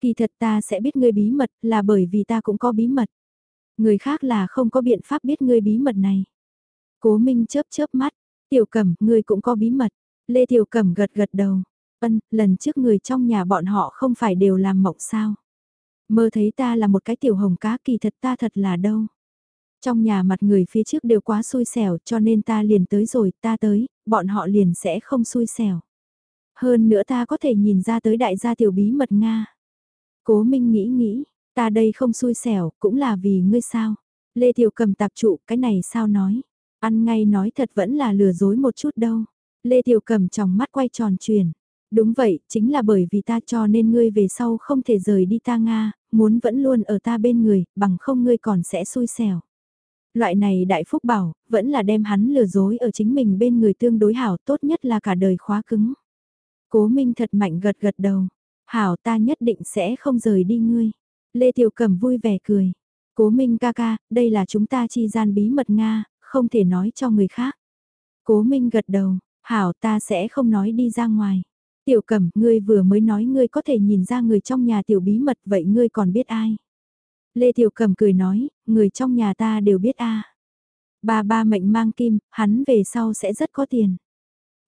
Kỳ thật ta sẽ biết ngươi bí mật là bởi vì ta cũng có bí mật. Người khác là không có biện pháp biết ngươi bí mật này. Cố minh chớp chớp mắt, Tiểu Cẩm, ngươi cũng có bí mật. Lê Tiểu Cẩm gật gật đầu. Ân, lần trước người trong nhà bọn họ không phải đều làm mộng sao. Mơ thấy ta là một cái tiểu hồng cá kỳ thật ta thật là đâu. Trong nhà mặt người phía trước đều quá xui xẻo cho nên ta liền tới rồi ta tới, bọn họ liền sẽ không xui xẻo. Hơn nữa ta có thể nhìn ra tới đại gia tiểu bí mật Nga. Cố Minh nghĩ nghĩ, ta đây không xui xẻo, cũng là vì ngươi sao. Lê Tiểu cầm tạp trụ, cái này sao nói. Ăn ngay nói thật vẫn là lừa dối một chút đâu. Lê Tiểu cầm trong mắt quay tròn truyền. Đúng vậy, chính là bởi vì ta cho nên ngươi về sau không thể rời đi ta Nga, muốn vẫn luôn ở ta bên người, bằng không ngươi còn sẽ xui xẻo. Loại này đại phúc bảo, vẫn là đem hắn lừa dối ở chính mình bên người tương đối hảo tốt nhất là cả đời khóa cứng. Cố Minh thật mạnh gật gật đầu. Hảo ta nhất định sẽ không rời đi ngươi. Lê Tiểu Cẩm vui vẻ cười. Cố Minh ca ca, đây là chúng ta chi gian bí mật Nga, không thể nói cho người khác. Cố Minh gật đầu, hảo ta sẽ không nói đi ra ngoài. Tiểu cẩm, ngươi vừa mới nói ngươi có thể nhìn ra người trong nhà tiểu bí mật vậy ngươi còn biết ai? Lê Tiểu cẩm cười nói, người trong nhà ta đều biết a. Ba ba mệnh mang kim, hắn về sau sẽ rất có tiền.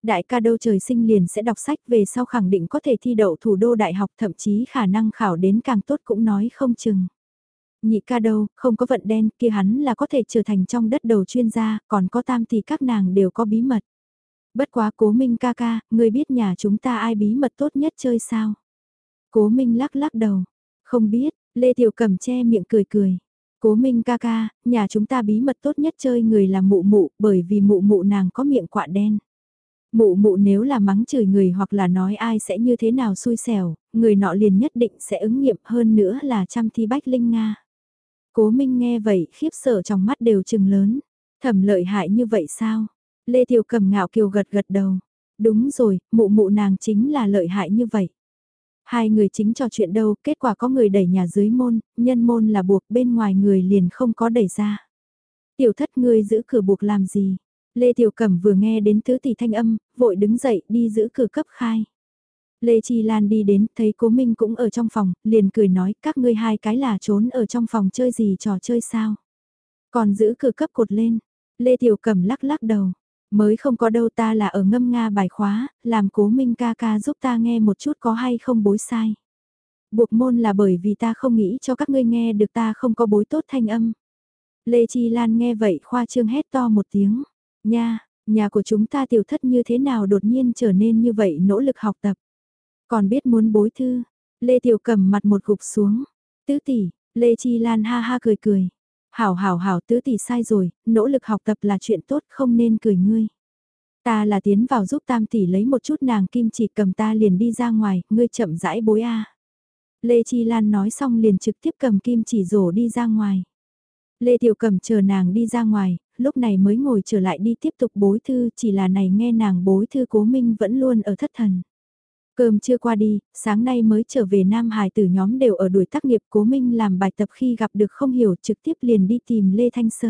Đại ca đâu trời sinh liền sẽ đọc sách về sau khẳng định có thể thi đậu thủ đô đại học thậm chí khả năng khảo đến càng tốt cũng nói không chừng. Nhị ca đâu, không có vận đen kia hắn là có thể trở thành trong đất đầu chuyên gia, còn có tam thì các nàng đều có bí mật. Bất quá cố minh ca ca, ngươi biết nhà chúng ta ai bí mật tốt nhất chơi sao? Cố minh lắc lắc đầu. Không biết, Lê Tiểu Cầm che miệng cười cười. Cố minh ca ca, nhà chúng ta bí mật tốt nhất chơi người là mụ mụ bởi vì mụ mụ nàng có miệng quạ đen. Mụ mụ nếu là mắng chửi người hoặc là nói ai sẽ như thế nào xui xẻo, người nọ liền nhất định sẽ ứng nghiệm hơn nữa là trăm thi bách linh Nga. Cố Minh nghe vậy khiếp sợ trong mắt đều trừng lớn. Thẩm lợi hại như vậy sao? Lê Tiểu Cẩm ngạo kiều gật gật đầu. Đúng rồi, mụ mụ nàng chính là lợi hại như vậy. Hai người chính trò chuyện đâu, kết quả có người đẩy nhà dưới môn, nhân môn là buộc bên ngoài người liền không có đẩy ra. Tiểu thất ngươi giữ cửa buộc làm gì? Lê Tiểu Cẩm vừa nghe đến tứ tỷ thanh âm, vội đứng dậy đi giữ cửa cấp khai. Lê Chi Lan đi đến, thấy cố Minh cũng ở trong phòng, liền cười nói các ngươi hai cái là trốn ở trong phòng chơi gì trò chơi sao. Còn giữ cửa cấp cột lên, Lê Tiểu Cẩm lắc lắc đầu, mới không có đâu ta là ở ngâm nga bài khóa, làm cố Minh ca ca giúp ta nghe một chút có hay không bối sai. Buộc môn là bởi vì ta không nghĩ cho các ngươi nghe được ta không có bối tốt thanh âm. Lê Chi Lan nghe vậy khoa trương hét to một tiếng. Nha, nhà của chúng ta tiểu thất như thế nào đột nhiên trở nên như vậy nỗ lực học tập. Còn biết muốn bối thư. Lê Tiểu cầm mặt một gục xuống. Tứ tỷ, Lê Chi Lan ha ha cười cười. Hảo hảo hảo tứ tỷ sai rồi, nỗ lực học tập là chuyện tốt không nên cười ngươi. Ta là tiến vào giúp tam tỷ lấy một chút nàng kim chỉ cầm ta liền đi ra ngoài, ngươi chậm rãi bối a. Lê Chi Lan nói xong liền trực tiếp cầm kim chỉ rổ đi ra ngoài. Lê Tiểu Cầm chờ nàng đi ra ngoài, lúc này mới ngồi trở lại đi tiếp tục bối thư, chỉ là này nghe nàng bối thư cố minh vẫn luôn ở thất thần. Cơm chưa qua đi, sáng nay mới trở về Nam Hải tử nhóm đều ở đuổi tác nghiệp cố minh làm bài tập khi gặp được không hiểu trực tiếp liền đi tìm Lê Thanh Sơ.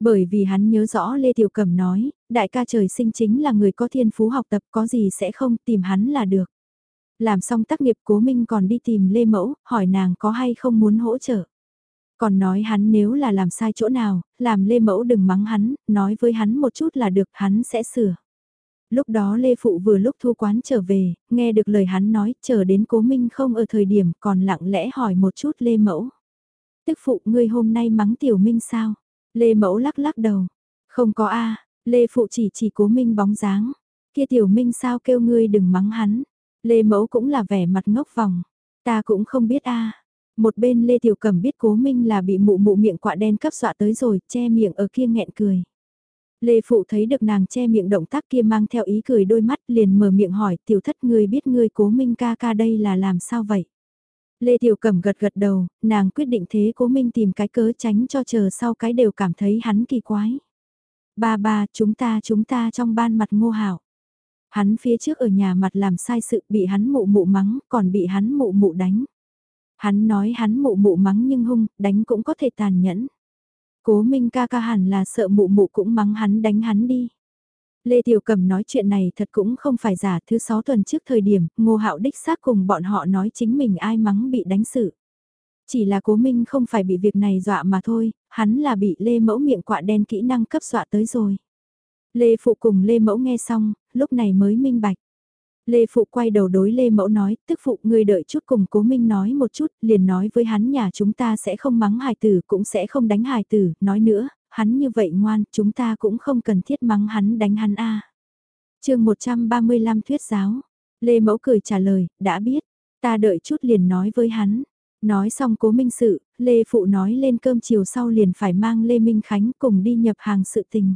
Bởi vì hắn nhớ rõ Lê Tiểu Cẩm nói, đại ca trời sinh chính là người có thiên phú học tập có gì sẽ không tìm hắn là được. Làm xong tác nghiệp cố minh còn đi tìm Lê Mẫu, hỏi nàng có hay không muốn hỗ trợ. Còn nói hắn nếu là làm sai chỗ nào, làm Lê Mẫu đừng mắng hắn, nói với hắn một chút là được hắn sẽ sửa. Lúc đó Lê Phụ vừa lúc thu quán trở về, nghe được lời hắn nói, chờ đến cố minh không ở thời điểm còn lặng lẽ hỏi một chút Lê Mẫu. Tức Phụ ngươi hôm nay mắng Tiểu Minh sao? Lê Mẫu lắc lắc đầu. Không có a Lê Phụ chỉ chỉ cố minh bóng dáng. Kia Tiểu Minh sao kêu ngươi đừng mắng hắn. Lê Mẫu cũng là vẻ mặt ngốc vòng. Ta cũng không biết a một bên Lê Tiểu Cẩm biết cố minh là bị mụ mụ miệng quạ đen cấp dọa tới rồi, che miệng ở kia nghẹn cười. Lê Phụ thấy được nàng che miệng động tác kia mang theo ý cười đôi mắt liền mở miệng hỏi tiểu thất người biết người cố minh ca ca đây là làm sao vậy? Lê Tiểu Cẩm gật gật đầu, nàng quyết định thế cố minh tìm cái cớ tránh cho chờ sau cái đều cảm thấy hắn kỳ quái. Ba ba, chúng ta chúng ta trong ban mặt ngô hảo. Hắn phía trước ở nhà mặt làm sai sự bị hắn mụ mụ mắng, còn bị hắn mụ mụ đánh. Hắn nói hắn mụ mụ mắng nhưng hung, đánh cũng có thể tàn nhẫn. Cố Minh ca ca hẳn là sợ mụ mụ cũng mắng hắn đánh hắn đi. Lê Tiểu Cầm nói chuyện này thật cũng không phải giả thứ 6 tuần trước thời điểm, Ngô Hạo đích xác cùng bọn họ nói chính mình ai mắng bị đánh sự. Chỉ là Cố Minh không phải bị việc này dọa mà thôi, hắn là bị Lê Mẫu miệng quạ đen kỹ năng cấp dọa tới rồi. Lê Phụ cùng Lê Mẫu nghe xong, lúc này mới minh bạch. Lê Phụ quay đầu đối Lê Mẫu nói, tức Phụ ngươi đợi chút cùng Cố Minh nói một chút, liền nói với hắn nhà chúng ta sẽ không mắng hài tử cũng sẽ không đánh hài tử, nói nữa, hắn như vậy ngoan, chúng ta cũng không cần thiết mắng hắn đánh hắn a. À. Chương 135 thuyết giáo. Lê Mẫu cười trả lời, đã biết, ta đợi chút liền nói với hắn. Nói xong Cố Minh sự, Lê Phụ nói lên cơm chiều sau liền phải mang Lê Minh Khánh cùng đi nhập hàng sự tình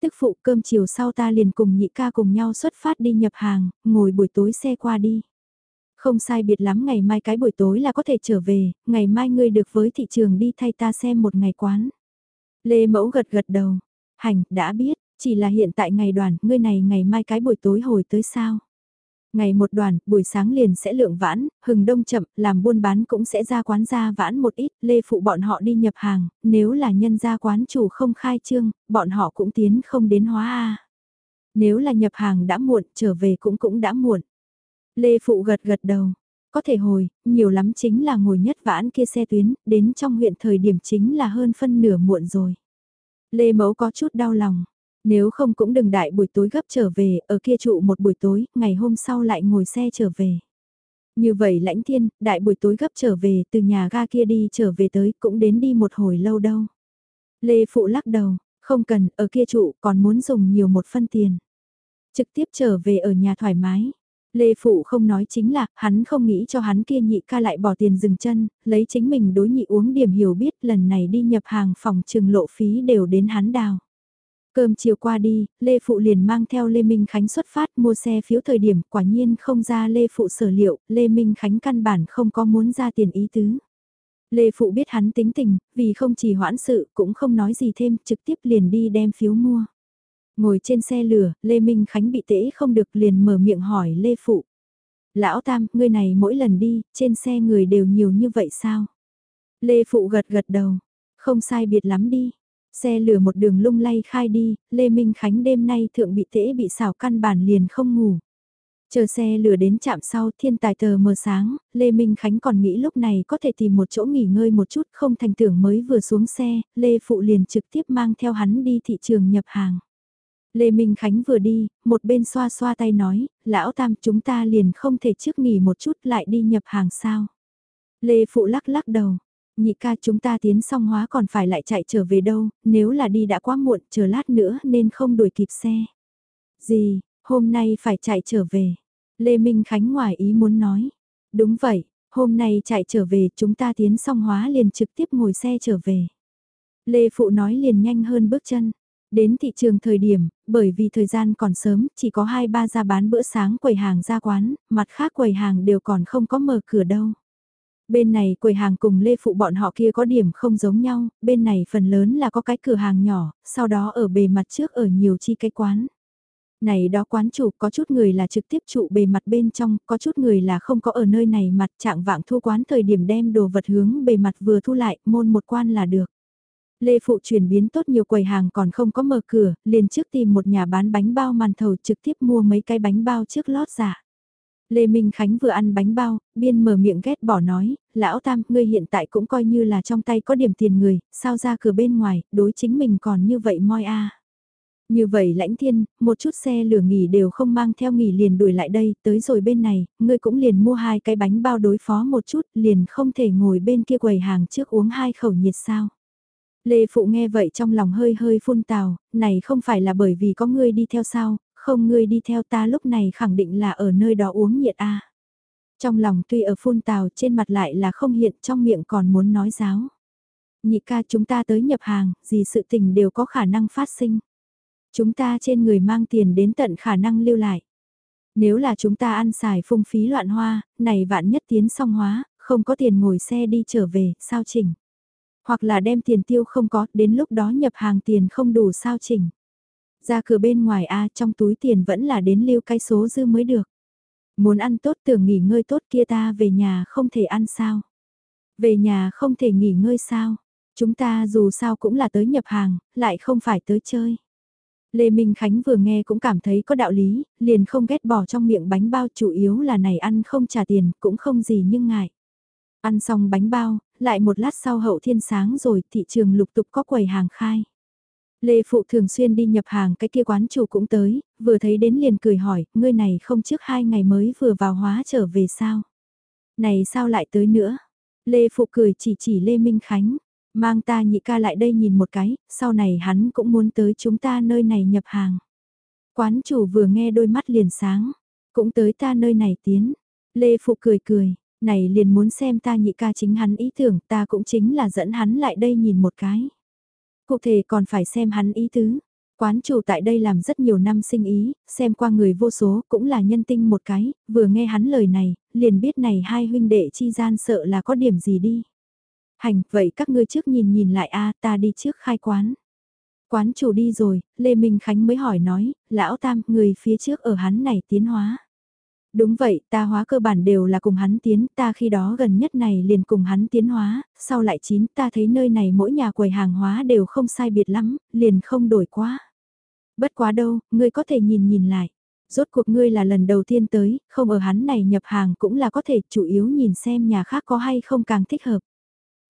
tức phụ cơm chiều sau ta liền cùng nhị ca cùng nhau xuất phát đi nhập hàng, ngồi buổi tối xe qua đi. Không sai biệt lắm ngày mai cái buổi tối là có thể trở về, ngày mai ngươi được với thị trường đi thay ta xem một ngày quán. Lê Mẫu gật gật đầu, hành, đã biết, chỉ là hiện tại ngày đoàn, ngươi này ngày mai cái buổi tối hồi tới sao. Ngày một đoàn, buổi sáng liền sẽ lượng vãn, hừng đông chậm, làm buôn bán cũng sẽ ra quán ra vãn một ít, lê phụ bọn họ đi nhập hàng, nếu là nhân gia quán chủ không khai trương, bọn họ cũng tiến không đến hóa A. Nếu là nhập hàng đã muộn, trở về cũng cũng đã muộn. Lê phụ gật gật đầu, có thể hồi, nhiều lắm chính là ngồi nhất vãn kia xe tuyến, đến trong huyện thời điểm chính là hơn phân nửa muộn rồi. Lê mẫu có chút đau lòng nếu không cũng đừng đại buổi tối gấp trở về, ở kia trụ một buổi tối, ngày hôm sau lại ngồi xe trở về. Như vậy lãnh thiên, đại buổi tối gấp trở về, từ nhà ga kia đi trở về tới, cũng đến đi một hồi lâu đâu. Lê Phụ lắc đầu, không cần, ở kia trụ, còn muốn dùng nhiều một phân tiền. Trực tiếp trở về ở nhà thoải mái. Lê Phụ không nói chính là, hắn không nghĩ cho hắn kia nhị ca lại bỏ tiền dừng chân, lấy chính mình đối nhị uống điểm hiểu biết lần này đi nhập hàng phòng trừng lộ phí đều đến hắn đào. Cơm chiều qua đi, Lê Phụ liền mang theo Lê Minh Khánh xuất phát mua xe phiếu thời điểm quả nhiên không ra Lê Phụ sở liệu, Lê Minh Khánh căn bản không có muốn ra tiền ý tứ. Lê Phụ biết hắn tính tình, vì không chỉ hoãn sự cũng không nói gì thêm, trực tiếp liền đi đem phiếu mua. Ngồi trên xe lửa, Lê Minh Khánh bị tễ không được liền mở miệng hỏi Lê Phụ. Lão Tam, ngươi này mỗi lần đi, trên xe người đều nhiều như vậy sao? Lê Phụ gật gật đầu, không sai biệt lắm đi. Xe lửa một đường lung lay khai đi, Lê Minh Khánh đêm nay thượng bị tễ bị xảo căn bản liền không ngủ. Chờ xe lửa đến chạm sau thiên tài tờ mờ sáng, Lê Minh Khánh còn nghĩ lúc này có thể tìm một chỗ nghỉ ngơi một chút không thành tưởng mới vừa xuống xe, Lê Phụ liền trực tiếp mang theo hắn đi thị trường nhập hàng. Lê Minh Khánh vừa đi, một bên xoa xoa tay nói, lão tam chúng ta liền không thể trước nghỉ một chút lại đi nhập hàng sao. Lê Phụ lắc lắc đầu, nhị ca chúng ta tiến xong hóa còn phải lại chạy trở về đâu, nếu là đi đã quá muộn, chờ lát nữa nên không đuổi kịp xe. Gì, hôm nay phải chạy trở về. Lê Minh Khánh ngoài ý muốn nói. Đúng vậy, hôm nay chạy trở về chúng ta tiến xong hóa liền trực tiếp ngồi xe trở về. Lê Phụ nói liền nhanh hơn bước chân. Đến thị trường thời điểm, bởi vì thời gian còn sớm, chỉ có 2-3 ra bán bữa sáng quầy hàng ra quán, mặt khác quầy hàng đều còn không có mở cửa đâu. Bên này quầy hàng cùng Lê Phụ bọn họ kia có điểm không giống nhau, bên này phần lớn là có cái cửa hàng nhỏ, sau đó ở bề mặt trước ở nhiều chi cái quán. Này đó quán chủ có chút người là trực tiếp trụ bề mặt bên trong, có chút người là không có ở nơi này mặt trạng vạng thu quán thời điểm đem đồ vật hướng bề mặt vừa thu lại, môn một quan là được. Lê Phụ chuyển biến tốt nhiều quầy hàng còn không có mở cửa, liền trước tìm một nhà bán bánh bao màn thầu trực tiếp mua mấy cái bánh bao trước lót giả. Lê Minh Khánh vừa ăn bánh bao, biên mở miệng ghét bỏ nói, lão tam, ngươi hiện tại cũng coi như là trong tay có điểm tiền người, sao ra cửa bên ngoài, đối chính mình còn như vậy moi a. Như vậy lãnh thiên, một chút xe lửa nghỉ đều không mang theo nghỉ liền đuổi lại đây, tới rồi bên này, ngươi cũng liền mua hai cái bánh bao đối phó một chút, liền không thể ngồi bên kia quầy hàng trước uống hai khẩu nhiệt sao. Lê Phụ nghe vậy trong lòng hơi hơi phun tào, này không phải là bởi vì có ngươi đi theo sao, không ngươi đi theo ta lúc này khẳng định là ở nơi đó uống nhiệt a. Trong lòng tuy ở phun tào trên mặt lại là không hiện trong miệng còn muốn nói giáo. Nhị ca chúng ta tới nhập hàng, gì sự tình đều có khả năng phát sinh. Chúng ta trên người mang tiền đến tận khả năng lưu lại. Nếu là chúng ta ăn xài phung phí loạn hoa, này vạn nhất tiến song hóa, không có tiền ngồi xe đi trở về, sao chỉnh? Hoặc là đem tiền tiêu không có, đến lúc đó nhập hàng tiền không đủ sao chỉnh? Ra cửa bên ngoài A trong túi tiền vẫn là đến lưu cái số dư mới được. Muốn ăn tốt tưởng nghỉ ngơi tốt kia ta về nhà không thể ăn sao? Về nhà không thể nghỉ ngơi sao? Chúng ta dù sao cũng là tới nhập hàng, lại không phải tới chơi. Lê Minh Khánh vừa nghe cũng cảm thấy có đạo lý, liền không ghét bỏ trong miệng bánh bao chủ yếu là này ăn không trả tiền, cũng không gì nhưng ngại. Ăn xong bánh bao, lại một lát sau hậu thiên sáng rồi thị trường lục tục có quầy hàng khai. Lê Phụ thường xuyên đi nhập hàng cái kia quán chủ cũng tới, vừa thấy đến liền cười hỏi, ngươi này không trước hai ngày mới vừa vào hóa trở về sao? Này sao lại tới nữa? Lê Phụ cười chỉ chỉ Lê Minh Khánh, mang ta nhị ca lại đây nhìn một cái, sau này hắn cũng muốn tới chúng ta nơi này nhập hàng. Quán chủ vừa nghe đôi mắt liền sáng, cũng tới ta nơi này tiến. Lê Phụ cười cười, này liền muốn xem ta nhị ca chính hắn ý tưởng, ta cũng chính là dẫn hắn lại đây nhìn một cái. Cụ thể còn phải xem hắn ý tứ. Quán chủ tại đây làm rất nhiều năm sinh ý, xem qua người vô số cũng là nhân tinh một cái, vừa nghe hắn lời này, liền biết này hai huynh đệ chi gian sợ là có điểm gì đi. Hành, vậy các ngươi trước nhìn nhìn lại a ta đi trước khai quán. Quán chủ đi rồi, Lê Minh Khánh mới hỏi nói, lão tam, người phía trước ở hắn này tiến hóa. Đúng vậy, ta hóa cơ bản đều là cùng hắn tiến, ta khi đó gần nhất này liền cùng hắn tiến hóa, sau lại chín ta thấy nơi này mỗi nhà quầy hàng hóa đều không sai biệt lắm, liền không đổi quá. Bất quá đâu, ngươi có thể nhìn nhìn lại. Rốt cuộc ngươi là lần đầu tiên tới, không ở hắn này nhập hàng cũng là có thể chủ yếu nhìn xem nhà khác có hay không càng thích hợp.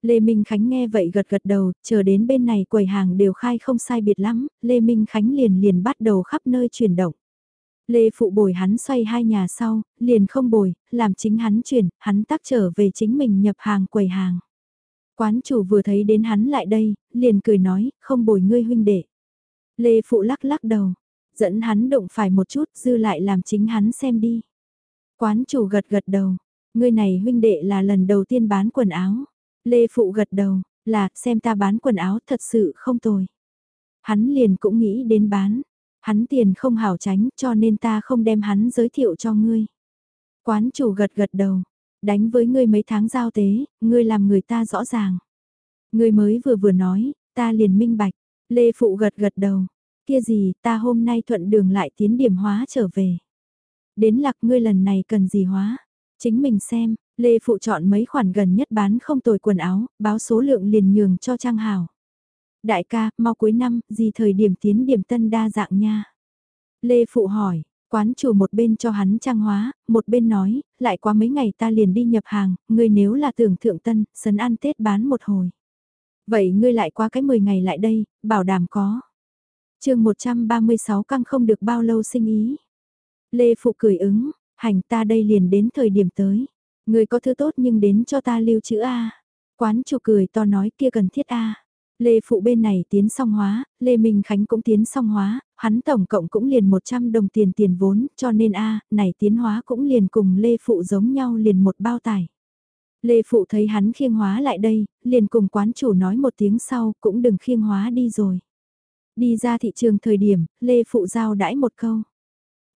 Lê Minh Khánh nghe vậy gật gật đầu, chờ đến bên này quầy hàng đều khai không sai biệt lắm, Lê Minh Khánh liền liền bắt đầu khắp nơi chuyển động. Lê Phụ bồi hắn xoay hai nhà sau, liền không bồi, làm chính hắn chuyển, hắn tác trở về chính mình nhập hàng quầy hàng. Quán chủ vừa thấy đến hắn lại đây, liền cười nói, không bồi ngươi huynh đệ. Lê Phụ lắc lắc đầu, dẫn hắn động phải một chút dư lại làm chính hắn xem đi. Quán chủ gật gật đầu, ngươi này huynh đệ là lần đầu tiên bán quần áo. Lê Phụ gật đầu, là xem ta bán quần áo thật sự không tồi. Hắn liền cũng nghĩ đến bán. Hắn tiền không hảo tránh cho nên ta không đem hắn giới thiệu cho ngươi. Quán chủ gật gật đầu. Đánh với ngươi mấy tháng giao tế, ngươi làm người ta rõ ràng. Ngươi mới vừa vừa nói, ta liền minh bạch. Lê Phụ gật gật đầu. Kia gì, ta hôm nay thuận đường lại tiến điểm hóa trở về. Đến lạc ngươi lần này cần gì hóa? Chính mình xem, Lê Phụ chọn mấy khoản gần nhất bán không tồi quần áo, báo số lượng liền nhường cho Trang Hảo. Đại ca, mau cuối năm, gì thời điểm tiến điểm tân đa dạng nha. Lê Phụ hỏi, quán chủ một bên cho hắn trang hóa, một bên nói, lại qua mấy ngày ta liền đi nhập hàng, ngươi nếu là tưởng thượng tân, sấn ăn Tết bán một hồi. Vậy ngươi lại qua cái 10 ngày lại đây, bảo đảm có. chương 136 căng không được bao lâu sinh ý. Lê Phụ cười ứng, hành ta đây liền đến thời điểm tới. Ngươi có thứ tốt nhưng đến cho ta lưu trữ A. Quán chủ cười to nói kia cần thiết A. Lê Phụ bên này tiến song hóa, Lê Minh Khánh cũng tiến song hóa, hắn tổng cộng cũng liền 100 đồng tiền tiền vốn, cho nên A, này tiến hóa cũng liền cùng Lê Phụ giống nhau liền một bao tải. Lê Phụ thấy hắn khiêng hóa lại đây, liền cùng quán chủ nói một tiếng sau, cũng đừng khiêng hóa đi rồi. Đi ra thị trường thời điểm, Lê Phụ giao đãi một câu.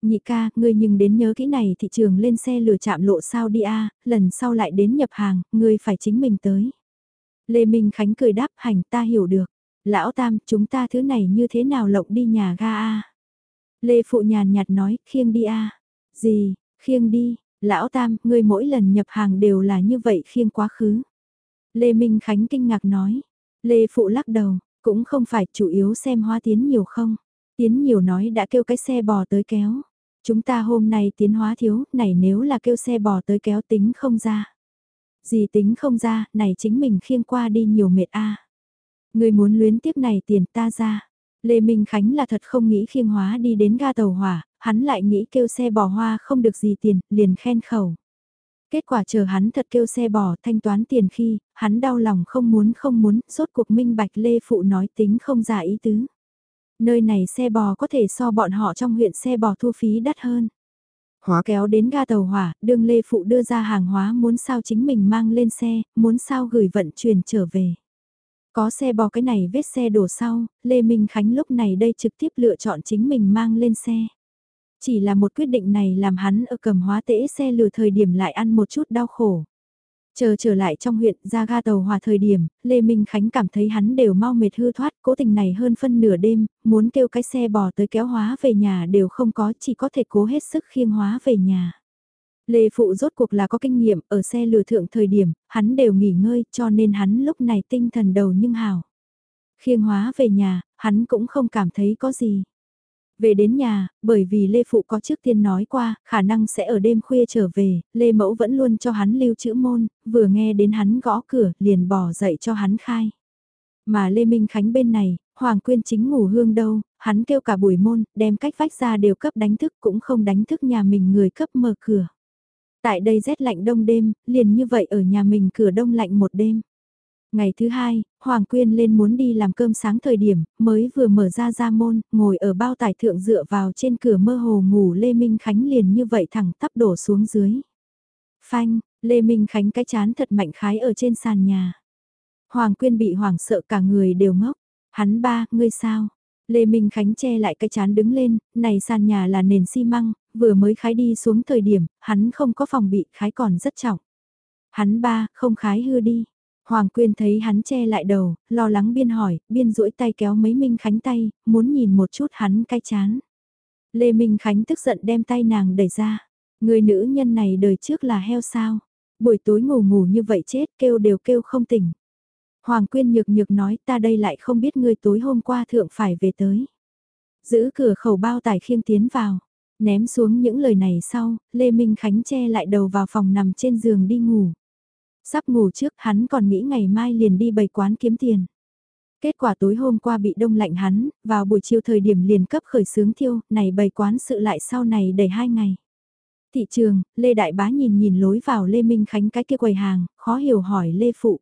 Nhị ca, ngươi nhưng đến nhớ kỹ này thị trường lên xe lửa chạm lộ sao đi a lần sau lại đến nhập hàng, ngươi phải chính mình tới. Lê Minh Khánh cười đáp hành ta hiểu được. Lão Tam, chúng ta thứ này như thế nào lộng đi nhà ga a Lê Phụ nhàn nhạt nói, khiêng đi a Gì, khiêng đi, Lão Tam, ngươi mỗi lần nhập hàng đều là như vậy khiêng quá khứ. Lê Minh Khánh kinh ngạc nói. Lê Phụ lắc đầu, cũng không phải chủ yếu xem hoa tiến nhiều không. Tiến nhiều nói đã kêu cái xe bò tới kéo. Chúng ta hôm nay tiến hóa thiếu, này nếu là kêu xe bò tới kéo tính không ra. Gì tính không ra, này chính mình khiêng qua đi nhiều mệt a. Người muốn luyến tiếp này tiền ta ra. Lê Minh Khánh là thật không nghĩ khiêng hóa đi đến ga tàu hỏa, hắn lại nghĩ kêu xe bò hoa không được gì tiền, liền khen khẩu. Kết quả chờ hắn thật kêu xe bò thanh toán tiền khi, hắn đau lòng không muốn không muốn, rốt cuộc minh bạch Lê Phụ nói tính không giả ý tứ. Nơi này xe bò có thể so bọn họ trong huyện xe bò thu phí đắt hơn. Hóa kéo đến ga tàu hỏa, đương Lê Phụ đưa ra hàng hóa muốn sao chính mình mang lên xe, muốn sao gửi vận chuyển trở về. Có xe bò cái này vết xe đổ sau, Lê Minh Khánh lúc này đây trực tiếp lựa chọn chính mình mang lên xe. Chỉ là một quyết định này làm hắn ở cầm hóa tễ xe lừa thời điểm lại ăn một chút đau khổ. Chờ trở lại trong huyện ra ga tàu hòa thời điểm, Lê Minh Khánh cảm thấy hắn đều mau mệt hư thoát, cố tình này hơn phân nửa đêm, muốn kêu cái xe bò tới kéo hóa về nhà đều không có, chỉ có thể cố hết sức khiêng hóa về nhà. Lê Phụ rốt cuộc là có kinh nghiệm, ở xe lừa thượng thời điểm, hắn đều nghỉ ngơi, cho nên hắn lúc này tinh thần đầu nhưng hào. Khiêng hóa về nhà, hắn cũng không cảm thấy có gì. Về đến nhà, bởi vì Lê Phụ có trước tiên nói qua, khả năng sẽ ở đêm khuya trở về, Lê Mẫu vẫn luôn cho hắn lưu chữ môn, vừa nghe đến hắn gõ cửa, liền bỏ dậy cho hắn khai. Mà Lê Minh Khánh bên này, Hoàng Quyên chính ngủ hương đâu, hắn kêu cả buổi môn, đem cách vách ra đều cấp đánh thức cũng không đánh thức nhà mình người cấp mở cửa. Tại đây rét lạnh đông đêm, liền như vậy ở nhà mình cửa đông lạnh một đêm. Ngày thứ hai, Hoàng Quyên lên muốn đi làm cơm sáng thời điểm, mới vừa mở ra ra môn, ngồi ở bao tải thượng dựa vào trên cửa mơ hồ ngủ Lê Minh Khánh liền như vậy thẳng tắp đổ xuống dưới. Phanh, Lê Minh Khánh cái chán thật mạnh khái ở trên sàn nhà. Hoàng Quyên bị hoảng sợ cả người đều ngốc. Hắn ba, ngươi sao? Lê Minh Khánh che lại cái chán đứng lên, này sàn nhà là nền xi măng, vừa mới khái đi xuống thời điểm, hắn không có phòng bị khái còn rất trọng. Hắn ba, không khái hư đi. Hoàng Quyên thấy hắn che lại đầu, lo lắng biên hỏi, biên duỗi tay kéo mấy Minh Khánh tay, muốn nhìn một chút hắn cay chán. Lê Minh Khánh tức giận đem tay nàng đẩy ra. Người nữ nhân này đời trước là heo sao. Buổi tối ngủ ngủ như vậy chết kêu đều kêu không tỉnh. Hoàng Quyên nhược nhược nói ta đây lại không biết người tối hôm qua thượng phải về tới. Giữ cửa khẩu bao tải khiêng tiến vào. Ném xuống những lời này sau, Lê Minh Khánh che lại đầu vào phòng nằm trên giường đi ngủ. Sắp ngủ trước hắn còn nghĩ ngày mai liền đi bày quán kiếm tiền. Kết quả tối hôm qua bị đông lạnh hắn, vào buổi chiều thời điểm liền cấp khởi sướng thiêu, này bày quán sự lại sau này đầy hai ngày. Thị trường, Lê Đại Bá nhìn nhìn lối vào Lê Minh Khánh cái kia quầy hàng, khó hiểu hỏi Lê Phụ.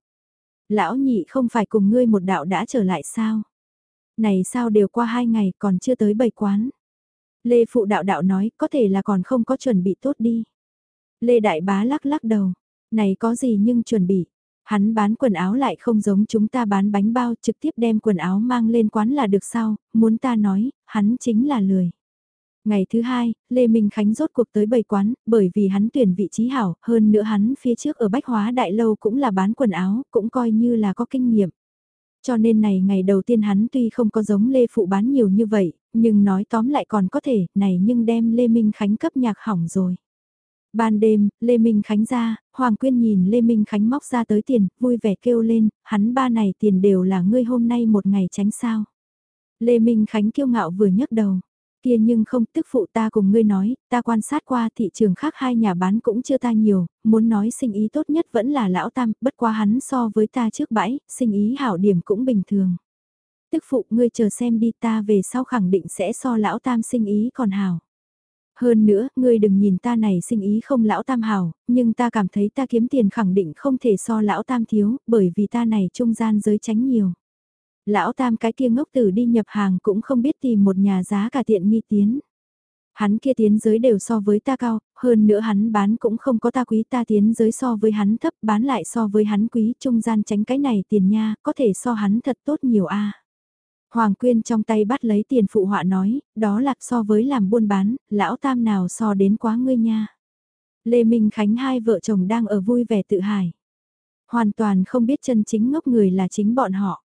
Lão nhị không phải cùng ngươi một đạo đã trở lại sao? Này sao đều qua hai ngày còn chưa tới bày quán. Lê Phụ đạo đạo nói có thể là còn không có chuẩn bị tốt đi. Lê Đại Bá lắc lắc đầu, này có gì nhưng chuẩn bị. Hắn bán quần áo lại không giống chúng ta bán bánh bao trực tiếp đem quần áo mang lên quán là được sao, muốn ta nói, hắn chính là lười. Ngày thứ hai, Lê Minh Khánh rốt cuộc tới bầy quán, bởi vì hắn tuyển vị trí hảo, hơn nữa hắn phía trước ở Bách Hóa Đại Lâu cũng là bán quần áo, cũng coi như là có kinh nghiệm. Cho nên này ngày đầu tiên hắn tuy không có giống Lê Phụ bán nhiều như vậy, nhưng nói tóm lại còn có thể, này nhưng đem Lê Minh Khánh cấp nhạc hỏng rồi. Ban đêm, Lê Minh Khánh ra, Hoàng Quyên nhìn Lê Minh Khánh móc ra tới tiền, vui vẻ kêu lên, hắn ba này tiền đều là ngươi hôm nay một ngày tránh sao. Lê Minh Khánh kiêu ngạo vừa nhấc đầu, kia nhưng không tức phụ ta cùng ngươi nói, ta quan sát qua thị trường khác hai nhà bán cũng chưa ta nhiều, muốn nói sinh ý tốt nhất vẫn là lão tam, bất quá hắn so với ta trước bãi, sinh ý hảo điểm cũng bình thường. Tức phụ ngươi chờ xem đi ta về sau khẳng định sẽ so lão tam sinh ý còn hảo. Hơn nữa, ngươi đừng nhìn ta này sinh ý không lão tam hảo, nhưng ta cảm thấy ta kiếm tiền khẳng định không thể so lão tam thiếu, bởi vì ta này trung gian giới tránh nhiều. Lão tam cái kia ngốc tử đi nhập hàng cũng không biết tìm một nhà giá cả tiện nghi tiến. Hắn kia tiến giới đều so với ta cao, hơn nữa hắn bán cũng không có ta quý ta tiến giới so với hắn thấp bán lại so với hắn quý trung gian tránh cái này tiền nha, có thể so hắn thật tốt nhiều a Hoàng Quyên trong tay bắt lấy tiền phụ họa nói, đó là so với làm buôn bán, lão tam nào so đến quá ngươi nha. Lê Minh Khánh hai vợ chồng đang ở vui vẻ tự hài. Hoàn toàn không biết chân chính ngốc người là chính bọn họ.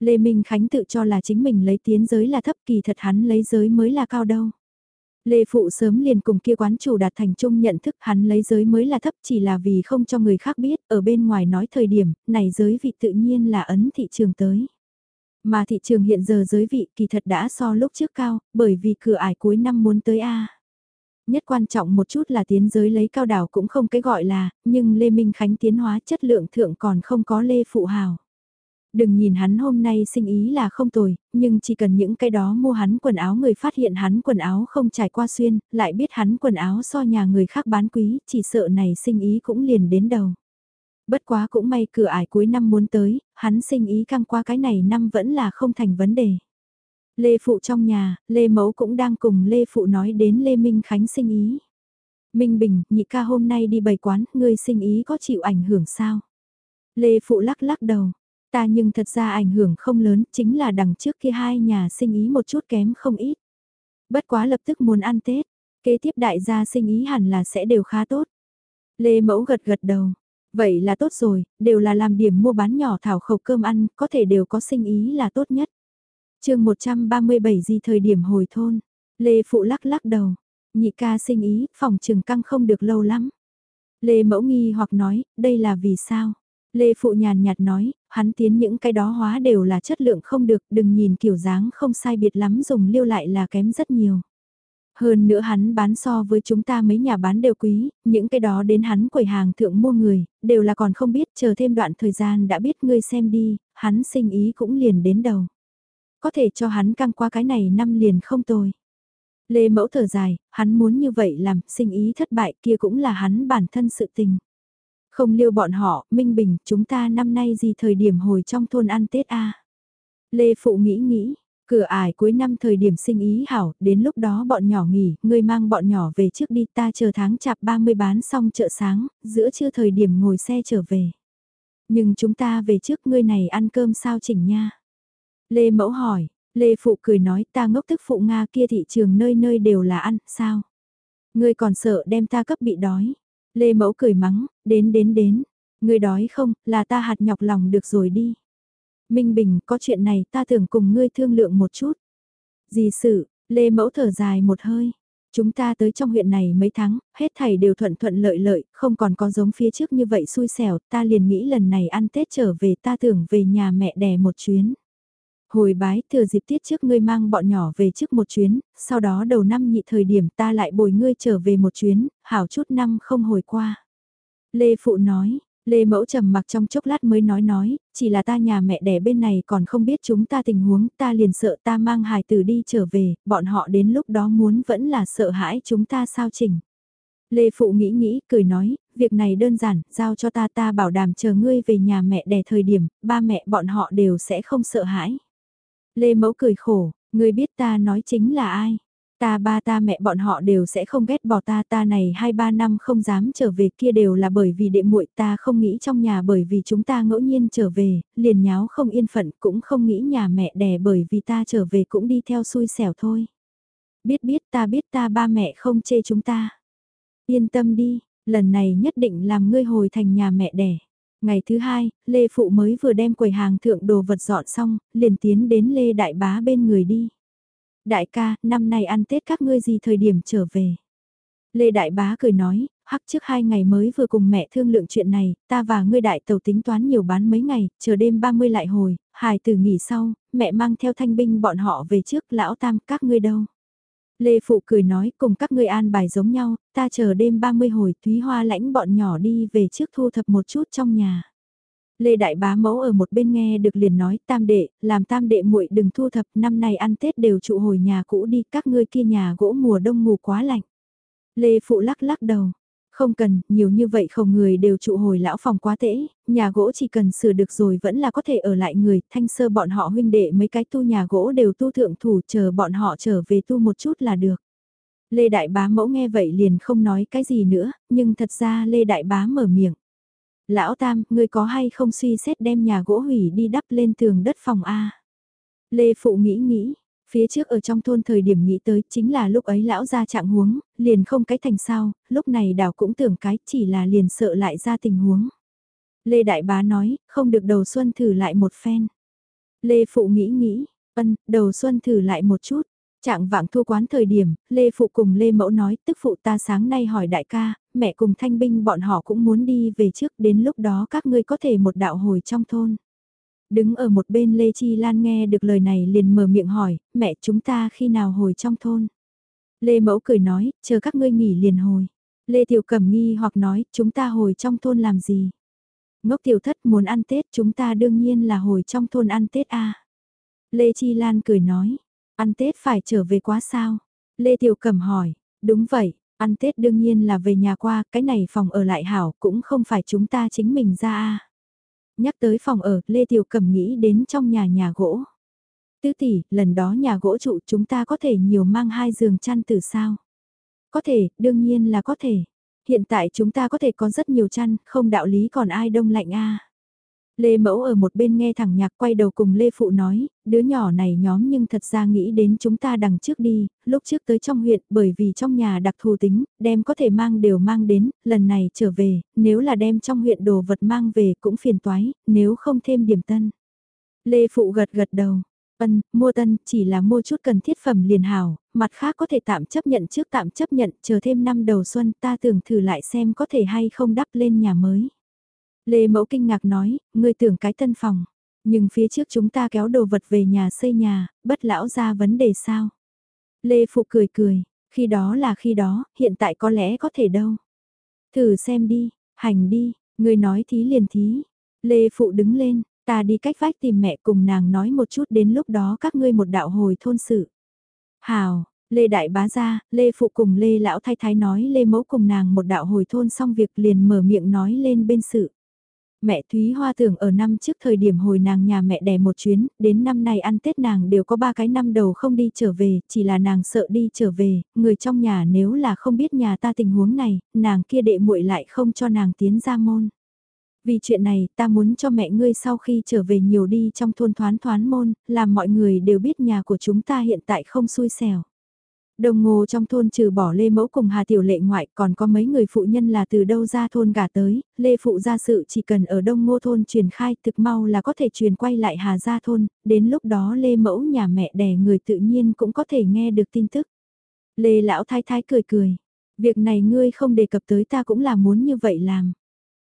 Lê Minh Khánh tự cho là chính mình lấy tiến giới là thấp kỳ thật hắn lấy giới mới là cao đâu. Lê Phụ sớm liền cùng kia quán chủ đạt thành chung nhận thức hắn lấy giới mới là thấp chỉ là vì không cho người khác biết, ở bên ngoài nói thời điểm, này giới vị tự nhiên là ấn thị trường tới. Mà thị trường hiện giờ giới vị kỳ thật đã so lúc trước cao, bởi vì cửa ải cuối năm muốn tới A. Nhất quan trọng một chút là tiến giới lấy cao đảo cũng không cái gọi là, nhưng Lê Minh Khánh tiến hóa chất lượng thượng còn không có Lê Phụ Hào. Đừng nhìn hắn hôm nay sinh ý là không tồi, nhưng chỉ cần những cái đó mua hắn quần áo người phát hiện hắn quần áo không trải qua xuyên, lại biết hắn quần áo so nhà người khác bán quý, chỉ sợ này sinh ý cũng liền đến đầu. Bất quá cũng may cửa ải cuối năm muốn tới, hắn sinh ý căng qua cái này năm vẫn là không thành vấn đề. Lê Phụ trong nhà, Lê Mẫu cũng đang cùng Lê Phụ nói đến Lê Minh Khánh sinh ý. Minh Bình, nhị ca hôm nay đi bày quán, ngươi sinh ý có chịu ảnh hưởng sao? Lê Phụ lắc lắc đầu, ta nhưng thật ra ảnh hưởng không lớn, chính là đằng trước kia hai nhà sinh ý một chút kém không ít. Bất quá lập tức muốn ăn Tết, kế tiếp đại gia sinh ý hẳn là sẽ đều khá tốt. Lê Mẫu gật gật đầu, Vậy là tốt rồi, đều là làm điểm mua bán nhỏ thảo khẩu cơm ăn, có thể đều có sinh ý là tốt nhất. chương 137 gì thời điểm hồi thôn, Lê Phụ lắc lắc đầu, nhị ca sinh ý, phòng trừng căng không được lâu lắm. Lê Mẫu nghi hoặc nói, đây là vì sao? Lê Phụ nhàn nhạt nói, hắn tiến những cái đó hóa đều là chất lượng không được, đừng nhìn kiểu dáng không sai biệt lắm dùng liêu lại là kém rất nhiều. Hơn nữa hắn bán so với chúng ta mấy nhà bán đều quý, những cái đó đến hắn quầy hàng thượng mua người, đều là còn không biết, chờ thêm đoạn thời gian đã biết ngươi xem đi, hắn sinh ý cũng liền đến đầu. Có thể cho hắn căng qua cái này năm liền không tồi. Lê mẫu thở dài, hắn muốn như vậy làm, sinh ý thất bại kia cũng là hắn bản thân sự tình. Không liêu bọn họ, Minh Bình, chúng ta năm nay gì thời điểm hồi trong thôn ăn Tết a Lê Phụ nghĩ nghĩ, Cửa ải cuối năm thời điểm sinh ý hảo, đến lúc đó bọn nhỏ nghỉ, ngươi mang bọn nhỏ về trước đi ta chờ tháng chạp 30 bán xong chợ sáng, giữa trưa thời điểm ngồi xe trở về. Nhưng chúng ta về trước ngươi này ăn cơm sao chỉnh nha. Lê Mẫu hỏi, Lê Phụ cười nói ta ngốc tức phụ Nga kia thị trường nơi nơi đều là ăn, sao? Ngươi còn sợ đem ta cấp bị đói. Lê Mẫu cười mắng, đến đến đến. Ngươi đói không, là ta hạt nhọc lòng được rồi đi. Minh Bình, có chuyện này ta tưởng cùng ngươi thương lượng một chút. Gì sự, Lê Mẫu thở dài một hơi. Chúng ta tới trong huyện này mấy tháng, hết thảy đều thuận thuận lợi lợi, không còn có giống phía trước như vậy xui xẻo, ta liền nghĩ lần này ăn Tết trở về ta tưởng về nhà mẹ đẻ một chuyến. Hồi bái, thừa dịp tiết trước ngươi mang bọn nhỏ về trước một chuyến, sau đó đầu năm nhị thời điểm ta lại bồi ngươi trở về một chuyến, hảo chút năm không hồi qua. Lê Phụ nói, Lê Mẫu trầm mặc trong chốc lát mới nói nói, chỉ là ta nhà mẹ đẻ bên này còn không biết chúng ta tình huống, ta liền sợ ta mang hài tử đi trở về, bọn họ đến lúc đó muốn vẫn là sợ hãi chúng ta sao chỉnh. Lê Phụ nghĩ nghĩ, cười nói, việc này đơn giản, giao cho ta ta bảo đảm chờ ngươi về nhà mẹ đẻ thời điểm, ba mẹ bọn họ đều sẽ không sợ hãi. Lê Mẫu cười khổ, ngươi biết ta nói chính là ai? Ta ba ta mẹ bọn họ đều sẽ không ghét bỏ ta ta này hai ba năm không dám trở về kia đều là bởi vì đệ muội ta không nghĩ trong nhà bởi vì chúng ta ngẫu nhiên trở về, liền nháo không yên phận cũng không nghĩ nhà mẹ đẻ bởi vì ta trở về cũng đi theo xui xẻo thôi. Biết biết ta biết ta ba mẹ không chê chúng ta. Yên tâm đi, lần này nhất định làm ngươi hồi thành nhà mẹ đẻ. Ngày thứ hai, Lê Phụ mới vừa đem quầy hàng thượng đồ vật dọn xong, liền tiến đến Lê Đại Bá bên người đi. Đại ca, năm nay ăn Tết các ngươi gì thời điểm trở về? Lê Đại Bá cười nói, hắc trước hai ngày mới vừa cùng mẹ thương lượng chuyện này, ta và ngươi đại tàu tính toán nhiều bán mấy ngày, chờ đêm 30 lại hồi, hài từ nghỉ sau, mẹ mang theo thanh binh bọn họ về trước, lão tam các ngươi đâu? Lê Phụ cười nói cùng các ngươi an bài giống nhau, ta chờ đêm 30 hồi Thúy Hoa lãnh bọn nhỏ đi về trước thu thập một chút trong nhà. Lê Đại Bá Mẫu ở một bên nghe được liền nói tam đệ, làm tam đệ muội đừng thu thập, năm nay ăn Tết đều trụ hồi nhà cũ đi, các ngươi kia nhà gỗ mùa đông ngủ quá lạnh. Lê Phụ lắc lắc đầu, không cần, nhiều như vậy không người đều trụ hồi lão phòng quá tễ, nhà gỗ chỉ cần sửa được rồi vẫn là có thể ở lại người, thanh sơ bọn họ huynh đệ mấy cái tu nhà gỗ đều tu thượng thủ chờ bọn họ trở về tu một chút là được. Lê Đại Bá mẫu nghe vậy liền không nói cái gì nữa, nhưng thật ra Lê Đại Bá mở miệng. Lão Tam, ngươi có hay không suy xét đem nhà gỗ hủy đi đắp lên tường đất phòng A? Lê Phụ nghĩ nghĩ, Phía trước ở trong thôn thời điểm nghĩ tới chính là lúc ấy lão ra trạng huống, liền không cái thành sao, lúc này đảo cũng tưởng cái chỉ là liền sợ lại ra tình huống. Lê Đại Bá nói, không được đầu xuân thử lại một phen. Lê Phụ nghĩ nghĩ, ân, đầu xuân thử lại một chút. Trạng vạng thu quán thời điểm, Lê Phụ cùng Lê Mẫu nói, tức phụ ta sáng nay hỏi đại ca, mẹ cùng thanh binh bọn họ cũng muốn đi về trước, đến lúc đó các ngươi có thể một đạo hồi trong thôn. Đứng ở một bên Lê Chi Lan nghe được lời này liền mở miệng hỏi, mẹ chúng ta khi nào hồi trong thôn? Lê Mẫu cười nói, chờ các ngươi nghỉ liền hồi. Lê Tiểu Cẩm nghi hoặc nói, chúng ta hồi trong thôn làm gì? Ngốc Tiểu Thất muốn ăn Tết chúng ta đương nhiên là hồi trong thôn ăn Tết a. Lê Chi Lan cười nói, ăn Tết phải trở về quá sao? Lê Tiểu Cẩm hỏi, đúng vậy, ăn Tết đương nhiên là về nhà qua, cái này phòng ở lại hảo cũng không phải chúng ta chính mình ra a. Nhắc tới phòng ở, Lê Tiểu Cẩm nghĩ đến trong nhà nhà gỗ. Tứ tỷ, lần đó nhà gỗ trụ chúng ta có thể nhiều mang hai giường chăn từ sao? Có thể, đương nhiên là có thể. Hiện tại chúng ta có thể có rất nhiều chăn, không đạo lý còn ai đông lạnh a. Lê Mẫu ở một bên nghe thẳng nhạc quay đầu cùng Lê Phụ nói, đứa nhỏ này nhóm nhưng thật ra nghĩ đến chúng ta đằng trước đi, lúc trước tới trong huyện bởi vì trong nhà đặc thù tính, đem có thể mang đều mang đến, lần này trở về, nếu là đem trong huyện đồ vật mang về cũng phiền toái, nếu không thêm điểm tân. Lê Phụ gật gật đầu, ân, mua tân chỉ là mua chút cần thiết phẩm liền hảo, mặt khác có thể tạm chấp nhận trước tạm chấp nhận, chờ thêm năm đầu xuân ta tưởng thử lại xem có thể hay không đắp lên nhà mới. Lê Mẫu kinh ngạc nói, ngươi tưởng cái tân phòng, nhưng phía trước chúng ta kéo đồ vật về nhà xây nhà, bất lão ra vấn đề sao? Lê Phụ cười cười, khi đó là khi đó, hiện tại có lẽ có thể đâu. Thử xem đi, hành đi, ngươi nói thí liền thí. Lê Phụ đứng lên, ta đi cách vách tìm mẹ cùng nàng nói một chút đến lúc đó các ngươi một đạo hồi thôn sự. Hào, Lê Đại Bá ra, Lê Phụ cùng Lê Lão Thái Thái nói Lê Mẫu cùng nàng một đạo hồi thôn xong việc liền mở miệng nói lên bên sự. Mẹ Thúy Hoa tưởng ở năm trước thời điểm hồi nàng nhà mẹ đẻ một chuyến, đến năm nay ăn Tết nàng đều có ba cái năm đầu không đi trở về, chỉ là nàng sợ đi trở về, người trong nhà nếu là không biết nhà ta tình huống này, nàng kia đệ muội lại không cho nàng tiến ra môn. Vì chuyện này ta muốn cho mẹ ngươi sau khi trở về nhiều đi trong thôn thoán thoán môn, làm mọi người đều biết nhà của chúng ta hiện tại không xui xẻo. Đồng ngô trong thôn trừ bỏ Lê Mẫu cùng Hà Tiểu Lệ ngoại còn có mấy người phụ nhân là từ đâu ra thôn gả tới, Lê Phụ gia sự chỉ cần ở Đông Ngô thôn truyền khai thực mau là có thể truyền quay lại Hà gia thôn, đến lúc đó Lê Mẫu nhà mẹ đẻ người tự nhiên cũng có thể nghe được tin tức. Lê Lão Thái Thái cười cười, việc này ngươi không đề cập tới ta cũng là muốn như vậy làm.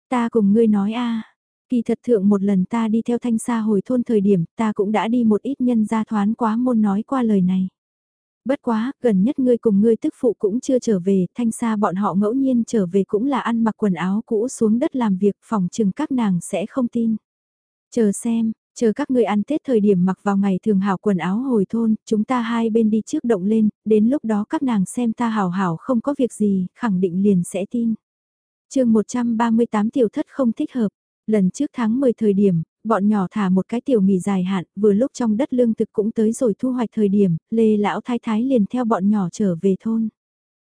Ta cùng ngươi nói a Kỳ thật thượng một lần ta đi theo thanh xa hồi thôn thời điểm ta cũng đã đi một ít nhân gia thoán quá môn nói qua lời này. Bất quá, gần nhất ngươi cùng ngươi tức phụ cũng chưa trở về, thanh xa bọn họ ngẫu nhiên trở về cũng là ăn mặc quần áo cũ xuống đất làm việc phòng chừng các nàng sẽ không tin. Chờ xem, chờ các ngươi ăn Tết thời điểm mặc vào ngày thường hảo quần áo hồi thôn, chúng ta hai bên đi trước động lên, đến lúc đó các nàng xem ta hảo hảo không có việc gì, khẳng định liền sẽ tin. chương 138 tiểu thất không thích hợp, lần trước tháng 10 thời điểm, Bọn nhỏ thả một cái tiểu nghỉ dài hạn, vừa lúc trong đất lương thực cũng tới rồi thu hoạch thời điểm, Lê Lão Thái Thái liền theo bọn nhỏ trở về thôn.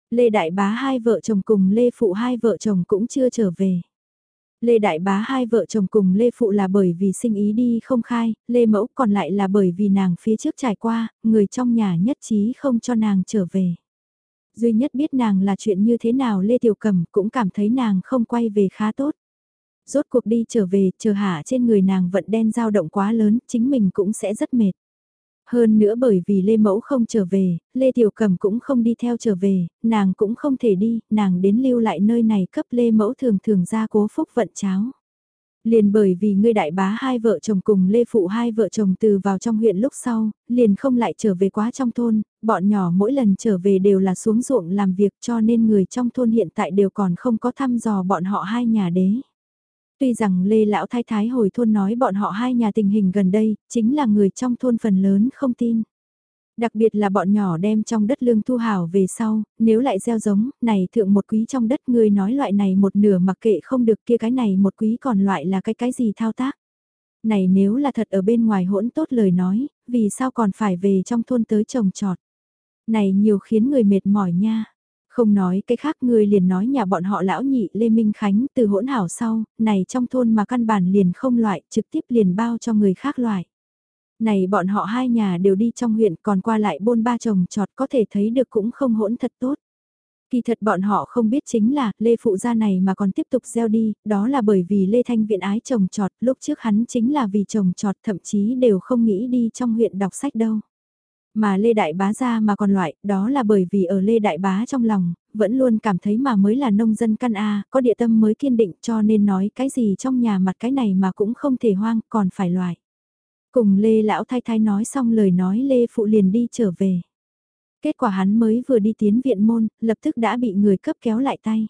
Lê Đại Bá hai vợ chồng cùng Lê Phụ hai vợ chồng cũng chưa trở về. Lê Đại Bá hai vợ chồng cùng Lê Phụ là bởi vì sinh ý đi không khai, Lê Mẫu còn lại là bởi vì nàng phía trước trải qua, người trong nhà nhất trí không cho nàng trở về. Duy nhất biết nàng là chuyện như thế nào Lê Tiểu Cầm cũng cảm thấy nàng không quay về khá tốt. Rốt cuộc đi trở về, chờ hạ trên người nàng vận đen dao động quá lớn, chính mình cũng sẽ rất mệt. Hơn nữa bởi vì Lê Mẫu không trở về, Lê Tiểu Cầm cũng không đi theo trở về, nàng cũng không thể đi, nàng đến lưu lại nơi này cấp Lê Mẫu thường thường ra cố phúc vận cháo. Liền bởi vì ngươi đại bá hai vợ chồng cùng Lê Phụ hai vợ chồng từ vào trong huyện lúc sau, liền không lại trở về quá trong thôn, bọn nhỏ mỗi lần trở về đều là xuống ruộng làm việc cho nên người trong thôn hiện tại đều còn không có thăm dò bọn họ hai nhà đế. Tuy rằng Lê Lão Thái Thái hồi thôn nói bọn họ hai nhà tình hình gần đây, chính là người trong thôn phần lớn không tin. Đặc biệt là bọn nhỏ đem trong đất lương thu hảo về sau, nếu lại gieo giống, này thượng một quý trong đất người nói loại này một nửa mặc kệ không được kia cái này một quý còn loại là cái cái gì thao tác. Này nếu là thật ở bên ngoài hỗn tốt lời nói, vì sao còn phải về trong thôn tới trồng trọt. Này nhiều khiến người mệt mỏi nha. Không nói cái khác người liền nói nhà bọn họ lão nhị Lê Minh Khánh từ hỗn hảo sau, này trong thôn mà căn bản liền không loại, trực tiếp liền bao cho người khác loại. Này bọn họ hai nhà đều đi trong huyện còn qua lại bôn ba chồng trọt có thể thấy được cũng không hỗn thật tốt. Kỳ thật bọn họ không biết chính là Lê Phụ gia này mà còn tiếp tục gieo đi, đó là bởi vì Lê Thanh viện ái chồng trọt, lúc trước hắn chính là vì chồng trọt thậm chí đều không nghĩ đi trong huyện đọc sách đâu. Mà Lê Đại Bá ra mà còn loại, đó là bởi vì ở Lê Đại Bá trong lòng, vẫn luôn cảm thấy mà mới là nông dân căn A, có địa tâm mới kiên định cho nên nói cái gì trong nhà mặt cái này mà cũng không thể hoang, còn phải loại. Cùng Lê Lão Thái Thái nói xong lời nói Lê Phụ liền đi trở về. Kết quả hắn mới vừa đi tiến viện môn, lập tức đã bị người cấp kéo lại tay.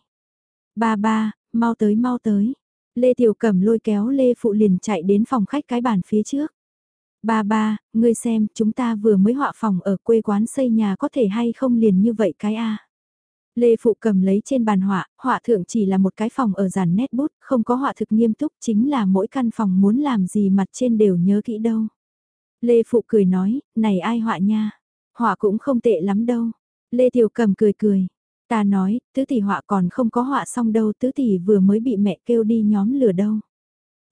Ba ba, mau tới mau tới. Lê Tiểu Cẩm lôi kéo Lê Phụ liền chạy đến phòng khách cái bàn phía trước. Ba ba, ngươi xem, chúng ta vừa mới họa phòng ở quê quán xây nhà có thể hay không liền như vậy cái a. Lê Phụ cầm lấy trên bàn họa, họa thượng chỉ là một cái phòng ở giản nét bút, không có họa thực nghiêm túc, chính là mỗi căn phòng muốn làm gì mặt trên đều nhớ kỹ đâu. Lê Phụ cười nói, này ai họa nha, họa cũng không tệ lắm đâu. Lê Tiểu cầm cười cười, ta nói, tứ tỷ họa còn không có họa xong đâu, tứ tỷ vừa mới bị mẹ kêu đi nhóm lửa đâu.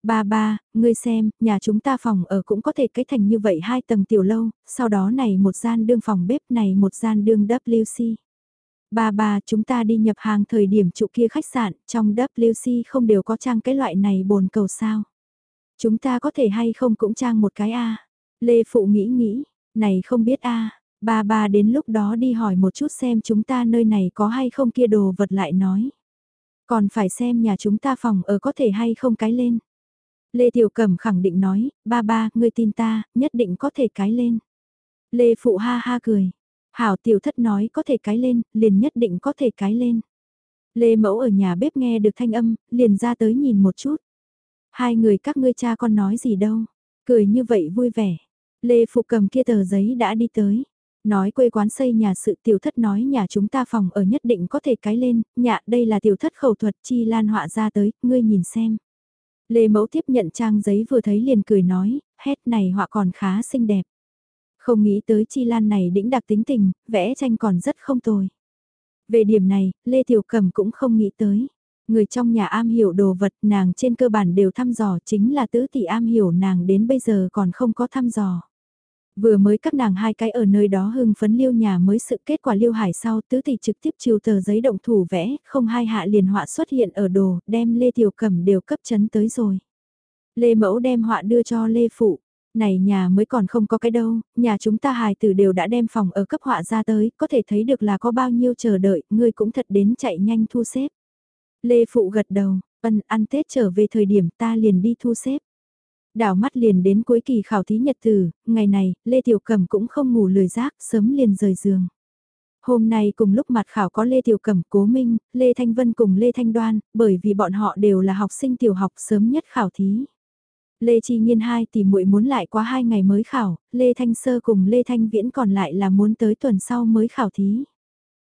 Ba ba, ngươi xem, nhà chúng ta phòng ở cũng có thể cái thành như vậy hai tầng tiểu lâu, sau đó này một gian đương phòng bếp này một gian đương WC. Ba ba, chúng ta đi nhập hàng thời điểm trụ kia khách sạn, trong WC không đều có trang cái loại này bồn cầu sao. Chúng ta có thể hay không cũng trang một cái A. Lê Phụ nghĩ nghĩ, này không biết A, ba ba đến lúc đó đi hỏi một chút xem chúng ta nơi này có hay không kia đồ vật lại nói. Còn phải xem nhà chúng ta phòng ở có thể hay không cái lên. Lê Tiểu Cẩm khẳng định nói, ba ba, ngươi tin ta, nhất định có thể cái lên. Lê Phụ ha ha cười. Hảo Tiểu Thất nói có thể cái lên, liền nhất định có thể cái lên. Lê Mẫu ở nhà bếp nghe được thanh âm, liền ra tới nhìn một chút. Hai người các ngươi cha con nói gì đâu, cười như vậy vui vẻ. Lê Phụ cầm kia tờ giấy đã đi tới. Nói quê quán xây nhà sự tiểu thất nói nhà chúng ta phòng ở nhất định có thể cái lên, nhạ đây là tiểu thất khẩu thuật chi lan họa ra tới, ngươi nhìn xem. Lê Mẫu tiếp nhận trang giấy vừa thấy liền cười nói, hét này họa còn khá xinh đẹp. Không nghĩ tới Chi Lan này đĩnh đặc tính tình, vẽ tranh còn rất không tồi. Về điểm này, Lê Tiểu Cẩm cũng không nghĩ tới. Người trong nhà am hiểu đồ vật nàng trên cơ bản đều thăm dò chính là tứ tỷ am hiểu nàng đến bây giờ còn không có thăm dò. Vừa mới các nàng hai cái ở nơi đó hưng phấn liêu nhà mới sự kết quả liêu hải sau tứ tỷ trực tiếp chiều tờ giấy động thủ vẽ, không hai hạ liền họa xuất hiện ở đồ, đem Lê Tiểu Cẩm đều cấp chấn tới rồi. Lê Mẫu đem họa đưa cho Lê Phụ, này nhà mới còn không có cái đâu, nhà chúng ta hài tử đều đã đem phòng ở cấp họa ra tới, có thể thấy được là có bao nhiêu chờ đợi, ngươi cũng thật đến chạy nhanh thu xếp. Lê Phụ gật đầu, ân ăn Tết trở về thời điểm ta liền đi thu xếp. Đảo mắt liền đến cuối kỳ khảo thí nhật tử, ngày này, Lê Tiểu Cẩm cũng không ngủ lười giác, sớm liền rời giường. Hôm nay cùng lúc mặt khảo có Lê Tiểu Cẩm, Cố Minh, Lê Thanh Vân cùng Lê Thanh Đoan, bởi vì bọn họ đều là học sinh tiểu học sớm nhất khảo thí. Lê Chi Nhiên hai tỷ muội muốn lại qua hai ngày mới khảo, Lê Thanh Sơ cùng Lê Thanh Viễn còn lại là muốn tới tuần sau mới khảo thí.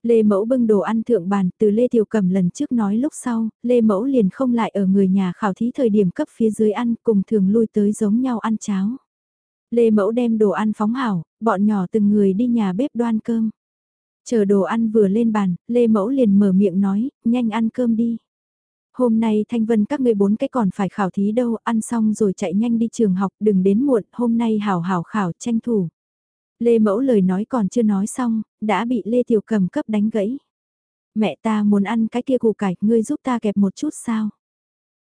Lê Mẫu bưng đồ ăn thượng bàn, từ Lê Tiểu Cẩm lần trước nói lúc sau, Lê Mẫu liền không lại ở người nhà khảo thí thời điểm cấp phía dưới ăn, cùng thường lui tới giống nhau ăn cháo. Lê Mẫu đem đồ ăn phóng hảo, bọn nhỏ từng người đi nhà bếp đoan cơm. Chờ đồ ăn vừa lên bàn, Lê Mẫu liền mở miệng nói, nhanh ăn cơm đi. Hôm nay Thanh Vân các ngươi bốn cái còn phải khảo thí đâu, ăn xong rồi chạy nhanh đi trường học, đừng đến muộn, hôm nay hảo hảo khảo tranh thủ. Lê Mẫu lời nói còn chưa nói xong, đã bị Lê Tiểu Cầm cấp đánh gãy. Mẹ ta muốn ăn cái kia củ cải, ngươi giúp ta kẹp một chút sao?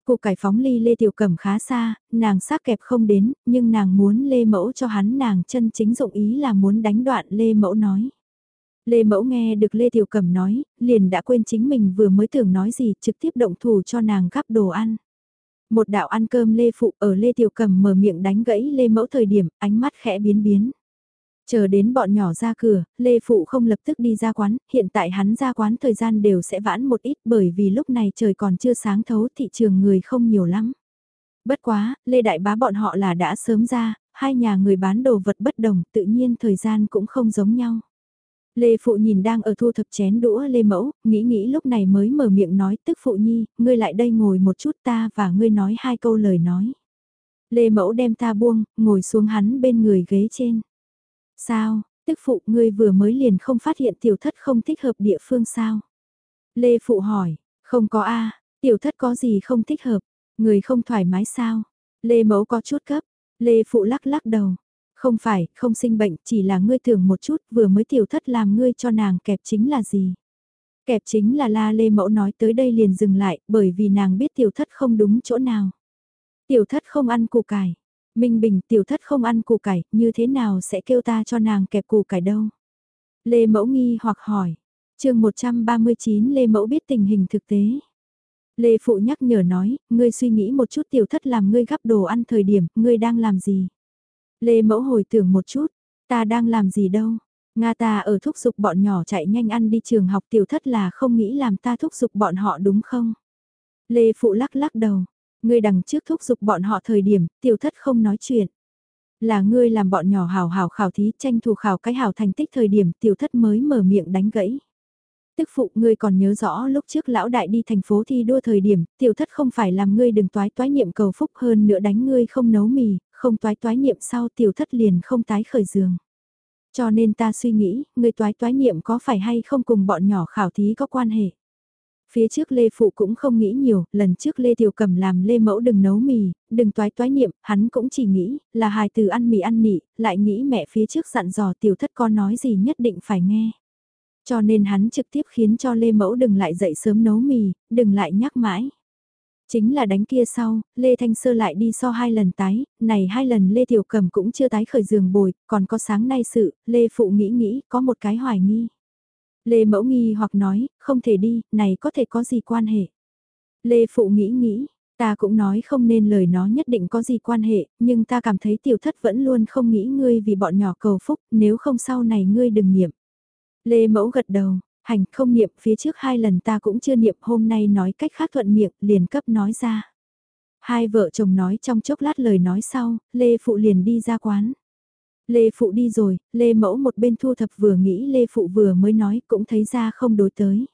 Củ cải phóng ly Lê Tiểu Cầm khá xa, nàng xác kẹp không đến, nhưng nàng muốn Lê Mẫu cho hắn nàng chân chính dụng ý là muốn đánh đoạn Lê Mẫu nói. Lê Mẫu nghe được Lê Tiểu Cầm nói, liền đã quên chính mình vừa mới tưởng nói gì, trực tiếp động thủ cho nàng gắp đồ ăn. Một đạo ăn cơm Lê Phụ ở Lê Tiểu Cầm mở miệng đánh gãy Lê Mẫu thời điểm, ánh mắt khẽ biến biến. Chờ đến bọn nhỏ ra cửa, Lê Phụ không lập tức đi ra quán, hiện tại hắn ra quán thời gian đều sẽ vãn một ít bởi vì lúc này trời còn chưa sáng thấu thị trường người không nhiều lắm. Bất quá, Lê Đại Bá bọn họ là đã sớm ra, hai nhà người bán đồ vật bất đồng tự nhiên thời gian cũng không giống nhau. Lê Phụ nhìn đang ở thu thập chén đũa Lê Mẫu, nghĩ nghĩ lúc này mới mở miệng nói tức Phụ Nhi, ngươi lại đây ngồi một chút ta và ngươi nói hai câu lời nói. Lê Mẫu đem ta buông, ngồi xuống hắn bên người ghế trên. Sao, tức Phụ ngươi vừa mới liền không phát hiện tiểu thất không thích hợp địa phương sao? Lê Phụ hỏi, không có a tiểu thất có gì không thích hợp, người không thoải mái sao? Lê Mẫu có chút cấp, Lê Phụ lắc lắc đầu, không phải, không sinh bệnh, chỉ là ngươi tưởng một chút, vừa mới tiểu thất làm ngươi cho nàng kẹp chính là gì? Kẹp chính là la lê mẫu nói tới đây liền dừng lại, bởi vì nàng biết tiểu thất không đúng chỗ nào. Tiểu thất không ăn củ cải. Minh Bình tiểu thất không ăn củ cải, như thế nào sẽ kêu ta cho nàng kẹp củ cải đâu? Lê mẫu nghi hoặc hỏi. chương 139 Lê mẫu biết tình hình thực tế. Lê Phụ nhắc nhở nói, ngươi suy nghĩ một chút tiểu thất làm ngươi gắp đồ ăn thời điểm, ngươi đang làm gì? Lê Mẫu hồi tưởng một chút, ta đang làm gì đâu. Nga ta ở thúc giục bọn nhỏ chạy nhanh ăn đi trường học tiểu thất là không nghĩ làm ta thúc giục bọn họ đúng không? Lê Phụ lắc lắc đầu, ngươi đằng trước thúc giục bọn họ thời điểm, tiểu thất không nói chuyện. Là ngươi làm bọn nhỏ hào hào khảo thí tranh thủ khảo cái hào thành tích thời điểm tiểu thất mới mở miệng đánh gãy. Tức phụ ngươi còn nhớ rõ lúc trước lão đại đi thành phố thi đua thời điểm, tiểu thất không phải làm ngươi đừng toái toái niệm cầu phúc hơn nữa đánh ngươi không nấu mì, không toái toái niệm sau tiểu thất liền không tái khởi giường. Cho nên ta suy nghĩ, ngươi toái toái niệm có phải hay không cùng bọn nhỏ khảo thí có quan hệ. Phía trước Lê Phụ cũng không nghĩ nhiều, lần trước Lê Tiểu Cầm làm Lê Mẫu đừng nấu mì, đừng toái toái niệm, hắn cũng chỉ nghĩ là hài từ ăn mì ăn nị, lại nghĩ mẹ phía trước dặn dò tiểu thất con nói gì nhất định phải nghe. Cho nên hắn trực tiếp khiến cho Lê Mẫu đừng lại dậy sớm nấu mì, đừng lại nhắc mãi. Chính là đánh kia sau, Lê Thanh Sơ lại đi so hai lần tái, này hai lần Lê Tiểu Cầm cũng chưa tái khởi giường bồi, còn có sáng nay sự, Lê Phụ nghĩ nghĩ, có một cái hoài nghi. Lê Mẫu nghi hoặc nói, không thể đi, này có thể có gì quan hệ. Lê Phụ nghĩ nghĩ, ta cũng nói không nên lời nó nhất định có gì quan hệ, nhưng ta cảm thấy tiểu thất vẫn luôn không nghĩ ngươi vì bọn nhỏ cầu phúc, nếu không sau này ngươi đừng nghiệm. Lê Mẫu gật đầu, Hành không niệm phía trước hai lần ta cũng chưa niệm hôm nay nói cách khác thuận miệng liền cấp nói ra. Hai vợ chồng nói trong chốc lát lời nói sau, Lê Phụ liền đi ra quán. Lê Phụ đi rồi, Lê Mẫu một bên thu thập vừa nghĩ Lê Phụ vừa mới nói cũng thấy ra không đối tới.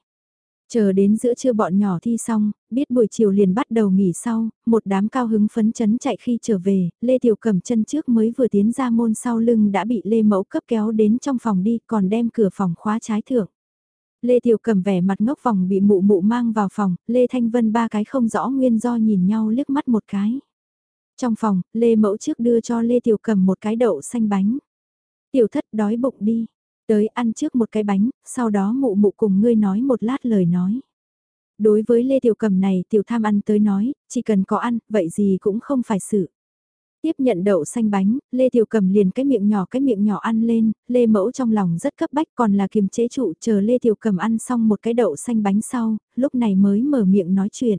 Chờ đến giữa trưa bọn nhỏ thi xong, biết buổi chiều liền bắt đầu nghỉ sau, một đám cao hứng phấn chấn chạy khi trở về, Lê Tiểu cầm chân trước mới vừa tiến ra môn sau lưng đã bị Lê Mẫu cấp kéo đến trong phòng đi còn đem cửa phòng khóa trái thượng. Lê Tiểu cầm vẻ mặt ngốc vòng bị mụ mụ mang vào phòng, Lê Thanh Vân ba cái không rõ nguyên do nhìn nhau liếc mắt một cái. Trong phòng, Lê Mẫu trước đưa cho Lê Tiểu cầm một cái đậu xanh bánh. Tiểu thất đói bụng đi, tới ăn trước một cái bánh, sau đó mụ mụ cùng ngươi nói một lát lời nói. Đối với Lê Tiểu cầm này Tiểu tham ăn tới nói, chỉ cần có ăn, vậy gì cũng không phải sự. Tiếp nhận đậu xanh bánh, Lê Tiểu Cầm liền cái miệng nhỏ cái miệng nhỏ ăn lên, Lê Mẫu trong lòng rất cấp bách còn là kiềm chế trụ chờ Lê Tiểu Cầm ăn xong một cái đậu xanh bánh sau, lúc này mới mở miệng nói chuyện.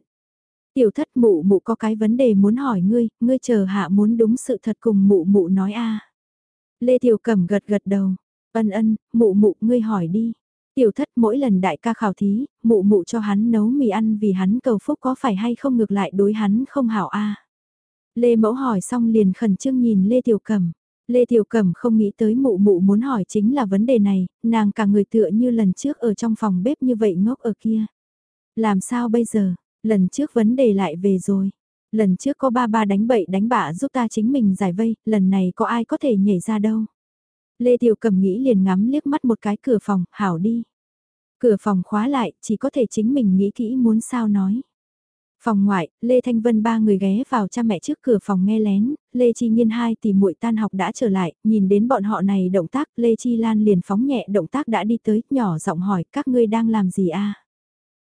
Tiểu thất mụ mụ có cái vấn đề muốn hỏi ngươi, ngươi chờ hạ muốn đúng sự thật cùng mụ mụ nói a Lê Tiểu Cẩm gật gật đầu, ân ân, mụ mụ ngươi hỏi đi. Tiểu thất mỗi lần đại ca khảo thí, mụ mụ cho hắn nấu mì ăn vì hắn cầu phúc có phải hay không ngược lại đối hắn không hảo a Lê Mẫu hỏi xong liền khẩn trương nhìn Lê Tiểu Cẩm. Lê Tiểu Cẩm không nghĩ tới mụ mụ muốn hỏi chính là vấn đề này, nàng cả người tựa như lần trước ở trong phòng bếp như vậy ngốc ở kia. Làm sao bây giờ, lần trước vấn đề lại về rồi. Lần trước có ba ba đánh bậy đánh bạ giúp ta chính mình giải vây, lần này có ai có thể nhảy ra đâu. Lê Tiểu cầm nghĩ liền ngắm liếc mắt một cái cửa phòng, hảo đi. Cửa phòng khóa lại, chỉ có thể chính mình nghĩ kỹ muốn sao nói. Phòng ngoại, Lê Thanh Vân ba người ghé vào cha mẹ trước cửa phòng nghe lén, Lê Chi Nhiên hai tỷ muội tan học đã trở lại, nhìn đến bọn họ này động tác, Lê Chi Lan liền phóng nhẹ động tác đã đi tới, nhỏ giọng hỏi các ngươi đang làm gì a?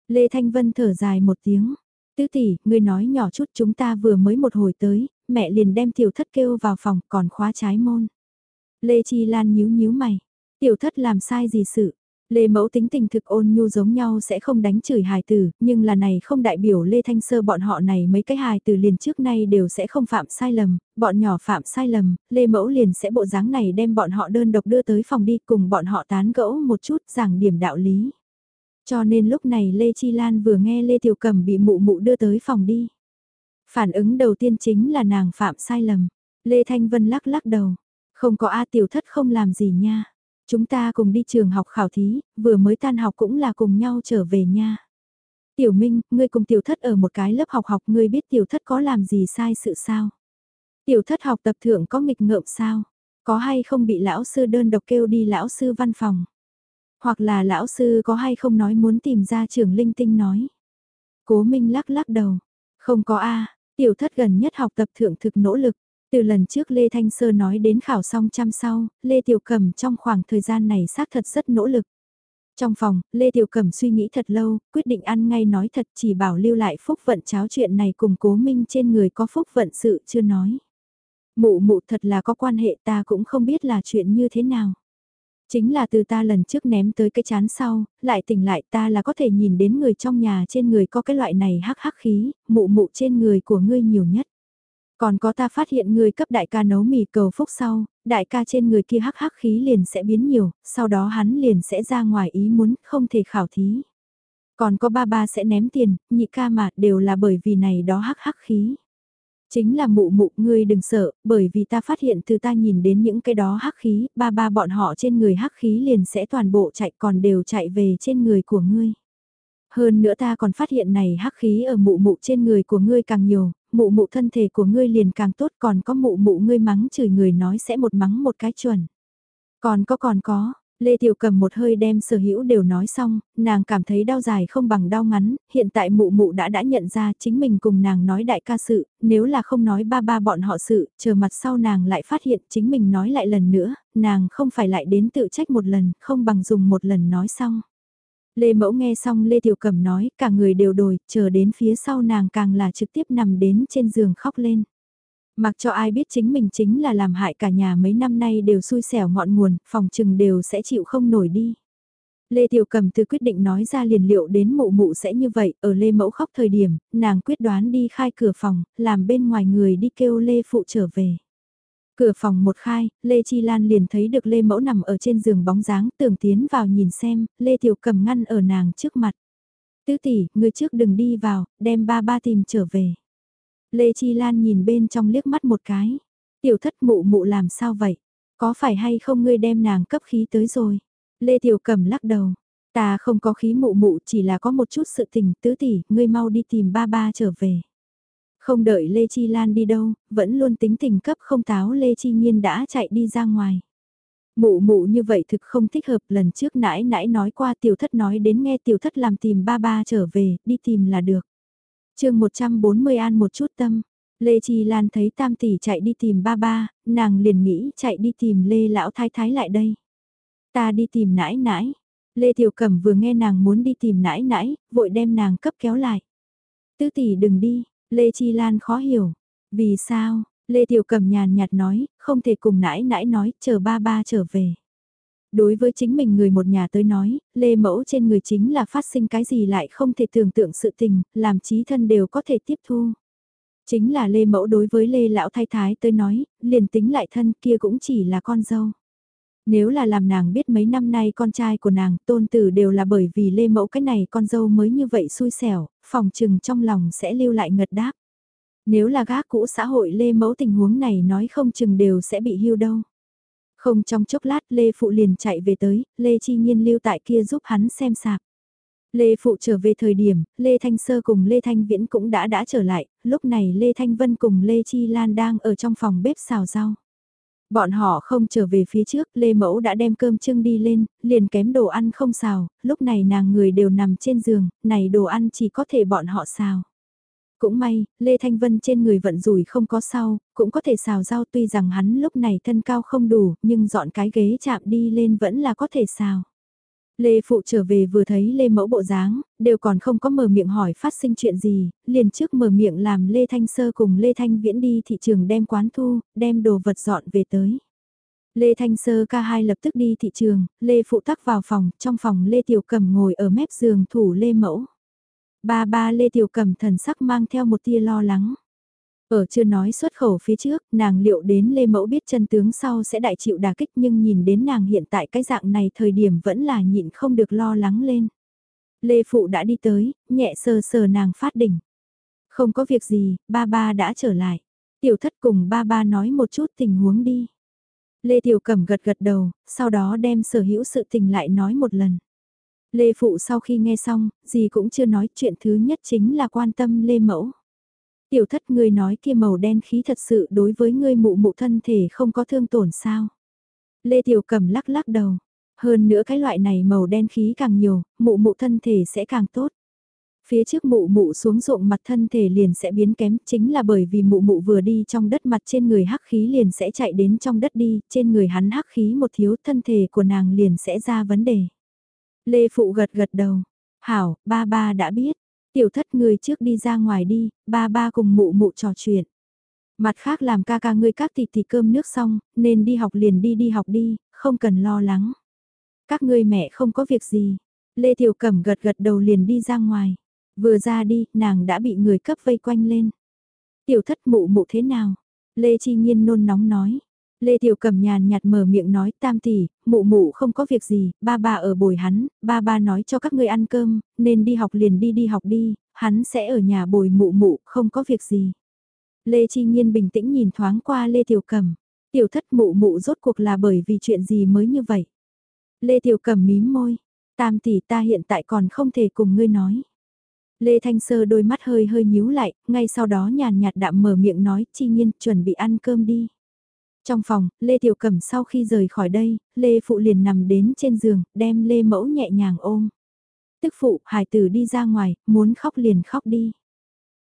Lê Thanh Vân thở dài một tiếng, tứ tỷ, ngươi nói nhỏ chút chúng ta vừa mới một hồi tới, mẹ liền đem tiểu thất kêu vào phòng còn khóa trái môn. Lê Chi Lan nhíu nhíu mày, tiểu thất làm sai gì sự, Lê Mẫu tính tình thực ôn nhu giống nhau sẽ không đánh chửi hài tử, nhưng là này không đại biểu Lê Thanh Sơ bọn họ này mấy cái hài tử liền trước nay đều sẽ không phạm sai lầm, bọn nhỏ phạm sai lầm, Lê Mẫu liền sẽ bộ dáng này đem bọn họ đơn độc đưa tới phòng đi cùng bọn họ tán gẫu một chút giảng điểm đạo lý. Cho nên lúc này Lê Chi Lan vừa nghe Lê Tiểu cẩm bị mụ mụ đưa tới phòng đi. Phản ứng đầu tiên chính là nàng phạm sai lầm. Lê Thanh Vân lắc lắc đầu. Không có A tiểu thất không làm gì nha. Chúng ta cùng đi trường học khảo thí, vừa mới tan học cũng là cùng nhau trở về nha. Tiểu Minh, ngươi cùng tiểu thất ở một cái lớp học học ngươi biết tiểu thất có làm gì sai sự sao? Tiểu thất học tập thượng có nghịch ngợm sao? Có hay không bị lão sư đơn độc kêu đi lão sư văn phòng? Hoặc là lão sư có hay không nói muốn tìm ra trường linh tinh nói? Cố Minh lắc lắc đầu. Không có A, tiểu thất gần nhất học tập thượng thực nỗ lực. Từ lần trước Lê Thanh Sơ nói đến khảo xong chăm sau, Lê Tiểu Cẩm trong khoảng thời gian này xác thật rất nỗ lực. Trong phòng, Lê Tiểu Cẩm suy nghĩ thật lâu, quyết định ăn ngay nói thật chỉ bảo lưu lại phúc vận cháo chuyện này cùng cố minh trên người có phúc vận sự chưa nói. Mụ mụ thật là có quan hệ ta cũng không biết là chuyện như thế nào. Chính là từ ta lần trước ném tới cái chán sau, lại tỉnh lại ta là có thể nhìn đến người trong nhà trên người có cái loại này hắc hắc khí, mụ mụ trên người của ngươi nhiều nhất. Còn có ta phát hiện ngươi cấp đại ca nấu mì cầu phúc sau, đại ca trên người kia hắc hắc khí liền sẽ biến nhiều, sau đó hắn liền sẽ ra ngoài ý muốn không thể khảo thí. Còn có ba ba sẽ ném tiền, nhị ca mà đều là bởi vì này đó hắc hắc khí. Chính là mụ mụ ngươi đừng sợ, bởi vì ta phát hiện từ ta nhìn đến những cái đó hắc khí, ba ba bọn họ trên người hắc khí liền sẽ toàn bộ chạy còn đều chạy về trên người của ngươi. Hơn nữa ta còn phát hiện này hắc khí ở mụ mụ trên người của ngươi càng nhiều, mụ mụ thân thể của ngươi liền càng tốt còn có mụ mụ ngươi mắng chửi người nói sẽ một mắng một cái chuẩn. Còn có còn có, Lê Tiểu cầm một hơi đem sở hữu đều nói xong, nàng cảm thấy đau dài không bằng đau ngắn, hiện tại mụ mụ đã đã nhận ra chính mình cùng nàng nói đại ca sự, nếu là không nói ba ba bọn họ sự, chờ mặt sau nàng lại phát hiện chính mình nói lại lần nữa, nàng không phải lại đến tự trách một lần, không bằng dùng một lần nói xong. Lê Mẫu nghe xong Lê Tiểu Cẩm nói, cả người đều đổi, chờ đến phía sau nàng càng là trực tiếp nằm đến trên giường khóc lên. Mặc cho ai biết chính mình chính là làm hại cả nhà mấy năm nay đều xui xẻo ngọn nguồn, phòng trừng đều sẽ chịu không nổi đi. Lê Tiểu Cầm từ quyết định nói ra liền liệu đến mụ mụ sẽ như vậy, ở Lê Mẫu khóc thời điểm, nàng quyết đoán đi khai cửa phòng, làm bên ngoài người đi kêu Lê Phụ trở về. Cửa phòng một khai, Lê Chi Lan liền thấy được Lê Mẫu nằm ở trên giường bóng dáng, tưởng tiến vào nhìn xem, Lê Tiểu cầm ngăn ở nàng trước mặt. Tứ tỷ, người trước đừng đi vào, đem ba ba tìm trở về. Lê Chi Lan nhìn bên trong liếc mắt một cái. Tiểu thất mụ mụ làm sao vậy? Có phải hay không ngươi đem nàng cấp khí tới rồi? Lê Tiểu cẩm lắc đầu. Ta không có khí mụ mụ chỉ là có một chút sự tình tứ tỷ, ngươi mau đi tìm ba ba trở về. Không đợi Lê Chi Lan đi đâu, vẫn luôn tính tình cấp không táo Lê Chi Nhiên đã chạy đi ra ngoài. Mụ mụ như vậy thực không thích hợp lần trước nãy nãy nói qua tiểu thất nói đến nghe tiểu thất làm tìm ba ba trở về, đi tìm là được chương 140 an một chút tâm, Lê Chi Lan thấy tam tỷ chạy đi tìm ba ba, nàng liền nghĩ chạy đi tìm Lê lão thái thái lại đây. Ta đi tìm nãi nãi. Lê Tiểu Cẩm vừa nghe nàng muốn đi tìm nãi nãi, vội đem nàng cấp kéo lại. Tứ tỷ đừng đi, Lê Chi Lan khó hiểu. Vì sao? Lê Tiểu cẩm nhàn nhạt nói, không thể cùng nãi nãi nói, chờ ba ba trở về. Đối với chính mình người một nhà tới nói, Lê Mẫu trên người chính là phát sinh cái gì lại không thể tưởng tượng sự tình, làm trí thân đều có thể tiếp thu. Chính là Lê Mẫu đối với Lê Lão Thái Thái tới nói, liền tính lại thân kia cũng chỉ là con dâu. Nếu là làm nàng biết mấy năm nay con trai của nàng tôn tử đều là bởi vì lê mẫu cái này con dâu mới như vậy xui xẻo, phòng trừng trong lòng sẽ lưu lại ngật đáp. Nếu là gác cũ xã hội lê mẫu tình huống này nói không chừng đều sẽ bị hưu đâu. Không trong chốc lát Lê Phụ liền chạy về tới, Lê Chi Nhiên lưu tại kia giúp hắn xem sạp. Lê Phụ trở về thời điểm, Lê Thanh Sơ cùng Lê Thanh Viễn cũng đã đã trở lại, lúc này Lê Thanh Vân cùng Lê Chi Lan đang ở trong phòng bếp xào rau. Bọn họ không trở về phía trước, Lê Mẫu đã đem cơm trưng đi lên, liền kém đồ ăn không xào, lúc này nàng người đều nằm trên giường, này đồ ăn chỉ có thể bọn họ xào. Cũng may, Lê Thanh Vân trên người vận rủi không có sau, cũng có thể xào rau tuy rằng hắn lúc này thân cao không đủ, nhưng dọn cái ghế chạm đi lên vẫn là có thể xào. Lê Phụ trở về vừa thấy Lê Mẫu bộ dáng, đều còn không có mở miệng hỏi phát sinh chuyện gì, liền trước mở miệng làm Lê Thanh Sơ cùng Lê Thanh Viễn đi thị trường đem quán thu, đem đồ vật dọn về tới. Lê Thanh Sơ ca hai lập tức đi thị trường, Lê Phụ tắc vào phòng, trong phòng Lê Tiểu Cầm ngồi ở mép giường thủ Lê Mẫu. Ba ba Lê Tiểu Cẩm thần sắc mang theo một tia lo lắng. Ở chưa nói xuất khẩu phía trước, nàng liệu đến Lê Mẫu biết chân tướng sau sẽ đại chịu đả kích nhưng nhìn đến nàng hiện tại cái dạng này thời điểm vẫn là nhịn không được lo lắng lên. Lê Phụ đã đi tới, nhẹ sờ sờ nàng phát đỉnh. Không có việc gì, ba ba đã trở lại. Tiểu thất cùng ba ba nói một chút tình huống đi. Lê Tiểu Cẩm gật gật đầu, sau đó đem sở hữu sự tình lại nói một lần. Lê Phụ sau khi nghe xong, gì cũng chưa nói chuyện thứ nhất chính là quan tâm Lê Mẫu. Tiểu thất ngươi nói kia màu đen khí thật sự đối với ngươi mụ mụ thân thể không có thương tổn sao. Lê Tiểu Cẩm lắc lắc đầu. Hơn nữa cái loại này màu đen khí càng nhiều, mụ mụ thân thể sẽ càng tốt. Phía trước mụ mụ xuống ruộng mặt thân thể liền sẽ biến kém chính là bởi vì mụ mụ vừa đi trong đất mặt trên người hắc khí liền sẽ chạy đến trong đất đi, trên người hắn hắc khí một thiếu thân thể của nàng liền sẽ ra vấn đề. Lê Phụ gật gật đầu. Hảo, ba ba đã biết. Tiểu thất người trước đi ra ngoài đi, ba ba cùng mụ mụ trò chuyện. Mặt khác làm ca ca ngươi các tỷ tỷ cơm nước xong, nên đi học liền đi đi học đi, không cần lo lắng. Các ngươi mẹ không có việc gì. Lê Tiểu Cẩm gật gật đầu liền đi ra ngoài. Vừa ra đi, nàng đã bị người cấp vây quanh lên. Tiểu thất mụ mụ thế nào? Lê Chi Nhiên nôn nóng nói. Lê Tiểu Cầm nhàn nhạt mở miệng nói tam tỷ, mụ mụ không có việc gì, ba ba ở bồi hắn, ba ba nói cho các ngươi ăn cơm, nên đi học liền đi đi học đi, hắn sẽ ở nhà bồi mụ mụ, không có việc gì. Lê Chi Nhiên bình tĩnh nhìn thoáng qua Lê Tiểu Cầm, tiểu thất mụ mụ rốt cuộc là bởi vì chuyện gì mới như vậy. Lê Tiểu Cầm mím môi, tam tỷ ta hiện tại còn không thể cùng ngươi nói. Lê Thanh Sơ đôi mắt hơi hơi nhíu lại, ngay sau đó nhàn nhạt đạm mở miệng nói Chi Nhiên chuẩn bị ăn cơm đi. Trong phòng, Lê Tiểu Cẩm sau khi rời khỏi đây, Lê Phụ liền nằm đến trên giường, đem Lê Mẫu nhẹ nhàng ôm. Tức phụ, hải tử đi ra ngoài, muốn khóc liền khóc đi.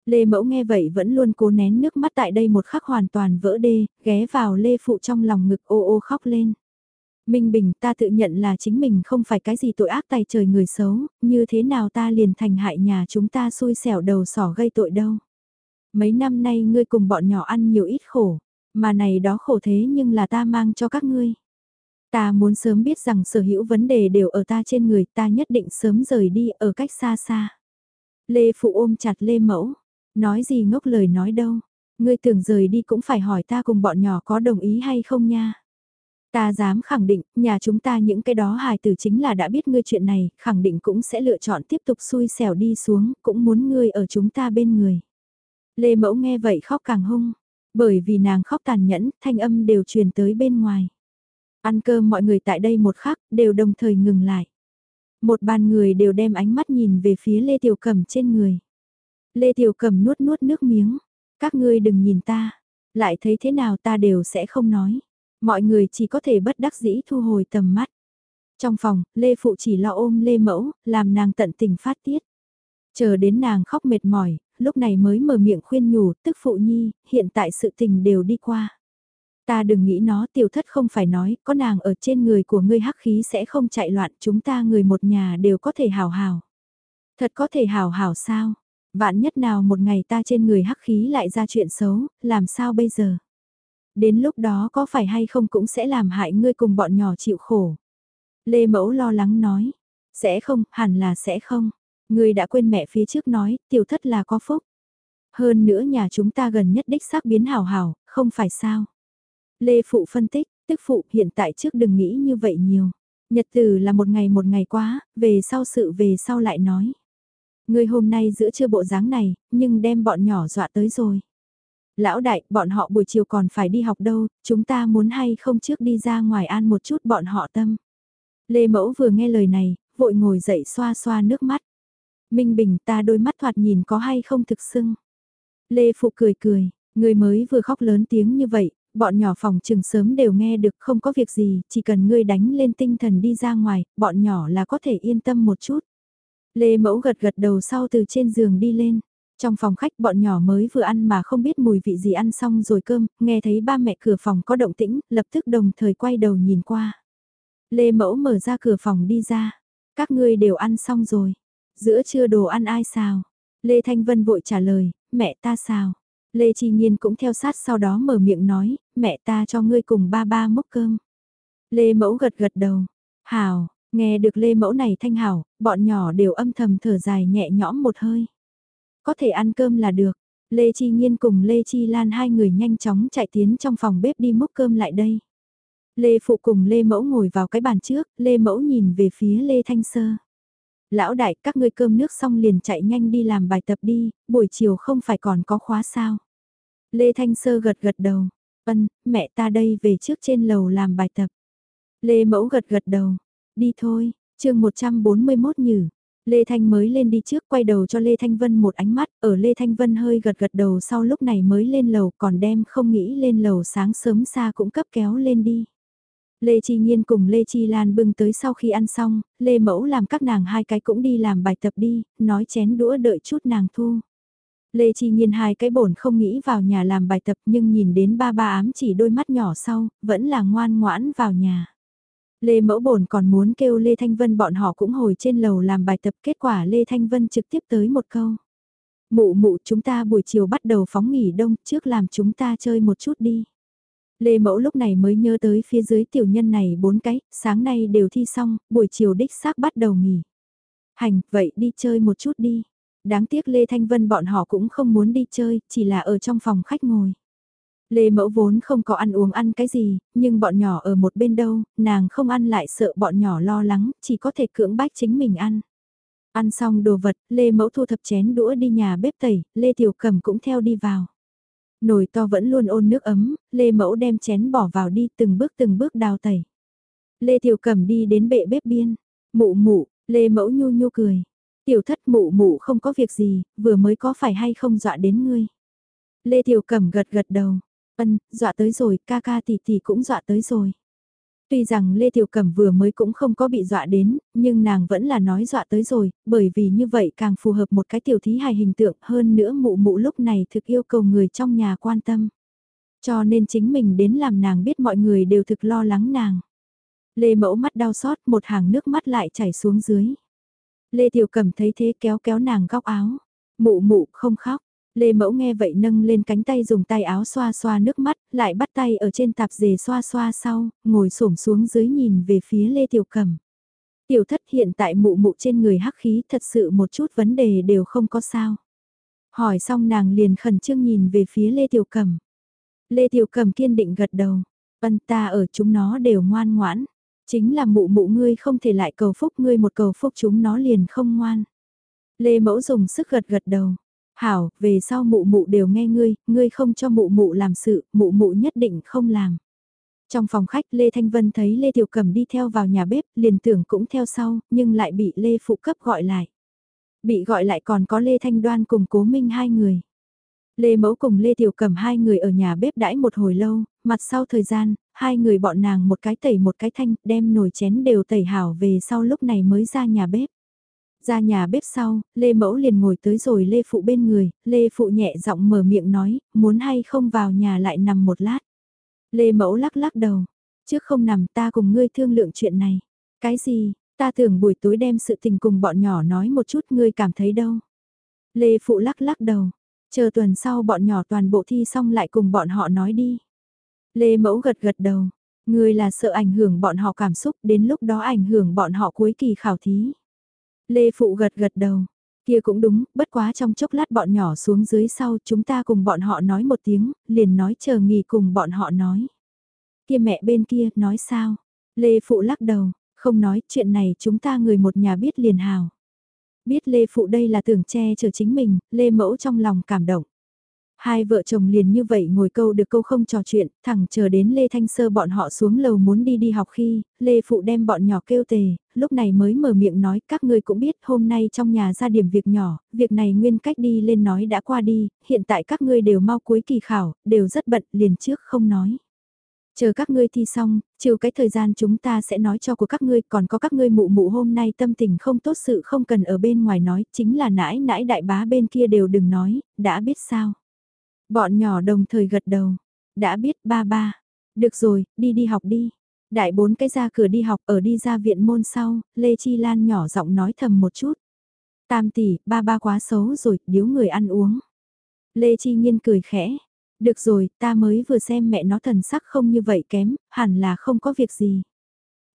Lê Mẫu nghe vậy vẫn luôn cố nén nước mắt tại đây một khắc hoàn toàn vỡ đê, ghé vào Lê Phụ trong lòng ngực ô ô khóc lên. Minh Bình ta tự nhận là chính mình không phải cái gì tội ác tay trời người xấu, như thế nào ta liền thành hại nhà chúng ta xui xẻo đầu sỏ gây tội đâu. Mấy năm nay ngươi cùng bọn nhỏ ăn nhiều ít khổ, mà này đó khổ thế nhưng là ta mang cho các ngươi. Ta muốn sớm biết rằng sở hữu vấn đề đều ở ta trên người ta nhất định sớm rời đi ở cách xa xa. Lê Phụ ôm chặt Lê Mẫu. Nói gì ngốc lời nói đâu. Ngươi tưởng rời đi cũng phải hỏi ta cùng bọn nhỏ có đồng ý hay không nha. Ta dám khẳng định, nhà chúng ta những cái đó hài tử chính là đã biết ngươi chuyện này, khẳng định cũng sẽ lựa chọn tiếp tục xui xẻo đi xuống, cũng muốn ngươi ở chúng ta bên người. Lê Mẫu nghe vậy khóc càng hung, bởi vì nàng khóc tàn nhẫn, thanh âm đều truyền tới bên ngoài. Ăn cơm mọi người tại đây một khắc, đều đồng thời ngừng lại. Một bàn người đều đem ánh mắt nhìn về phía Lê Tiểu Cẩm trên người. Lê Tiểu Cẩm nuốt nuốt nước miếng. Các ngươi đừng nhìn ta. Lại thấy thế nào ta đều sẽ không nói. Mọi người chỉ có thể bất đắc dĩ thu hồi tầm mắt. Trong phòng, Lê Phụ chỉ lo ôm Lê Mẫu, làm nàng tận tình phát tiết. Chờ đến nàng khóc mệt mỏi, lúc này mới mở miệng khuyên nhủ, tức phụ nhi, hiện tại sự tình đều đi qua. Ta đừng nghĩ nó tiểu thất không phải nói, có nàng ở trên người của ngươi hắc khí sẽ không chạy loạn, chúng ta người một nhà đều có thể hào hào. Thật có thể hào hào sao? Vạn nhất nào một ngày ta trên người hắc khí lại ra chuyện xấu, làm sao bây giờ? Đến lúc đó có phải hay không cũng sẽ làm hại ngươi cùng bọn nhỏ chịu khổ. Lê Mẫu lo lắng nói, sẽ không, hẳn là sẽ không. Người đã quên mẹ phía trước nói, tiểu thất là có phúc. Hơn nữa nhà chúng ta gần nhất đích xác biến hảo hảo, không phải sao. Lê Phụ phân tích, tức Phụ hiện tại trước đừng nghĩ như vậy nhiều. Nhật từ là một ngày một ngày quá, về sau sự về sau lại nói. Người hôm nay giữa trưa bộ dáng này, nhưng đem bọn nhỏ dọa tới rồi. Lão đại, bọn họ buổi chiều còn phải đi học đâu, chúng ta muốn hay không trước đi ra ngoài an một chút bọn họ tâm. Lê Mẫu vừa nghe lời này, vội ngồi dậy xoa xoa nước mắt. Minh Bình ta đôi mắt thoạt nhìn có hay không thực sưng. Lê Phụ cười cười, người mới vừa khóc lớn tiếng như vậy, bọn nhỏ phòng trường sớm đều nghe được không có việc gì, chỉ cần ngươi đánh lên tinh thần đi ra ngoài, bọn nhỏ là có thể yên tâm một chút. Lê Mẫu gật gật đầu sau từ trên giường đi lên. Trong phòng khách bọn nhỏ mới vừa ăn mà không biết mùi vị gì ăn xong rồi cơm, nghe thấy ba mẹ cửa phòng có động tĩnh, lập tức đồng thời quay đầu nhìn qua. Lê Mẫu mở ra cửa phòng đi ra. Các ngươi đều ăn xong rồi. Giữa trưa đồ ăn ai xào? Lê Thanh Vân vội trả lời, mẹ ta xào. Lê Chi Nhiên cũng theo sát sau đó mở miệng nói, mẹ ta cho ngươi cùng ba ba mốc cơm. Lê Mẫu gật gật đầu. Hào, nghe được Lê Mẫu này thanh hảo, bọn nhỏ đều âm thầm thở dài nhẹ nhõm một hơi. Có thể ăn cơm là được. Lê Chi Nhiên cùng Lê Chi Lan hai người nhanh chóng chạy tiến trong phòng bếp đi múc cơm lại đây. Lê Phụ cùng Lê Mẫu ngồi vào cái bàn trước, Lê Mẫu nhìn về phía Lê Thanh Sơ. Lão đại, các ngươi cơm nước xong liền chạy nhanh đi làm bài tập đi, buổi chiều không phải còn có khóa sao. Lê Thanh Sơ gật gật đầu. Ân, mẹ ta đây về trước trên lầu làm bài tập. Lê Mẫu gật gật đầu. Đi thôi, chương 141 nhử. Lê Thanh mới lên đi trước quay đầu cho Lê Thanh Vân một ánh mắt, ở Lê Thanh Vân hơi gật gật đầu sau lúc này mới lên lầu còn đem không nghĩ lên lầu sáng sớm xa cũng cấp kéo lên đi. Lê Chi Nhiên cùng Lê Chi Lan bưng tới sau khi ăn xong, Lê Mẫu làm các nàng hai cái cũng đi làm bài tập đi, nói chén đũa đợi chút nàng thu. Lê Chi Nhiên hai cái bổn không nghĩ vào nhà làm bài tập nhưng nhìn đến ba ba ám chỉ đôi mắt nhỏ sau, vẫn là ngoan ngoãn vào nhà. Lê Mẫu bổn còn muốn kêu Lê Thanh Vân bọn họ cũng hồi trên lầu làm bài tập kết quả Lê Thanh Vân trực tiếp tới một câu. Mụ mụ chúng ta buổi chiều bắt đầu phóng nghỉ đông trước làm chúng ta chơi một chút đi. Lê Mẫu lúc này mới nhớ tới phía dưới tiểu nhân này bốn cái, sáng nay đều thi xong, buổi chiều đích xác bắt đầu nghỉ. Hành, vậy đi chơi một chút đi. Đáng tiếc Lê Thanh Vân bọn họ cũng không muốn đi chơi, chỉ là ở trong phòng khách ngồi. Lê Mẫu vốn không có ăn uống ăn cái gì, nhưng bọn nhỏ ở một bên đâu, nàng không ăn lại sợ bọn nhỏ lo lắng, chỉ có thể cưỡng bách chính mình ăn. Ăn xong đồ vật, Lê Mẫu thu thập chén đũa đi nhà bếp tẩy, Lê Tiểu Cầm cũng theo đi vào. Nồi to vẫn luôn ôn nước ấm, Lê Mẫu đem chén bỏ vào đi từng bước từng bước đào tẩy. Lê Tiểu cẩm đi đến bệ bếp biên. Mụ mụ, Lê Mẫu nhu nhu cười. Tiểu thất mụ mụ không có việc gì, vừa mới có phải hay không dọa đến ngươi. Lê Tiểu cẩm gật gật đầu. Ân, dọa tới rồi, ca ca tỷ tỷ cũng dọa tới rồi. Tuy rằng Lê Tiểu Cẩm vừa mới cũng không có bị dọa đến, nhưng nàng vẫn là nói dọa tới rồi, bởi vì như vậy càng phù hợp một cái tiểu thí hài hình tượng hơn nữa mụ mụ lúc này thực yêu cầu người trong nhà quan tâm. Cho nên chính mình đến làm nàng biết mọi người đều thực lo lắng nàng. Lê mẫu mắt đau xót một hàng nước mắt lại chảy xuống dưới. Lê Tiểu Cẩm thấy thế kéo kéo nàng góc áo. Mụ mụ không khóc, Lê Mẫu nghe vậy nâng lên cánh tay dùng tay áo xoa xoa nước mắt, lại bắt tay ở trên tạp dề xoa xoa sau, ngồi xổm xuống dưới nhìn về phía Lê Tiểu Cẩm. Tiểu thất hiện tại mụ mụ trên người hắc khí thật sự một chút vấn đề đều không có sao. Hỏi xong nàng liền khẩn trương nhìn về phía Lê Tiểu Cẩm. Lê Tiểu Cẩm kiên định gật đầu, ân ta ở chúng nó đều ngoan ngoãn. Chính là mụ mụ ngươi không thể lại cầu phúc ngươi một cầu phúc chúng nó liền không ngoan. Lê Mẫu dùng sức gật gật đầu. Hảo, về sau mụ mụ đều nghe ngươi, ngươi không cho mụ mụ làm sự, mụ mụ nhất định không làm. Trong phòng khách Lê Thanh Vân thấy Lê Tiểu Cẩm đi theo vào nhà bếp, liền tưởng cũng theo sau, nhưng lại bị Lê Phụ cấp gọi lại. Bị gọi lại còn có Lê Thanh Đoan cùng Cố Minh hai người. Lê Mẫu cùng Lê Tiểu Cẩm hai người ở nhà bếp đãi một hồi lâu, mặt sau thời gian, hai người bọn nàng một cái tẩy một cái thanh, đem nồi chén đều tẩy hảo về sau lúc này mới ra nhà bếp. Ra nhà bếp sau, Lê Mẫu liền ngồi tới rồi Lê Phụ bên người, Lê Phụ nhẹ giọng mở miệng nói, muốn hay không vào nhà lại nằm một lát. Lê Mẫu lắc lắc đầu, trước không nằm ta cùng ngươi thương lượng chuyện này. Cái gì, ta tưởng buổi tối đem sự tình cùng bọn nhỏ nói một chút ngươi cảm thấy đâu. Lê Phụ lắc lắc đầu, chờ tuần sau bọn nhỏ toàn bộ thi xong lại cùng bọn họ nói đi. Lê Mẫu gật gật đầu, ngươi là sợ ảnh hưởng bọn họ cảm xúc đến lúc đó ảnh hưởng bọn họ cuối kỳ khảo thí. Lê Phụ gật gật đầu. Kia cũng đúng, bất quá trong chốc lát bọn nhỏ xuống dưới sau chúng ta cùng bọn họ nói một tiếng, liền nói chờ nghỉ cùng bọn họ nói. Kia mẹ bên kia, nói sao? Lê Phụ lắc đầu, không nói chuyện này chúng ta người một nhà biết liền hào. Biết Lê Phụ đây là tưởng che chở chính mình, Lê Mẫu trong lòng cảm động. Hai vợ chồng liền như vậy ngồi câu được câu không trò chuyện, thẳng chờ đến Lê Thanh Sơ bọn họ xuống lầu muốn đi đi học khi, Lê Phụ đem bọn nhỏ kêu tề, lúc này mới mở miệng nói các ngươi cũng biết hôm nay trong nhà ra điểm việc nhỏ, việc này nguyên cách đi lên nói đã qua đi, hiện tại các ngươi đều mau cuối kỳ khảo, đều rất bận liền trước không nói. Chờ các ngươi thi xong, chiều cái thời gian chúng ta sẽ nói cho của các ngươi, còn có các ngươi mụ mụ hôm nay tâm tình không tốt sự không cần ở bên ngoài nói, chính là nãi nãi đại bá bên kia đều đừng nói, đã biết sao. Bọn nhỏ đồng thời gật đầu, đã biết ba ba, được rồi, đi đi học đi. Đại bốn cái ra cửa đi học ở đi ra viện môn sau, Lê Chi Lan nhỏ giọng nói thầm một chút. Tam tỷ, ba ba quá xấu rồi, điếu người ăn uống. Lê Chi Nhiên cười khẽ, được rồi, ta mới vừa xem mẹ nó thần sắc không như vậy kém, hẳn là không có việc gì.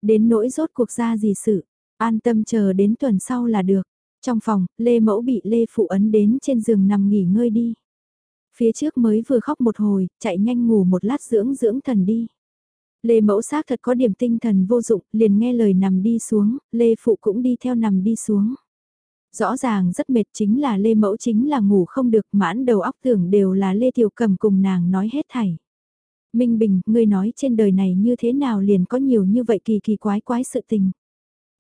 Đến nỗi rốt cuộc ra gì sự, an tâm chờ đến tuần sau là được. Trong phòng, Lê Mẫu bị Lê Phụ ấn đến trên giường nằm nghỉ ngơi đi. Phía trước mới vừa khóc một hồi, chạy nhanh ngủ một lát dưỡng dưỡng thần đi. Lê Mẫu xác thật có điểm tinh thần vô dụng, liền nghe lời nằm đi xuống, Lê Phụ cũng đi theo nằm đi xuống. Rõ ràng rất mệt chính là Lê Mẫu chính là ngủ không được mãn đầu óc tưởng đều là Lê Tiểu Cầm cùng nàng nói hết thảy. Minh Bình, ngươi nói trên đời này như thế nào liền có nhiều như vậy kỳ kỳ quái quái sự tình.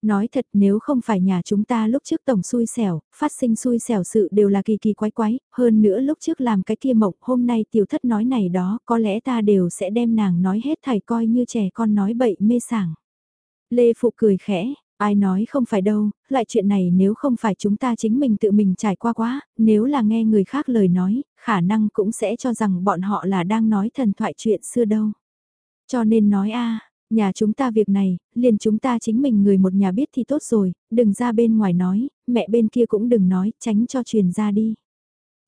Nói thật nếu không phải nhà chúng ta lúc trước tổng xui xẻo, phát sinh xui xẻo sự đều là kỳ kỳ quái quái, hơn nữa lúc trước làm cái kia mộng hôm nay tiểu thất nói này đó có lẽ ta đều sẽ đem nàng nói hết thảy coi như trẻ con nói bậy mê sảng. Lê Phụ cười khẽ, Ai nói không phải đâu, lại chuyện này nếu không phải chúng ta chính mình tự mình trải qua quá, nếu là nghe người khác lời nói, khả năng cũng sẽ cho rằng bọn họ là đang nói thần thoại chuyện xưa đâu. Cho nên nói a nhà chúng ta việc này, liền chúng ta chính mình người một nhà biết thì tốt rồi, đừng ra bên ngoài nói, mẹ bên kia cũng đừng nói, tránh cho truyền ra đi.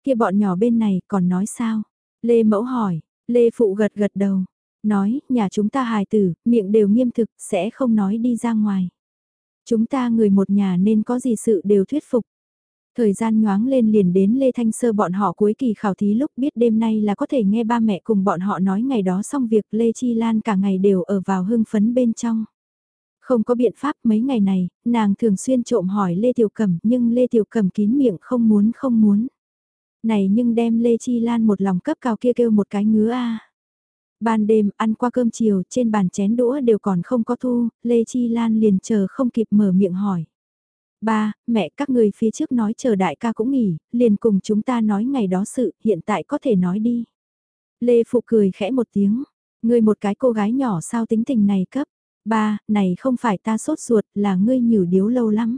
Kia bọn nhỏ bên này còn nói sao? Lê Mẫu hỏi, Lê Phụ gật gật đầu, nói, nhà chúng ta hài tử, miệng đều nghiêm thực, sẽ không nói đi ra ngoài. Chúng ta người một nhà nên có gì sự đều thuyết phục. Thời gian nhoáng lên liền đến Lê Thanh Sơ bọn họ cuối kỳ khảo thí lúc biết đêm nay là có thể nghe ba mẹ cùng bọn họ nói ngày đó xong việc Lê Chi Lan cả ngày đều ở vào hưng phấn bên trong. Không có biện pháp mấy ngày này, nàng thường xuyên trộm hỏi Lê Tiểu Cẩm nhưng Lê Tiểu Cẩm kín miệng không muốn không muốn. Này nhưng đem Lê Chi Lan một lòng cấp cao kia kêu một cái ngứa a Ban đêm ăn qua cơm chiều trên bàn chén đũa đều còn không có thu, Lê Chi Lan liền chờ không kịp mở miệng hỏi. Ba, mẹ các người phía trước nói chờ đại ca cũng nghỉ, liền cùng chúng ta nói ngày đó sự, hiện tại có thể nói đi. Lê Phụ cười khẽ một tiếng, ngươi một cái cô gái nhỏ sao tính tình này cấp. Ba, này không phải ta sốt ruột là ngươi nhử điếu lâu lắm.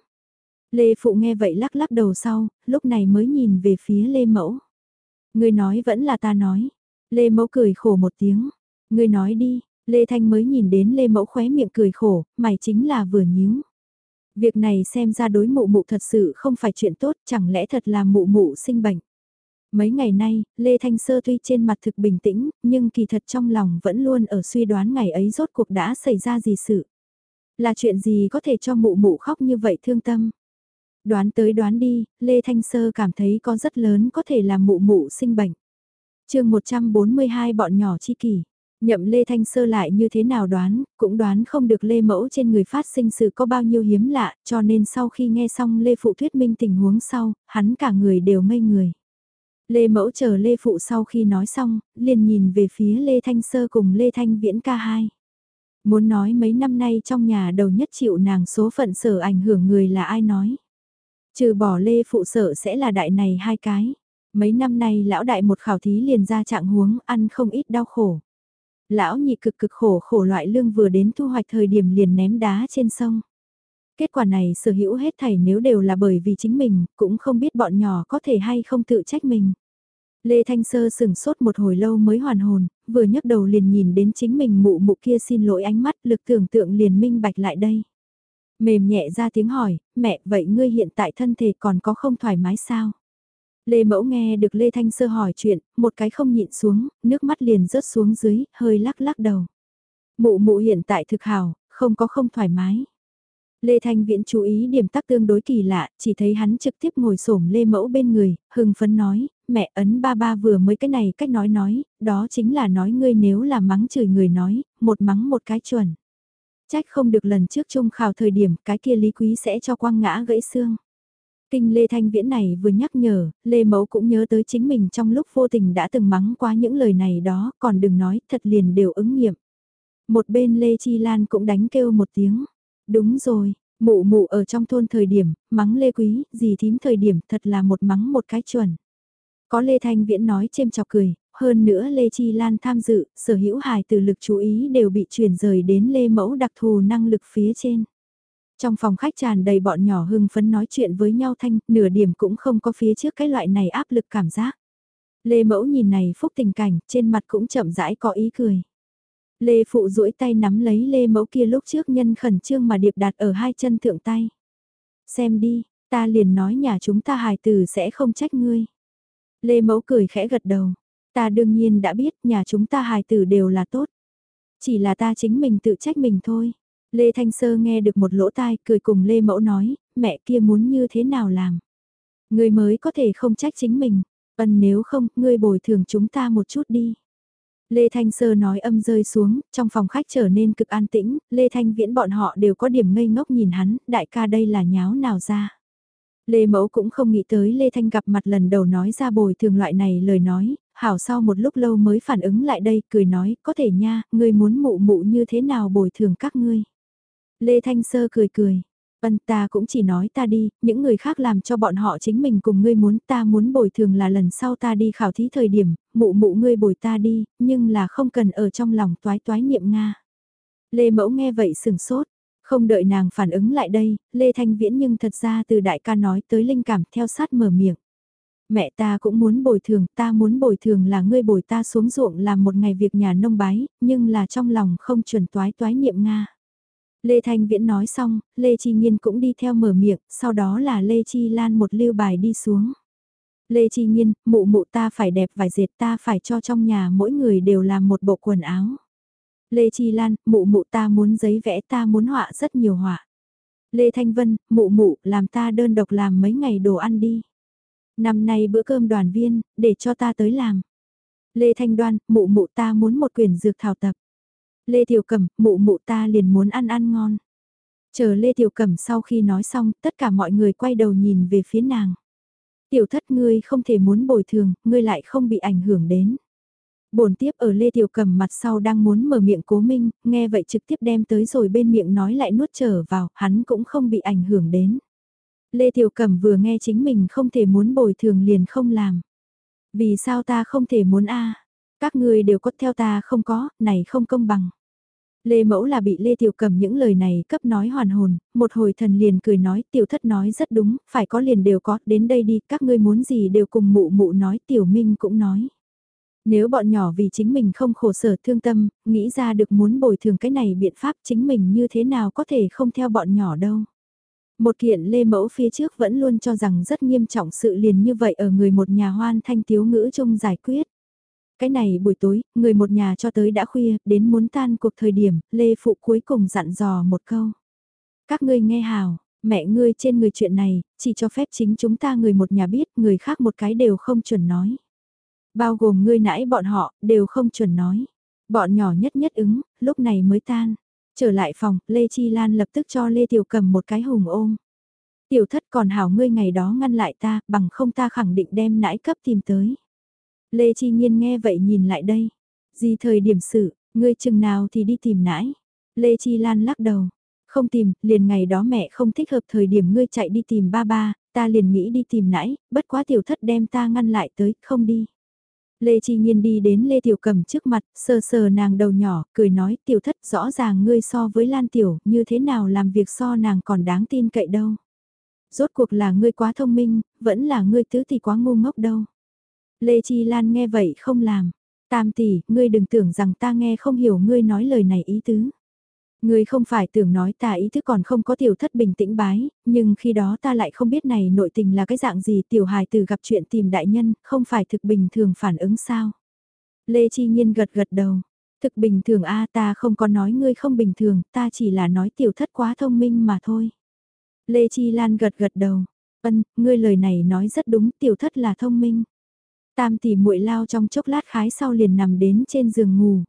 Lê Phụ nghe vậy lắc lắc đầu sau, lúc này mới nhìn về phía Lê Mẫu. Ngươi nói vẫn là ta nói. Lê Mẫu cười khổ một tiếng. Ngươi nói đi, Lê Thanh mới nhìn đến Lê Mẫu khóe miệng cười khổ, mày chính là vừa nhíu. Việc này xem ra đối mụ mụ thật sự không phải chuyện tốt, chẳng lẽ thật là mụ mụ sinh bệnh. Mấy ngày nay, Lê Thanh Sơ tuy trên mặt thực bình tĩnh, nhưng kỳ thật trong lòng vẫn luôn ở suy đoán ngày ấy rốt cuộc đã xảy ra gì sự. Là chuyện gì có thể cho mụ mụ khóc như vậy thương tâm. Đoán tới đoán đi, Lê Thanh Sơ cảm thấy có rất lớn có thể là mụ mụ sinh bệnh chương 142 bọn nhỏ chi kỷ. Nhậm Lê Thanh Sơ lại như thế nào đoán, cũng đoán không được Lê Mẫu trên người phát sinh sự có bao nhiêu hiếm lạ, cho nên sau khi nghe xong Lê Phụ thuyết minh tình huống sau, hắn cả người đều ngây người. Lê Mẫu chờ Lê Phụ sau khi nói xong, liền nhìn về phía Lê Thanh Sơ cùng Lê Thanh Viễn ca hai. Muốn nói mấy năm nay trong nhà đầu nhất chịu nàng số phận sở ảnh hưởng người là ai nói. Trừ bỏ Lê Phụ sợ sẽ là đại này hai cái. Mấy năm nay lão đại một khảo thí liền ra trạng huống ăn không ít đau khổ. Lão nhị cực cực khổ khổ loại lương vừa đến thu hoạch thời điểm liền ném đá trên sông. Kết quả này sở hữu hết thảy nếu đều là bởi vì chính mình, cũng không biết bọn nhỏ có thể hay không tự trách mình. Lê Thanh Sơ sừng sốt một hồi lâu mới hoàn hồn, vừa nhấc đầu liền nhìn đến chính mình mụ mụ kia xin lỗi ánh mắt lực tưởng tượng liền minh bạch lại đây. Mềm nhẹ ra tiếng hỏi, mẹ vậy ngươi hiện tại thân thể còn có không thoải mái sao? Lê Mẫu nghe được Lê Thanh Sơ hỏi chuyện, một cái không nhịn xuống, nước mắt liền rớt xuống dưới, hơi lắc lắc đầu. Mụ mụ hiện tại thực hào, không có không thoải mái. Lê Thanh Viễn chú ý điểm tắc tương đối kỳ lạ, chỉ thấy hắn trực tiếp ngồi xổm Lê Mẫu bên người, hưng phấn nói, mẹ ấn ba ba vừa mới cái này cách nói nói, đó chính là nói ngươi nếu là mắng chửi người nói, một mắng một cái chuẩn. Trách không được lần trước trung khảo thời điểm cái kia lý quý sẽ cho quang ngã gãy xương. Kinh Lê Thanh Viễn này vừa nhắc nhở, Lê Mẫu cũng nhớ tới chính mình trong lúc vô tình đã từng mắng qua những lời này đó, còn đừng nói, thật liền đều ứng nghiệm. Một bên Lê Chi Lan cũng đánh kêu một tiếng. Đúng rồi, mụ mụ ở trong thôn thời điểm, mắng Lê Quý, gì thím thời điểm thật là một mắng một cái chuẩn. Có Lê Thanh Viễn nói chêm chọc cười, hơn nữa Lê Chi Lan tham dự, sở hữu hài từ lực chú ý đều bị chuyển rời đến Lê Mẫu đặc thù năng lực phía trên. Trong phòng khách tràn đầy bọn nhỏ hưng phấn nói chuyện với nhau thanh, nửa điểm cũng không có phía trước cái loại này áp lực cảm giác. Lê Mẫu nhìn này phúc tình cảnh, trên mặt cũng chậm rãi có ý cười. Lê Phụ duỗi tay nắm lấy Lê Mẫu kia lúc trước nhân khẩn trương mà điệp đặt ở hai chân thượng tay. Xem đi, ta liền nói nhà chúng ta hài tử sẽ không trách ngươi. Lê Mẫu cười khẽ gật đầu. Ta đương nhiên đã biết nhà chúng ta hài tử đều là tốt. Chỉ là ta chính mình tự trách mình thôi. Lê Thanh Sơ nghe được một lỗ tai cười cùng Lê Mẫu nói, mẹ kia muốn như thế nào làm. Ngươi mới có thể không trách chính mình, ân nếu không, ngươi bồi thường chúng ta một chút đi. Lê Thanh Sơ nói âm rơi xuống, trong phòng khách trở nên cực an tĩnh, Lê Thanh Viễn bọn họ đều có điểm ngây ngốc nhìn hắn, đại ca đây là nháo nào ra. Lê Mẫu cũng không nghĩ tới Lê Thanh gặp mặt lần đầu nói ra bồi thường loại này lời nói, hảo sau một lúc lâu mới phản ứng lại đây, cười nói, có thể nha, ngươi muốn mụ mụ như thế nào bồi thường các ngươi. Lê Thanh Sơ cười cười, ân ta cũng chỉ nói ta đi, những người khác làm cho bọn họ chính mình cùng ngươi muốn ta muốn bồi thường là lần sau ta đi khảo thí thời điểm, mụ mụ ngươi bồi ta đi, nhưng là không cần ở trong lòng toái toái niệm Nga. Lê Mẫu nghe vậy sừng sốt, không đợi nàng phản ứng lại đây, Lê Thanh Viễn nhưng thật ra từ đại ca nói tới linh cảm theo sát mở miệng. Mẹ ta cũng muốn bồi thường, ta muốn bồi thường là ngươi bồi ta xuống ruộng làm một ngày việc nhà nông bái, nhưng là trong lòng không chuẩn toái toái niệm Nga. Lê Thanh Viễn nói xong, Lê Chi Nhiên cũng đi theo mở miệng, sau đó là Lê Chi Lan một lưu bài đi xuống. Lê Chi Nhiên, mụ mụ ta phải đẹp vải dệt ta phải cho trong nhà mỗi người đều làm một bộ quần áo. Lê Chi Lan, mụ mụ ta muốn giấy vẽ ta muốn họa rất nhiều họa. Lê Thanh Vân, mụ mụ, làm ta đơn độc làm mấy ngày đồ ăn đi. Năm nay bữa cơm đoàn viên, để cho ta tới làm. Lê Thanh Đoan, mụ mụ ta muốn một quyển dược thảo tập. Lê Tiểu Cẩm, mụ mụ ta liền muốn ăn ăn ngon. Chờ Lê Tiểu Cẩm sau khi nói xong, tất cả mọi người quay đầu nhìn về phía nàng. Tiểu thất ngươi không thể muốn bồi thường, ngươi lại không bị ảnh hưởng đến. Bổn tiếp ở Lê Tiểu Cẩm mặt sau đang muốn mở miệng cố minh, nghe vậy trực tiếp đem tới rồi bên miệng nói lại nuốt trở vào, hắn cũng không bị ảnh hưởng đến. Lê Tiểu Cẩm vừa nghe chính mình không thể muốn bồi thường liền không làm. Vì sao ta không thể muốn a các người đều có theo ta không có, này không công bằng. Lê Mẫu là bị Lê Tiểu Cầm những lời này cấp nói hoàn hồn, một hồi thần liền cười nói tiểu thất nói rất đúng, phải có liền đều có, đến đây đi, các ngươi muốn gì đều cùng mụ mụ nói, tiểu minh cũng nói. Nếu bọn nhỏ vì chính mình không khổ sở thương tâm, nghĩ ra được muốn bồi thường cái này biện pháp chính mình như thế nào có thể không theo bọn nhỏ đâu. Một kiện lê mẫu phía trước vẫn luôn cho rằng rất nghiêm trọng sự liền như vậy ở người một nhà hoan thanh tiếu ngữ chung giải quyết. Cái này buổi tối, người một nhà cho tới đã khuya, đến muốn tan cuộc thời điểm, Lê Phụ cuối cùng dặn dò một câu. Các ngươi nghe hào, mẹ ngươi trên người chuyện này, chỉ cho phép chính chúng ta người một nhà biết, người khác một cái đều không chuẩn nói. Bao gồm ngươi nãy bọn họ, đều không chuẩn nói. Bọn nhỏ nhất nhất ứng, lúc này mới tan. Trở lại phòng, Lê Chi Lan lập tức cho Lê Tiểu cầm một cái hùng ôm. Tiểu thất còn hảo ngươi ngày đó ngăn lại ta, bằng không ta khẳng định đem nãi cấp tìm tới. Lê Chi Nhiên nghe vậy nhìn lại đây. Gì thời điểm sự, ngươi chừng nào thì đi tìm nãi. Lê Chi Lan lắc đầu. Không tìm, liền ngày đó mẹ không thích hợp thời điểm ngươi chạy đi tìm ba ba, ta liền nghĩ đi tìm nãi, bất quá tiểu thất đem ta ngăn lại tới, không đi. Lê Chi Nhiên đi đến Lê Tiểu Cầm trước mặt, sờ sờ nàng đầu nhỏ, cười nói tiểu thất rõ ràng ngươi so với Lan Tiểu, như thế nào làm việc so nàng còn đáng tin cậy đâu. Rốt cuộc là ngươi quá thông minh, vẫn là ngươi tứ thì quá ngu ngốc đâu. Lê Chi Lan nghe vậy không làm. Tam tỷ, ngươi đừng tưởng rằng ta nghe không hiểu ngươi nói lời này ý tứ. Ngươi không phải tưởng nói ta ý thức còn không có tiểu thất bình tĩnh bái, nhưng khi đó ta lại không biết này nội tình là cái dạng gì tiểu hài từ gặp chuyện tìm đại nhân, không phải thực bình thường phản ứng sao. Lê Chi Nhiên gật gật đầu, thực bình thường a ta không có nói ngươi không bình thường, ta chỉ là nói tiểu thất quá thông minh mà thôi. Lê Chi Lan gật gật đầu, ân, ngươi lời này nói rất đúng, tiểu thất là thông minh. Tam tỷ muội lao trong chốc lát khái sau liền nằm đến trên giường ngủ.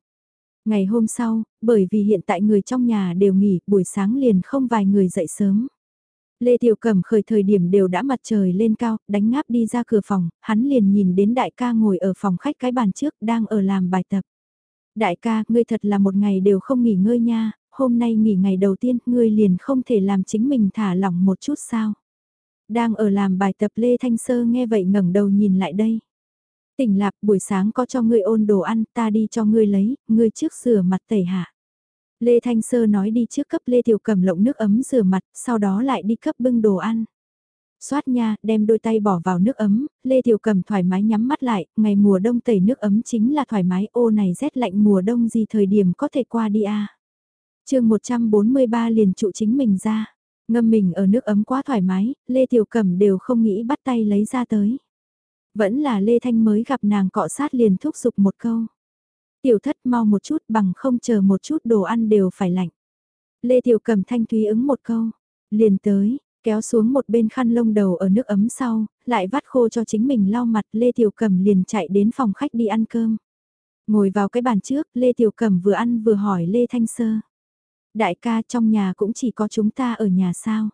Ngày hôm sau, bởi vì hiện tại người trong nhà đều nghỉ, buổi sáng liền không vài người dậy sớm. Lê Tiểu Cẩm khởi thời điểm đều đã mặt trời lên cao, đánh ngáp đi ra cửa phòng, hắn liền nhìn đến đại ca ngồi ở phòng khách cái bàn trước đang ở làm bài tập. Đại ca, ngươi thật là một ngày đều không nghỉ ngơi nha, hôm nay nghỉ ngày đầu tiên, ngươi liền không thể làm chính mình thả lỏng một chút sao. Đang ở làm bài tập Lê Thanh Sơ nghe vậy ngẩng đầu nhìn lại đây. Tỉnh lạc buổi sáng có cho ngươi ôn đồ ăn, ta đi cho ngươi lấy, ngươi trước rửa mặt tẩy hạ. Lê Thanh Sơ nói đi trước cấp Lê Tiểu Cầm lộng nước ấm rửa mặt, sau đó lại đi cấp bưng đồ ăn. Xoát nha, đem đôi tay bỏ vào nước ấm, Lê Tiểu Cầm thoải mái nhắm mắt lại, ngày mùa đông tẩy nước ấm chính là thoải mái, ô này rét lạnh mùa đông gì thời điểm có thể qua đi à. chương 143 liền trụ chính mình ra, ngâm mình ở nước ấm quá thoải mái, Lê Tiểu Cầm đều không nghĩ bắt tay lấy ra tới. Vẫn là Lê Thanh mới gặp nàng cọ sát liền thúc giục một câu. Tiểu thất mau một chút bằng không chờ một chút đồ ăn đều phải lạnh. Lê Tiểu cầm thanh thúy ứng một câu. Liền tới, kéo xuống một bên khăn lông đầu ở nước ấm sau, lại vắt khô cho chính mình lau mặt Lê Tiểu cầm liền chạy đến phòng khách đi ăn cơm. Ngồi vào cái bàn trước, Lê Tiểu cầm vừa ăn vừa hỏi Lê Thanh Sơ. Đại ca trong nhà cũng chỉ có chúng ta ở nhà sao?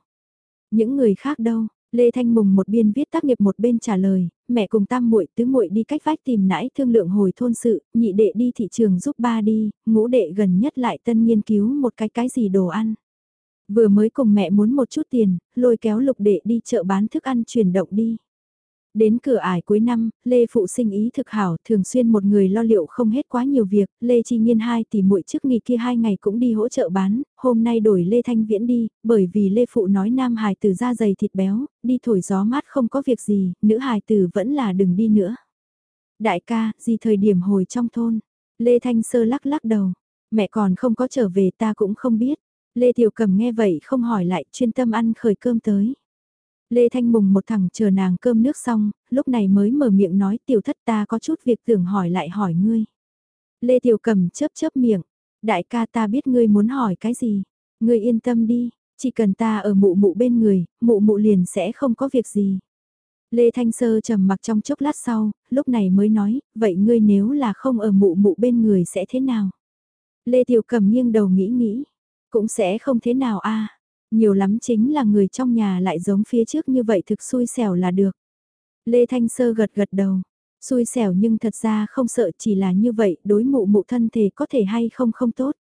Những người khác đâu? Lê Thanh Mùng một biên viết tác nghiệp một bên trả lời, mẹ cùng tam muội tứ muội đi cách vách tìm nãi thương lượng hồi thôn sự, nhị đệ đi thị trường giúp ba đi, ngũ đệ gần nhất lại tân nghiên cứu một cái cái gì đồ ăn. Vừa mới cùng mẹ muốn một chút tiền, lôi kéo lục đệ đi chợ bán thức ăn chuyển động đi. Đến cửa ải cuối năm, Lê Phụ sinh ý thực hảo, thường xuyên một người lo liệu không hết quá nhiều việc, Lê Chi Nhiên hai tỷ muội trước nghỉ kia hai ngày cũng đi hỗ trợ bán, hôm nay đổi Lê Thanh Viễn đi, bởi vì Lê Phụ nói nam hài tử da dày thịt béo, đi thổi gió mát không có việc gì, nữ hài tử vẫn là đừng đi nữa. Đại ca, gì thời điểm hồi trong thôn, Lê Thanh Sơ lắc lắc đầu, mẹ còn không có trở về ta cũng không biết. Lê Tiểu Cầm nghe vậy không hỏi lại chuyên tâm ăn khởi cơm tới. Lê Thanh Mùng một thằng chờ nàng cơm nước xong, lúc này mới mở miệng nói tiểu thất ta có chút việc tưởng hỏi lại hỏi ngươi. Lê Tiểu Cầm chớp chớp miệng, đại ca ta biết ngươi muốn hỏi cái gì, ngươi yên tâm đi, chỉ cần ta ở mụ mụ bên người, mụ mụ liền sẽ không có việc gì. Lê Thanh Sơ trầm mặc trong chốc lát sau, lúc này mới nói, vậy ngươi nếu là không ở mụ mụ bên người sẽ thế nào? Lê Tiểu Cầm nghiêng đầu nghĩ nghĩ, cũng sẽ không thế nào a nhiều lắm chính là người trong nhà lại giống phía trước như vậy thực xui xẻo là được. Lê Thanh Sơ gật gật đầu. Xui xẻo nhưng thật ra không sợ chỉ là như vậy đối mụ mụ thân thể có thể hay không không tốt.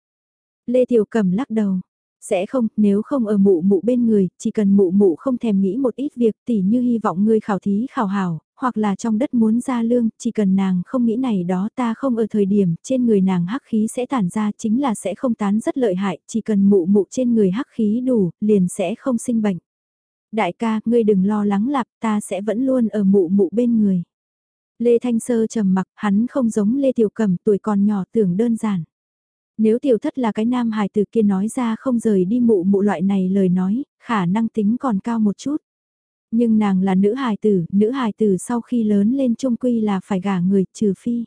Lê Tiểu Cẩm lắc đầu. Sẽ không, nếu không ở mụ mụ bên người, chỉ cần mụ mụ không thèm nghĩ một ít việc tỉ như hy vọng ngươi khảo thí khảo hảo, hoặc là trong đất muốn ra lương, chỉ cần nàng không nghĩ này đó ta không ở thời điểm, trên người nàng hắc khí sẽ tản ra chính là sẽ không tán rất lợi hại, chỉ cần mụ mụ trên người hắc khí đủ, liền sẽ không sinh bệnh. Đại ca, ngươi đừng lo lắng lạp, ta sẽ vẫn luôn ở mụ mụ bên người. Lê Thanh Sơ trầm mặc, hắn không giống Lê Tiểu Cẩm tuổi còn nhỏ tưởng đơn giản. Nếu tiểu thất là cái nam hài từ kia nói ra không rời đi mụ mụ loại này lời nói, khả năng tính còn cao một chút. Nhưng nàng là nữ hài tử, nữ hài tử sau khi lớn lên trung quy là phải gả người, trừ phi.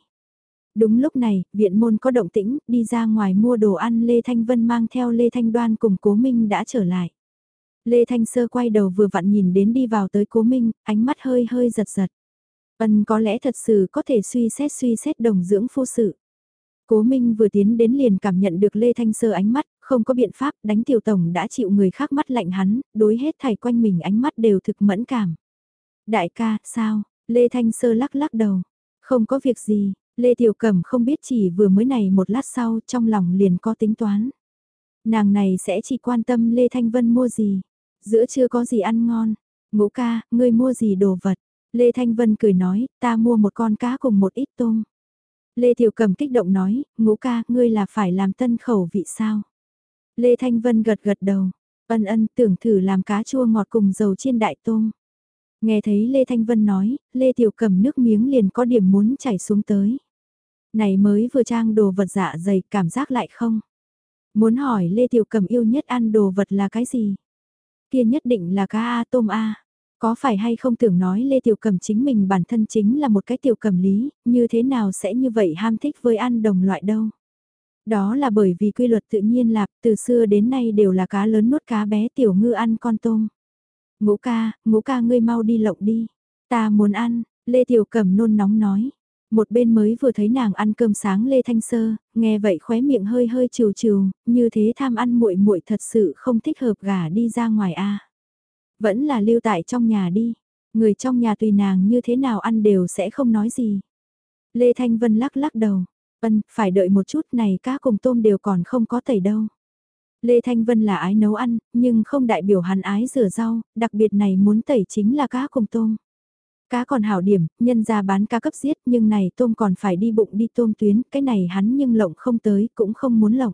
Đúng lúc này, viện môn có động tĩnh, đi ra ngoài mua đồ ăn Lê Thanh Vân mang theo Lê Thanh Đoan cùng Cố Minh đã trở lại. Lê Thanh Sơ quay đầu vừa vặn nhìn đến đi vào tới Cố Minh, ánh mắt hơi hơi giật giật. Ân có lẽ thật sự có thể suy xét suy xét đồng dưỡng phu sự. Cố Minh vừa tiến đến liền cảm nhận được Lê Thanh Sơ ánh mắt, không có biện pháp, đánh tiểu tổng đã chịu người khác mắt lạnh hắn, đối hết thảy quanh mình ánh mắt đều thực mẫn cảm. Đại ca, sao? Lê Thanh Sơ lắc lắc đầu. Không có việc gì, Lê Tiểu Cẩm không biết chỉ vừa mới này một lát sau trong lòng liền có tính toán. Nàng này sẽ chỉ quan tâm Lê Thanh Vân mua gì. Giữa chưa có gì ăn ngon. Ngũ ca, ngươi mua gì đồ vật? Lê Thanh Vân cười nói, ta mua một con cá cùng một ít tôm. Lê Tiểu cẩm kích động nói, ngũ ca, ngươi là phải làm tân khẩu vị sao? Lê Thanh Vân gật gật đầu, ân ân tưởng thử làm cá chua ngọt cùng dầu chiên đại tôm. Nghe thấy Lê Thanh Vân nói, Lê Tiểu Cầm nước miếng liền có điểm muốn chảy xuống tới. Này mới vừa trang đồ vật dạ dày cảm giác lại không? Muốn hỏi Lê Tiểu Cầm yêu nhất ăn đồ vật là cái gì? Kia nhất định là cá A tôm A. Có phải hay không tưởng nói Lê Tiểu Cầm chính mình bản thân chính là một cái tiểu cầm lý, như thế nào sẽ như vậy ham thích với ăn đồng loại đâu? Đó là bởi vì quy luật tự nhiên lạp từ xưa đến nay đều là cá lớn nuốt cá bé tiểu ngư ăn con tôm. Ngũ ca, ngũ ca ngươi mau đi lộng đi. Ta muốn ăn, Lê Tiểu cẩm nôn nóng nói. Một bên mới vừa thấy nàng ăn cơm sáng Lê Thanh Sơ, nghe vậy khóe miệng hơi hơi trừ trừ, như thế tham ăn muội muội thật sự không thích hợp gả đi ra ngoài a. Vẫn là lưu tại trong nhà đi. Người trong nhà tùy nàng như thế nào ăn đều sẽ không nói gì. Lê Thanh Vân lắc lắc đầu vân phải đợi một chút này cá cùng tôm đều còn không có tẩy đâu. Lê Thanh Vân là ái nấu ăn, nhưng không đại biểu hắn ái rửa rau, đặc biệt này muốn tẩy chính là cá cùng tôm. Cá còn hảo điểm, nhân ra bán cá cấp giết nhưng này tôm còn phải đi bụng đi tôm tuyến, cái này hắn nhưng lộng không tới, cũng không muốn lộng.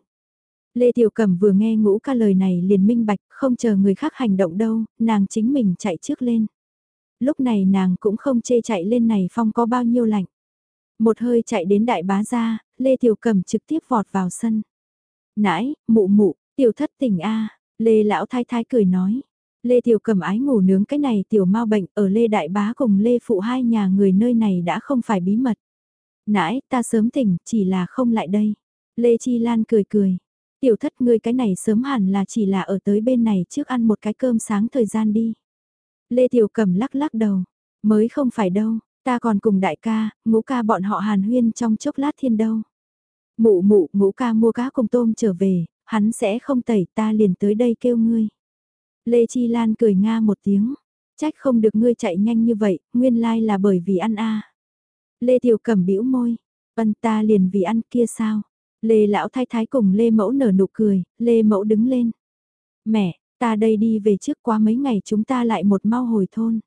Lê Tiểu Cẩm vừa nghe ngũ ca lời này liền minh bạch, không chờ người khác hành động đâu, nàng chính mình chạy trước lên. Lúc này nàng cũng không chê chạy lên này phong có bao nhiêu lạnh. Một hơi chạy đến đại bá gia, Lê Tiểu Cẩm trực tiếp vọt vào sân. Nãi, mụ mụ, tiểu thất tỉnh a Lê Lão Thái Thái cười nói. Lê Tiểu Cẩm ái ngủ nướng cái này tiểu mau bệnh ở Lê Đại Bá cùng Lê Phụ hai nhà người nơi này đã không phải bí mật. Nãi, ta sớm tỉnh, chỉ là không lại đây. Lê Chi Lan cười cười. Tiểu thất ngươi cái này sớm hẳn là chỉ là ở tới bên này trước ăn một cái cơm sáng thời gian đi. Lê Tiểu Cẩm lắc lắc đầu. Mới không phải đâu, ta còn cùng đại ca, ngũ ca bọn họ hàn huyên trong chốc lát thiên đâu. Mụ mụ, ngũ ca mua cá cùng tôm trở về, hắn sẽ không tẩy ta liền tới đây kêu ngươi. Lê Chi Lan cười nga một tiếng, trách không được ngươi chạy nhanh như vậy, nguyên lai là bởi vì ăn a. Lê Tiểu Cẩm bĩu môi, ân ta liền vì ăn kia sao? Lê Lão Thái Thái cùng Lê Mẫu nở nụ cười, Lê Mẫu đứng lên. Mẹ, ta đây đi về trước quá mấy ngày chúng ta lại một mau hồi thôn.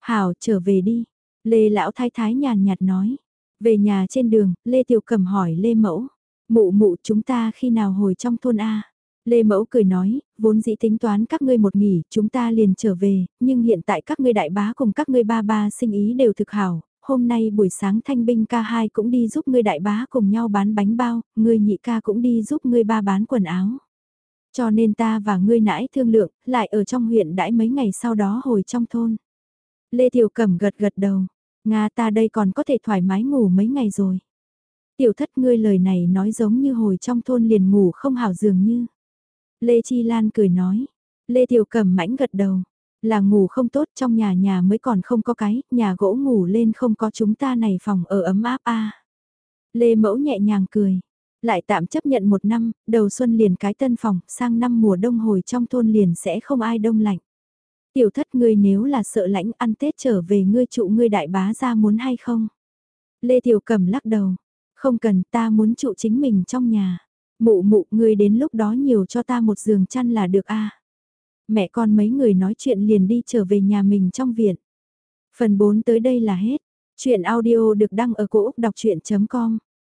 Hảo trở về đi, Lê Lão Thái Thái nhàn nhạt nói. Về nhà trên đường, Lê Tiểu Cẩm hỏi Lê Mẫu. Mụ mụ chúng ta khi nào hồi trong thôn A? Lê Mẫu cười nói, vốn dĩ tính toán các ngươi một nghỉ, chúng ta liền trở về, nhưng hiện tại các ngươi đại bá cùng các ngươi ba ba sinh ý đều thực hảo, hôm nay buổi sáng thanh binh ca hai cũng đi giúp ngươi đại bá cùng nhau bán bánh bao, ngươi nhị ca cũng đi giúp ngươi ba bán quần áo. Cho nên ta và ngươi nãi thương lượng, lại ở trong huyện đãi mấy ngày sau đó hồi trong thôn. Lê Tiểu Cẩm gật gật đầu, Nga ta đây còn có thể thoải mái ngủ mấy ngày rồi. Tiểu thất ngươi lời này nói giống như hồi trong thôn liền ngủ không hảo dường như. Lê Chi Lan cười nói. Lê Tiểu Cẩm mãnh gật đầu. Là ngủ không tốt trong nhà nhà mới còn không có cái, nhà gỗ ngủ lên không có chúng ta này phòng ở ấm áp a. Lê Mẫu nhẹ nhàng cười. Lại tạm chấp nhận một năm, đầu xuân liền cái tân phòng, sang năm mùa đông hồi trong thôn liền sẽ không ai đông lạnh. Tiểu thất ngươi nếu là sợ lãnh ăn Tết trở về ngươi trụ ngươi đại bá ra muốn hay không? Lê Tiểu Cẩm lắc đầu. Không cần, ta muốn trụ chính mình trong nhà. Mụ mụ, ngươi đến lúc đó nhiều cho ta một giường chăn là được a. Mẹ con mấy người nói chuyện liền đi trở về nhà mình trong viện. Phần 4 tới đây là hết. Chuyện audio được đăng ở cổ Úc đọc chuyện.com